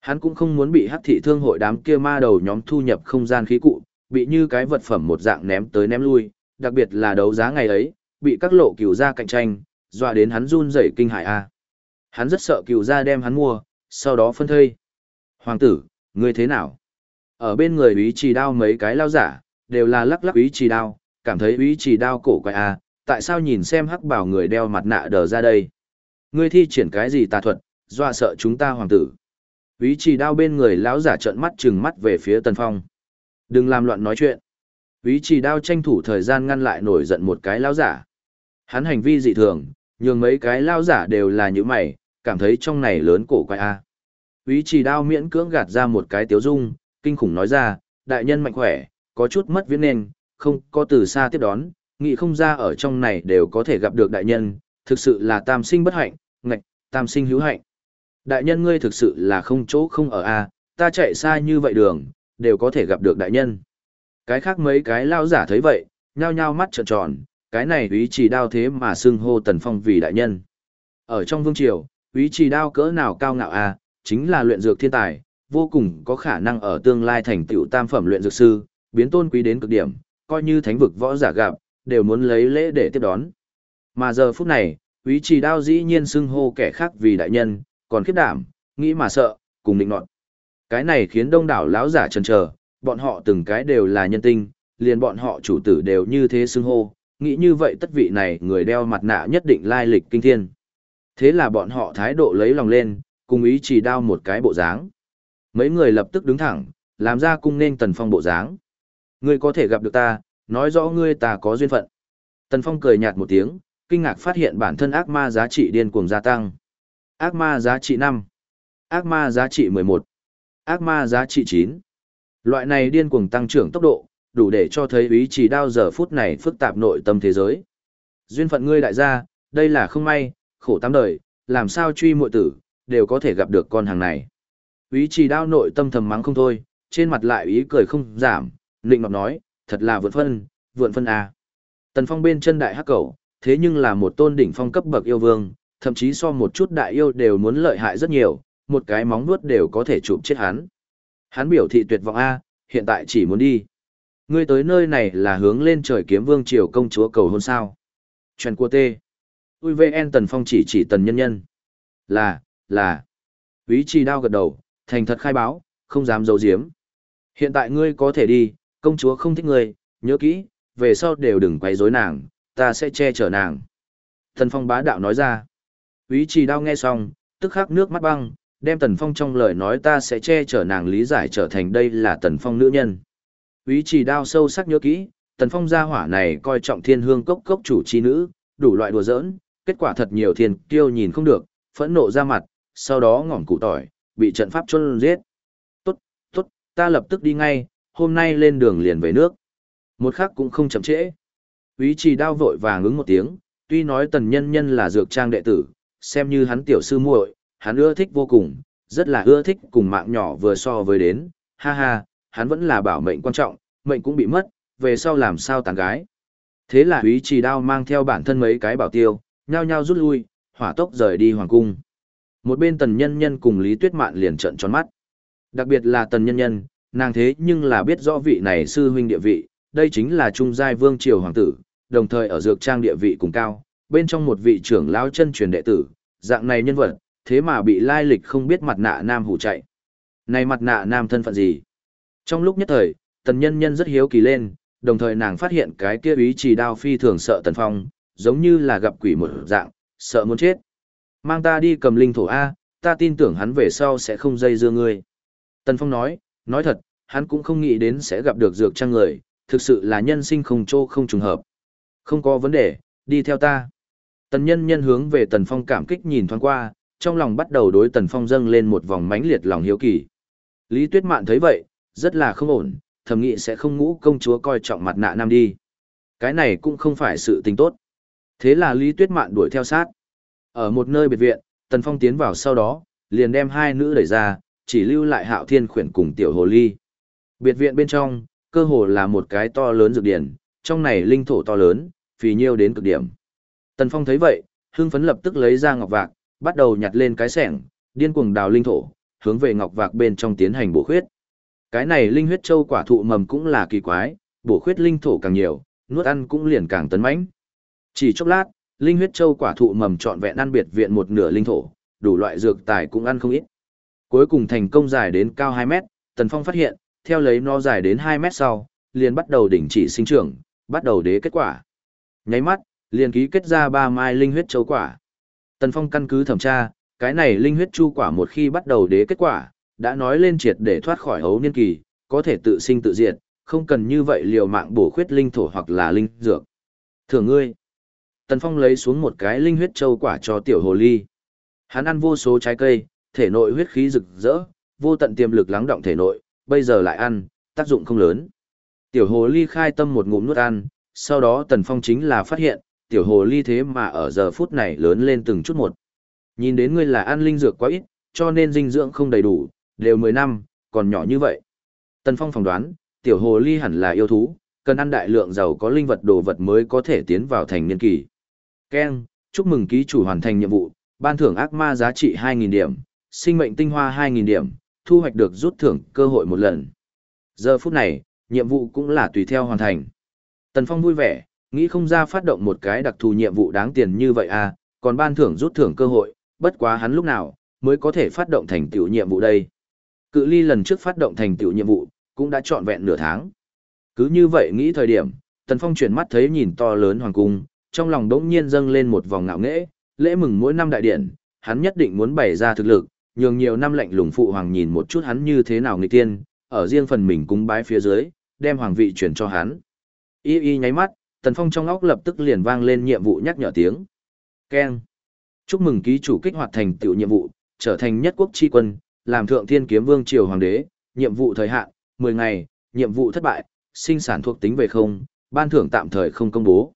Hắn cũng không muốn bị hắc thị thương hội đám kia ma đầu nhóm thu nhập không gian khí cụ, bị như cái vật phẩm một dạng ném tới ném lui, đặc biệt là đấu giá ngày ấy, bị các lộ cửu gia cạnh tranh, dọa đến hắn run rẩy kinh hại a. Hắn rất sợ cửu gia đem hắn mua, sau đó phân thây. Hoàng tử, ngươi thế nào? Ở bên người úy trì đao mấy cái lao giả, đều là lắc lắc úy trì đao, cảm thấy úy trì đao cổ quái a, tại sao nhìn xem hắc bảo người đeo mặt nạ đờ ra đây? Ngươi thi triển cái gì tà thuật, dọa sợ chúng ta hoàng tử. Úy trì đao bên người lão giả trợn mắt trừng mắt về phía tần phong. Đừng làm loạn nói chuyện. Ý chỉ đao tranh thủ thời gian ngăn lại nổi giận một cái lão giả. Hắn hành vi dị thường, nhường mấy cái lao giả đều là những mày, cảm thấy trong này lớn cổ quái a. Ý chỉ đao miễn cưỡng gạt ra một cái tiếu dung, kinh khủng nói ra, đại nhân mạnh khỏe, có chút mất viễn nên, không có từ xa tiếp đón, nghĩ không ra ở trong này đều có thể gặp được đại nhân, thực sự là tam sinh bất hạnh, ngạch, tam sinh hữu hạnh. Đại nhân ngươi thực sự là không chỗ không ở a, ta chạy xa như vậy đường, đều có thể gặp được đại nhân. Cái khác mấy cái lao giả thấy vậy, nhao nhao mắt trợn tròn, cái này ý chỉ đao thế mà xưng hô tần phong vì đại nhân. Ở trong vương triều, ý chỉ đao cỡ nào cao ngạo a, chính là luyện dược thiên tài, vô cùng có khả năng ở tương lai thành tựu tam phẩm luyện dược sư, biến tôn quý đến cực điểm, coi như thánh vực võ giả gặp, đều muốn lấy lễ để tiếp đón. Mà giờ phút này, ý chỉ đao dĩ nhiên xưng hô kẻ khác vì đại nhân, còn khiếp đảm, nghĩ mà sợ, cùng định nọt. Cái này khiến đông đảo lão giả chần chờ, bọn họ từng cái đều là nhân tinh, liền bọn họ chủ tử đều như thế xưng hô, nghĩ như vậy tất vị này người đeo mặt nạ nhất định lai lịch kinh thiên. Thế là bọn họ thái độ lấy lòng lên, cùng ý chỉ đao một cái bộ dáng. Mấy người lập tức đứng thẳng, làm ra cung nên Tần Phong bộ dáng. Ngươi có thể gặp được ta, nói rõ ngươi ta có duyên phận. Tần Phong cười nhạt một tiếng, kinh ngạc phát hiện bản thân ác ma giá trị điên cuồng gia tăng. Ác ma giá trị 5, ác ma giá trị 11, ác ma giá trị 9. Loại này điên cuồng tăng trưởng tốc độ, đủ để cho thấy ý chỉ đao giờ phút này phức tạp nội tâm thế giới. Duyên phận ngươi đại gia, đây là không may, khổ tám đời, làm sao truy muội tử, đều có thể gặp được con hàng này. Ý chỉ đao nội tâm thầm mắng không thôi, trên mặt lại ý cười không giảm, nịnh ngọc nói, thật là vượt phân, vượt phân à. Tần phong bên chân đại hắc cầu, thế nhưng là một tôn đỉnh phong cấp bậc yêu vương, thậm chí so một chút đại yêu đều muốn lợi hại rất nhiều, một cái móng vuốt đều có thể chụp chết hắn. Hắn biểu thị tuyệt vọng A, hiện tại chỉ muốn đi. Ngươi tới nơi này là hướng lên trời kiếm vương triều công chúa cầu hôn sao. Chuyện của tê. Ui VN Tần Phong chỉ chỉ tần nhân nhân. Là, là. Ý trì đao gật đầu, thành thật khai báo, không dám giấu giếm. Hiện tại ngươi có thể đi, công chúa không thích ngươi, nhớ kỹ, về sau đều đừng quấy rối nàng, ta sẽ che chở nàng. Tần Phong bá đạo nói ra. Ý trì đao nghe xong, tức khắc nước mắt băng, đem Tần Phong trong lời nói ta sẽ che chở nàng lý giải trở thành đây là Tần Phong nữ nhân. Ý chỉ đao sâu sắc nhớ kỹ, tần phong gia hỏa này coi trọng thiên hương cốc cốc chủ chi nữ, đủ loại đùa giỡn, kết quả thật nhiều thiên kiêu nhìn không được, phẫn nộ ra mặt, sau đó ngỏm cụ tỏi, bị trận pháp chôn giết. Tốt, tốt, ta lập tức đi ngay, hôm nay lên đường liền về nước. Một khắc cũng không chậm trễ. Ý chỉ đao vội vàng ứng một tiếng, tuy nói tần nhân nhân là dược trang đệ tử, xem như hắn tiểu sư muội, hắn ưa thích vô cùng, rất là ưa thích cùng mạng nhỏ vừa so với đến, ha ha, hắn vẫn là bảo mệnh quan trọng, mệnh cũng bị mất, về sau làm sao tàn gái. Thế là Úy Trì Đao mang theo bản thân mấy cái bảo tiêu, nhao nhao rút lui, hỏa tốc rời đi hoàng cung. Một bên Tần Nhân Nhân cùng Lý Tuyết Mạn liền trợn tròn mắt. Đặc biệt là Tần Nhân Nhân, nàng thế nhưng là biết rõ vị này sư huynh địa vị, đây chính là trung giai vương triều hoàng tử, đồng thời ở dược trang địa vị cùng cao, bên trong một vị trưởng lão chân truyền đệ tử, dạng này nhân vật, thế mà bị lai lịch không biết mặt nạ nam hủ chạy. Này mặt nạ nam thân phận gì? Trong lúc nhất thời, tần nhân nhân rất hiếu kỳ lên, đồng thời nàng phát hiện cái kia ý chỉ đao phi thường sợ tần phong, giống như là gặp quỷ một dạng, sợ muốn chết. Mang ta đi cầm linh thổ A, ta tin tưởng hắn về sau sẽ không dây dưa ngươi. Tần phong nói, nói thật, hắn cũng không nghĩ đến sẽ gặp được dược trang người, thực sự là nhân sinh không trô không trùng hợp. Không có vấn đề, đi theo ta. Tần nhân nhân hướng về tần phong cảm kích nhìn thoáng qua, trong lòng bắt đầu đối tần phong dâng lên một vòng mãnh liệt lòng hiếu kỳ. Lý Tuyết Mạn thấy vậy, rất là không ổn, thầm nghĩ sẽ không ngũ công chúa coi trọng mặt nạ nam đi. Cái này cũng không phải sự tình tốt. Thế là Lý Tuyết Mạn đuổi theo sát. Ở một nơi biệt viện, Tần Phong tiến vào sau đó, liền đem hai nữ đẩy ra, chỉ lưu lại Hạo Thiên khuyển cùng Tiểu Hồ Ly. Biệt viện bên trong, cơ hồ là một cái to lớn dược điển, trong này linh thổ to lớn, phì nhiêu đến cực điểm. Tần Phong thấy vậy, hưng phấn lập tức lấy ra ngọc vạc, bắt đầu nhặt lên cái sẻng, điên cuồng đào linh thổ, hướng về ngọc vạc bên trong tiến hành bổ khuyết. Cái này linh huyết châu quả thụ mầm cũng là kỳ quái, bổ khuyết linh thổ càng nhiều, nuốt ăn cũng liền càng tấn mãnh. Chỉ chốc lát, linh huyết châu quả thụ mầm trọn vẹn ăn biệt viện một nửa linh thổ, đủ loại dược tài cũng ăn không ít. Cuối cùng thành công dài đến cao 2 mét, Tần Phong phát hiện, theo lấy nó dài đến 2 mét sau, liền bắt đầu đỉnh chỉ sinh trưởng, bắt đầu đế kết quả. Nháy mắt, liền ký kết ra ba mai linh huyết châu quả. Tần Phong căn cứ thẩm tra, cái này linh huyết chu quả một khi bắt đầu đế kết quả, đã nói lên triệt để thoát khỏi hấu niên kỳ, có thể tự sinh tự diệt, không cần như vậy liều mạng bổ khuyết linh thổ hoặc là linh dược. Thưởng ngươi. Tần Phong lấy xuống một cái linh huyết châu quả cho tiểu hồ ly. Hắn ăn vô số trái cây, thể nội huyết khí rực rỡ, vô tận tiềm lực lắng động thể nội, bây giờ lại ăn, tác dụng không lớn. Tiểu hồ ly khai tâm một ngụm nuốt ăn, sau đó Tần Phong chính là phát hiện, tiểu hồ ly thế mà ở giờ phút này lớn lên từng chút một. Nhìn đến ngươi là ăn linh dược quá ít, cho nên dinh dưỡng không đầy đủ, đều 10 năm, còn nhỏ như vậy. Tần Phong phỏng đoán, tiểu hồ ly hẳn là yêu thú, cần ăn đại lượng giàu có linh vật đồ vật mới có thể tiến vào thành niên kỳ. Ken, chúc mừng ký chủ hoàn thành nhiệm vụ, ban thưởng ác ma giá trị 2.000 điểm, sinh mệnh tinh hoa 2.000 điểm, thu hoạch được rút thưởng cơ hội một lần. Giờ phút này, nhiệm vụ cũng là tùy theo hoàn thành. Tần Phong vui vẻ, nghĩ không ra phát động một cái đặc thù nhiệm vụ đáng tiền như vậy à, còn ban thưởng rút thưởng cơ hội, bất quá hắn lúc nào mới có thể phát động thành tựu nhiệm vụ đây. Cự ly lần trước phát động thành tựu nhiệm vụ, cũng đã trọn vẹn nửa tháng. Cứ như vậy nghĩ thời điểm, Tần Phong chuyển mắt thấy nhìn to lớn hoàng cung, trong lòng đống nhiên dâng lên một vòng ngạo nghễ, lễ mừng mỗi năm đại điển, hắn nhất định muốn bày ra thực lực, nhường nhiều năm lạnh lùng phụ hoàng nhìn một chút hắn như thế nào nghịch tiên, ở riêng phần mình cúng bái phía dưới, đem hoàng vị chuyển cho hắn. Y y nháy mắt, Tần Phong trong óc lập tức liền vang lên nhiệm vụ nhắc nhở tiếng. Keng. Chúc mừng ký chủ kích hoạt thành tựu nhiệm vụ, trở thành nhất quốc chi quân, làm thượng thiên kiếm vương triều hoàng đế, nhiệm vụ thời hạn, 10 ngày, nhiệm vụ thất bại, sinh sản thuộc tính về không, ban thưởng tạm thời không công bố.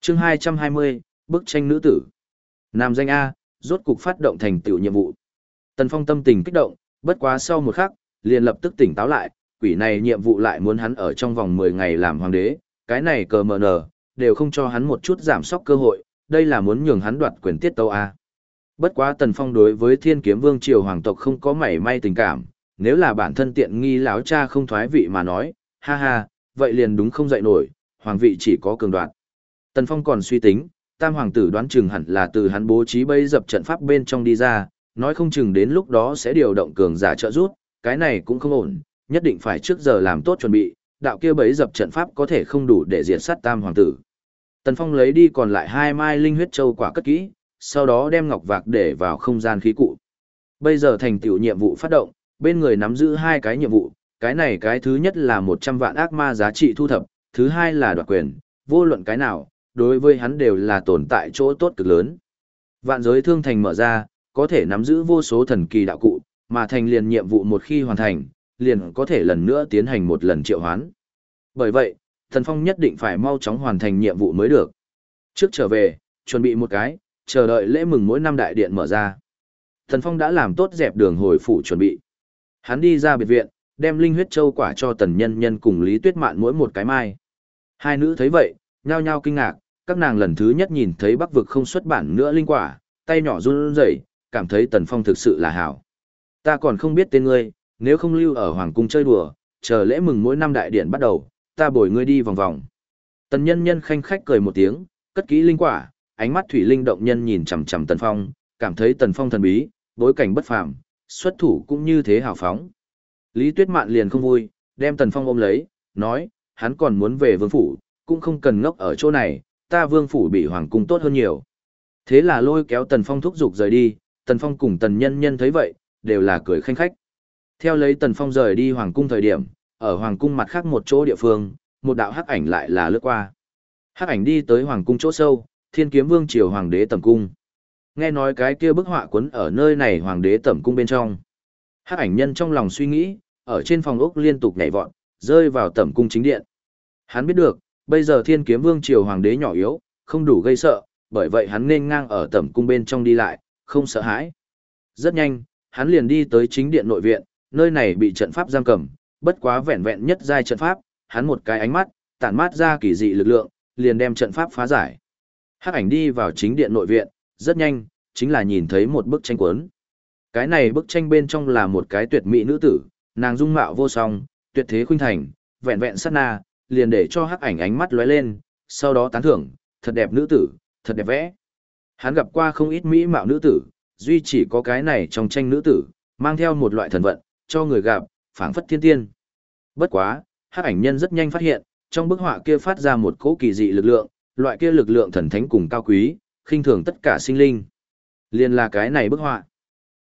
Chương 220, bức tranh nữ tử. Nam danh A, rốt cục phát động thành tựu nhiệm vụ. Tần Phong tâm tình kích động, bất quá sau một khắc, liền lập tức tỉnh táo lại, quỷ này nhiệm vụ lại muốn hắn ở trong vòng 10 ngày làm hoàng đế, cái này cờ mờ nở, đều không cho hắn một chút giảm sóc cơ hội, đây là muốn nhường hắn đoạt quyền tiết tâu A. Bất quá Tần Phong đối với Thiên Kiếm Vương triều hoàng tộc không có mảy may tình cảm, nếu là bản thân tiện nghi láo cha không thoái vị mà nói, ha ha, vậy liền đúng không dậy nổi, hoàng vị chỉ có cường đoạt. Tần Phong còn suy tính, tam hoàng tử đoán chừng hẳn là từ hắn bố trí bấy dập trận pháp bên trong đi ra, nói không chừng đến lúc đó sẽ điều động cường giả trợ giúp, cái này cũng không ổn, nhất định phải trước giờ làm tốt chuẩn bị, đạo kia bấy dập trận pháp có thể không đủ để diệt sát tam hoàng tử. Tần Phong lấy đi còn lại hai mai linh huyết châu quả cất kỹ, sau đó đem ngọc vạc để vào không gian khí cụ. Bây giờ thành tựu nhiệm vụ phát động, bên người nắm giữ hai cái nhiệm vụ, cái này cái thứ nhất là 100 vạn ác ma giá trị thu thập, thứ hai là đoạt quyền, vô luận cái nào, đối với hắn đều là tồn tại chỗ tốt cực lớn. Vạn giới thương thành mở ra, có thể nắm giữ vô số thần kỳ đạo cụ, mà thành liền nhiệm vụ một khi hoàn thành, liền có thể lần nữa tiến hành một lần triệu hoán. Bởi vậy, Thần Phong nhất định phải mau chóng hoàn thành nhiệm vụ mới được. Trước trở về, chuẩn bị một cái, chờ đợi lễ mừng mỗi năm đại điện mở ra. Thần Phong đã làm tốt dẹp đường hồi phủ chuẩn bị. Hắn đi ra biệt viện, đem linh huyết châu quả cho tần nhân nhân cùng Lý Tuyết Mạn mỗi một cái mai. Hai nữ thấy vậy, nhao nhao kinh ngạc, các nàng lần thứ nhất nhìn thấy bắc vực không xuất bản nữa linh quả, tay nhỏ run rẩy, cảm thấy tần phong thực sự là hảo. Ta còn không biết tên ngươi, nếu không lưu ở hoàng cung chơi đùa, chờ lễ mừng mỗi năm đại điện bắt đầu, ta bồi ngươi đi vòng vòng. Tần nhân nhân khanh khách cười một tiếng, cất kỹ linh quả, ánh mắt thủy linh động nhân nhìn chằm chằm tần phong, cảm thấy tần phong thần bí, bối cảnh bất phàm, xuất thủ cũng như thế hào phóng. Lý Tuyết Mạn liền không vui, đem tần phong ôm lấy, nói, hắn còn muốn về vương phủ, cũng không cần ngốc ở chỗ này, ta vương phủ bị hoàng cung tốt hơn nhiều. Thế là lôi kéo tần phong thúc giục rời đi, tần phong cùng tần nhân nhân thấy vậy, đều là cười khanh khách. Theo lấy tần phong rời đi hoàng cung thời điểm, ở hoàng cung mặt khác một chỗ địa phương, một đạo hắc ảnh lại là lướt qua. Hắc ảnh đi tới hoàng cung chỗ sâu, thiên kiếm vương triều hoàng đế tầm cung. Nghe nói cái kia bức họa cuốn ở nơi này hoàng đế tẩm cung bên trong. Hắc ảnh nhân trong lòng suy nghĩ, ở trên phòng ốc liên tục nhảy vọt, rơi vào tẩm cung chính điện. Hắn biết được, bây giờ thiên kiếm vương triều hoàng đế nhỏ yếu, không đủ gây sợ, bởi vậy hắn nên ngang ở tẩm cung bên trong đi lại, không sợ hãi. Rất nhanh, hắn liền đi tới chính điện nội viện, nơi này bị trận pháp giam cầm, bất quá vẹn vẹn nhất giai trận pháp, hắn một cái ánh mắt, tản mát ra kỳ dị lực lượng, liền đem trận pháp phá giải. Hắc ảnh đi vào chính điện nội viện, rất nhanh, chính là nhìn thấy một bức tranh cuốn. Cái này bức tranh bên trong là một cái tuyệt mỹ nữ tử, nàng dung mạo vô song, tuyệt thế khuynh thành, vẹn vẹn sát na, liền để cho hắc ảnh ánh mắt lóe lên, sau đó tán thưởng, thật đẹp nữ tử, thật đẹp vẽ. Hắn gặp qua không ít mỹ mạo nữ tử, duy chỉ có cái này trong tranh nữ tử, mang theo một loại thần vận, cho người gặp, phảng phất thiên tiên. Bất quá, hắc ảnh nhân rất nhanh phát hiện, trong bức họa kia phát ra một cỗ kỳ dị lực lượng, loại kia lực lượng thần thánh cùng cao quý, khinh thường tất cả sinh linh. Liên là cái này bức họa.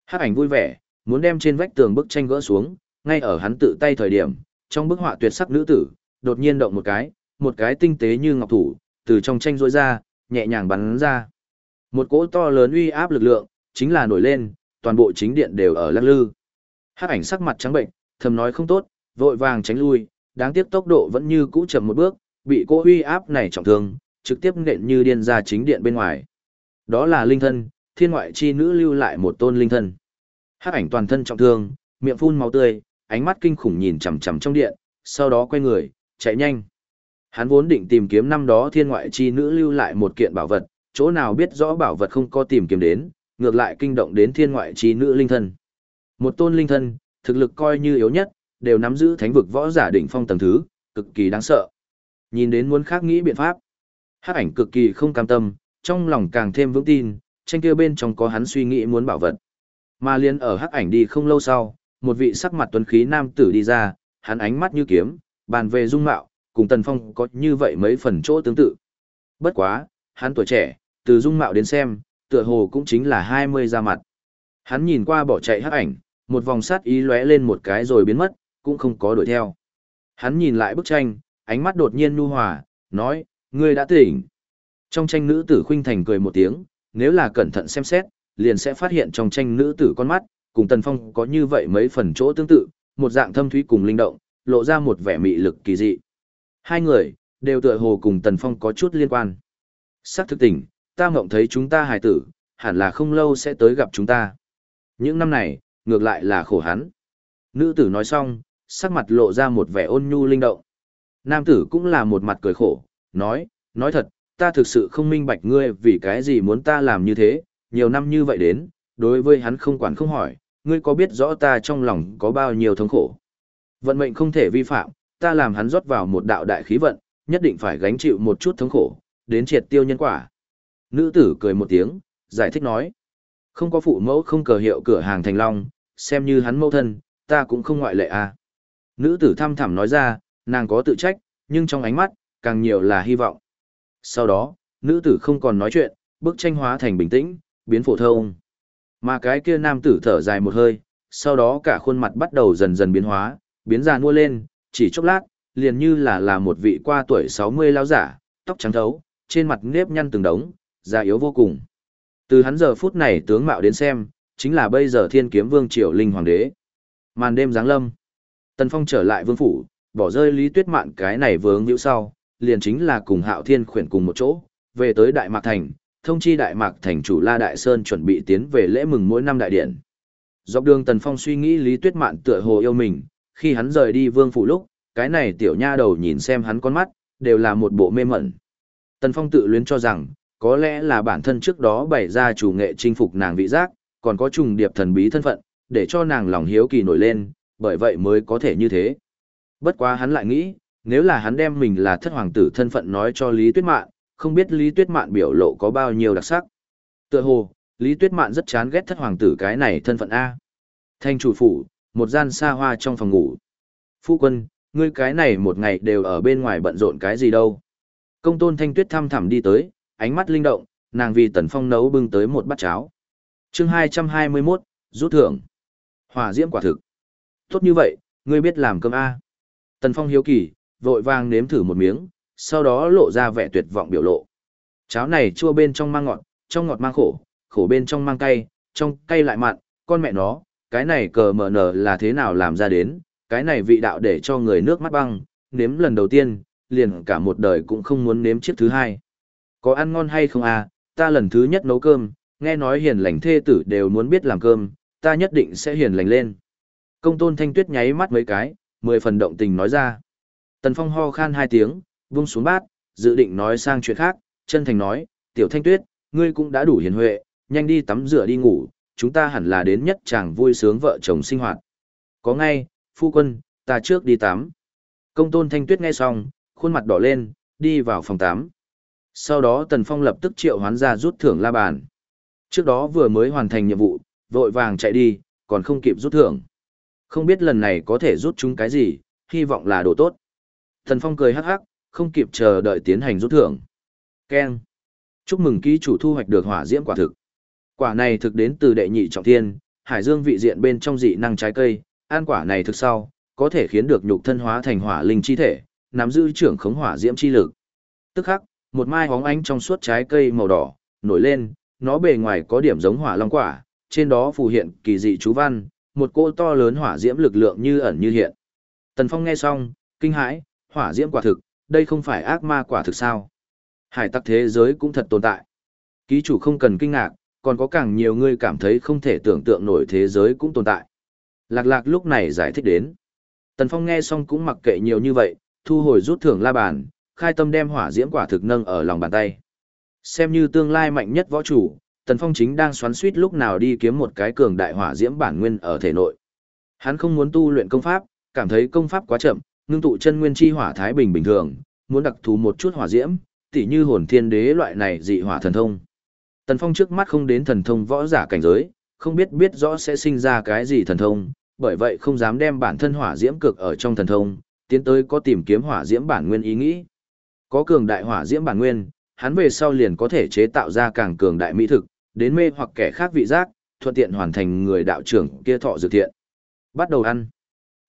Hắc ảnh vui vẻ, muốn đem trên vách tường bức tranh gỡ xuống, ngay ở hắn tự tay thời điểm, trong bức họa tuyệt sắc nữ tử, đột nhiên động một cái, một cái tinh tế như ngọc thủ, từ trong tranh rỗi ra, nhẹ nhàng bắn ra. Một cỗ to lớn uy áp lực lượng, chính là nổi lên, toàn bộ chính điện đều ở lắc lư. Hắc ảnh sắc mặt trắng bệnh, thầm nói không tốt, vội vàng tránh lui, đáng tiếc tốc độ vẫn như cũ chậm một bước, bị cô uy áp này trọng thương, trực tiếp nện như điên ra chính điện bên ngoài. Đó là linh thân, thiên ngoại chi nữ lưu lại một tôn linh thân. Hắc ảnh toàn thân trọng thương, miệng phun máu tươi, ánh mắt kinh khủng nhìn chằm chằm trong điện, sau đó quay người, chạy nhanh. Hắn vốn định tìm kiếm năm đó thiên ngoại chi nữ lưu lại một kiện bảo vật, chỗ nào biết rõ bảo vật không có tìm kiếm đến, ngược lại kinh động đến thiên ngoại chi nữ linh thân. Một tôn linh thân, thực lực coi như yếu nhất, đều nắm giữ thánh vực võ giả đỉnh phong tầng thứ, cực kỳ đáng sợ. Nhìn đến muốn khác nghĩ biện pháp. Hắc ảnh cực kỳ không cam tâm, trong lòng càng thêm vững tin, tranh kia bên trong có hắn suy nghĩ muốn bảo vật. Mà liên ở hắc ảnh đi không lâu sau, một vị sắc mặt tuấn khí nam tử đi ra, hắn ánh mắt như kiếm, bàn về dung mạo, cùng Tần Phong có như vậy mấy phần chỗ tương tự. Bất quá, hắn tuổi trẻ, từ dung mạo đến xem, tựa hồ cũng chính là 20 ra mặt. Hắn nhìn qua bỏ chạy hắc ảnh, một vòng sát ý lóe lên một cái rồi biến mất, cũng không có đuổi theo. Hắn nhìn lại bức tranh, ánh mắt đột nhiên nhu hòa, nói, ngươi đã tỉnh. Trong tranh nữ tử khuynh thành cười một tiếng, nếu là cẩn thận xem xét, liền sẽ phát hiện trong tranh nữ tử con mắt, cùng Tần Phong có như vậy mấy phần chỗ tương tự, một dạng thâm thúy cùng linh động, lộ ra một vẻ mị lực kỳ dị. Hai người, đều tựa hồ cùng Tần Phong có chút liên quan. Sắc thực tỉnh, ta mộng thấy chúng ta hài tử, hẳn là không lâu sẽ tới gặp chúng ta. Những năm này, ngược lại là khổ hắn. Nữ tử nói xong, sắc mặt lộ ra một vẻ ôn nhu linh động. Nam tử cũng là một mặt cười khổ, nói, nói thật, ta thực sự không minh bạch ngươi vì cái gì muốn ta làm như thế, nhiều năm như vậy đến, đối với hắn không quản không hỏi, ngươi có biết rõ ta trong lòng có bao nhiêu thống khổ. Vận mệnh không thể vi phạm, ta làm hắn rót vào một đạo đại khí vận, nhất định phải gánh chịu một chút thống khổ, đến triệt tiêu nhân quả. Nữ tử cười một tiếng, giải thích nói. Không có phụ mẫu không cờ hiệu cửa hàng thành long, xem như hắn mẫu thân, ta cũng không ngoại lệ à. Nữ tử thăm thẳm nói ra, nàng có tự trách, nhưng trong ánh mắt, càng nhiều là hy vọng. Sau đó, nữ tử không còn nói chuyện, bức tranh hóa thành bình tĩnh, biến phổ thông. Mà cái kia nam tử thở dài một hơi, sau đó cả khuôn mặt bắt đầu dần dần biến hóa, biến già nua lên, chỉ chốc lát, liền như là là một vị qua tuổi 60 lão giả, tóc trắng thấu, trên mặt nếp nhăn từng đống, già yếu vô cùng. Từ hắn giờ phút này tướng mạo đến xem, chính là bây giờ thiên kiếm vương triều linh hoàng đế. Màn đêm giáng lâm. Tần Phong trở lại vương phủ, bỏ rơi Lý Tuyết Mạn cái này vướng hữu sau, liền chính là cùng Hạo Thiên khuyển cùng một chỗ, về tới Đại Mạc Thành, thông chi Đại Mạc Thành chủ La Đại Sơn chuẩn bị tiến về lễ mừng mỗi năm đại điện. Dọc đường Tần Phong suy nghĩ Lý Tuyết Mạn tựa hồ yêu mình, khi hắn rời đi vương phủ lúc, cái này tiểu nha đầu nhìn xem hắn con mắt, đều là một bộ mê mẩn. Tần Phong tự luyến cho rằng, có lẽ là bản thân trước đó bày ra chủ nghệ chinh phục nàng vị giác, còn có trùng điệp thần bí thân phận, để cho nàng lòng hiếu kỳ nổi lên, bởi vậy mới có thể như thế. Bất quá hắn lại nghĩ, nếu là hắn đem mình là thất hoàng tử thân phận nói cho Lý Tuyết Mạn, không biết Lý Tuyết Mạn biểu lộ có bao nhiêu đặc sắc. Tựa hồ, Lý Tuyết Mạn rất chán ghét thất hoàng tử cái này thân phận A. Thanh chủ phủ, một gian xa hoa trong phòng ngủ. Phu quân, ngươi cái này một ngày đều ở bên ngoài bận rộn cái gì đâu. Công tôn thanh tuyết thăm thẳm đi tới, ánh mắt linh động, nàng vì tần phong nấu bưng tới một bát cháo chương 221, rút thưởng. Hỏa diễm quả thực. Tốt như vậy, ngươi biết làm cơm A. Tần phong hiếu kỳ, vội vàng nếm thử một miếng, sau đó lộ ra vẻ tuyệt vọng biểu lộ. Cháo này chua bên trong mang ngọt, trong ngọt mang khổ, khổ bên trong mang cay, trong cay lại mặn, con mẹ nó, cái này cờ mở nở là thế nào làm ra đến, cái này vị đạo để cho người nước mắt băng, nếm lần đầu tiên, liền cả một đời cũng không muốn nếm chiếc thứ hai. Có ăn ngon hay không à, ta lần thứ nhất nấu cơm, nghe nói hiền lành thê tử đều muốn biết làm cơm, ta nhất định sẽ hiền lành lên. Công tôn thanh tuyết nháy mắt mấy cái, mười phần động tình nói ra. Tần Phong ho khan hai tiếng, vung xuống bát, dự định nói sang chuyện khác, chân thành nói, tiểu thanh tuyết, ngươi cũng đã đủ hiền huệ, nhanh đi tắm rửa đi ngủ, chúng ta hẳn là đến nhất chàng vui sướng vợ chồng sinh hoạt. Có ngay, phu quân, ta trước đi tắm. Công tôn thanh tuyết nghe xong, khuôn mặt đỏ lên, đi vào phòng tắm. Sau đó Tần Phong lập tức triệu hoán ra rút thưởng la bàn. Trước đó vừa mới hoàn thành nhiệm vụ, vội vàng chạy đi, còn không kịp rút thưởng. Không biết lần này có thể rút chúng cái gì, hy vọng là đồ tốt. thần Phong cười hắc hắc, không kịp chờ đợi tiến hành rút thưởng. keng, Chúc mừng ký chủ thu hoạch được hỏa diễm quả thực. Quả này thực đến từ đệ nhị trọng thiên, hải dương vị diện bên trong dị năng trái cây, ăn quả này thực sau, có thể khiến được nhục thân hóa thành hỏa linh chi thể, nắm giữ trưởng khống hỏa diễm chi lực. Tức khắc, một mai hóng ánh trong suốt trái cây màu đỏ, nổi lên, nó bề ngoài có điểm giống hỏa long quả, trên đó phù hiện kỳ dị chú văn, một cỗ to lớn hỏa diễm lực lượng như ẩn như hiện. Tần Phong nghe xong, kinh hãi, hỏa diễm quả thực, đây không phải ác ma quả thực sao? Hải tặc thế giới cũng thật tồn tại. Ký chủ không cần kinh ngạc, còn có càng nhiều người cảm thấy không thể tưởng tượng nổi thế giới cũng tồn tại. Lạc lạc lúc này giải thích đến. Tần Phong nghe xong cũng mặc kệ nhiều như vậy, thu hồi rút thưởng la bàn, khai tâm đem hỏa diễm quả thực nâng ở lòng bàn tay. Xem như tương lai mạnh nhất võ chủ, Tần Phong chính đang xoắn suýt lúc nào đi kiếm một cái cường đại hỏa diễm bản nguyên ở thể nội. Hắn không muốn tu luyện công pháp, cảm thấy công pháp quá chậm, ngưng tụ chân nguyên chi hỏa thái bình bình thường, muốn đặc thù một chút hỏa diễm, tỉ như hồn thiên đế loại này dị hỏa thần thông. Tần Phong trước mắt không đến thần thông võ giả cảnh giới, không biết biết rõ sẽ sinh ra cái gì thần thông, bởi vậy không dám đem bản thân hỏa diễm cực ở trong thần thông, tiến tới có tìm kiếm hỏa diễm bản nguyên ý nghĩ. Có cường đại hỏa diễm bản nguyên, hắn về sau liền có thể chế tạo ra càng cường đại mỹ thực, đến mê hoặc kẻ khác vị giác, thuận tiện hoàn thành người đạo trưởng kia thọ dược thiện. Bắt đầu ăn.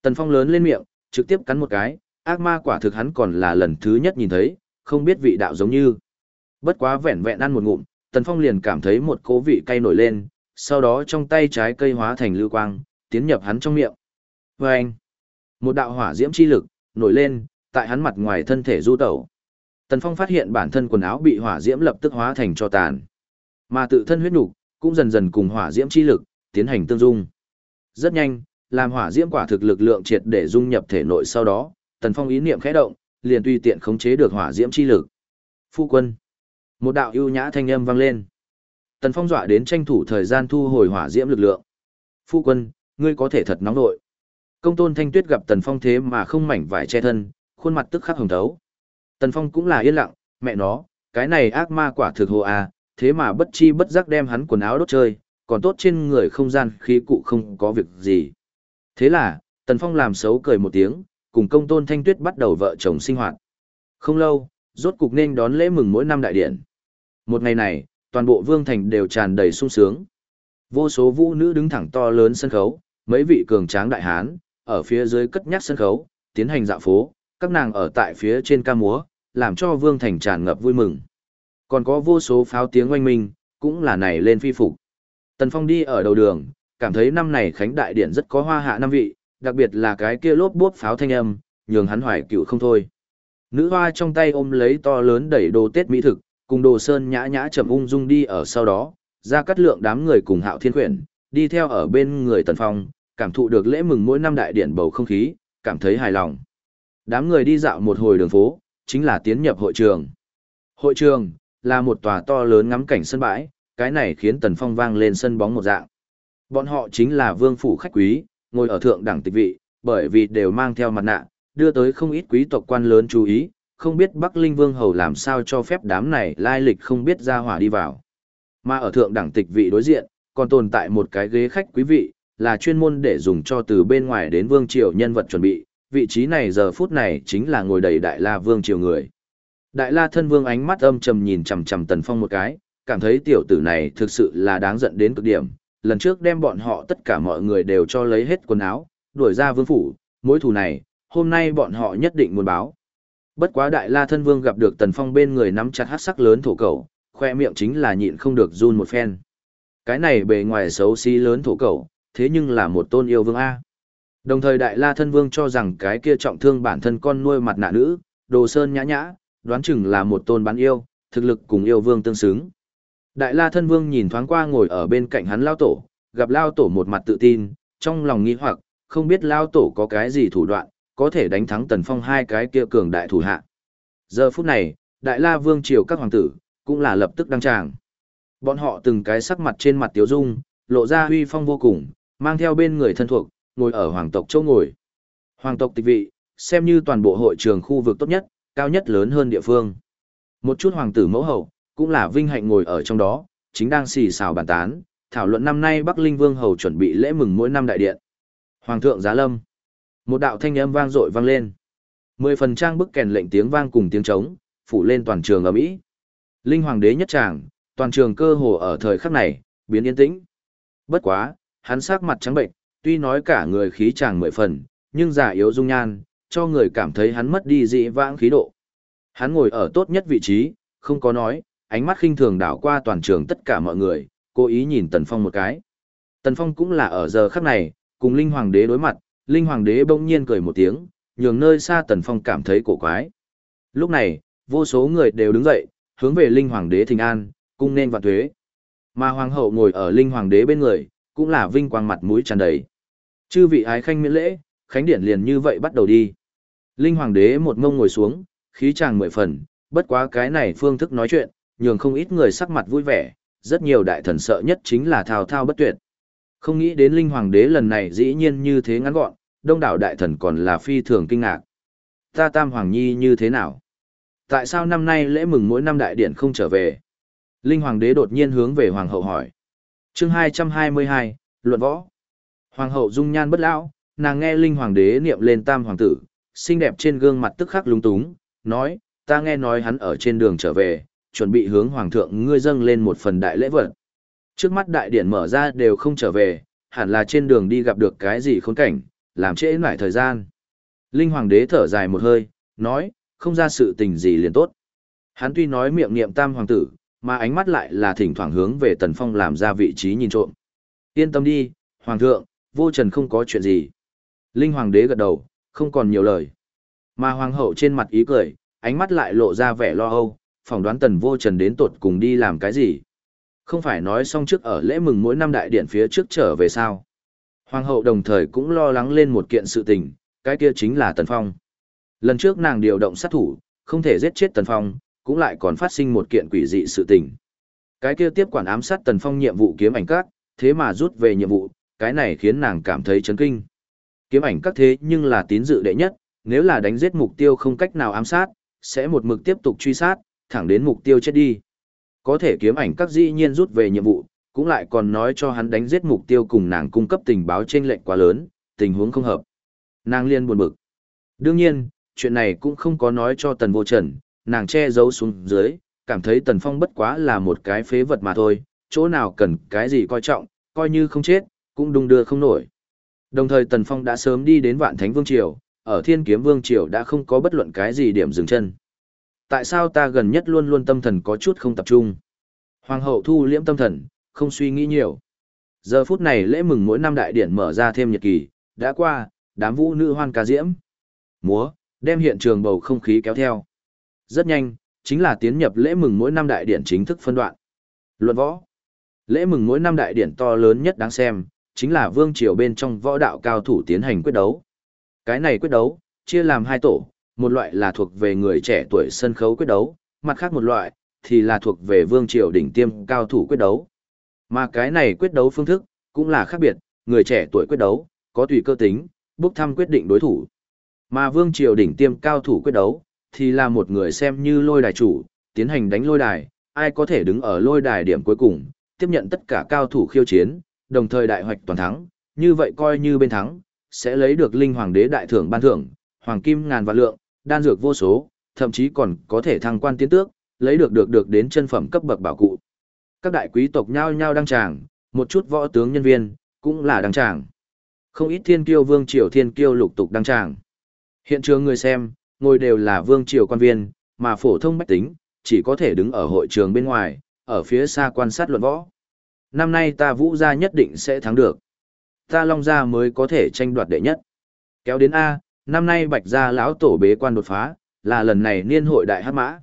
Tần Phong lớn lên miệng, trực tiếp cắn một cái, ác ma quả thực hắn còn là lần thứ nhất nhìn thấy, không biết vị đạo giống như. Bất quá vẹn vẹn ăn một ngụm, Tần Phong liền cảm thấy một cố vị cay nổi lên, sau đó trong tay trái cây hóa thành lưu quang, tiến nhập hắn trong miệng. Vâng! một đạo hỏa diễm chi lực, nổi lên, tại hắn mặt ngoài thân thể du tẩu. Tần Phong phát hiện bản thân quần áo bị hỏa diễm lập tức hóa thành cho tàn. Mà tự thân huyết nục cũng dần dần cùng hỏa diễm chi lực, tiến hành tương dung. Rất nhanh, làm hỏa diễm quả thực lực lượng triệt để dung nhập thể nội sau đó, Tần Phong ý niệm khẽ động, liền tùy tiện khống chế được hỏa diễm chi lực. Phu quân. Một đạo ưu nhã thanh âm vang lên. Tần Phong dọa đến tranh thủ thời gian thu hồi hỏa diễm lực lượng. Phu quân, ngươi có thể thật nóng nội. Công tôn thanh tuyết gặp Tần Phong thế mà không mảnh vải che thân, khuôn mặt tức khắc hồng thấu. Tần Phong cũng là yên lặng, mẹ nó, cái này ác ma quả thực hồ à, thế mà bất chi bất giác đem hắn quần áo đốt chơi, còn tốt trên người không gian khí cụ không có việc gì. Thế là, Tần Phong làm xấu cười một tiếng, cùng công tôn thanh tuyết bắt đầu vợ chồng sinh hoạt. Không lâu, rốt cục nên đón lễ mừng mỗi năm đại điện. Một ngày này, toàn bộ vương thành đều tràn đầy sung sướng. Vô số vũ nữ đứng thẳng to lớn sân khấu, mấy vị cường tráng đại hán, ở phía dưới cất nhắc sân khấu, tiến hành dạo phố, các nàng ở tại phía trên ca múa, làm cho vương thành tràn ngập vui mừng. Còn có vô số pháo tiếng oanh minh, cũng là này lên phi phục. Tần Phong đi ở đầu đường, cảm thấy năm này khánh đại điện rất có hoa hạ năm vị, đặc biệt là cái kia lốp bốp pháo thanh âm, nhường hắn hoài cựu không thôi. Nữ hoa trong tay ôm lấy to lớn đẩy đồ tết mỹ thực, cùng đồ sơn nhã nhã chậm ung dung đi ở sau đó, ra cắt lượng đám người cùng hạo thiên quyển, đi theo ở bên người tần phong, cảm thụ được lễ mừng mỗi năm đại điện bầu không khí, cảm thấy hài lòng. Đám người đi dạo một hồi đường phố, chính là tiến nhập hội trường. Hội trường, là một tòa to lớn ngắm cảnh sân bãi, cái này khiến Tần Phong vang lên sân bóng một dạng. Bọn họ chính là vương phủ khách quý, ngồi ở thượng đẳng tịch vị, bởi vì đều mang theo mặt nạ, đưa tới không ít quý tộc quan lớn chú ý, không biết Bắc Linh Vương Hầu làm sao cho phép đám này lai lịch không biết ra hỏa đi vào. Mà ở thượng đẳng tịch vị đối diện, còn tồn tại một cái ghế khách quý vị, là chuyên môn để dùng cho từ bên ngoài đến Vương Triều nhân vật chuẩn bị, vị trí này giờ phút này chính là ngồi đầy Đại La Vương Triều người. Đại La thân vương ánh mắt âm trầm nhìn chằm chằm Tần Phong một cái, cảm thấy tiểu tử này thực sự là đáng giận đến cực điểm. Lần trước đem bọn họ tất cả mọi người đều cho lấy hết quần áo, đuổi ra vương phủ, mối thù này, hôm nay bọn họ nhất định muốn báo. Bất quá Đại La thân vương gặp được Tần Phong bên người nắm chặt hắc sắc lớn thổ cầu, khoe miệng chính là nhịn không được run một phen. Cái này bề ngoài xấu xí lớn thổ cầu, thế nhưng là một tôn yêu vương A. Đồng thời Đại La thân vương cho rằng cái kia trọng thương bản thân con nuôi mặt nạ nữ, đồ sơn nhã nhã, đoán chừng là một tôn bán yêu, thực lực cùng yêu vương tương xứng. Đại La thân vương nhìn thoáng qua ngồi ở bên cạnh hắn lao tổ, gặp lao tổ một mặt tự tin, trong lòng nghi hoặc, không biết lao tổ có cái gì thủ đoạn, có thể đánh thắng tần phong hai cái kia cường đại thủ hạ. Giờ phút này, Đại La vương triều các hoàng tử, cũng là lập tức đăng tràng. Bọn họ từng cái sắc mặt trên mặt tiếu dung, lộ ra huy phong vô cùng, mang theo bên người thân thuộc, ngồi ở hoàng tộc châu ngồi. Hoàng tộc tịch vị, xem như toàn bộ hội trường khu vực tốt nhất, cao nhất lớn hơn địa phương. Một chút hoàng tử mẫu hậu, cũng là vinh hạnh ngồi ở trong đó, chính đang xì xào bàn tán, thảo luận năm nay Bắc Linh Vương hầu chuẩn bị lễ mừng mỗi năm đại điện. Hoàng thượng giá lâm. Một đạo thanh âm vang dội vang lên. Mười phần trang bức kèn lệnh tiếng vang cùng tiếng trống, phủ lên toàn trường ở Mỹ. Linh hoàng đế nhất tràng, toàn trường cơ hồ ở thời khắc này, biến yên tĩnh. Bất quá, hắn sắc mặt trắng bệnh, tuy nói cả người khí chàng mười phần, nhưng già yếu dung nhan, cho người cảm thấy hắn mất đi dị vãng khí độ. Hắn ngồi ở tốt nhất vị trí, không có nói, ánh mắt khinh thường đảo qua toàn trường tất cả mọi người, cố ý nhìn Tần Phong một cái. Tần Phong cũng là ở giờ khắc này, cùng Linh Hoàng đế đối mặt, Linh Hoàng đế bỗng nhiên cười một tiếng, nhường nơi xa Tần Phong cảm thấy cổ quái. Lúc này, vô số người đều đứng dậy, hướng về Linh Hoàng đế thình an, cung nên vạn thuế. Mà Hoàng hậu ngồi ở Linh Hoàng đế bên người, cũng là vinh quang mặt mũi tràn đầy. Chư vị ái khanh miễn lễ, khánh điển liền như vậy bắt đầu đi. Linh Hoàng đế một ngông ngồi xuống, khí chàng mười phần, bất quá cái này phương thức nói chuyện, nhường không ít người sắc mặt vui vẻ, rất nhiều đại thần sợ nhất chính là thao thao bất tuyệt. Không nghĩ đến Linh Hoàng đế lần này dĩ nhiên như thế ngắn gọn, đông đảo đại thần còn là phi thường kinh ngạc. Ta Tam Hoàng Nhi như thế nào? Tại sao năm nay lễ mừng mỗi năm đại điện không trở về? Linh Hoàng đế đột nhiên hướng về Hoàng hậu hỏi. chương 222, Luận Võ. Hoàng hậu dung nhan bất lão, nàng nghe Linh Hoàng đế niệm lên Tam Hoàng tử, xinh đẹp trên gương mặt tức khắc lúng túng, nói, ta nghe nói hắn ở trên đường trở về, chuẩn bị hướng Hoàng thượng ngươi dâng lên một phần đại lễ vật. Trước mắt đại điện mở ra đều không trở về, hẳn là trên đường đi gặp được cái gì khốn cảnh, làm trễ nải thời gian. Linh Hoàng đế thở dài một hơi, nói, không ra sự tình gì liền tốt. Hắn tuy nói miệng niệm tam hoàng tử, mà ánh mắt lại là thỉnh thoảng hướng về Tần Phong làm ra vị trí nhìn trộm. Yên tâm đi, Hoàng thượng, vô trần không có chuyện gì. Linh Hoàng đế gật đầu, không còn nhiều lời. Mà Hoàng hậu trên mặt ý cười, ánh mắt lại lộ ra vẻ lo âu, phỏng đoán Tần vô trần đến tột cùng đi làm cái gì. Không phải nói xong trước ở lễ mừng mỗi năm đại điện phía trước trở về sao. Hoàng hậu đồng thời cũng lo lắng lên một kiện sự tình, cái kia chính là Tần Phong. Lần trước nàng điều động sát thủ, không thể giết chết Tần Phong, cũng lại còn phát sinh một kiện quỷ dị sự tình. Cái kia tiếp quản ám sát Tần Phong nhiệm vụ kiếm ảnh các, thế mà rút về nhiệm vụ, cái này khiến nàng cảm thấy chấn kinh. Kiếm ảnh các thế nhưng là tín dự đệ nhất, nếu là đánh giết mục tiêu không cách nào ám sát, sẽ một mực tiếp tục truy sát, thẳng đến mục tiêu chết đi. Có thể kiếm ảnh các dĩ nhiên rút về nhiệm vụ, cũng lại còn nói cho hắn đánh giết mục tiêu cùng nàng cung cấp tình báo trên lệnh quá lớn, tình huống không hợp. Nàng liên buồn bực. Đương nhiên, chuyện này cũng không có nói cho tần vô trần, nàng che giấu xuống dưới, cảm thấy tần phong bất quá là một cái phế vật mà thôi, chỗ nào cần cái gì coi trọng, coi như không chết, cũng đung đưa không nổi. Đồng thời tần phong đã sớm đi đến vạn thánh vương triều, ở thiên kiếm vương triều đã không có bất luận cái gì điểm dừng chân. Tại sao ta gần nhất luôn luôn tâm thần có chút không tập trung? Hoàng hậu thu liễm tâm thần, không suy nghĩ nhiều. Giờ phút này lễ mừng mỗi năm đại điển mở ra thêm nhật kỳ, đã qua, đám vũ nữ hoan ca diễm. Múa, đem hiện trường bầu không khí kéo theo. Rất nhanh, chính là tiến nhập lễ mừng mỗi năm đại điển chính thức phân đoạn. Luận võ. Lễ mừng mỗi năm đại điển to lớn nhất đáng xem, chính là vương triều bên trong võ đạo cao thủ tiến hành quyết đấu. Cái này quyết đấu, chia làm hai tổ, một loại là thuộc về người trẻ tuổi sân khấu quyết đấu, mặt khác một loại, thì là thuộc về vương triều đỉnh tiêm cao thủ quyết đấu. Mà cái này quyết đấu phương thức, cũng là khác biệt, người trẻ tuổi quyết đấu, có tùy cơ tính, bốc thăm quyết định đối thủ. Mà vương triều đỉnh tiêm cao thủ quyết đấu, thì là một người xem như lôi đài chủ, tiến hành đánh lôi đài, ai có thể đứng ở lôi đài điểm cuối cùng, tiếp nhận tất cả cao thủ khiêu chiến, đồng thời đại hoạch toàn thắng, như vậy coi như bên thắng, sẽ lấy được linh hoàng đế đại thưởng ban thưởng, hoàng kim ngàn vạn lượng, đan dược vô số, thậm chí còn có thể thăng quan tiến tước, lấy được được được đến chân phẩm cấp bậc bảo cụ. Các đại quý tộc nhao nhao đăng tràng, một chút võ tướng nhân viên, cũng là đăng tràng. Không ít thiên kiêu vương triều thiên kiêu lục tục đăng tràng. Hiện trường người xem, ngồi đều là vương triều quan viên, mà phổ thông bách tính, chỉ có thể đứng ở hội trường bên ngoài, ở phía xa quan sát luận võ. Năm nay ta vũ gia nhất định sẽ thắng được. Ta long gia mới có thể tranh đoạt đệ nhất. Kéo đến A, năm nay bạch gia lão tổ bế quan đột phá, là lần này niên hội đại hát mã.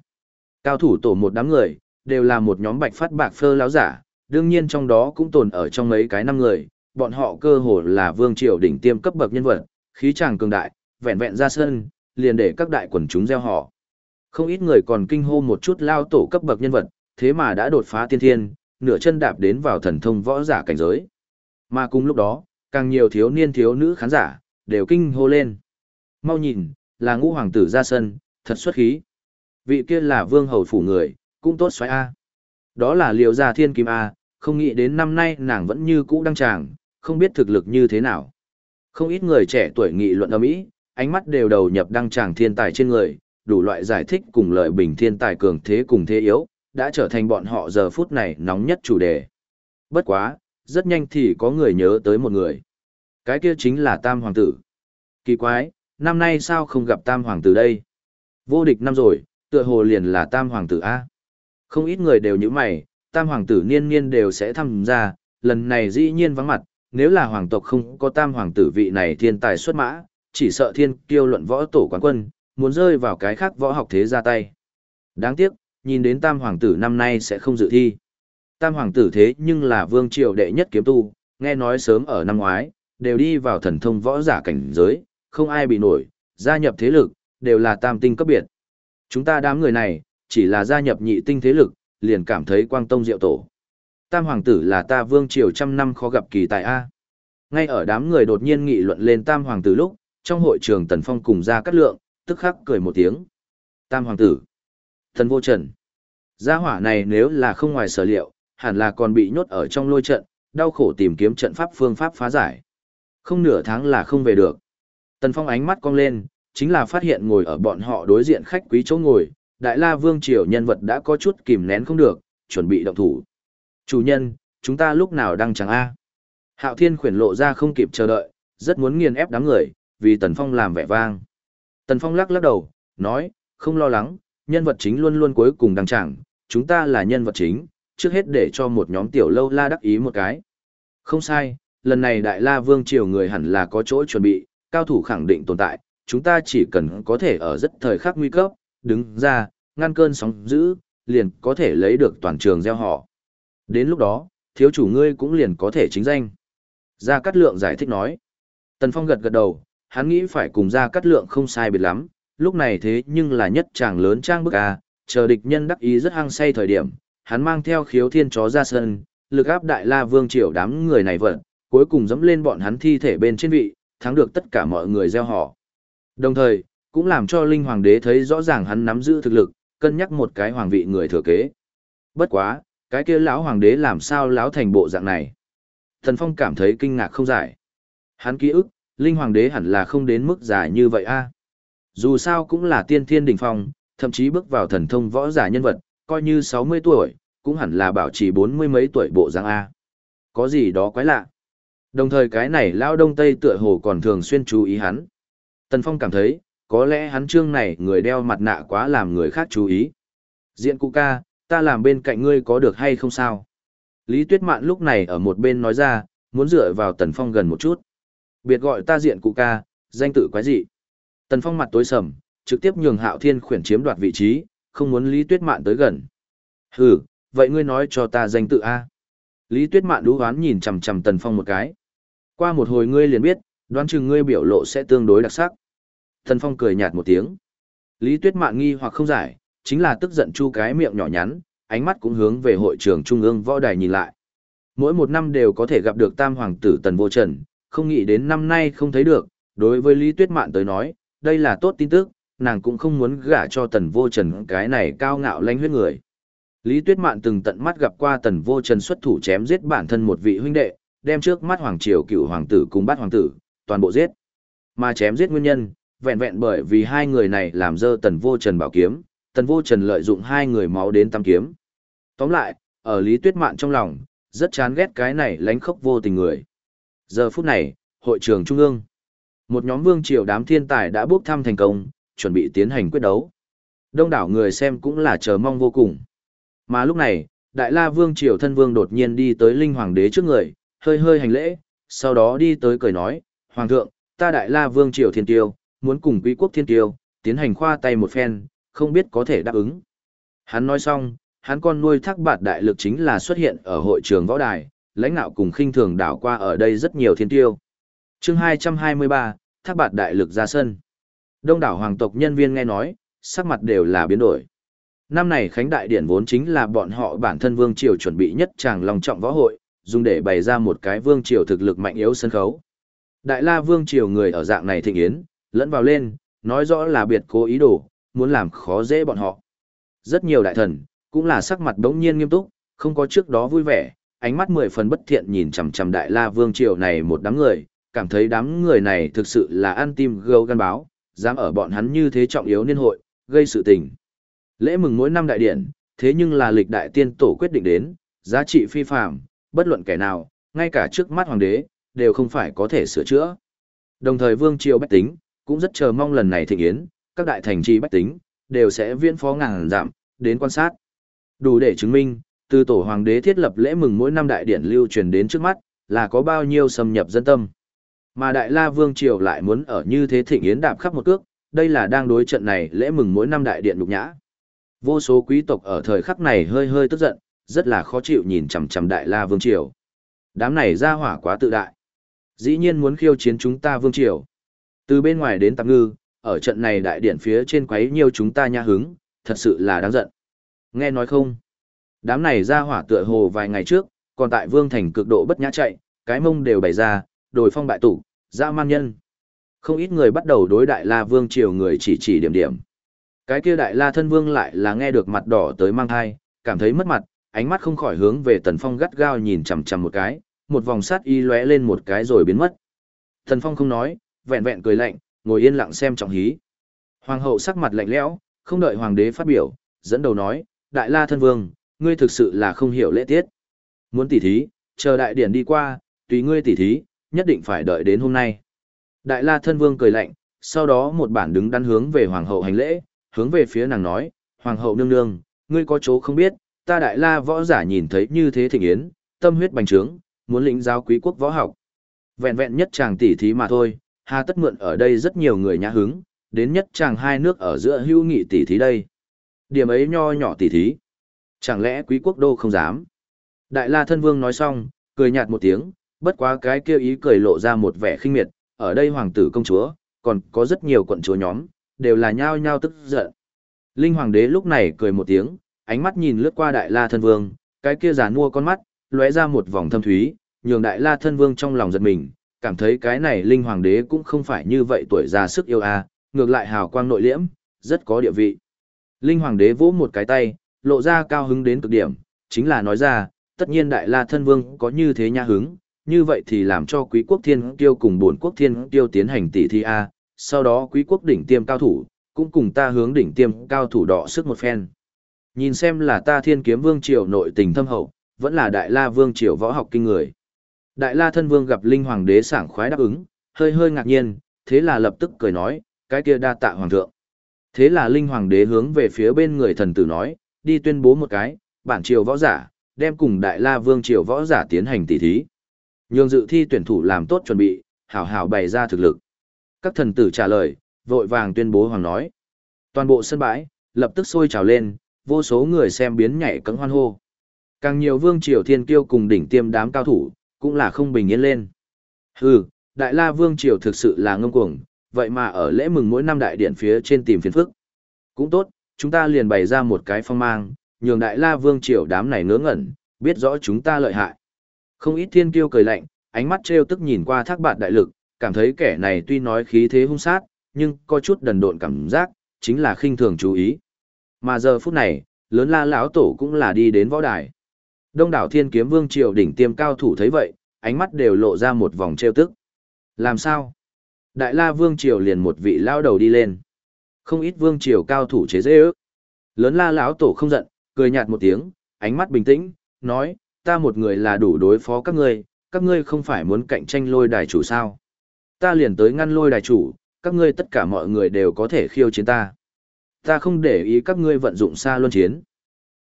Cao thủ tổ một đám người, đều là một nhóm bạch phát bạc phơ láo giả, đương nhiên trong đó cũng tồn ở trong mấy cái năm người, bọn họ cơ hồ là vương triều đỉnh tiêm cấp bậc nhân vật, khí tràng cường đại, vẹn vẹn ra sân, liền để các đại quần chúng gieo họ. Không ít người còn kinh hô một chút lao tổ cấp bậc nhân vật, thế mà đã đột phá tiên thiên, nửa chân đạp đến vào thần thông võ giả cảnh giới. Mà cùng lúc đó, càng nhiều thiếu niên thiếu nữ khán giả, đều kinh hô lên. Mau nhìn, là ngũ hoàng tử ra sân, thật xuất khí. Vị kia là vương hầu phủ người, cũng tốt xoáy A. Đó là liều gia thiên kim A, không nghĩ đến năm nay nàng vẫn như cũ đăng tràng, không biết thực lực như thế nào. Không ít người trẻ tuổi nghị luận âm ý, ánh mắt đều đầu nhập đăng tràng thiên tài trên người, đủ loại giải thích cùng lợi bình thiên tài cường thế cùng thế yếu, đã trở thành bọn họ giờ phút này nóng nhất chủ đề. Bất quá, rất nhanh thì có người nhớ tới một người. Cái kia chính là Tam Hoàng tử. Kỳ quái, năm nay sao không gặp Tam Hoàng tử đây? Vô địch năm rồi, tựa hồ liền là Tam Hoàng tử A. Không ít người đều như mày, Tam Hoàng tử niên niên đều sẽ tham gia, lần này dĩ nhiên vắng mặt, nếu là hoàng tộc không có Tam Hoàng tử vị này thiên tài xuất mã, chỉ sợ thiên kiêu luận võ tổ quán quân, muốn rơi vào cái khác võ học thế ra tay. Đáng tiếc, nhìn đến tam hoàng tử năm nay sẽ không dự thi. Tam hoàng tử thế nhưng là vương triều đệ nhất kiếm tu, nghe nói sớm ở năm ngoái, đều đi vào thần thông võ giả cảnh giới, không ai bị nổi, gia nhập thế lực, đều là tam tinh cấp biệt. Chúng ta đám người này, chỉ là gia nhập nhị tinh thế lực, liền cảm thấy quang tông diệu tổ. Tam hoàng tử là ta vương triều trăm năm khó gặp kỳ tài A. Ngay ở đám người đột nhiên nghị luận lên tam hoàng tử lúc, trong hội trường Tần Phong cùng ra cắt lượng, tức khắc cười một tiếng. Tam hoàng tử. Thần vô trần. Gia hỏa này nếu là không ngoài sở liệu, hẳn là còn bị nhốt ở trong lôi trận, đau khổ tìm kiếm trận pháp phương pháp phá giải. Không nửa tháng là không về được. Tần Phong ánh mắt cong lên, chính là phát hiện ngồi ở bọn họ đối diện khách quý chỗ ngồi, Đại La Vương Triều nhân vật đã có chút kìm nén không được, chuẩn bị động thủ. Chủ nhân, chúng ta lúc nào đăng chẳng A. Hạo Thiên khuyển lộ ra không kịp chờ đợi, rất muốn nghiền ép đám người, vì Tần Phong làm vẻ vang. Tần Phong lắc lắc đầu, nói, không lo lắng, nhân vật chính luôn luôn cuối cùng đăng trảng, chúng ta là nhân vật chính, trước hết để cho một nhóm tiểu lâu la đắc ý một cái. Không sai, lần này Đại La Vương Triều người hẳn là có chỗ chuẩn bị, cao thủ khẳng định tồn tại, chúng ta chỉ cần có thể ở rất thời khắc nguy cấp, đứng ra, ngăn cơn sóng dữ, liền có thể lấy được toàn trường gieo họ. Đến lúc đó, thiếu chủ ngươi cũng liền có thể chính danh. Gia Cát Lượng giải thích nói. Tần Phong gật gật đầu, hắn nghĩ phải cùng Gia Cát Lượng không sai biệt lắm, lúc này thế nhưng là nhất chàng lớn trang bức a, chờ địch nhân đắc ý rất hăng say thời điểm, hắn mang theo khiếu thiên chó ra sân, lực áp đại la vương triều đám người này vận, cuối cùng dẫm lên bọn hắn thi thể bên trên vị, thắng được tất cả mọi người gieo họ. Đồng thời, cũng làm cho linh hoàng đế thấy rõ ràng hắn nắm giữ thực lực, cân nhắc một cái hoàng vị người thừa kế. Bất quá, cái kia lão hoàng đế làm sao lão thành bộ dạng này? Thần Phong cảm thấy kinh ngạc không giải. Hắn ký ức, linh hoàng đế hẳn là không đến mức dài như vậy a. Dù sao cũng là tiên thiên đỉnh phong, thậm chí bước vào thần thông võ giả nhân vật, coi như 60 tuổi, cũng hẳn là bảo trì bốn mươi mấy tuổi bộ dáng A. Có gì đó quái lạ. Đồng thời cái này lao đông tây tựa hồ còn thường xuyên chú ý hắn. Tần Phong cảm thấy, có lẽ hắn trương này người đeo mặt nạ quá làm người khác chú ý. Diện cụ ca, ta làm bên cạnh ngươi có được hay không sao? Lý Tuyết Mạn lúc này ở một bên nói ra, muốn dựa vào Tần Phong gần một chút. Biệt gọi ta diện cụ ca, danh tự quái dị. Tần Phong mặt tối sầm, trực tiếp nhường Hạo Thiên khuyển chiếm đoạt vị trí, không muốn Lý Tuyết Mạn tới gần. Hừ, vậy ngươi nói cho ta danh tự A. Lý Tuyết Mạn đú đoán nhìn chằm chằm Tần Phong một cái. Qua một hồi ngươi liền biết, đoán chừng ngươi biểu lộ sẽ tương đối đặc sắc. Tần Phong cười nhạt một tiếng. Lý Tuyết Mạn nghi hoặc không giải, chính là tức giận chu cái miệng nhỏ nhắn, ánh mắt cũng hướng về hội trường trung ương võ đài nhìn lại. Mỗi một năm đều có thể gặp được tam hoàng tử Tần Vô Trần, không nghĩ đến năm nay không thấy được, đối với Lý Tuyết Mạn tới nói, đây là tốt tin tức, nàng cũng không muốn gả cho Tần Vô Trần cái này cao ngạo lanh huyết người. Lý Tuyết Mạn từng tận mắt gặp qua Tần Vô Trần xuất thủ chém giết bản thân một vị huynh đệ, đem trước mắt hoàng triều cựu hoàng tử cùng bát hoàng tử, toàn bộ giết. Mà chém giết nguyên nhân, vẹn vẹn bởi vì hai người này làm dơ Tần Vô Trần bảo kiếm, Tần Vô Trần lợi dụng hai người máu đến tam kiếm. Tóm lại, ở Lý Tuyết Mạn trong lòng, rất chán ghét cái này lánh khốc vô tình người. Giờ phút này, hội trường trung ương. Một nhóm vương triều đám thiên tài đã bước thăm thành công, chuẩn bị tiến hành quyết đấu. Đông đảo người xem cũng là chờ mong vô cùng. Mà lúc này, Đại La Vương triều thân vương đột nhiên đi tới Linh Hoàng đế trước người, hơi hơi hành lễ, sau đó đi tới cười nói, Hoàng thượng, ta Đại La Vương triều thiên tiêu, muốn cùng quý quốc thiên tiêu, tiến hành khoa tay một phen, không biết có thể đáp ứng. Hắn nói xong, hắn con nuôi thác bạt đại lực chính là xuất hiện ở hội trường võ đài, lãnh đạo cùng khinh thường đảo qua ở đây rất nhiều thiên tiêu chương 223, thác bạt đại lực ra sân. Đông đảo hoàng tộc nhân viên nghe nói, sắc mặt đều là biến đổi. Năm này Khánh Đại Điển vốn chính là bọn họ bản thân Vương Triều chuẩn bị nhất tràng lòng trọng võ hội, dùng để bày ra một cái Vương Triều thực lực mạnh yếu sân khấu. Đại La Vương Triều người ở dạng này thịnh yến, lẫn vào lên, nói rõ là biệt cố ý đồ, muốn làm khó dễ bọn họ. Rất nhiều đại thần, cũng là sắc mặt đống nhiên nghiêm túc, không có trước đó vui vẻ, ánh mắt mười phần bất thiện nhìn chằm chằm Đại La Vương Triều này một đám người, cảm thấy đám người này thực sự là ăn tim gâu gan báo, dám ở bọn hắn như thế trọng yếu niên hội, gây sự tình. Lễ mừng mỗi năm đại điển, thế nhưng là lịch đại tiên tổ quyết định đến, giá trị phi phạm, bất luận kẻ nào, ngay cả trước mắt hoàng đế, đều không phải có thể sửa chữa. Đồng thời vương triều bách tính, cũng rất chờ mong lần này thịnh yến, các đại thành trì bách tính, đều sẽ viên phó ngàn giảm, đến quan sát. Đủ để chứng minh, từ tổ hoàng đế thiết lập lễ mừng mỗi năm đại điển lưu truyền đến trước mắt, là có bao nhiêu xâm nhập dân tâm. Mà Đại La Vương Triều lại muốn ở như thế thịnh yến đạp khắp một cước, đây là đang đối trận này lễ mừng mỗi năm đại điện nhục nhã. Vô số quý tộc ở thời khắc này hơi hơi tức giận, rất là khó chịu nhìn chằm chằm Đại La Vương Triều. Đám này ra hỏa quá tự đại. Dĩ nhiên muốn khiêu chiến chúng ta Vương Triều. Từ bên ngoài đến tạm ngư, ở trận này đại điện phía trên quấy nhiều chúng ta nha hứng, thật sự là đáng giận. Nghe nói không? Đám này ra hỏa tựa hồ vài ngày trước, còn tại Vương Thành cực độ bất nhã chạy, cái mông đều bày ra, đồi phong bại tụ, dã man nhân. Không ít người bắt đầu đối đại la vương triều người chỉ chỉ điểm điểm. Cái kia đại la thân vương lại là nghe được mặt đỏ tới mang thai, cảm thấy mất mặt, ánh mắt không khỏi hướng về tần phong gắt gao nhìn chằm chằm một cái, một vòng sát y lóe lên một cái rồi biến mất. Tần phong không nói, vẹn vẹn cười lạnh, ngồi yên lặng xem trọng hí. Hoàng hậu sắc mặt lạnh lẽo, không đợi hoàng đế phát biểu, dẫn đầu nói, đại la thân vương, ngươi thực sự là không hiểu lễ tiết. Muốn tỉ thí, chờ đại điển đi qua, tùy ngươi tỉ thí, nhất định phải đợi đến hôm nay. Đại la thân vương cười lạnh, sau đó một bản đứng đắn hướng về hoàng hậu hành lễ, hướng về phía nàng nói, hoàng hậu nương nương, ngươi có chỗ không biết, ta đại la võ giả nhìn thấy như thế thịnh yến, tâm huyết bành trướng, muốn lĩnh giáo quý quốc võ học. Vẹn vẹn nhất chàng tỷ thí mà thôi, hà tất mượn ở đây rất nhiều người nhã hứng, đến nhất chàng hai nước ở giữa hữu nghị tỷ thí đây. Điểm ấy nho nhỏ tỷ thí. Chẳng lẽ quý quốc đô không dám? Đại la thân vương nói xong, cười nhạt một tiếng, bất quá cái kia ý cười lộ ra một vẻ khinh miệt, ở đây hoàng tử công chúa, còn có rất nhiều quận chúa nhóm, đều là nhao nhao tức giận. Linh hoàng đế lúc này cười một tiếng, ánh mắt nhìn lướt qua đại la thân vương, cái kia giàn mua con mắt, lóe ra một vòng thâm thúy, nhường đại la thân vương trong lòng giật mình, cảm thấy cái này linh hoàng đế cũng không phải như vậy tuổi già sức yêu a, ngược lại hào quang nội liễm, rất có địa vị. Linh hoàng đế vỗ một cái tay, lộ ra cao hứng đến cực điểm, chính là nói ra, tất nhiên đại la thân vương có như thế nha hứng, như vậy thì làm cho quý quốc thiên tiêu cùng bổn quốc thiên tiêu tiến hành tỷ thi A, sau đó quý quốc đỉnh tiêm cao thủ, cũng cùng ta hướng đỉnh tiêm cao thủ đọ sức một phen. Nhìn xem là ta thiên kiếm vương triều nội tình thâm hậu, vẫn là đại la vương triều võ học kinh người. Đại la thân vương gặp linh hoàng đế sảng khoái đáp ứng, hơi hơi ngạc nhiên, thế là lập tức cười nói, cái kia đa tạ hoàng thượng. Thế là linh hoàng đế hướng về phía bên người thần tử nói, đi tuyên bố một cái, bản triều võ giả, đem cùng đại la vương triều võ giả tiến hành tỷ thí. Nhường dự thi tuyển thủ làm tốt chuẩn bị, hảo hảo bày ra thực lực. Các thần tử trả lời, vội vàng tuyên bố hoàng nói. Toàn bộ sân bãi, lập tức sôi trào lên, vô số người xem biến nhảy cẫng hoan hô. Càng nhiều vương triều thiên kiêu cùng đỉnh tiêm đám cao thủ, cũng là không bình yên lên. Hừ, Đại La Vương Triều thực sự là ngông cuồng, vậy mà ở lễ mừng mỗi năm đại điện phía trên tìm phiền phức. Cũng tốt, chúng ta liền bày ra một cái phong mang, nhường Đại La Vương Triều đám này ngớ ngẩn, biết rõ chúng ta lợi hại. Không ít thiên kiêu cười lạnh, ánh mắt trêu tức nhìn qua thác bạt đại lực, cảm thấy kẻ này tuy nói khí thế hung sát, nhưng có chút đần độn cảm giác, chính là khinh thường chú ý. Mà giờ phút này, lớn la lão tổ cũng là đi đến võ đài. Đông đảo thiên kiếm vương triều đỉnh tiêm cao thủ thấy vậy, ánh mắt đều lộ ra một vòng trêu tức. Làm sao? Đại la vương triều liền một vị lao đầu đi lên. Không ít vương triều cao thủ chế dễ ước. Lớn la lão tổ không giận, cười nhạt một tiếng, ánh mắt bình tĩnh, nói, ta một người là đủ đối phó các ngươi, các ngươi không phải muốn cạnh tranh lôi đài chủ sao. Ta liền tới ngăn lôi đài chủ, các ngươi tất cả mọi người đều có thể khiêu chiến ta. Ta không để ý các ngươi vận dụng xa luân chiến.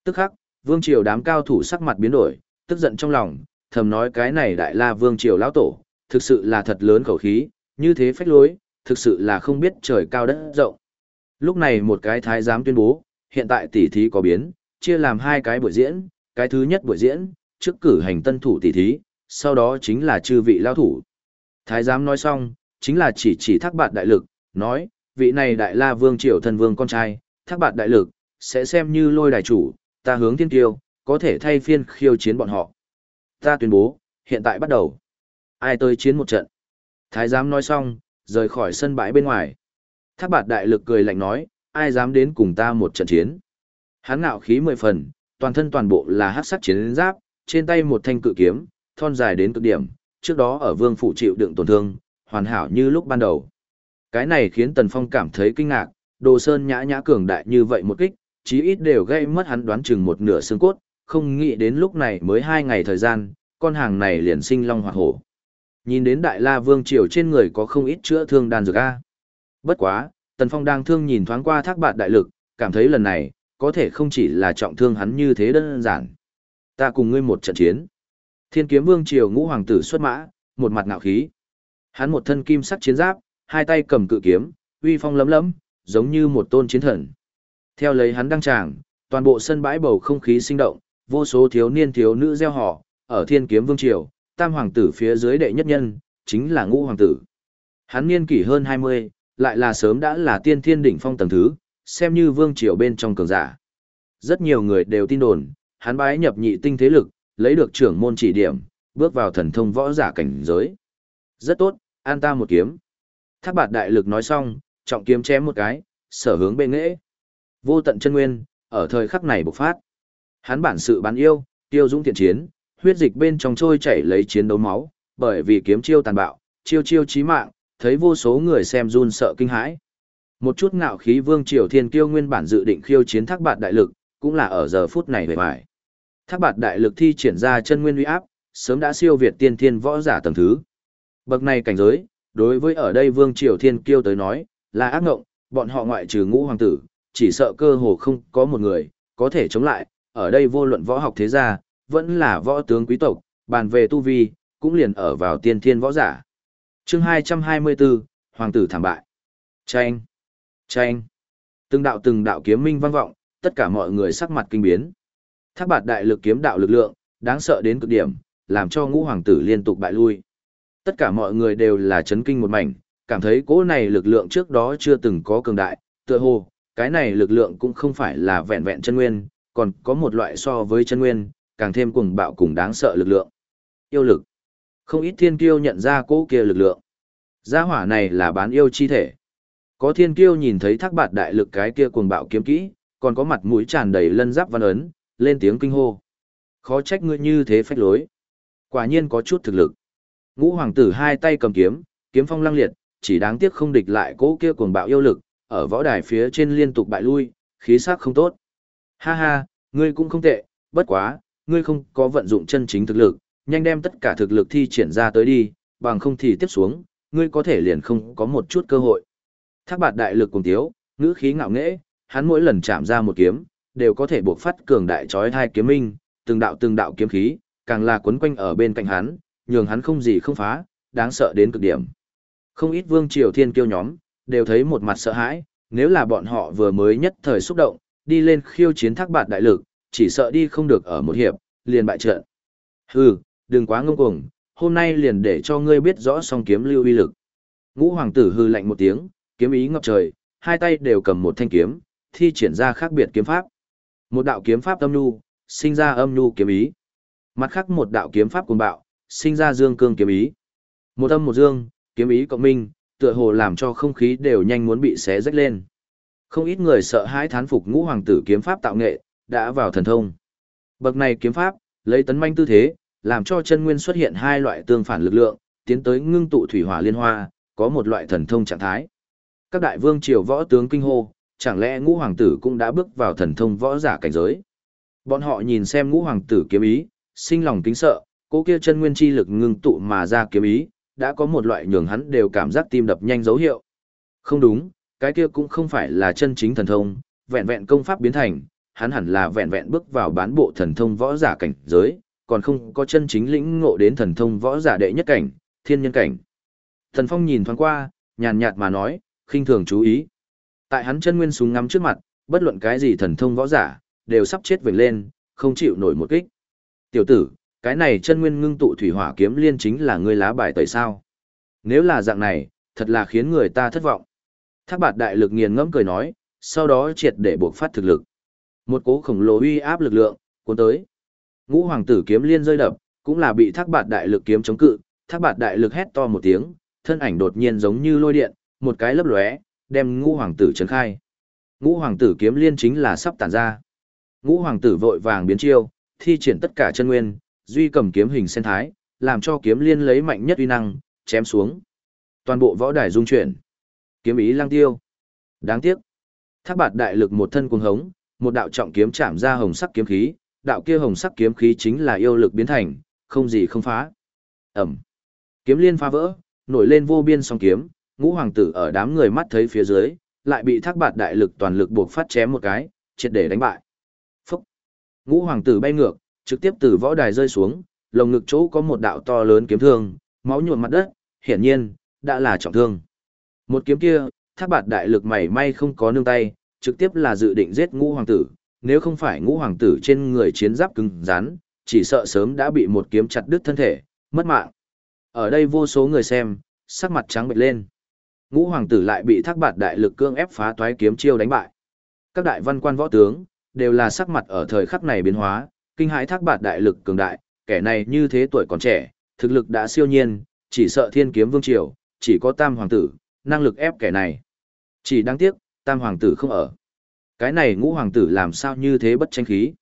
Tức khắc, vương triều đám cao thủ sắc mặt biến đổi, tức giận trong lòng, thầm nói cái này đại la vương triều lão tổ, thực sự là thật lớn khẩu khí, như thế phách lối, thực sự là không biết trời cao đất rộng. Lúc này một cái thái giám tuyên bố, hiện tại tỷ thí có biến, chia làm hai cái buổi diễn, cái thứ nhất buổi diễn, trước cử hành tân thủ tỷ thí, sau đó chính là chư vị lao thủ. Thái giám nói xong, chính là chỉ chỉ thác bạt đại lực, nói, vị này đại la vương triều thần vương con trai, thác bạt đại lực, sẽ xem như lôi đài chủ, ta hướng thiên tiêu, có thể thay phiên khiêu chiến bọn họ. Ta tuyên bố, hiện tại bắt đầu. Ai tới chiến một trận. Thái giám nói xong, rời khỏi sân bãi bên ngoài. Thác bạt đại lực cười lạnh nói, ai dám đến cùng ta một trận chiến. Hắn ngạo khí mười phần, toàn thân toàn bộ là hắc sắc chiến giáp, trên tay một thanh cự kiếm, thon dài đến cực điểm, trước đó ở vương phủ chịu đựng tổn thương, hoàn hảo như lúc ban đầu. Cái này khiến Tần Phong cảm thấy kinh ngạc, Đồ Sơn nhã nhã cường đại như vậy một kích, chí ít đều gây mất hắn đoán chừng một nửa xương cốt, không nghĩ đến lúc này mới hai ngày thời gian, con hàng này liền sinh long hoạt hổ. Nhìn đến Đại La Vương Triều trên người có không ít chữa thương đan dược A. Bất quá, Tần Phong đang thương nhìn thoáng qua thác bạt đại lực, cảm thấy lần này, có thể không chỉ là trọng thương hắn như thế đơn giản. Ta cùng ngươi một trận chiến. Thiên kiếm vương triều ngũ hoàng tử xuất mã, một mặt ngạo khí. Hắn một thân kim sắc chiến giáp, hai tay cầm cự kiếm, uy phong lấm lấm, giống như một tôn chiến thần. Theo lấy hắn đăng tràng, toàn bộ sân bãi bầu không khí sinh động, vô số thiếu niên thiếu nữ gieo họ, ở thiên kiếm vương triều, tam hoàng tử phía dưới đệ nhất nhân, chính là ngũ hoàng tử. Hắn niên kỷ hơn 20, lại là sớm đã là tiên thiên đỉnh phong tầng thứ, xem như vương triều bên trong cường giả. Rất nhiều người đều tin đồn, hắn bái nhập nhị tinh thế lực, lấy được trưởng môn chỉ điểm, bước vào thần thông võ giả cảnh giới. Rất tốt, an ta một kiếm. Thác bạt đại lực nói xong, trọng kiếm chém một cái, sở hướng bên nghệ. Vô tận chân nguyên, ở thời khắc này bộc phát. Hắn bản sự bán yêu, tiêu dũng thiện chiến, huyết dịch bên trong trôi chảy lấy chiến đấu máu, bởi vì kiếm chiêu tàn bạo, chiêu chiêu chí mạng, thấy vô số người xem run sợ kinh hãi. Một chút ngạo khí vương triều thiên kiêu nguyên bản dự định khiêu chiến thác bạt đại lực, cũng là ở giờ phút này về bài. Thác bạt đại lực thi triển ra chân nguyên uy áp, sớm đã siêu việt tiên thiên võ giả tầng thứ. Bậc này cảnh giới, đối với ở đây vương triều thiên kiêu tới nói, là ác ngộng, bọn họ ngoại trừ ngũ hoàng tử, chỉ sợ cơ hồ không có một người, có thể chống lại, ở đây vô luận võ học thế gia, vẫn là võ tướng quý tộc, bàn về tu vi, cũng liền ở vào tiên thiên võ giả. chương 224, Hoàng tử thảm bại. Chanh! Chanh! Từng đạo từng đạo kiếm minh vang vọng, tất cả mọi người sắc mặt kinh biến. Thác bạt đại lực kiếm đạo lực lượng, đáng sợ đến cực điểm, làm cho ngũ hoàng tử liên tục bại lui. Tất cả mọi người đều là chấn kinh một mảnh, cảm thấy cỗ này lực lượng trước đó chưa từng có cường đại, tựa hồ, cái này lực lượng cũng không phải là vẹn vẹn chân nguyên, còn có một loại so với chân nguyên, càng thêm cuồng bạo cùng đáng sợ lực lượng. Yêu lực. Không ít thiên kiêu nhận ra cỗ kia lực lượng. Gia hỏa này là bán yêu chi thể. Có thiên kiêu nhìn thấy thác bạt đại lực cái kia cuồng bạo kiếm kỹ, còn có mặt mũi tràn đầy lân giáp văn ấn, lên tiếng kinh hô. Khó trách ngươi như thế phách lối. Quả nhiên có chút thực lực. Ngũ hoàng tử hai tay cầm kiếm, kiếm phong lăng liệt, chỉ đáng tiếc không địch lại cỗ kia cuồng bạo yêu lực, ở võ đài phía trên liên tục bại lui, khí sắc không tốt. Ha ha, ngươi cũng không tệ, bất quá, ngươi không có vận dụng chân chính thực lực, nhanh đem tất cả thực lực thi triển ra tới đi, bằng không thì tiếp xuống, ngươi có thể liền không có một chút cơ hội. Thác bạt đại lực cùng tiếu, ngữ khí ngạo nghễ, hắn mỗi lần chạm ra một kiếm, đều có thể buộc phát cường đại chói thai kiếm minh, từng đạo từng đạo kiếm khí, càng là quấn quanh ở bên cạnh hắn, nhường hắn không gì không phá, đáng sợ đến cực điểm. Không ít vương triều thiên kiêu nhóm, đều thấy một mặt sợ hãi, nếu là bọn họ vừa mới nhất thời xúc động, đi lên khiêu chiến thác bạt đại lực, chỉ sợ đi không được ở một hiệp, liền bại trận. Hừ, đừng quá ngông cuồng, hôm nay liền để cho ngươi biết rõ song kiếm lưu uy lực. Ngũ hoàng tử hư lạnh một tiếng, kiếm ý ngập trời, hai tay đều cầm một thanh kiếm, thi triển ra khác biệt kiếm pháp. Một đạo kiếm pháp âm nhu, sinh ra âm nhu kiếm ý. Mặt khác một đạo kiếm pháp cuồng bạo, sinh ra dương cương kiếm ý. Một âm một dương, kiếm ý cộng minh, tựa hồ làm cho không khí đều nhanh muốn bị xé rách lên. Không ít người sợ hãi thán phục ngũ hoàng tử kiếm pháp tạo nghệ, đã vào thần thông. Bậc này kiếm pháp, lấy tấn manh tư thế, làm cho chân nguyên xuất hiện hai loại tương phản lực lượng, tiến tới ngưng tụ thủy hỏa liên hoa, có một loại thần thông trạng thái. Các đại vương triều võ tướng kinh hô, chẳng lẽ ngũ hoàng tử cũng đã bước vào thần thông võ giả cảnh giới. Bọn họ nhìn xem ngũ hoàng tử kiếm ý, sinh lòng kính sợ, cố kia chân nguyên chi lực ngưng tụ mà ra kiếm ý, đã có một loại nhường hắn đều cảm giác tim đập nhanh dấu hiệu. Không đúng, cái kia cũng không phải là chân chính thần thông, vẹn vẹn công pháp biến thành, hắn hẳn là vẹn vẹn bước vào bán bộ thần thông võ giả cảnh giới, còn không có chân chính lĩnh ngộ đến thần thông võ giả đệ nhất cảnh, thiên nhân cảnh. Thần Phong nhìn thoáng qua, nhàn nhạt mà nói, khinh thường chú ý. Tại hắn chân nguyên súng ngắm trước mặt, bất luận cái gì thần thông võ giả, đều sắp chết vểnh lên, không chịu nổi một kích. Tiểu tử, cái này chân nguyên ngưng tụ thủy hỏa kiếm liên chính là ngươi lá bài tẩy sao. Nếu là dạng này, thật là khiến người ta thất vọng. Thác bạt đại lực nghiền ngẫm cười nói, sau đó triệt để buộc phát thực lực. Một cố khổng lồ uy áp lực lượng, cuốn tới. Ngũ hoàng tử kiếm liên rơi đập, cũng là bị thác bạt đại lực kiếm chống cự, thác bạt đại lực hét to một tiếng, thân ảnh đột nhiên giống như lôi điện, một cái lấp lóe, đem ngũ hoàng tử trấn khai. Ngũ hoàng tử kiếm liên chính là sắp tản ra. Ngũ hoàng tử vội vàng biến chiêu, thi triển tất cả chân nguyên, duy cầm kiếm hình sen thái, làm cho kiếm liên lấy mạnh nhất uy năng, chém xuống. Toàn bộ võ đài rung chuyển. Kiếm ý lang tiêu. Đáng tiếc. Thác bạt đại lực một thân cuồng hống, một đạo trọng kiếm chạm ra hồng sắc kiếm khí, đạo kia hồng sắc kiếm khí chính là yêu lực biến thành, không gì không phá. Ẩm. Kiếm liên phá vỡ, nổi lên vô biên song kiếm, ngũ hoàng tử ở đám người mắt thấy phía dưới, lại bị thác bạt đại lực toàn lực buộc phát chém một cái, triệt để đánh bại. Phúc! Ngũ hoàng tử bay ngược, trực tiếp từ võ đài rơi xuống, lồng ngực chỗ có một đạo to lớn kiếm thương, máu nhuộm mặt đất, hiển nhiên, đã là trọng thương. Một kiếm kia, thác bạt đại lực mảy may không có nương tay, trực tiếp là dự định giết ngũ hoàng tử, nếu không phải ngũ hoàng tử trên người chiến giáp cứng rắn, chỉ sợ sớm đã bị một kiếm chặt đứt thân thể, mất mạng. Ở đây vô số người xem, sắc mặt trắng bệch lên. Ngũ hoàng tử lại bị thác bạt đại lực cương ép phá toái kiếm chiêu đánh bại. Các đại văn quan võ tướng, đều là sắc mặt ở thời khắc này biến hóa, kinh hãi thác bạt đại lực cường đại, kẻ này như thế tuổi còn trẻ, thực lực đã siêu nhiên, chỉ sợ thiên kiếm vương triều, chỉ có tam hoàng tử, năng lực ép kẻ này. Chỉ đáng tiếc, tam hoàng tử không ở. Cái này ngũ hoàng tử làm sao như thế bất tranh khí.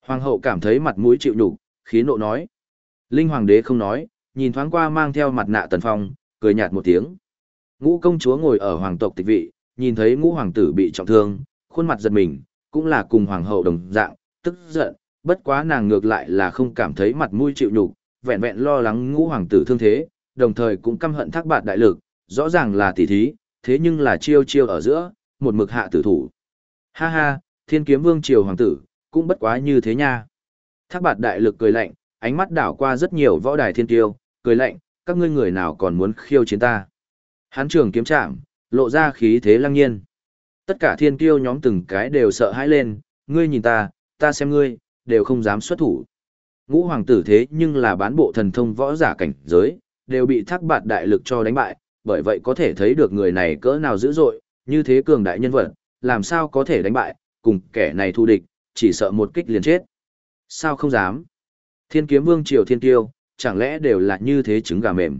Hoàng hậu cảm thấy mặt mũi chịu nhục, khí nộ nói. Linh hoàng đế không nói, nhìn thoáng qua mang theo mặt nạ tần phong, cười nhạt một tiếng. Ngũ công chúa ngồi ở hoàng tộc tịch vị, nhìn thấy ngũ hoàng tử bị trọng thương, khuôn mặt giật mình, cũng là cùng hoàng hậu đồng dạng, tức giận, bất quá nàng ngược lại là không cảm thấy mặt mũi chịu nhục, vẹn vẹn lo lắng ngũ hoàng tử thương thế, đồng thời cũng căm hận thác bạt đại lực, rõ ràng là tỷ thí, thế nhưng là chiêu chiêu ở giữa, một mực hạ tử thủ. Ha ha, thiên kiếm vương triều hoàng tử, cũng bất quá như thế nha. Thác bạt đại lực cười lạnh, ánh mắt đảo qua rất nhiều võ đài thiên tiêu, cười lạnh, các ngươi người nào còn muốn khiêu chiến ta. Hán trường kiếm chạm, lộ ra khí thế lăng nhiên. Tất cả thiên tiêu nhóm từng cái đều sợ hãi lên, ngươi nhìn ta, ta xem ngươi, đều không dám xuất thủ. Ngũ hoàng tử thế nhưng là bán bộ thần thông võ giả cảnh giới, đều bị thác bạt đại lực cho đánh bại, bởi vậy có thể thấy được người này cỡ nào dữ dội, như thế cường đại nhân vật, làm sao có thể đánh bại, cùng kẻ này thù địch, chỉ sợ một kích liền chết. Sao không dám? Thiên kiếm vương triều thiên tiêu, chẳng lẽ đều là như thế trứng gà mềm?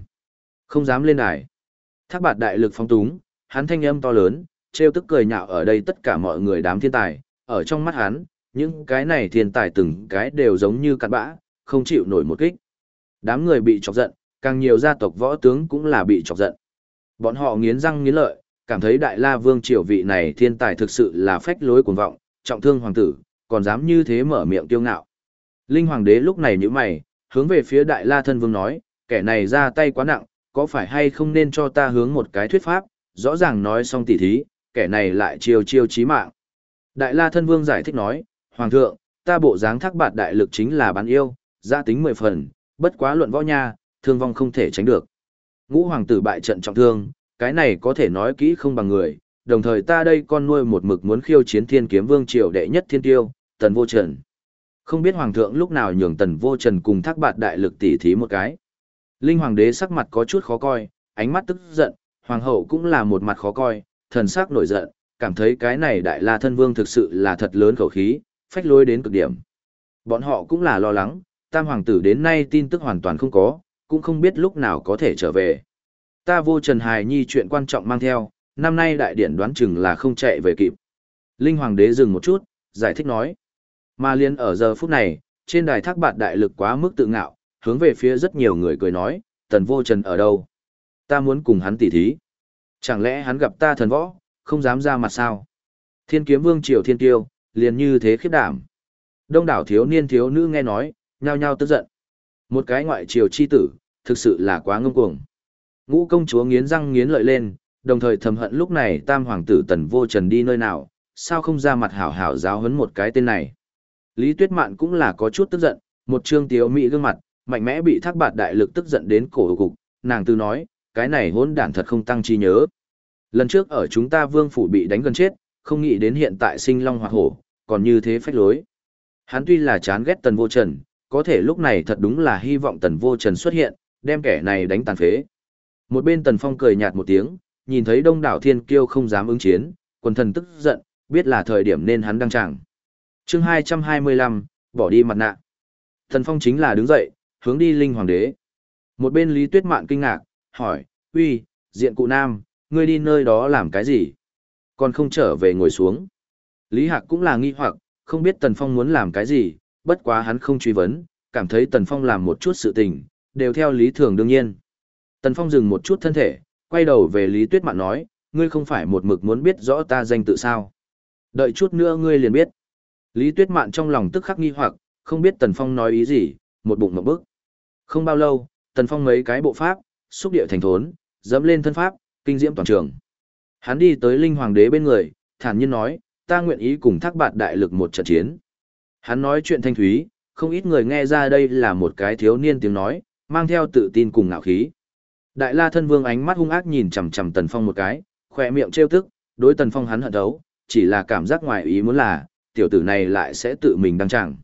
Không dám lên đài. Thác bạt đại lực phong túng, hắn thanh âm to lớn, trêu tức cười nhạo ở đây tất cả mọi người đám thiên tài, ở trong mắt hắn, những cái này thiên tài từng cái đều giống như cặn bã, không chịu nổi một kích. Đám người bị chọc giận, càng nhiều gia tộc võ tướng cũng là bị chọc giận. Bọn họ nghiến răng nghiến lợi, cảm thấy đại la vương triều vị này thiên tài thực sự là phách lối cuồng vọng, trọng thương hoàng tử, còn dám như thế mở miệng tiêu ngạo. Linh hoàng đế lúc này như mày, hướng về phía đại la thân vương nói, kẻ này ra tay quá nặng, có phải hay không nên cho ta hướng một cái thuyết pháp, rõ ràng nói xong tỉ thí, kẻ này lại chiêu chiêu chí mạng. Đại la thân vương giải thích nói, Hoàng thượng, ta bộ dáng thác bạt đại lực chính là bán yêu, gia tính mười phần, bất quá luận võ nha, thương vong không thể tránh được. Ngũ hoàng tử bại trận trọng thương, cái này có thể nói kỹ không bằng người, đồng thời ta đây con nuôi một mực muốn khiêu chiến thiên kiếm vương triều đệ nhất thiên tiêu, tần vô trần. Không biết hoàng thượng lúc nào nhường tần vô trần cùng thác bạt đại lực tỉ thí một cái. Linh hoàng đế sắc mặt có chút khó coi, ánh mắt tức giận, hoàng hậu cũng là một mặt khó coi, thần sắc nổi giận, cảm thấy cái này đại la thân vương thực sự là thật lớn khẩu khí, phách lối đến cực điểm. Bọn họ cũng là lo lắng, tam hoàng tử đến nay tin tức hoàn toàn không có, cũng không biết lúc nào có thể trở về. Ta vô Trần Hài Nhi chuyện quan trọng mang theo, năm nay đại điển đoán chừng là không chạy về kịp. Linh Hoàng đế dừng một chút, giải thích nói. Mà liên ở giờ phút này, trên đài thác bạt đại lực quá mức tự ngạo, hướng về phía rất nhiều người cười nói, tần vô trần ở đâu? Ta muốn cùng hắn tỉ thí. Chẳng lẽ hắn gặp ta thần võ, không dám ra mặt sao? Thiên kiếm vương triều thiên tiêu, liền như thế khiếp đảm. Đông đảo thiếu niên thiếu nữ nghe nói, nhao nhao tức giận. Một cái ngoại triều chi tử, thực sự là quá ngông cuồng. Ngũ công chúa nghiến răng nghiến lợi lên, đồng thời thầm hận lúc này tam hoàng tử tần vô trần đi nơi nào, sao không ra mặt hảo hảo giáo huấn một cái tên này. Lý Tuyết Mạn cũng là có chút tức giận, một trương tiếu mỹ gương mặt, mạnh mẽ bị thác bạt đại lực tức giận đến cổ cục, nàng tư nói, cái này hỗn đản thật không tăng chi nhớ. Lần trước ở chúng ta vương phủ bị đánh gần chết, không nghĩ đến hiện tại sinh long hoặc hổ, còn như thế phách lối. Hắn tuy là chán ghét tần vô trần, có thể lúc này thật đúng là hy vọng tần vô trần xuất hiện, đem kẻ này đánh tàn phế. Một bên tần phong cười nhạt một tiếng, nhìn thấy đông đảo thiên kiêu không dám ứng chiến, quần thần tức giận, biết là thời điểm nên hắn đăng tràng. chương 225, bỏ đi mặt nạ. Tần phong chính là đứng dậy, hướng đi linh hoàng đế. Một bên Lý Tuyết Mạn kinh ngạc, hỏi, uy, diện cụ nam, ngươi đi nơi đó làm cái gì? Còn không trở về ngồi xuống. Lý Hạc cũng là nghi hoặc, không biết Tần Phong muốn làm cái gì, bất quá hắn không truy vấn, cảm thấy Tần Phong làm một chút sự tình, đều theo lý thường đương nhiên. Tần Phong dừng một chút thân thể, quay đầu về Lý Tuyết Mạn nói, ngươi không phải một mực muốn biết rõ ta danh tự sao. Đợi chút nữa ngươi liền biết. Lý Tuyết Mạn trong lòng tức khắc nghi hoặc, không biết Tần Phong nói ý gì, một bụng một bức. Không bao lâu, Tần Phong mấy cái bộ pháp, xúc địa thành thốn, dẫm lên thân pháp, kinh diễm toàn trường. Hắn đi tới Linh Hoàng đế bên người, thản nhiên nói, ta nguyện ý cùng thác bạt đại lực một trận chiến. Hắn nói chuyện thanh thúy, không ít người nghe ra đây là một cái thiếu niên tiếng nói, mang theo tự tin cùng ngạo khí. Đại La thân vương ánh mắt hung ác nhìn chằm chằm Tần Phong một cái, khỏe miệng trêu tức, đối Tần Phong hắn hận đấu, chỉ là cảm giác ngoài ý muốn là, tiểu tử này lại sẽ tự mình đăng tràng.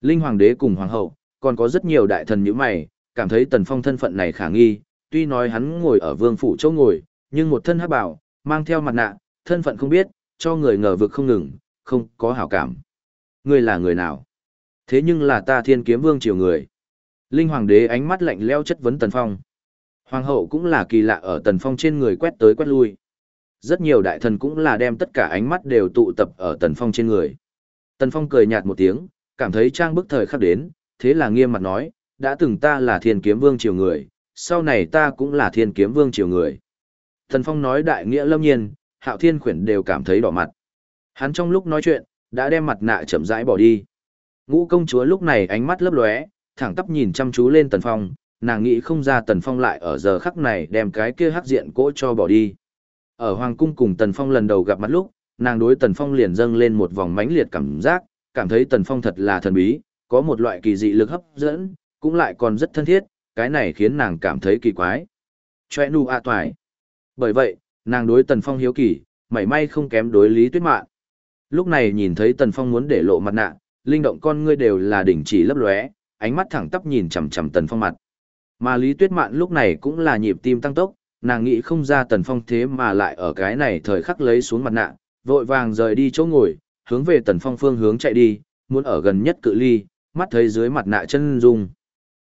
Linh Hoàng đế cùng Hoàng hậu, còn có rất nhiều đại thần như mày, cảm thấy Tần Phong thân phận này khả nghi, tuy nói hắn ngồi ở vương phủ chỗ ngồi, nhưng một thân hắc bảo, mang theo mặt nạ, thân phận không biết, cho người ngờ vực không ngừng, không có hảo cảm. Ngươi là người nào? Thế nhưng là ta thiên kiếm vương triều người. Linh hoàng đế ánh mắt lạnh leo chất vấn Tần Phong. Hoàng hậu cũng là kỳ lạ ở Tần Phong trên người quét tới quét lui. Rất nhiều đại thần cũng là đem tất cả ánh mắt đều tụ tập ở Tần Phong trên người. Tần Phong cười nhạt một tiếng, cảm thấy trang bức thời khắc đến, thế là nghiêm mặt nói, đã từng ta là thiên kiếm vương triều người, sau này ta cũng là thiên kiếm vương triều người. thần Phong nói đại nghĩa lâm nhiên, hạo thiên khuyển đều cảm thấy đỏ mặt. Hắn trong lúc nói chuyện, đã đem mặt nạ chậm rãi bỏ đi. Ngũ công chúa lúc này ánh mắt lấp lóe, thẳng tắp nhìn chăm chú lên Tần Phong, nàng nghĩ không ra Tần Phong lại ở giờ khắc này đem cái kia hắc diện cỗ cho bỏ đi. Ở Hoàng cung cùng Tần Phong lần đầu gặp mặt lúc, nàng đối Tần Phong liền dâng lên một vòng mãnh liệt cảm giác, cảm thấy Tần Phong thật là thần bí, có một loại kỳ dị lực hấp dẫn, cũng lại còn rất thân thiết, cái này khiến nàng cảm thấy kỳ quái. Chòe nụ a toài. Bởi vậy, nàng đối Tần Phong hiếu kỳ, mảy may không kém đối Lý Tuyết Mạn. Lúc này nhìn thấy Tần Phong muốn để lộ mặt nạ, linh động con ngươi đều là đỉnh chỉ lấp lóe, ánh mắt thẳng tắp nhìn chằm chằm Tần Phong mặt. Mà Lý Tuyết Mạn lúc này cũng là nhịp tim tăng tốc, nàng nghĩ không ra Tần Phong thế mà lại ở cái này thời khắc lấy xuống mặt nạ, vội vàng rời đi chỗ ngồi, hướng về Tần Phong phương hướng chạy đi, muốn ở gần nhất cự ly, mắt thấy dưới mặt nạ chân dung.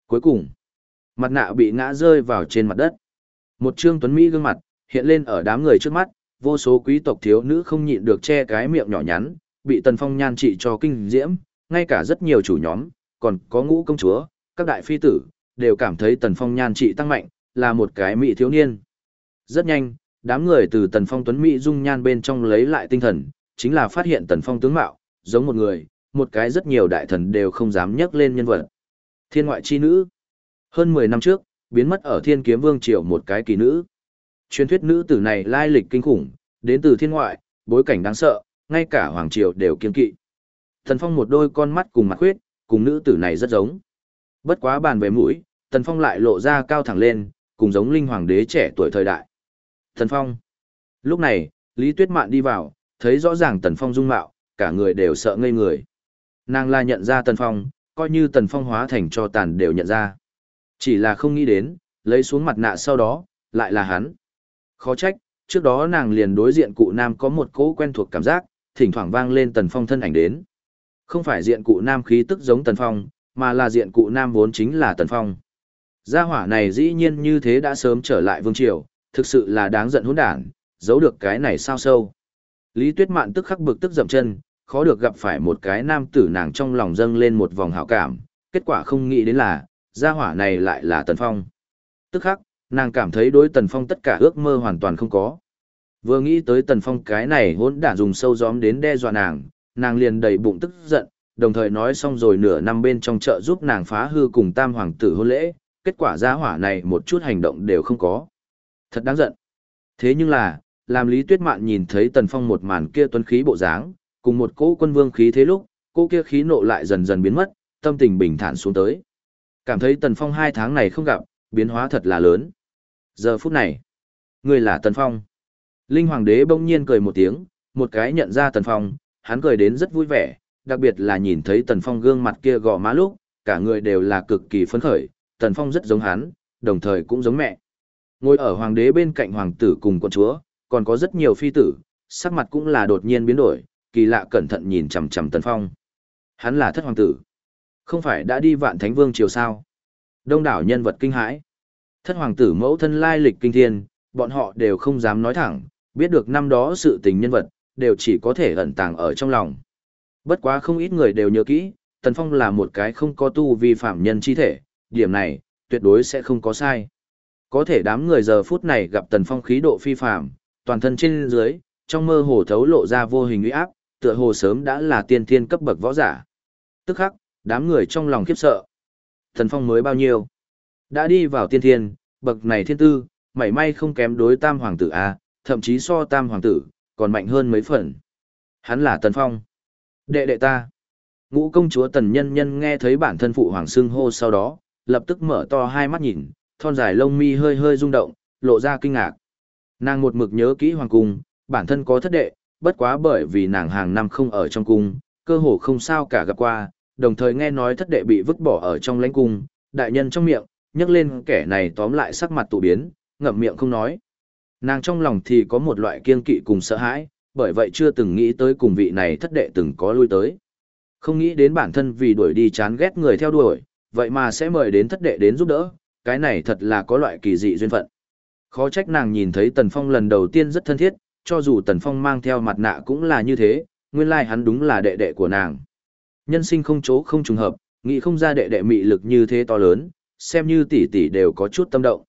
Cuối cùng, mặt nạ bị ngã rơi vào trên mặt đất. Một trương tuấn mỹ gương mặt hiện lên ở đám người trước mắt, vô số quý tộc thiếu nữ không nhịn được che cái miệng nhỏ nhắn, bị Tần Phong nhan trị cho kinh diễm, ngay cả rất nhiều chủ nhóm, còn có ngũ công chúa, các đại phi tử, đều cảm thấy Tần Phong nhan trị tăng mạnh, là một cái mỹ thiếu niên. Rất nhanh, đám người từ Tần Phong tuấn mỹ dung nhan bên trong lấy lại tinh thần, chính là phát hiện Tần Phong tướng mạo, giống một người, một cái rất nhiều đại thần đều không dám nhắc lên nhân vật. Thiên ngoại chi nữ. Hơn 10 năm trước, biến mất ở Thiên Kiếm Vương triều một cái kỳ nữ. Truyền thuyết nữ tử này lai lịch kinh khủng, đến từ thiên ngoại, bối cảnh đáng sợ, ngay cả hoàng triều đều kiên kỵ. thần Phong một đôi con mắt cùng mặt khuyết, cùng nữ tử này rất giống. Bất quá bàn về mũi, Tần Phong lại lộ ra cao thẳng lên, cùng giống linh hoàng đế trẻ tuổi thời đại. Tần Phong. Lúc này, Lý Tuyết Mạn đi vào, thấy rõ ràng Tần Phong dung mạo, cả người đều sợ ngây người. Nàng la nhận ra Tần Phong, coi như Tần Phong hóa thành cho tàn đều nhận ra. Chỉ là không nghĩ đến, lấy xuống mặt nạ sau đó, lại là hắn. Khó trách, trước đó nàng liền đối diện cụ nam có một cỗ quen thuộc cảm giác, thỉnh thoảng vang lên tần phong thân ảnh đến. Không phải diện cụ nam khí tức giống tần phong, mà là diện cụ nam vốn chính là tần phong. Gia hỏa này dĩ nhiên như thế đã sớm trở lại vương triều, thực sự là đáng giận hỗn đản, giấu được cái này sao sâu. Lý Tuyết Mạn tức khắc bực tức dậm chân, khó được gặp phải một cái nam tử nàng trong lòng dâng lên một vòng hảo cảm, kết quả không nghĩ đến là, gia hỏa này lại là Tần Phong. Tức khắc, nàng cảm thấy đối Tần Phong tất cả ước mơ hoàn toàn không có. Vừa nghĩ tới Tần Phong cái này hỗn đản dùng sâu gióm đến đe dọa nàng, nàng liền đầy bụng tức giận, đồng thời nói xong rồi nửa năm bên trong chợ giúp nàng phá hư cùng tam hoàng tử hôn lễ, kết quả gia hỏa này một chút hành động đều không có. Thật đáng giận. Thế nhưng là, làm Lý Tuyết Mạn nhìn thấy Tần Phong một màn kia tuấn khí bộ dáng, cùng một cỗ quân vương khí thế lúc, cỗ kia khí nộ lại dần dần biến mất, tâm tình bình thản xuống tới. Cảm thấy Tần Phong hai tháng này không gặp, biến hóa thật là lớn. Giờ phút này, người là Tần Phong. Linh Hoàng đế bỗng nhiên cười một tiếng, một cái nhận ra Tần Phong, hắn cười đến rất vui vẻ, đặc biệt là nhìn thấy Tần Phong gương mặt kia gò má lúc, cả người đều là cực kỳ phấn khởi, Tần Phong rất giống hắn, đồng thời cũng giống mẹ. Ngồi ở hoàng đế bên cạnh hoàng tử cùng con chúa, còn có rất nhiều phi tử, sắc mặt cũng là đột nhiên biến đổi, kỳ lạ cẩn thận nhìn chằm chằm Tần Phong. Hắn là thất hoàng tử. Không phải đã đi vạn thánh vương triều sao? Đông đảo nhân vật kinh hãi. Thất hoàng tử mẫu thân lai lịch kinh thiên, bọn họ đều không dám nói thẳng, biết được năm đó sự tình nhân vật, đều chỉ có thể ẩn tàng ở trong lòng. Bất quá không ít người đều nhớ kỹ, Tần Phong là một cái không có tu vi phạm nhân chi thể, điểm này, tuyệt đối sẽ không có sai. Có thể đám người giờ phút này gặp Tần Phong khí độ phi phạm, toàn thân trên dưới, trong mơ hồ thấu lộ ra vô hình uy áp, tựa hồ sớm đã là tiên thiên cấp bậc võ giả. Tức khắc, đám người trong lòng khiếp sợ. Thần Phong mới bao nhiêu? Đã đi vào tiên thiên, bậc này thiên tư, mảy may không kém đối tam hoàng tử A, thậm chí so tam hoàng tử, còn mạnh hơn mấy phần. Hắn là Tần Phong. Đệ đệ ta. Ngũ công chúa Tần Nhân Nhân nghe thấy bản thân phụ hoàng xưng hô sau đó, lập tức mở to hai mắt nhìn, thon dài lông mi hơi hơi rung động, lộ ra kinh ngạc. Nàng một mực nhớ kỹ hoàng cung, bản thân có thất đệ, bất quá bởi vì nàng hàng năm không ở trong cung, cơ hồ không sao cả gặp qua, đồng thời nghe nói thất đệ bị vứt bỏ ở trong lãnh cung, đại nhân trong miệng, nhắc lên kẻ này tóm lại sắc mặt tụ biến, ngậm miệng không nói. Nàng trong lòng thì có một loại kiên kỵ cùng sợ hãi, bởi vậy chưa từng nghĩ tới cùng vị này thất đệ từng có lui tới. Không nghĩ đến bản thân vì đuổi đi chán ghét người theo đuổi, vậy mà sẽ mời đến thất đệ đến giúp đỡ, cái này thật là có loại kỳ dị duyên phận. Khó trách nàng nhìn thấy Tần Phong lần đầu tiên rất thân thiết, cho dù Tần Phong mang theo mặt nạ cũng là như thế, nguyên lai hắn đúng là đệ đệ của nàng. Nhân sinh không chỗ không trùng hợp, nghĩ không ra đệ đệ mị lực như thế to lớn, xem như tỷ tỷ đều có chút tâm động.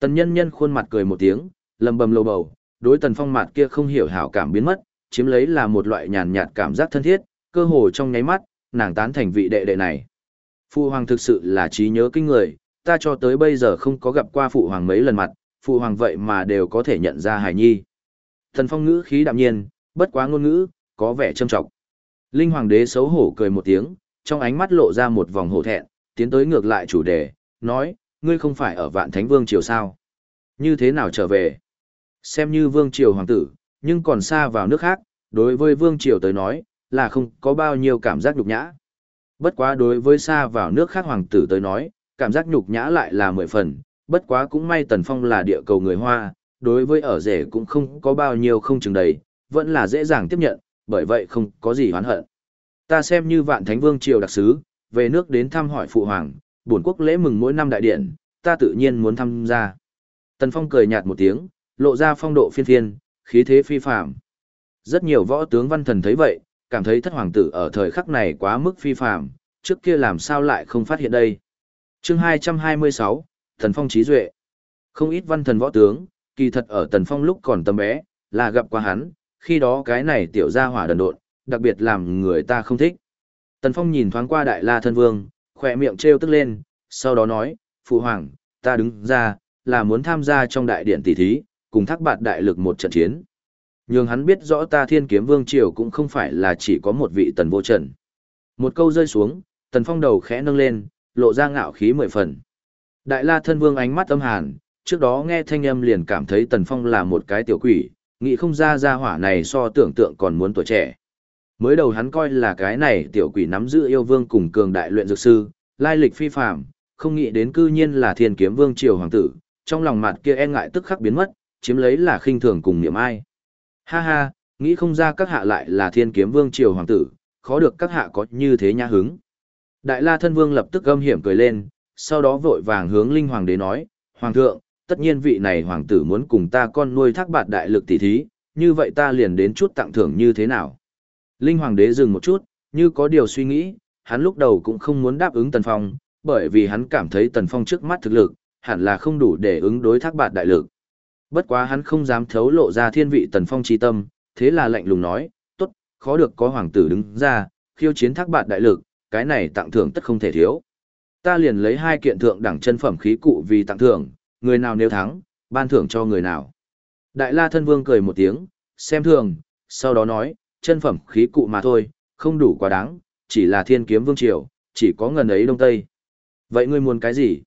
Tần nhân nhân khuôn mặt cười một tiếng, lầm bầm lầu bầu, đối Tần Phong mặt kia không hiểu hảo cảm biến mất, chiếm lấy là một loại nhàn nhạt cảm giác thân thiết, cơ hồ trong nháy mắt, nàng tán thành vị đệ đệ này. Phụ hoàng thực sự là trí nhớ kinh người, ta cho tới bây giờ không có gặp qua phụ hoàng mấy lần mặt, phụ hoàng vậy mà đều có thể nhận ra Hải nhi. Thần phong ngữ khí đạm nhiên, bất quá ngôn ngữ, có vẻ trâm trọng. Linh hoàng đế xấu hổ cười một tiếng, trong ánh mắt lộ ra một vòng hổ thẹn, tiến tới ngược lại chủ đề, nói, ngươi không phải ở vạn thánh vương triều sao? Như thế nào trở về? Xem như vương triều hoàng tử, nhưng còn xa vào nước khác, đối với vương triều tới nói, là không có bao nhiêu cảm giác nhục nhã. Bất quá đối với xa vào nước khác hoàng tử tới nói, cảm giác nhục nhã lại là mười phần, bất quá cũng may Tần Phong là địa cầu người Hoa, đối với ở rể cũng không có bao nhiêu không chừng đầy, vẫn là dễ dàng tiếp nhận, bởi vậy không có gì hoán hận. Ta xem như vạn thánh vương triều đặc sứ, về nước đến thăm hỏi phụ hoàng, buồn quốc lễ mừng mỗi năm đại điện, ta tự nhiên muốn tham gia. Tần Phong cười nhạt một tiếng, lộ ra phong độ phiên phiên, khí thế phi phàm. Rất nhiều võ tướng văn thần thấy vậy, cảm thấy thất hoàng tử ở thời khắc này quá mức phi phàm, trước kia làm sao lại không phát hiện đây. Chương 226, Thần Phong trí duệ. Không ít văn thần võ tướng, kỳ thật ở Tần Phong lúc còn tầm bé, là gặp qua hắn, khi đó cái này tiểu gia hỏa đần độn, đặc biệt làm người ta không thích. Tần Phong nhìn thoáng qua Đại La Thân Vương, khỏe miệng trêu tức lên, sau đó nói, Phụ Hoàng, ta đứng ra, là muốn tham gia trong đại điện tỷ thí, cùng thác bạt đại lực một trận chiến. Nhưng hắn biết rõ ta thiên kiếm vương triều cũng không phải là chỉ có một vị tần vô trần. Một câu rơi xuống, tần phong đầu khẽ nâng lên, lộ ra ngạo khí mười phần. Đại la thân vương ánh mắt âm hàn, trước đó nghe thanh âm liền cảm thấy tần phong là một cái tiểu quỷ, nghĩ không ra ra hỏa này so tưởng tượng còn muốn tuổi trẻ. Mới đầu hắn coi là cái này tiểu quỷ nắm giữ yêu vương cùng cường đại luyện dược sư, lai lịch phi phàm, không nghĩ đến cư nhiên là thiên kiếm vương triều hoàng tử, trong lòng mặt kia e ngại tức khắc biến mất, chiếm lấy là khinh thường cùng niệm ai. Ha ha, nghĩ không ra các hạ lại là thiên kiếm vương triều hoàng tử, khó được các hạ có như thế nhã hứng. Đại la thân vương lập tức âm hiểm cười lên, sau đó vội vàng hướng linh hoàng đế nói, Hoàng thượng, tất nhiên vị này hoàng tử muốn cùng ta con nuôi thác bạt đại lực tỷ thí, như vậy ta liền đến chút tặng thưởng như thế nào. Linh hoàng đế dừng một chút, như có điều suy nghĩ, hắn lúc đầu cũng không muốn đáp ứng Tần Phong, bởi vì hắn cảm thấy Tần Phong trước mắt thực lực, hẳn là không đủ để ứng đối thác bạt đại lực. Bất quá hắn không dám thấu lộ ra thiên vị Tần Phong chi tâm, thế là lạnh lùng nói, tốt, khó được có hoàng tử đứng ra, khiêu chiến thác bạt đại lực, cái này tặng thưởng tất không thể thiếu. Ta liền lấy hai kiện thượng đẳng chân phẩm khí cụ vì tặng thưởng, người nào nếu thắng, ban thưởng cho người nào. Đại La Thân Vương cười một tiếng, xem thường, sau đó nói, chân phẩm khí cụ mà thôi, không đủ quá đáng, chỉ là thiên kiếm vương triều, chỉ có ngần ấy đông tây. Vậy ngươi muốn cái gì?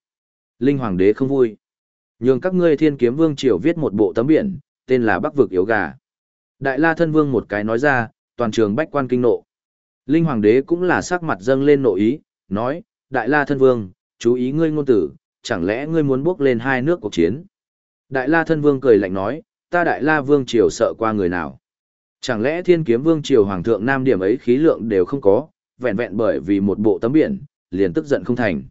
Linh Hoàng đế không vui. Nhường các ngươi thiên kiếm vương triều viết một bộ tấm biển, tên là Bắc vực yếu gà. Đại La Thân Vương một cái nói ra, toàn trường bách quan kinh nộ. Linh Hoàng đế cũng là sắc mặt dâng lên nội ý, nói, Đại La Thân Vương, chú ý ngươi ngôn tử, chẳng lẽ ngươi muốn bước lên hai nước cuộc chiến? Đại La Thân Vương cười lạnh nói, ta Đại La Vương triều sợ qua người nào? Chẳng lẽ Thiên Kiếm Vương triều hoàng thượng nam điểm ấy khí lượng đều không có, vẹn vẹn bởi vì một bộ tấm biển, liền tức giận không thành.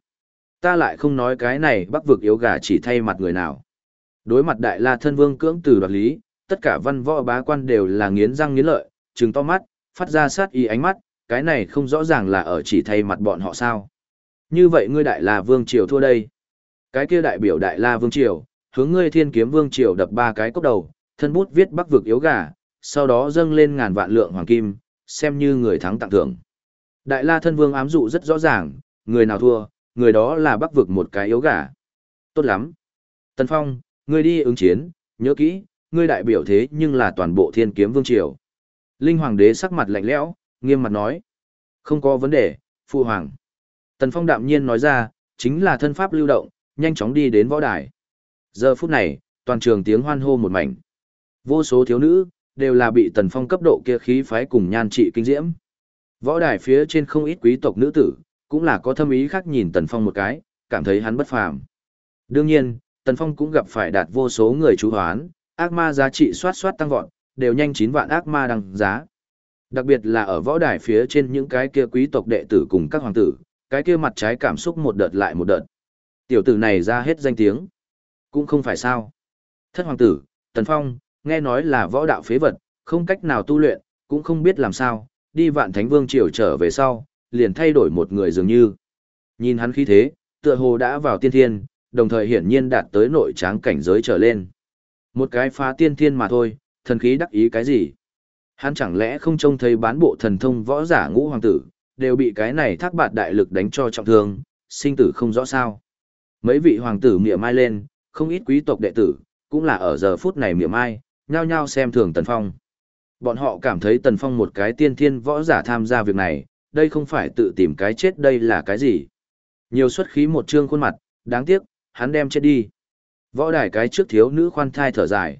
Ta lại không nói cái này bắc vực yếu gà chỉ thay mặt người nào. Đối mặt Đại La Thân Vương cưỡng từ đoạt lý, tất cả văn võ bá quan đều là nghiến răng nghiến lợi, trừng to mắt, phát ra sát ý ánh mắt, cái này không rõ ràng là ở chỉ thay mặt bọn họ sao. Như vậy ngươi Đại La Vương triều thua đây. Cái kia đại biểu Đại La Vương triều, hướng ngươi Thiên Kiếm Vương triều đập ba cái cốc đầu, thân bút viết bắc vực yếu gà, sau đó dâng lên ngàn vạn lượng hoàng kim, xem như người thắng tặng thưởng. Đại La thân vương ám dụ rất rõ ràng, người nào thua, người đó là bắc vực một cái yếu gà. Tốt lắm. Tần Phong, ngươi đi ứng chiến, nhớ kỹ, ngươi đại biểu thế nhưng là toàn bộ thiên kiếm vương triều. Linh Hoàng đế sắc mặt lạnh lẽo, nghiêm mặt nói. Không có vấn đề, phụ hoàng. Tần Phong đạm nhiên nói ra, chính là thân pháp lưu động, nhanh chóng đi đến võ đài. Giờ phút này, toàn trường tiếng hoan hô một mảnh. Vô số thiếu nữ, đều là bị Tần Phong cấp độ kia khí phái cùng nhan trị kinh diễm. Võ đài phía trên không ít quý tộc nữ tử, cũng là có thâm ý khác nhìn Tần Phong một cái, cảm thấy hắn bất phàm. Đương nhiên, Tần Phong cũng gặp phải đạt vô số người chú hoán, ác ma giá trị soát soát tăng vọt, đều nhanh chín vạn ác ma đăng giá. Đặc biệt là ở võ đài phía trên những cái kia quý tộc đệ tử cùng các hoàng tử, cái kia mặt trái cảm xúc một đợt lại một đợt. Tiểu tử này ra hết danh tiếng. Cũng không phải sao. Thất hoàng tử, Tần Phong, nghe nói là võ đạo phế vật, không cách nào tu luyện, cũng không biết làm sao, đi vạn thánh vương triều trở về sau, liền thay đổi một người dường như. Nhìn hắn khí thế, tựa hồ đã vào tiên thiên, đồng thời hiển nhiên đạt tới nội tráng cảnh giới trở lên. Một cái phá tiên thiên mà thôi, thần khí đắc ý cái gì? Hắn chẳng lẽ không trông thấy bán bộ thần thông võ giả ngũ hoàng tử, đều bị cái này thác bạt đại lực đánh cho trọng thương, sinh tử không rõ sao. Mấy vị hoàng tử mỉa mai lên, không ít quý tộc đệ tử, cũng là ở giờ phút này mỉa mai, nhao nhao xem thường Tần Phong. Bọn họ cảm thấy Tần Phong một cái tiên thiên võ giả tham gia việc này, đây không phải tự tìm cái chết đây là cái gì. Nhiều xuất khí một trương khuôn mặt, đáng tiếc, hắn đem chết đi. Võ đài cái trước thiếu nữ khoan thai thở dài.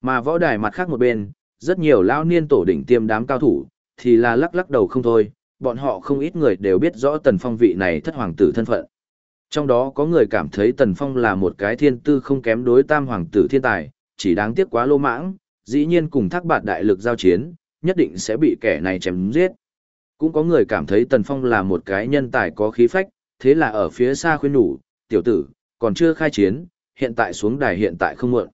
Mà võ đài mặt khác một bên, rất nhiều lao niên tổ đỉnh tiêm đám cao thủ, thì là lắc lắc đầu không thôi, bọn họ không ít người đều biết rõ Tần Phong vị này thất hoàng tử thân phận. Trong đó có người cảm thấy Tần Phong là một cái thiên tư không kém đối tam hoàng tử thiên tài, chỉ đáng tiếc quá lô mãng, dĩ nhiên cùng thác bạt đại lực giao chiến, nhất định sẽ bị kẻ này chém giết. Cũng có người cảm thấy Tần Phong là một cái nhân tài có khí phách, thế là ở phía xa khuyên nhủ, tiểu tử, còn chưa khai chiến, hiện tại xuống đài hiện tại không muộn.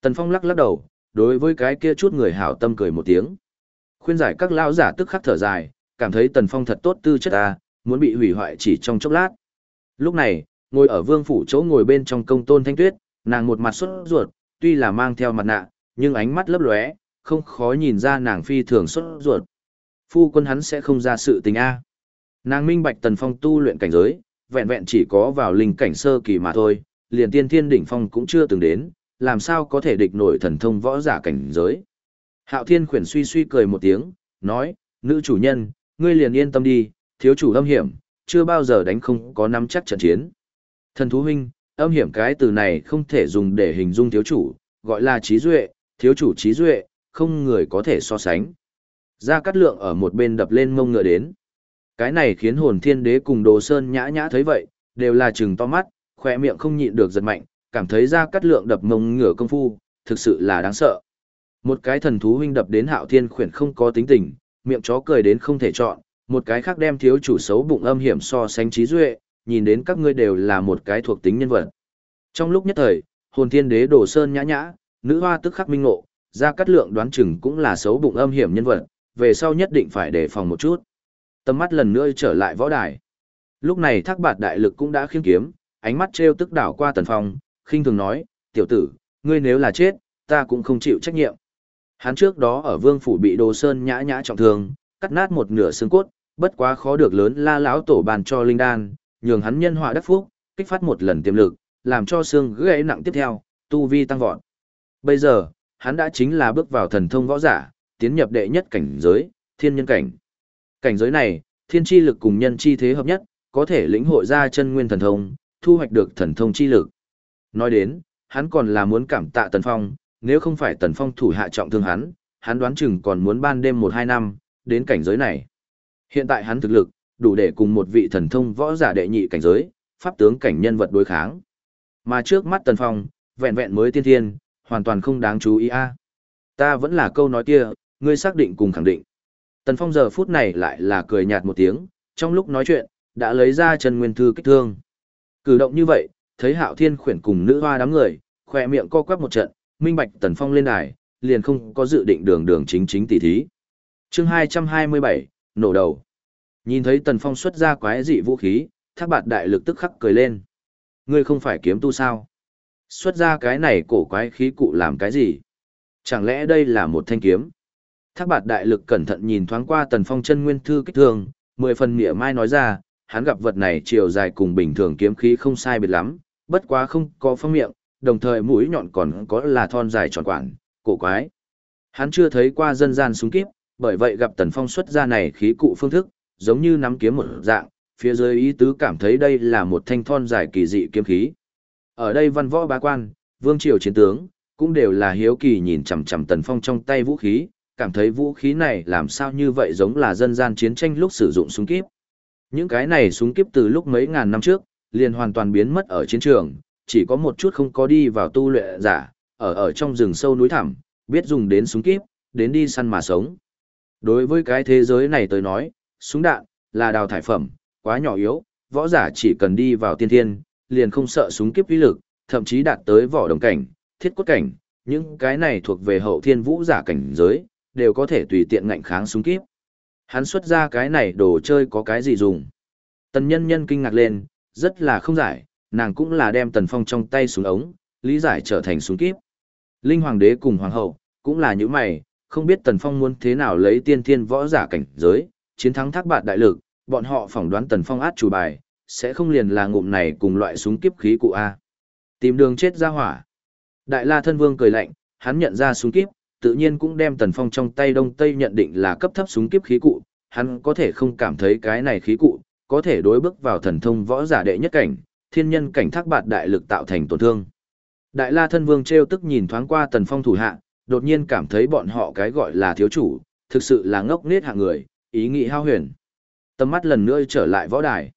Tần Phong lắc lắc đầu, đối với cái kia chút người hảo tâm cười một tiếng. Khuyên giải các lão giả tức khắc thở dài, cảm thấy Tần Phong thật tốt tư chất ta, muốn bị hủy hoại chỉ trong chốc lát. Lúc này, ngồi ở vương phủ chỗ ngồi bên trong công tôn thanh tuyết, nàng một mặt xuất ruột, tuy là mang theo mặt nạ, nhưng ánh mắt lấp lóe, không khó nhìn ra nàng phi thường xuất ruột. Phu quân hắn sẽ không ra sự tình A. Nàng minh bạch tần phong tu luyện cảnh giới, vẹn vẹn chỉ có vào linh cảnh sơ kỳ mà thôi, liền tiên thiên đỉnh phong cũng chưa từng đến, làm sao có thể địch nổi thần thông võ giả cảnh giới. Hạo thiên khuyển suy suy cười một tiếng, nói, nữ chủ nhân, ngươi liền yên tâm đi, thiếu chủ âm hiểm, chưa bao giờ đánh không có nắm chắc trận chiến. Thần thú huynh, âm hiểm cái từ này không thể dùng để hình dung thiếu chủ, gọi là trí duệ, thiếu chủ trí duệ, không người có thể so sánh. Gia Cát Lượng ở một bên đập lên mông ngựa đến. Cái này khiến hồn thiên đế cùng đồ sơn nhã nhã thấy vậy, đều là trừng to mắt, khỏe miệng không nhịn được giật mạnh, cảm thấy gia cát lượng đập mông ngựa công phu, thực sự là đáng sợ. Một cái thần thú huynh đập đến hạo thiên khuyển không có tính tình, miệng chó cười đến không thể chọn, một cái khác đem thiếu chủ xấu bụng âm hiểm so sánh trí duệ, nhìn đến các ngươi đều là một cái thuộc tính nhân vật. Trong lúc nhất thời, hồn thiên đế đổ sơn nhã nhã, nữ hoa tức khắc minh ngộ, ra cắt lượng đoán chừng cũng là xấu bụng âm hiểm nhân vật, về sau nhất định phải đề phòng một chút. Tầm mắt lần nữa trở lại võ đài. Lúc này thác bạt đại lực cũng đã khiêm kiếm, ánh mắt treo tức đảo qua tần phong, khinh thường nói, tiểu tử, ngươi nếu là chết, ta cũng không chịu trách nhiệm. Hắn trước đó ở vương phủ bị đồ sơn nhã nhã trọng thương, cắt nát một nửa xương cốt, bất quá khó được lớn la lão tổ bàn cho linh đan, nhường hắn nhân họa đắc phúc, kích phát một lần tiềm lực, làm cho xương gãy nặng tiếp theo, tu vi tăng vọt. Bây giờ, hắn đã chính là bước vào thần thông võ giả, tiến nhập đệ nhất cảnh giới, thiên nhân cảnh. Cảnh giới này, thiên chi lực cùng nhân chi thế hợp nhất, có thể lĩnh hội ra chân nguyên thần thông, thu hoạch được thần thông chi lực. Nói đến, hắn còn là muốn cảm tạ Tần Phong, nếu không phải Tần Phong thủ hạ trọng thương hắn, hắn đoán chừng còn muốn ban đêm 1-2 năm, đến cảnh giới này. Hiện tại hắn thực lực, đủ để cùng một vị thần thông võ giả đệ nhị cảnh giới, pháp tướng cảnh nhân vật đối kháng. Mà trước mắt Tần Phong, vẹn vẹn mới tiên thiên, hoàn toàn không đáng chú ý a. Ta vẫn là câu nói kia, ngươi xác định cùng khẳng định. Tần Phong giờ phút này lại là cười nhạt một tiếng, trong lúc nói chuyện, đã lấy ra Trần nguyên thư kích thương. Cử động như vậy, thấy Hạo Thiên khuyển cùng nữ hoa đám người, khỏe miệng co quắp một trận, minh bạch Tần Phong lên đài, liền không có dự định đường đường chính chính tỷ thí. Chương 227, nổ đầu. Nhìn thấy Tần Phong xuất ra quái dị vũ khí, Thác Bạt đại lực tức khắc cười lên. Ngươi không phải kiếm tu sao? Xuất ra cái này cổ quái khí cụ làm cái gì? Chẳng lẽ đây là một thanh kiếm? Thác bạt đại lực cẩn thận nhìn thoáng qua tần phong chân nguyên thư kích thương, mười phần nghĩa mai nói ra, hắn gặp vật này chiều dài cùng bình thường kiếm khí không sai biệt lắm, bất quá không có phong miệng, đồng thời mũi nhọn còn có là thon dài tròn quản, cổ quái. Hắn chưa thấy qua dân gian súng kíp, bởi vậy gặp tần phong xuất ra này khí cụ phương thức, giống như nắm kiếm một dạng, phía dưới ý tứ cảm thấy đây là một thanh thon dài kỳ dị kiếm khí. Ở đây văn võ bá quan, vương triều chiến tướng, cũng đều là hiếu kỳ nhìn chằm chằm tần phong trong tay vũ khí, cảm thấy vũ khí này làm sao như vậy giống là dân gian chiến tranh lúc sử dụng súng kíp. Những cái này súng kíp từ lúc mấy ngàn năm trước, liền hoàn toàn biến mất ở chiến trường, chỉ có một chút không có đi vào tu luyện giả, ở ở trong rừng sâu núi thẳm, biết dùng đến súng kíp, đến đi săn mà sống. Đối với cái thế giới này tới nói, súng đạn, là đào thải phẩm, quá nhỏ yếu, võ giả chỉ cần đi vào tiên thiên, liền không sợ súng kiếp uy lực, thậm chí đạt tới vỏ đồng cảnh, thiết cốt cảnh, những cái này thuộc về hậu thiên vũ giả cảnh giới, đều có thể tùy tiện ngạnh kháng súng kiếp. Hắn xuất ra cái này đồ chơi có cái gì dùng. Tần nhân nhân kinh ngạc lên, rất là không giải, nàng cũng là đem tần phong trong tay súng ống, lý giải trở thành súng kiếp. Linh hoàng đế cùng hoàng hậu, cũng là những mày, không biết tần phong muốn thế nào lấy tiên thiên võ giả cảnh giới, chiến thắng thác bạt đại lực, bọn họ phỏng đoán tần phong át chủ bài, sẽ không liền là ngụm này cùng loại súng kiếp khí cụ A. Tìm đường chết ra hỏa. Đại la thân vương cười lạnh, hắn nhận ra súng kiếp, tự nhiên cũng đem tần phong trong tay đông tây nhận định là cấp thấp súng kiếp khí cụ, hắn có thể không cảm thấy cái này khí cụ, có thể đối bước vào thần thông võ giả đệ nhất cảnh, thiên nhân cảnh thác bạt đại lực tạo thành tổn thương. Đại la thân vương treo tức nhìn thoáng qua tần phong thủ hạ, đột nhiên cảm thấy bọn họ cái gọi là thiếu chủ, thực sự là ngốc nết hạng người, ý nghĩ hao huyền. Tầm mắt lần nữa trở lại võ đài.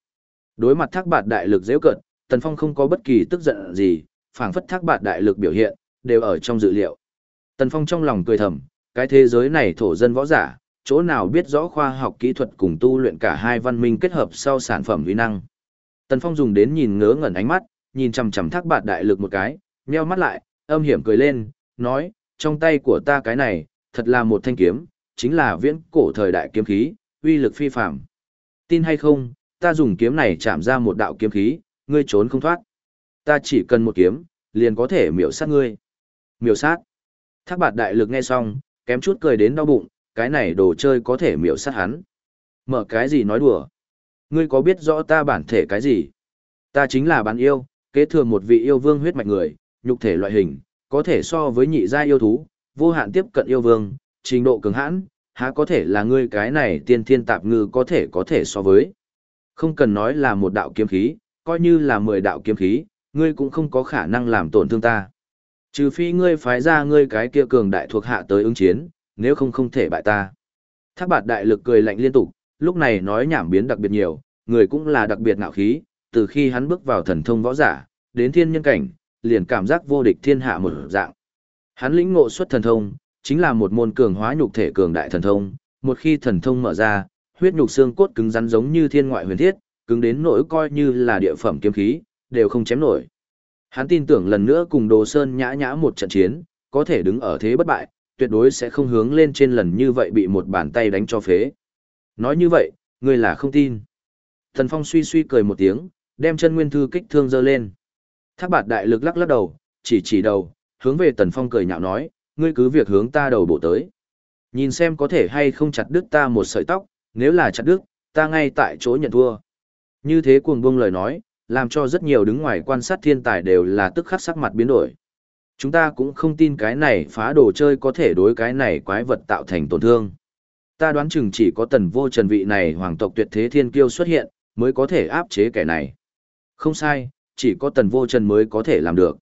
Đối mặt thác bạt đại lực dễ cận, Tần Phong không có bất kỳ tức giận gì, phảng phất thác bạt đại lực biểu hiện, đều ở trong dự liệu. Tần Phong trong lòng cười thầm, cái thế giới này thổ dân võ giả, chỗ nào biết rõ khoa học kỹ thuật cùng tu luyện cả hai văn minh kết hợp sau sản phẩm vi năng. Tần Phong dùng đến nhìn ngớ ngẩn ánh mắt, nhìn chằm chằm thác bạt đại lực một cái, nheo mắt lại, âm hiểm cười lên, nói, trong tay của ta cái này, thật là một thanh kiếm, chính là viễn cổ thời đại kiếm khí, uy lực phi phàm. Tin hay không, ta dùng kiếm này chạm ra một đạo kiếm khí, ngươi trốn không thoát. Ta chỉ cần một kiếm, liền có thể miểu sát ngươi. Miểu sát. Thác bạt đại lực nghe xong, kém chút cười đến đau bụng, cái này đồ chơi có thể miểu sát hắn. Mở cái gì nói đùa. Ngươi có biết rõ ta bản thể cái gì? Ta chính là bán yêu, kế thừa một vị yêu vương huyết mạch người, nhục thể loại hình, có thể so với nhị gia yêu thú, vô hạn tiếp cận yêu vương, trình độ cường hãn, há có thể là ngươi cái này tiên thiên tạp ngư có thể có thể so với. Không cần nói là một đạo kiếm khí, coi như là mười đạo kiếm khí, ngươi cũng không có khả năng làm tổn thương ta. Trừ phi ngươi phái ra ngươi cái kia cường đại thuộc hạ tới ứng chiến, nếu không không thể bại ta. Thác bạt đại lực cười lạnh liên tục, lúc này nói nhảm biến đặc biệt nhiều, người cũng là đặc biệt ngạo khí, từ khi hắn bước vào thần thông võ giả, đến thiên nhân cảnh, liền cảm giác vô địch thiên hạ một dạng. Hắn lĩnh ngộ xuất thần thông, chính là một môn cường hóa nhục thể cường đại thần thông, một khi thần thông mở ra, huyết nhục xương cốt cứng rắn giống như thiên ngoại huyền thiết, cứng đến nỗi coi như là địa phẩm kiếm khí, đều không chém nổi. Hắn tin tưởng lần nữa cùng Đồ Sơn nhã nhã một trận chiến, có thể đứng ở thế bất bại, tuyệt đối sẽ không hướng lên trên lần như vậy bị một bàn tay đánh cho phế. Nói như vậy, ngươi là không tin. Thần Phong suy suy cười một tiếng, đem chân nguyên thư kích thương dơ lên. Thác bạt đại lực lắc lắc đầu, chỉ chỉ đầu, hướng về Tần Phong cười nhạo nói, ngươi cứ việc hướng ta đầu bộ tới. Nhìn xem có thể hay không chặt đứt ta một sợi tóc, nếu là chặt đứt, ta ngay tại chỗ nhận thua. Như thế cuồng buông lời nói, làm cho rất nhiều đứng ngoài quan sát thiên tài đều là tức khắc sắc mặt biến đổi. Chúng ta cũng không tin cái này phá đồ chơi có thể đối cái này quái vật tạo thành tổn thương. Ta đoán chừng chỉ có tần vô trần vị này hoàng tộc tuyệt thế thiên kiêu xuất hiện, mới có thể áp chế kẻ này. Không sai, chỉ có tần vô trần mới có thể làm được.